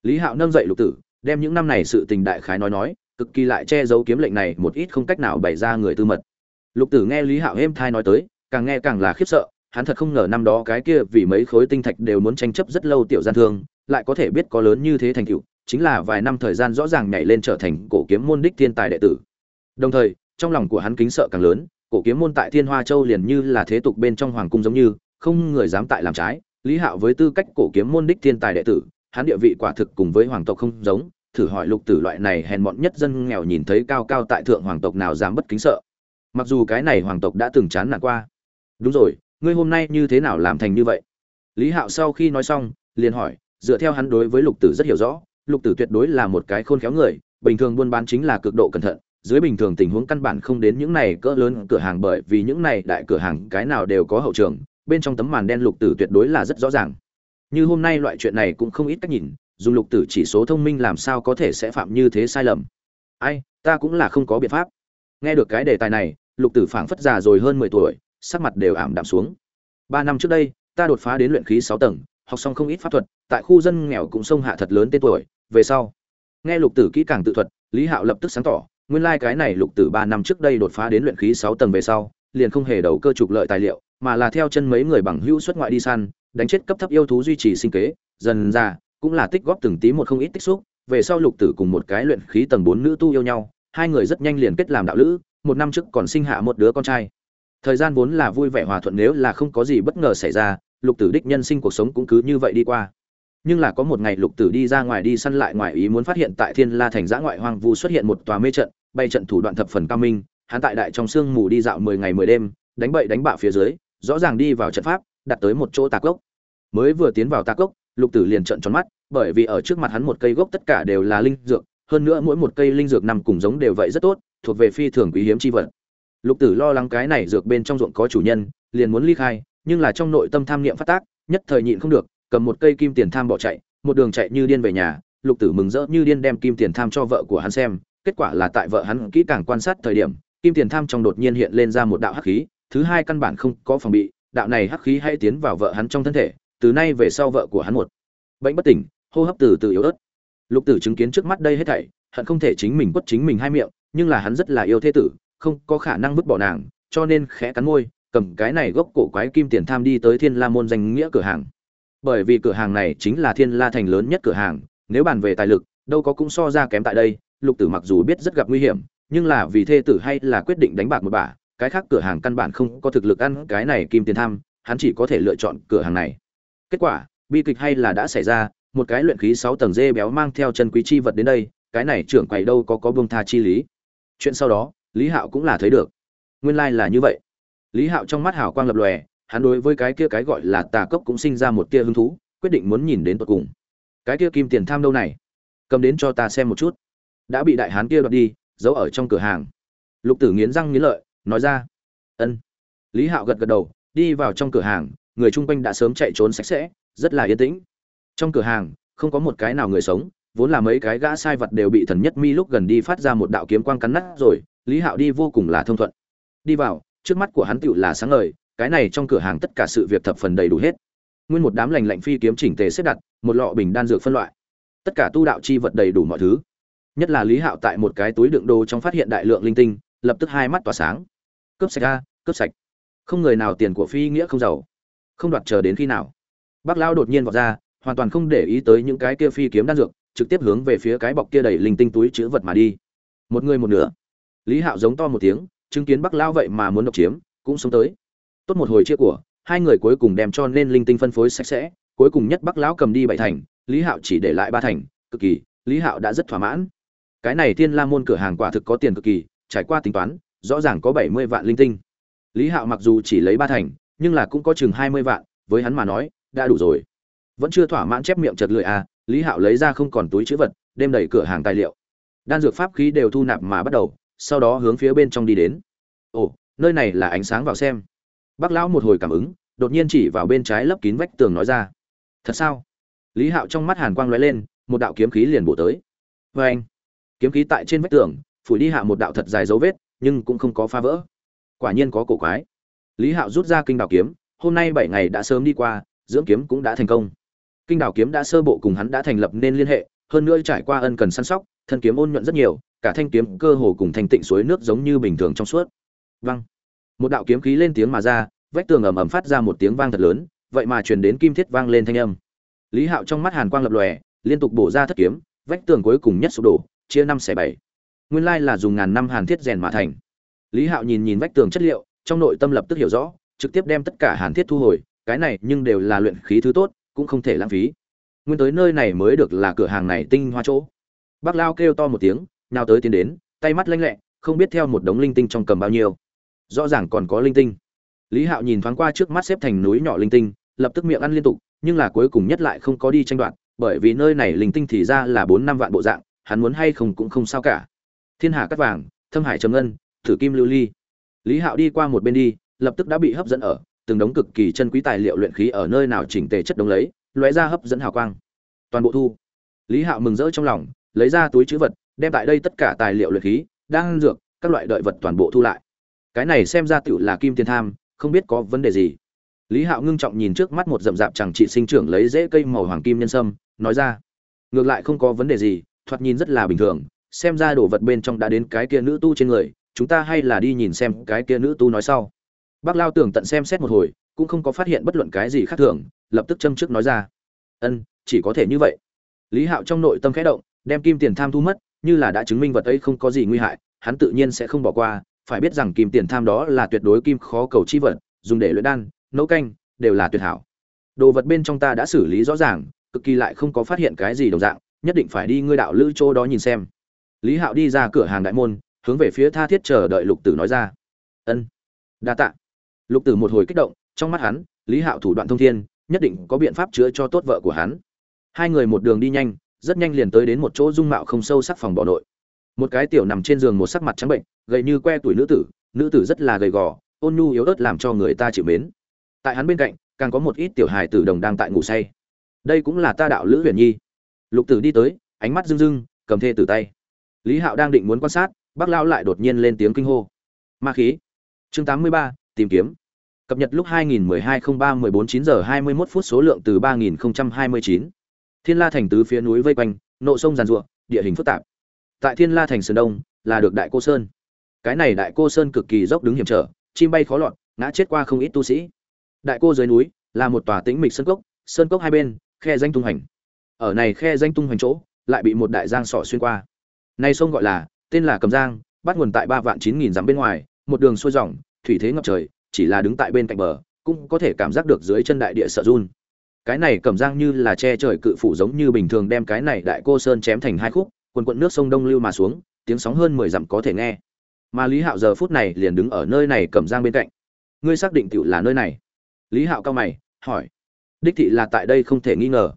Lý hạo nâng dậy lục tử, đem những năm này sự tình đại khái nói nói, cực kỳ lại che giấu kiếm lệnh này một ít không cách nào bày ra người tư mật. Lục tử nghe lý hạo êm thai nói tới, càng nghe càng là khiếp sợ, hắn thật không ngờ năm đó cái kia vì mấy khối tinh thạch đều muốn tranh chấp rất lâu tiểu gian thương, lại có thể biết có lớn như thế thành tựu chính là vài năm thời gian rõ ràng nhảy lên trở thành cổ kiếm môn đích thiên tài đệ tử. Đồng thời, trong lòng của hắn kính sợ càng lớn, cổ kiếm môn tại thiên hoa châu liền như là thế tục bên trong hoàng cung giống như, không người dám tại làm trái, lý hạo với tư cách cổ kiếm môn đích thiên tài đệ tử, hắn địa vị quả thực cùng với hoàng tộc không giống, thử hỏi lục tử loại này hèn mọn nhất dân nghèo nhìn thấy cao cao tại thượng hoàng tộc nào dám bất kính sợ. Mặc dù cái này hoàng tộc đã từng chán nản qua. Đúng rồi, ngươi hôm nay như thế nào làm thành như vậy? Lý hạo sau khi nói xong, liền hỏi, dựa theo hắn đối với lục tử rất hiểu rõ lục tử tuyệt đối là một cái khôn khéo người, bình thường buôn bán chính là cực độ cẩn thận, dưới bình thường tình huống căn bản không đến những này cỡ lớn cửa hàng bởi vì những này đại cửa hàng cái nào đều có hậu trường, bên trong tấm màn đen lục tử tuyệt đối là rất rõ ràng. Như hôm nay loại chuyện này cũng không ít cách nhìn dùng lục tử chỉ số thông minh làm sao có thể sẽ phạm như thế sai lầm. Ai, ta cũng là không có biện pháp. Nghe được cái đề tài này, lục tử phảng phất già rồi hơn mười tuổi, sắc mặt đều ảm đạm xuống. Ba năm trước đây, ta đột phá đến luyện khí sáu tầng, học xong không ít pháp thuật, tại khu dân nghèo cũng sông hạ thật lớn tên tuổi về sau. Nghe lục tử kỹ càng tự thuật, lý hạo lập tức sáng tỏ, nguyên lai cái này lục tử ba năm trước đây đột phá đến luyện khí sáu tầng về sau, liền không hề đầu cơ trục lợi tài liệu, mà là theo chân mấy người bằng hữu xuất ngoại đi săn, đánh chết cấp thấp yêu thú duy trì sinh kế, dần ra, cũng là tích góp từng tí một không ít tích xúc. Về sau lục tử cùng một cái luyện khí tầng bốn nữ tu yêu nhau, hai người rất nhanh liền kết làm đạo lữ, một năm trước còn sinh hạ một đứa con trai. Thời gian vốn là vui vẻ hòa thuận, nếu là không có gì bất ngờ xảy ra, lục tử đích nhân sinh cuộc sống cũng cứ như vậy đi qua nhưng là có một ngày lục tử đi ra ngoài đi săn lại ngoài ý muốn phát hiện tại thiên la thành giã ngoại hoang vu xuất hiện một tòa mê trận, bay trận thủ đoạn thập phần cao minh, hắn tại đại trong sương mù đi dạo mười ngày mười đêm, đánh bậy đánh bạo phía dưới, rõ ràng đi vào trận pháp, đặt tới một chỗ tà cốc. Mới vừa tiến vào tà cốc, lục tử liền trận tròn mắt, bởi vì ở trước mặt hắn một cây gốc tất cả đều là linh dược, hơn nữa mỗi một cây linh dược nằm cùng giống đều vậy rất tốt, thuộc về phi thường quý hiếm chi vật. Lục tử lo lắng cái này dược bên trong ruộng có chủ nhân, liền muốn ly khai, nhưng là trong nội tâm tham niệm phát tác, nhất thời nhịn không được cầm một cây kim tiền tham bỏ chạy, một đường chạy như điên về nhà, lục tử mừng rỡ như điên đem kim tiền tham cho vợ của hắn xem, kết quả là tại vợ hắn kỹ càng quan sát thời điểm, kim tiền tham trong đột nhiên hiện lên ra một đạo hắc khí, thứ hai căn bản không có phòng bị, đạo này hắc khí hay tiến vào vợ hắn trong thân thể, từ nay về sau vợ của hắn một bệnh bất tỉnh, hô hấp từ từ yếu ớt. Lục tử chứng kiến trước mắt đây hết thảy, hận không thể chính mình quất chính mình hai miệng, nhưng là hắn rất là yêu thế tử, không có khả năng vứt bỏ nàng, cho nên khẽ cắn môi, cầm cái này gốc cổ quái kim tiền tham đi tới thiên la môn danh nghĩa cửa hàng bởi vì cửa hàng này chính là thiên la thành lớn nhất cửa hàng, nếu bàn về tài lực, đâu có cũng so ra kém tại đây, lục tử mặc dù biết rất gặp nguy hiểm, nhưng là vì thê tử hay là quyết định đánh bạc một bà, cái khác cửa hàng căn bản không có thực lực ăn cái này kim tiền tham, hắn chỉ có thể lựa chọn cửa hàng này. Kết quả, bi kịch hay là đã xảy ra, một cái luyện khí sáu tầng dê béo mang theo chân quý chi vật đến đây, cái này trưởng quầy đâu có có buông tha chi lý. Chuyện sau đó, lý hạo cũng là thấy được. Nguyên lai là như vậy. Lý hạo trong mắt hảo quang lập lòe hắn đối với cái kia cái gọi là tà cốc cũng sinh ra một tia hứng thú, quyết định muốn nhìn đến tột cùng. Cái kia kim tiền tham đâu này? Cầm đến cho ta xem một chút. Đã bị đại hán kia đoạt đi, giấu ở trong cửa hàng. Lục tử nghiến răng nghiến lợi, nói ra. Ân. Lý hạo gật gật đầu, đi vào trong cửa hàng, người chung quanh đã sớm chạy trốn sạch sẽ, rất là yên tĩnh. Trong cửa hàng, không có một cái nào người sống, vốn là mấy cái gã sai vật đều bị thần nhất mi lúc gần đi phát ra một đạo kiếm quang cắn nát rồi, lý hạo đi vô cùng là thông thuận. Đi vào, trước mắt của hắn tựu là sáng ngời cái này trong cửa hàng tất cả sự việc thập phần đầy đủ hết. Nguyên một đám lành lạnh phi kiếm chỉnh tề xếp đặt, một lọ bình đan dược phân loại. Tất cả tu đạo chi vật đầy đủ mọi thứ. Nhất là lý hạo tại một cái túi đựng đồ trong phát hiện đại lượng linh tinh, lập tức hai mắt tỏa sáng. Cướp sạch ra cướp sạch. Không người nào tiền của phi nghĩa không giàu. Không đoạt chờ đến khi nào. Bác lão đột nhiên vọt ra, hoàn toàn không để ý tới những cái kia phi kiếm đan dược, trực tiếp hướng về phía cái bọc kia đầy linh tinh túi chữ vật mà đi. Một người một nửa. Lý hạo giống to một tiếng, chứng kiến bắc lão vậy mà muốn độc chiếm, cũng sống tới tốt một hồi chia của, hai người cuối cùng đem cho nên linh tinh phân phối sạch sẽ, cuối cùng nhất bắc lão cầm đi bảy thành, lý hạo chỉ để lại ba thành, cực kỳ, lý hạo đã rất thỏa mãn. Cái này thiên la môn cửa hàng quả thực có tiền cực kỳ, trải qua tính toán, rõ ràng có bảy mươi vạn linh tinh. Lý hạo mặc dù chỉ lấy ba thành, nhưng là cũng có chừng hai mươi vạn, với hắn mà nói, đã đủ rồi. Vẫn chưa thỏa mãn chép miệng chật lưỡi à lý hạo lấy ra không còn túi chữ vật, đem đầy cửa hàng tài liệu. Đan dược pháp khí đều thu nạp mà bắt đầu, sau đó hướng phía bên trong đi đến. Ồ, nơi này là ánh sáng vào xem bác lão một hồi cảm ứng, đột nhiên chỉ vào bên trái lấp kín vách tường nói ra. Thật sao? Lý hạo trong mắt hàn quang lóe lên, một đạo kiếm khí liền bổ tới. Vê anh. Kiếm khí tại trên vách tường, phủi đi hạ một đạo thật dài dấu vết, nhưng cũng không có phá vỡ. Quả nhiên có cổ quái. Lý hạo rút ra kinh đào kiếm, hôm nay bảy ngày đã sớm đi qua, dưỡng kiếm cũng đã thành công. Kinh đào kiếm đã sơ bộ cùng hắn đã thành lập nên liên hệ, hơn nữa trải qua ân cần săn sóc, thân kiếm ôn nhuận rất nhiều, cả thanh kiếm cơ hồ cùng thanh tịnh suối nước giống như bình thường trong suốt. Văng một đạo kiếm khí lên tiếng mà ra, vách tường ầm ầm phát ra một tiếng vang thật lớn, vậy mà truyền đến kim thiết vang lên thanh âm. Lý hạo trong mắt hàn quang lập lòe, liên tục bổ ra thất kiếm, vách tường cuối cùng nhất sụp đổ, chia năm xẻ bảy. Nguyên lai là dùng ngàn năm hàn thiết rèn mà thành. Lý hạo nhìn nhìn vách tường chất liệu, trong nội tâm lập tức hiểu rõ, trực tiếp đem tất cả hàn thiết thu hồi, cái này nhưng đều là luyện khí thứ tốt, cũng không thể lãng phí. Nguyên tới nơi này mới được là cửa hàng này tinh hoa chỗ. Bác lao kêu to một tiếng nào tới tiến đến, tay mắt lanh lẹ, không biết theo một đống linh tinh trong cầm bao nhiêu rõ ràng còn có linh tinh. Lý hạo nhìn thoáng qua trước mắt xếp thành núi nhỏ linh tinh, lập tức miệng ăn liên tục, nhưng là cuối cùng nhất lại không có đi tranh đoạt, bởi vì nơi này linh tinh thì ra là bốn năm vạn bộ dạng, hắn muốn hay không cũng không sao cả. Thiên hà cắt vàng, thâm hải trầm ngân, thử kim lưu ly. Lý hạo đi qua một bên đi, lập tức đã bị hấp dẫn ở, từng đống cực kỳ chân quý tài liệu luyện khí ở nơi nào chỉnh tề chất đống lấy, lóe ra hấp dẫn hào quang. Toàn bộ thu. Lý hạo mừng rỡ trong lòng, lấy ra túi chữ vật, đem tại đây tất cả tài liệu luyện khí đang dược, các loại đợi vật toàn bộ thu lại cái này xem ra tựu là kim tiền tham, không biết có vấn đề gì. Lý hạo ngưng trọng nhìn trước mắt một rậm rạp chẳng trị sinh trưởng lấy rễ cây màu hoàng kim nhân sâm, nói ra, ngược lại không có vấn đề gì, thoạt nhìn rất là bình thường, xem ra đồ vật bên trong đã đến cái kia nữ tu trên người, chúng ta hay là đi nhìn xem cái kia nữ tu nói sau. Bác lao tưởng tận xem xét một hồi, cũng không có phát hiện bất luận cái gì khác thường, lập tức châm trước nói ra, ân, chỉ có thể như vậy. Lý hạo trong nội tâm khẽ động, đem kim tiền tham thu mất, như là đã chứng minh vật ấy không có gì nguy hại, hắn tự nhiên sẽ không bỏ qua phải biết rằng kim tiền tham đó là tuyệt đối kim khó cầu chi vật, dùng để luyện đan, nấu canh, đều là tuyệt hảo. Đồ vật bên trong ta đã xử lý rõ ràng, cực kỳ lại không có phát hiện cái gì đồng dạng, nhất định phải đi ngươi đạo lữ chỗ đó nhìn xem. Lý hạo đi ra cửa hàng đại môn, hướng về phía tha thiết chờ đợi lục tử nói ra. Ân, đa tạ. Lục tử một hồi kích động, trong mắt hắn, lý hạo thủ đoạn thông thiên, nhất định có biện pháp chữa cho tốt vợ của hắn. Hai người một đường đi nhanh, rất nhanh liền tới đến một chỗ dung mạo không sâu sắc phòng bỏ nội một cái tiểu nằm trên giường một sắc mặt trắng bệnh gầy như que tuổi nữ tử nữ tử rất là gầy gò ôn nhu yếu ớt làm cho người ta chịu mến. Tại hắn bên cạnh càng có một ít tiểu hài tử đồng đang tại ngủ say. Đây cũng là ta đạo lữ huyền nhi. Lục tử đi tới ánh mắt rưng rưng cầm thê từ tay. Lý hạo đang định muốn quan sát bác lao lại đột nhiên lên tiếng kinh hô. Ma khí. Chương 83, tìm kiếm. Cập nhật lúc 2012-03-14 giờ 21 phút số lượng từ 3029. thiên la thành tứ phía núi vây quanh nộ sông giàn ruộng địa hình phức tạp tại thiên la thành sơn đông, là được đại cô sơn. Cái này đại cô sơn cực kỳ dốc đứng hiểm trở, chim bay khó lọt, ngã chết qua không ít tu sĩ. Đại cô dưới núi, là một tòa tĩnh mịch sơn cốc sơn cốc hai bên, khe danh tung hành ở này khe danh tung hành chỗ, lại bị một đại giang sỏ xuyên qua. Nay sông gọi là, tên là cầm giang, bắt nguồn tại ba vạn chín nghìn dặm bên ngoài, một đường xuôi dòng, thủy thế ngập trời, chỉ là đứng tại bên cạnh bờ, cũng có thể cảm giác được dưới chân đại địa sợ run. Cái này cầm giang như là che trời cự phủ giống như bình thường đem cái này đại cô sơn chém thành hai khúc quần quận nước sông đông lưu mà xuống, tiếng sóng hơn mười dặm có thể nghe. Mà lý hạo giờ phút này liền đứng ở nơi này cầm giang bên cạnh. Ngươi xác định tựu là nơi này? Lý hạo cao mày, hỏi. Đích thị là tại đây không thể nghi ngờ.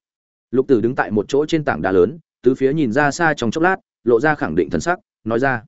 Lục tử đứng tại một chỗ trên tảng đá lớn, tứ phía nhìn ra xa trong chốc lát, lộ ra khẳng định thần sắc, nói ra.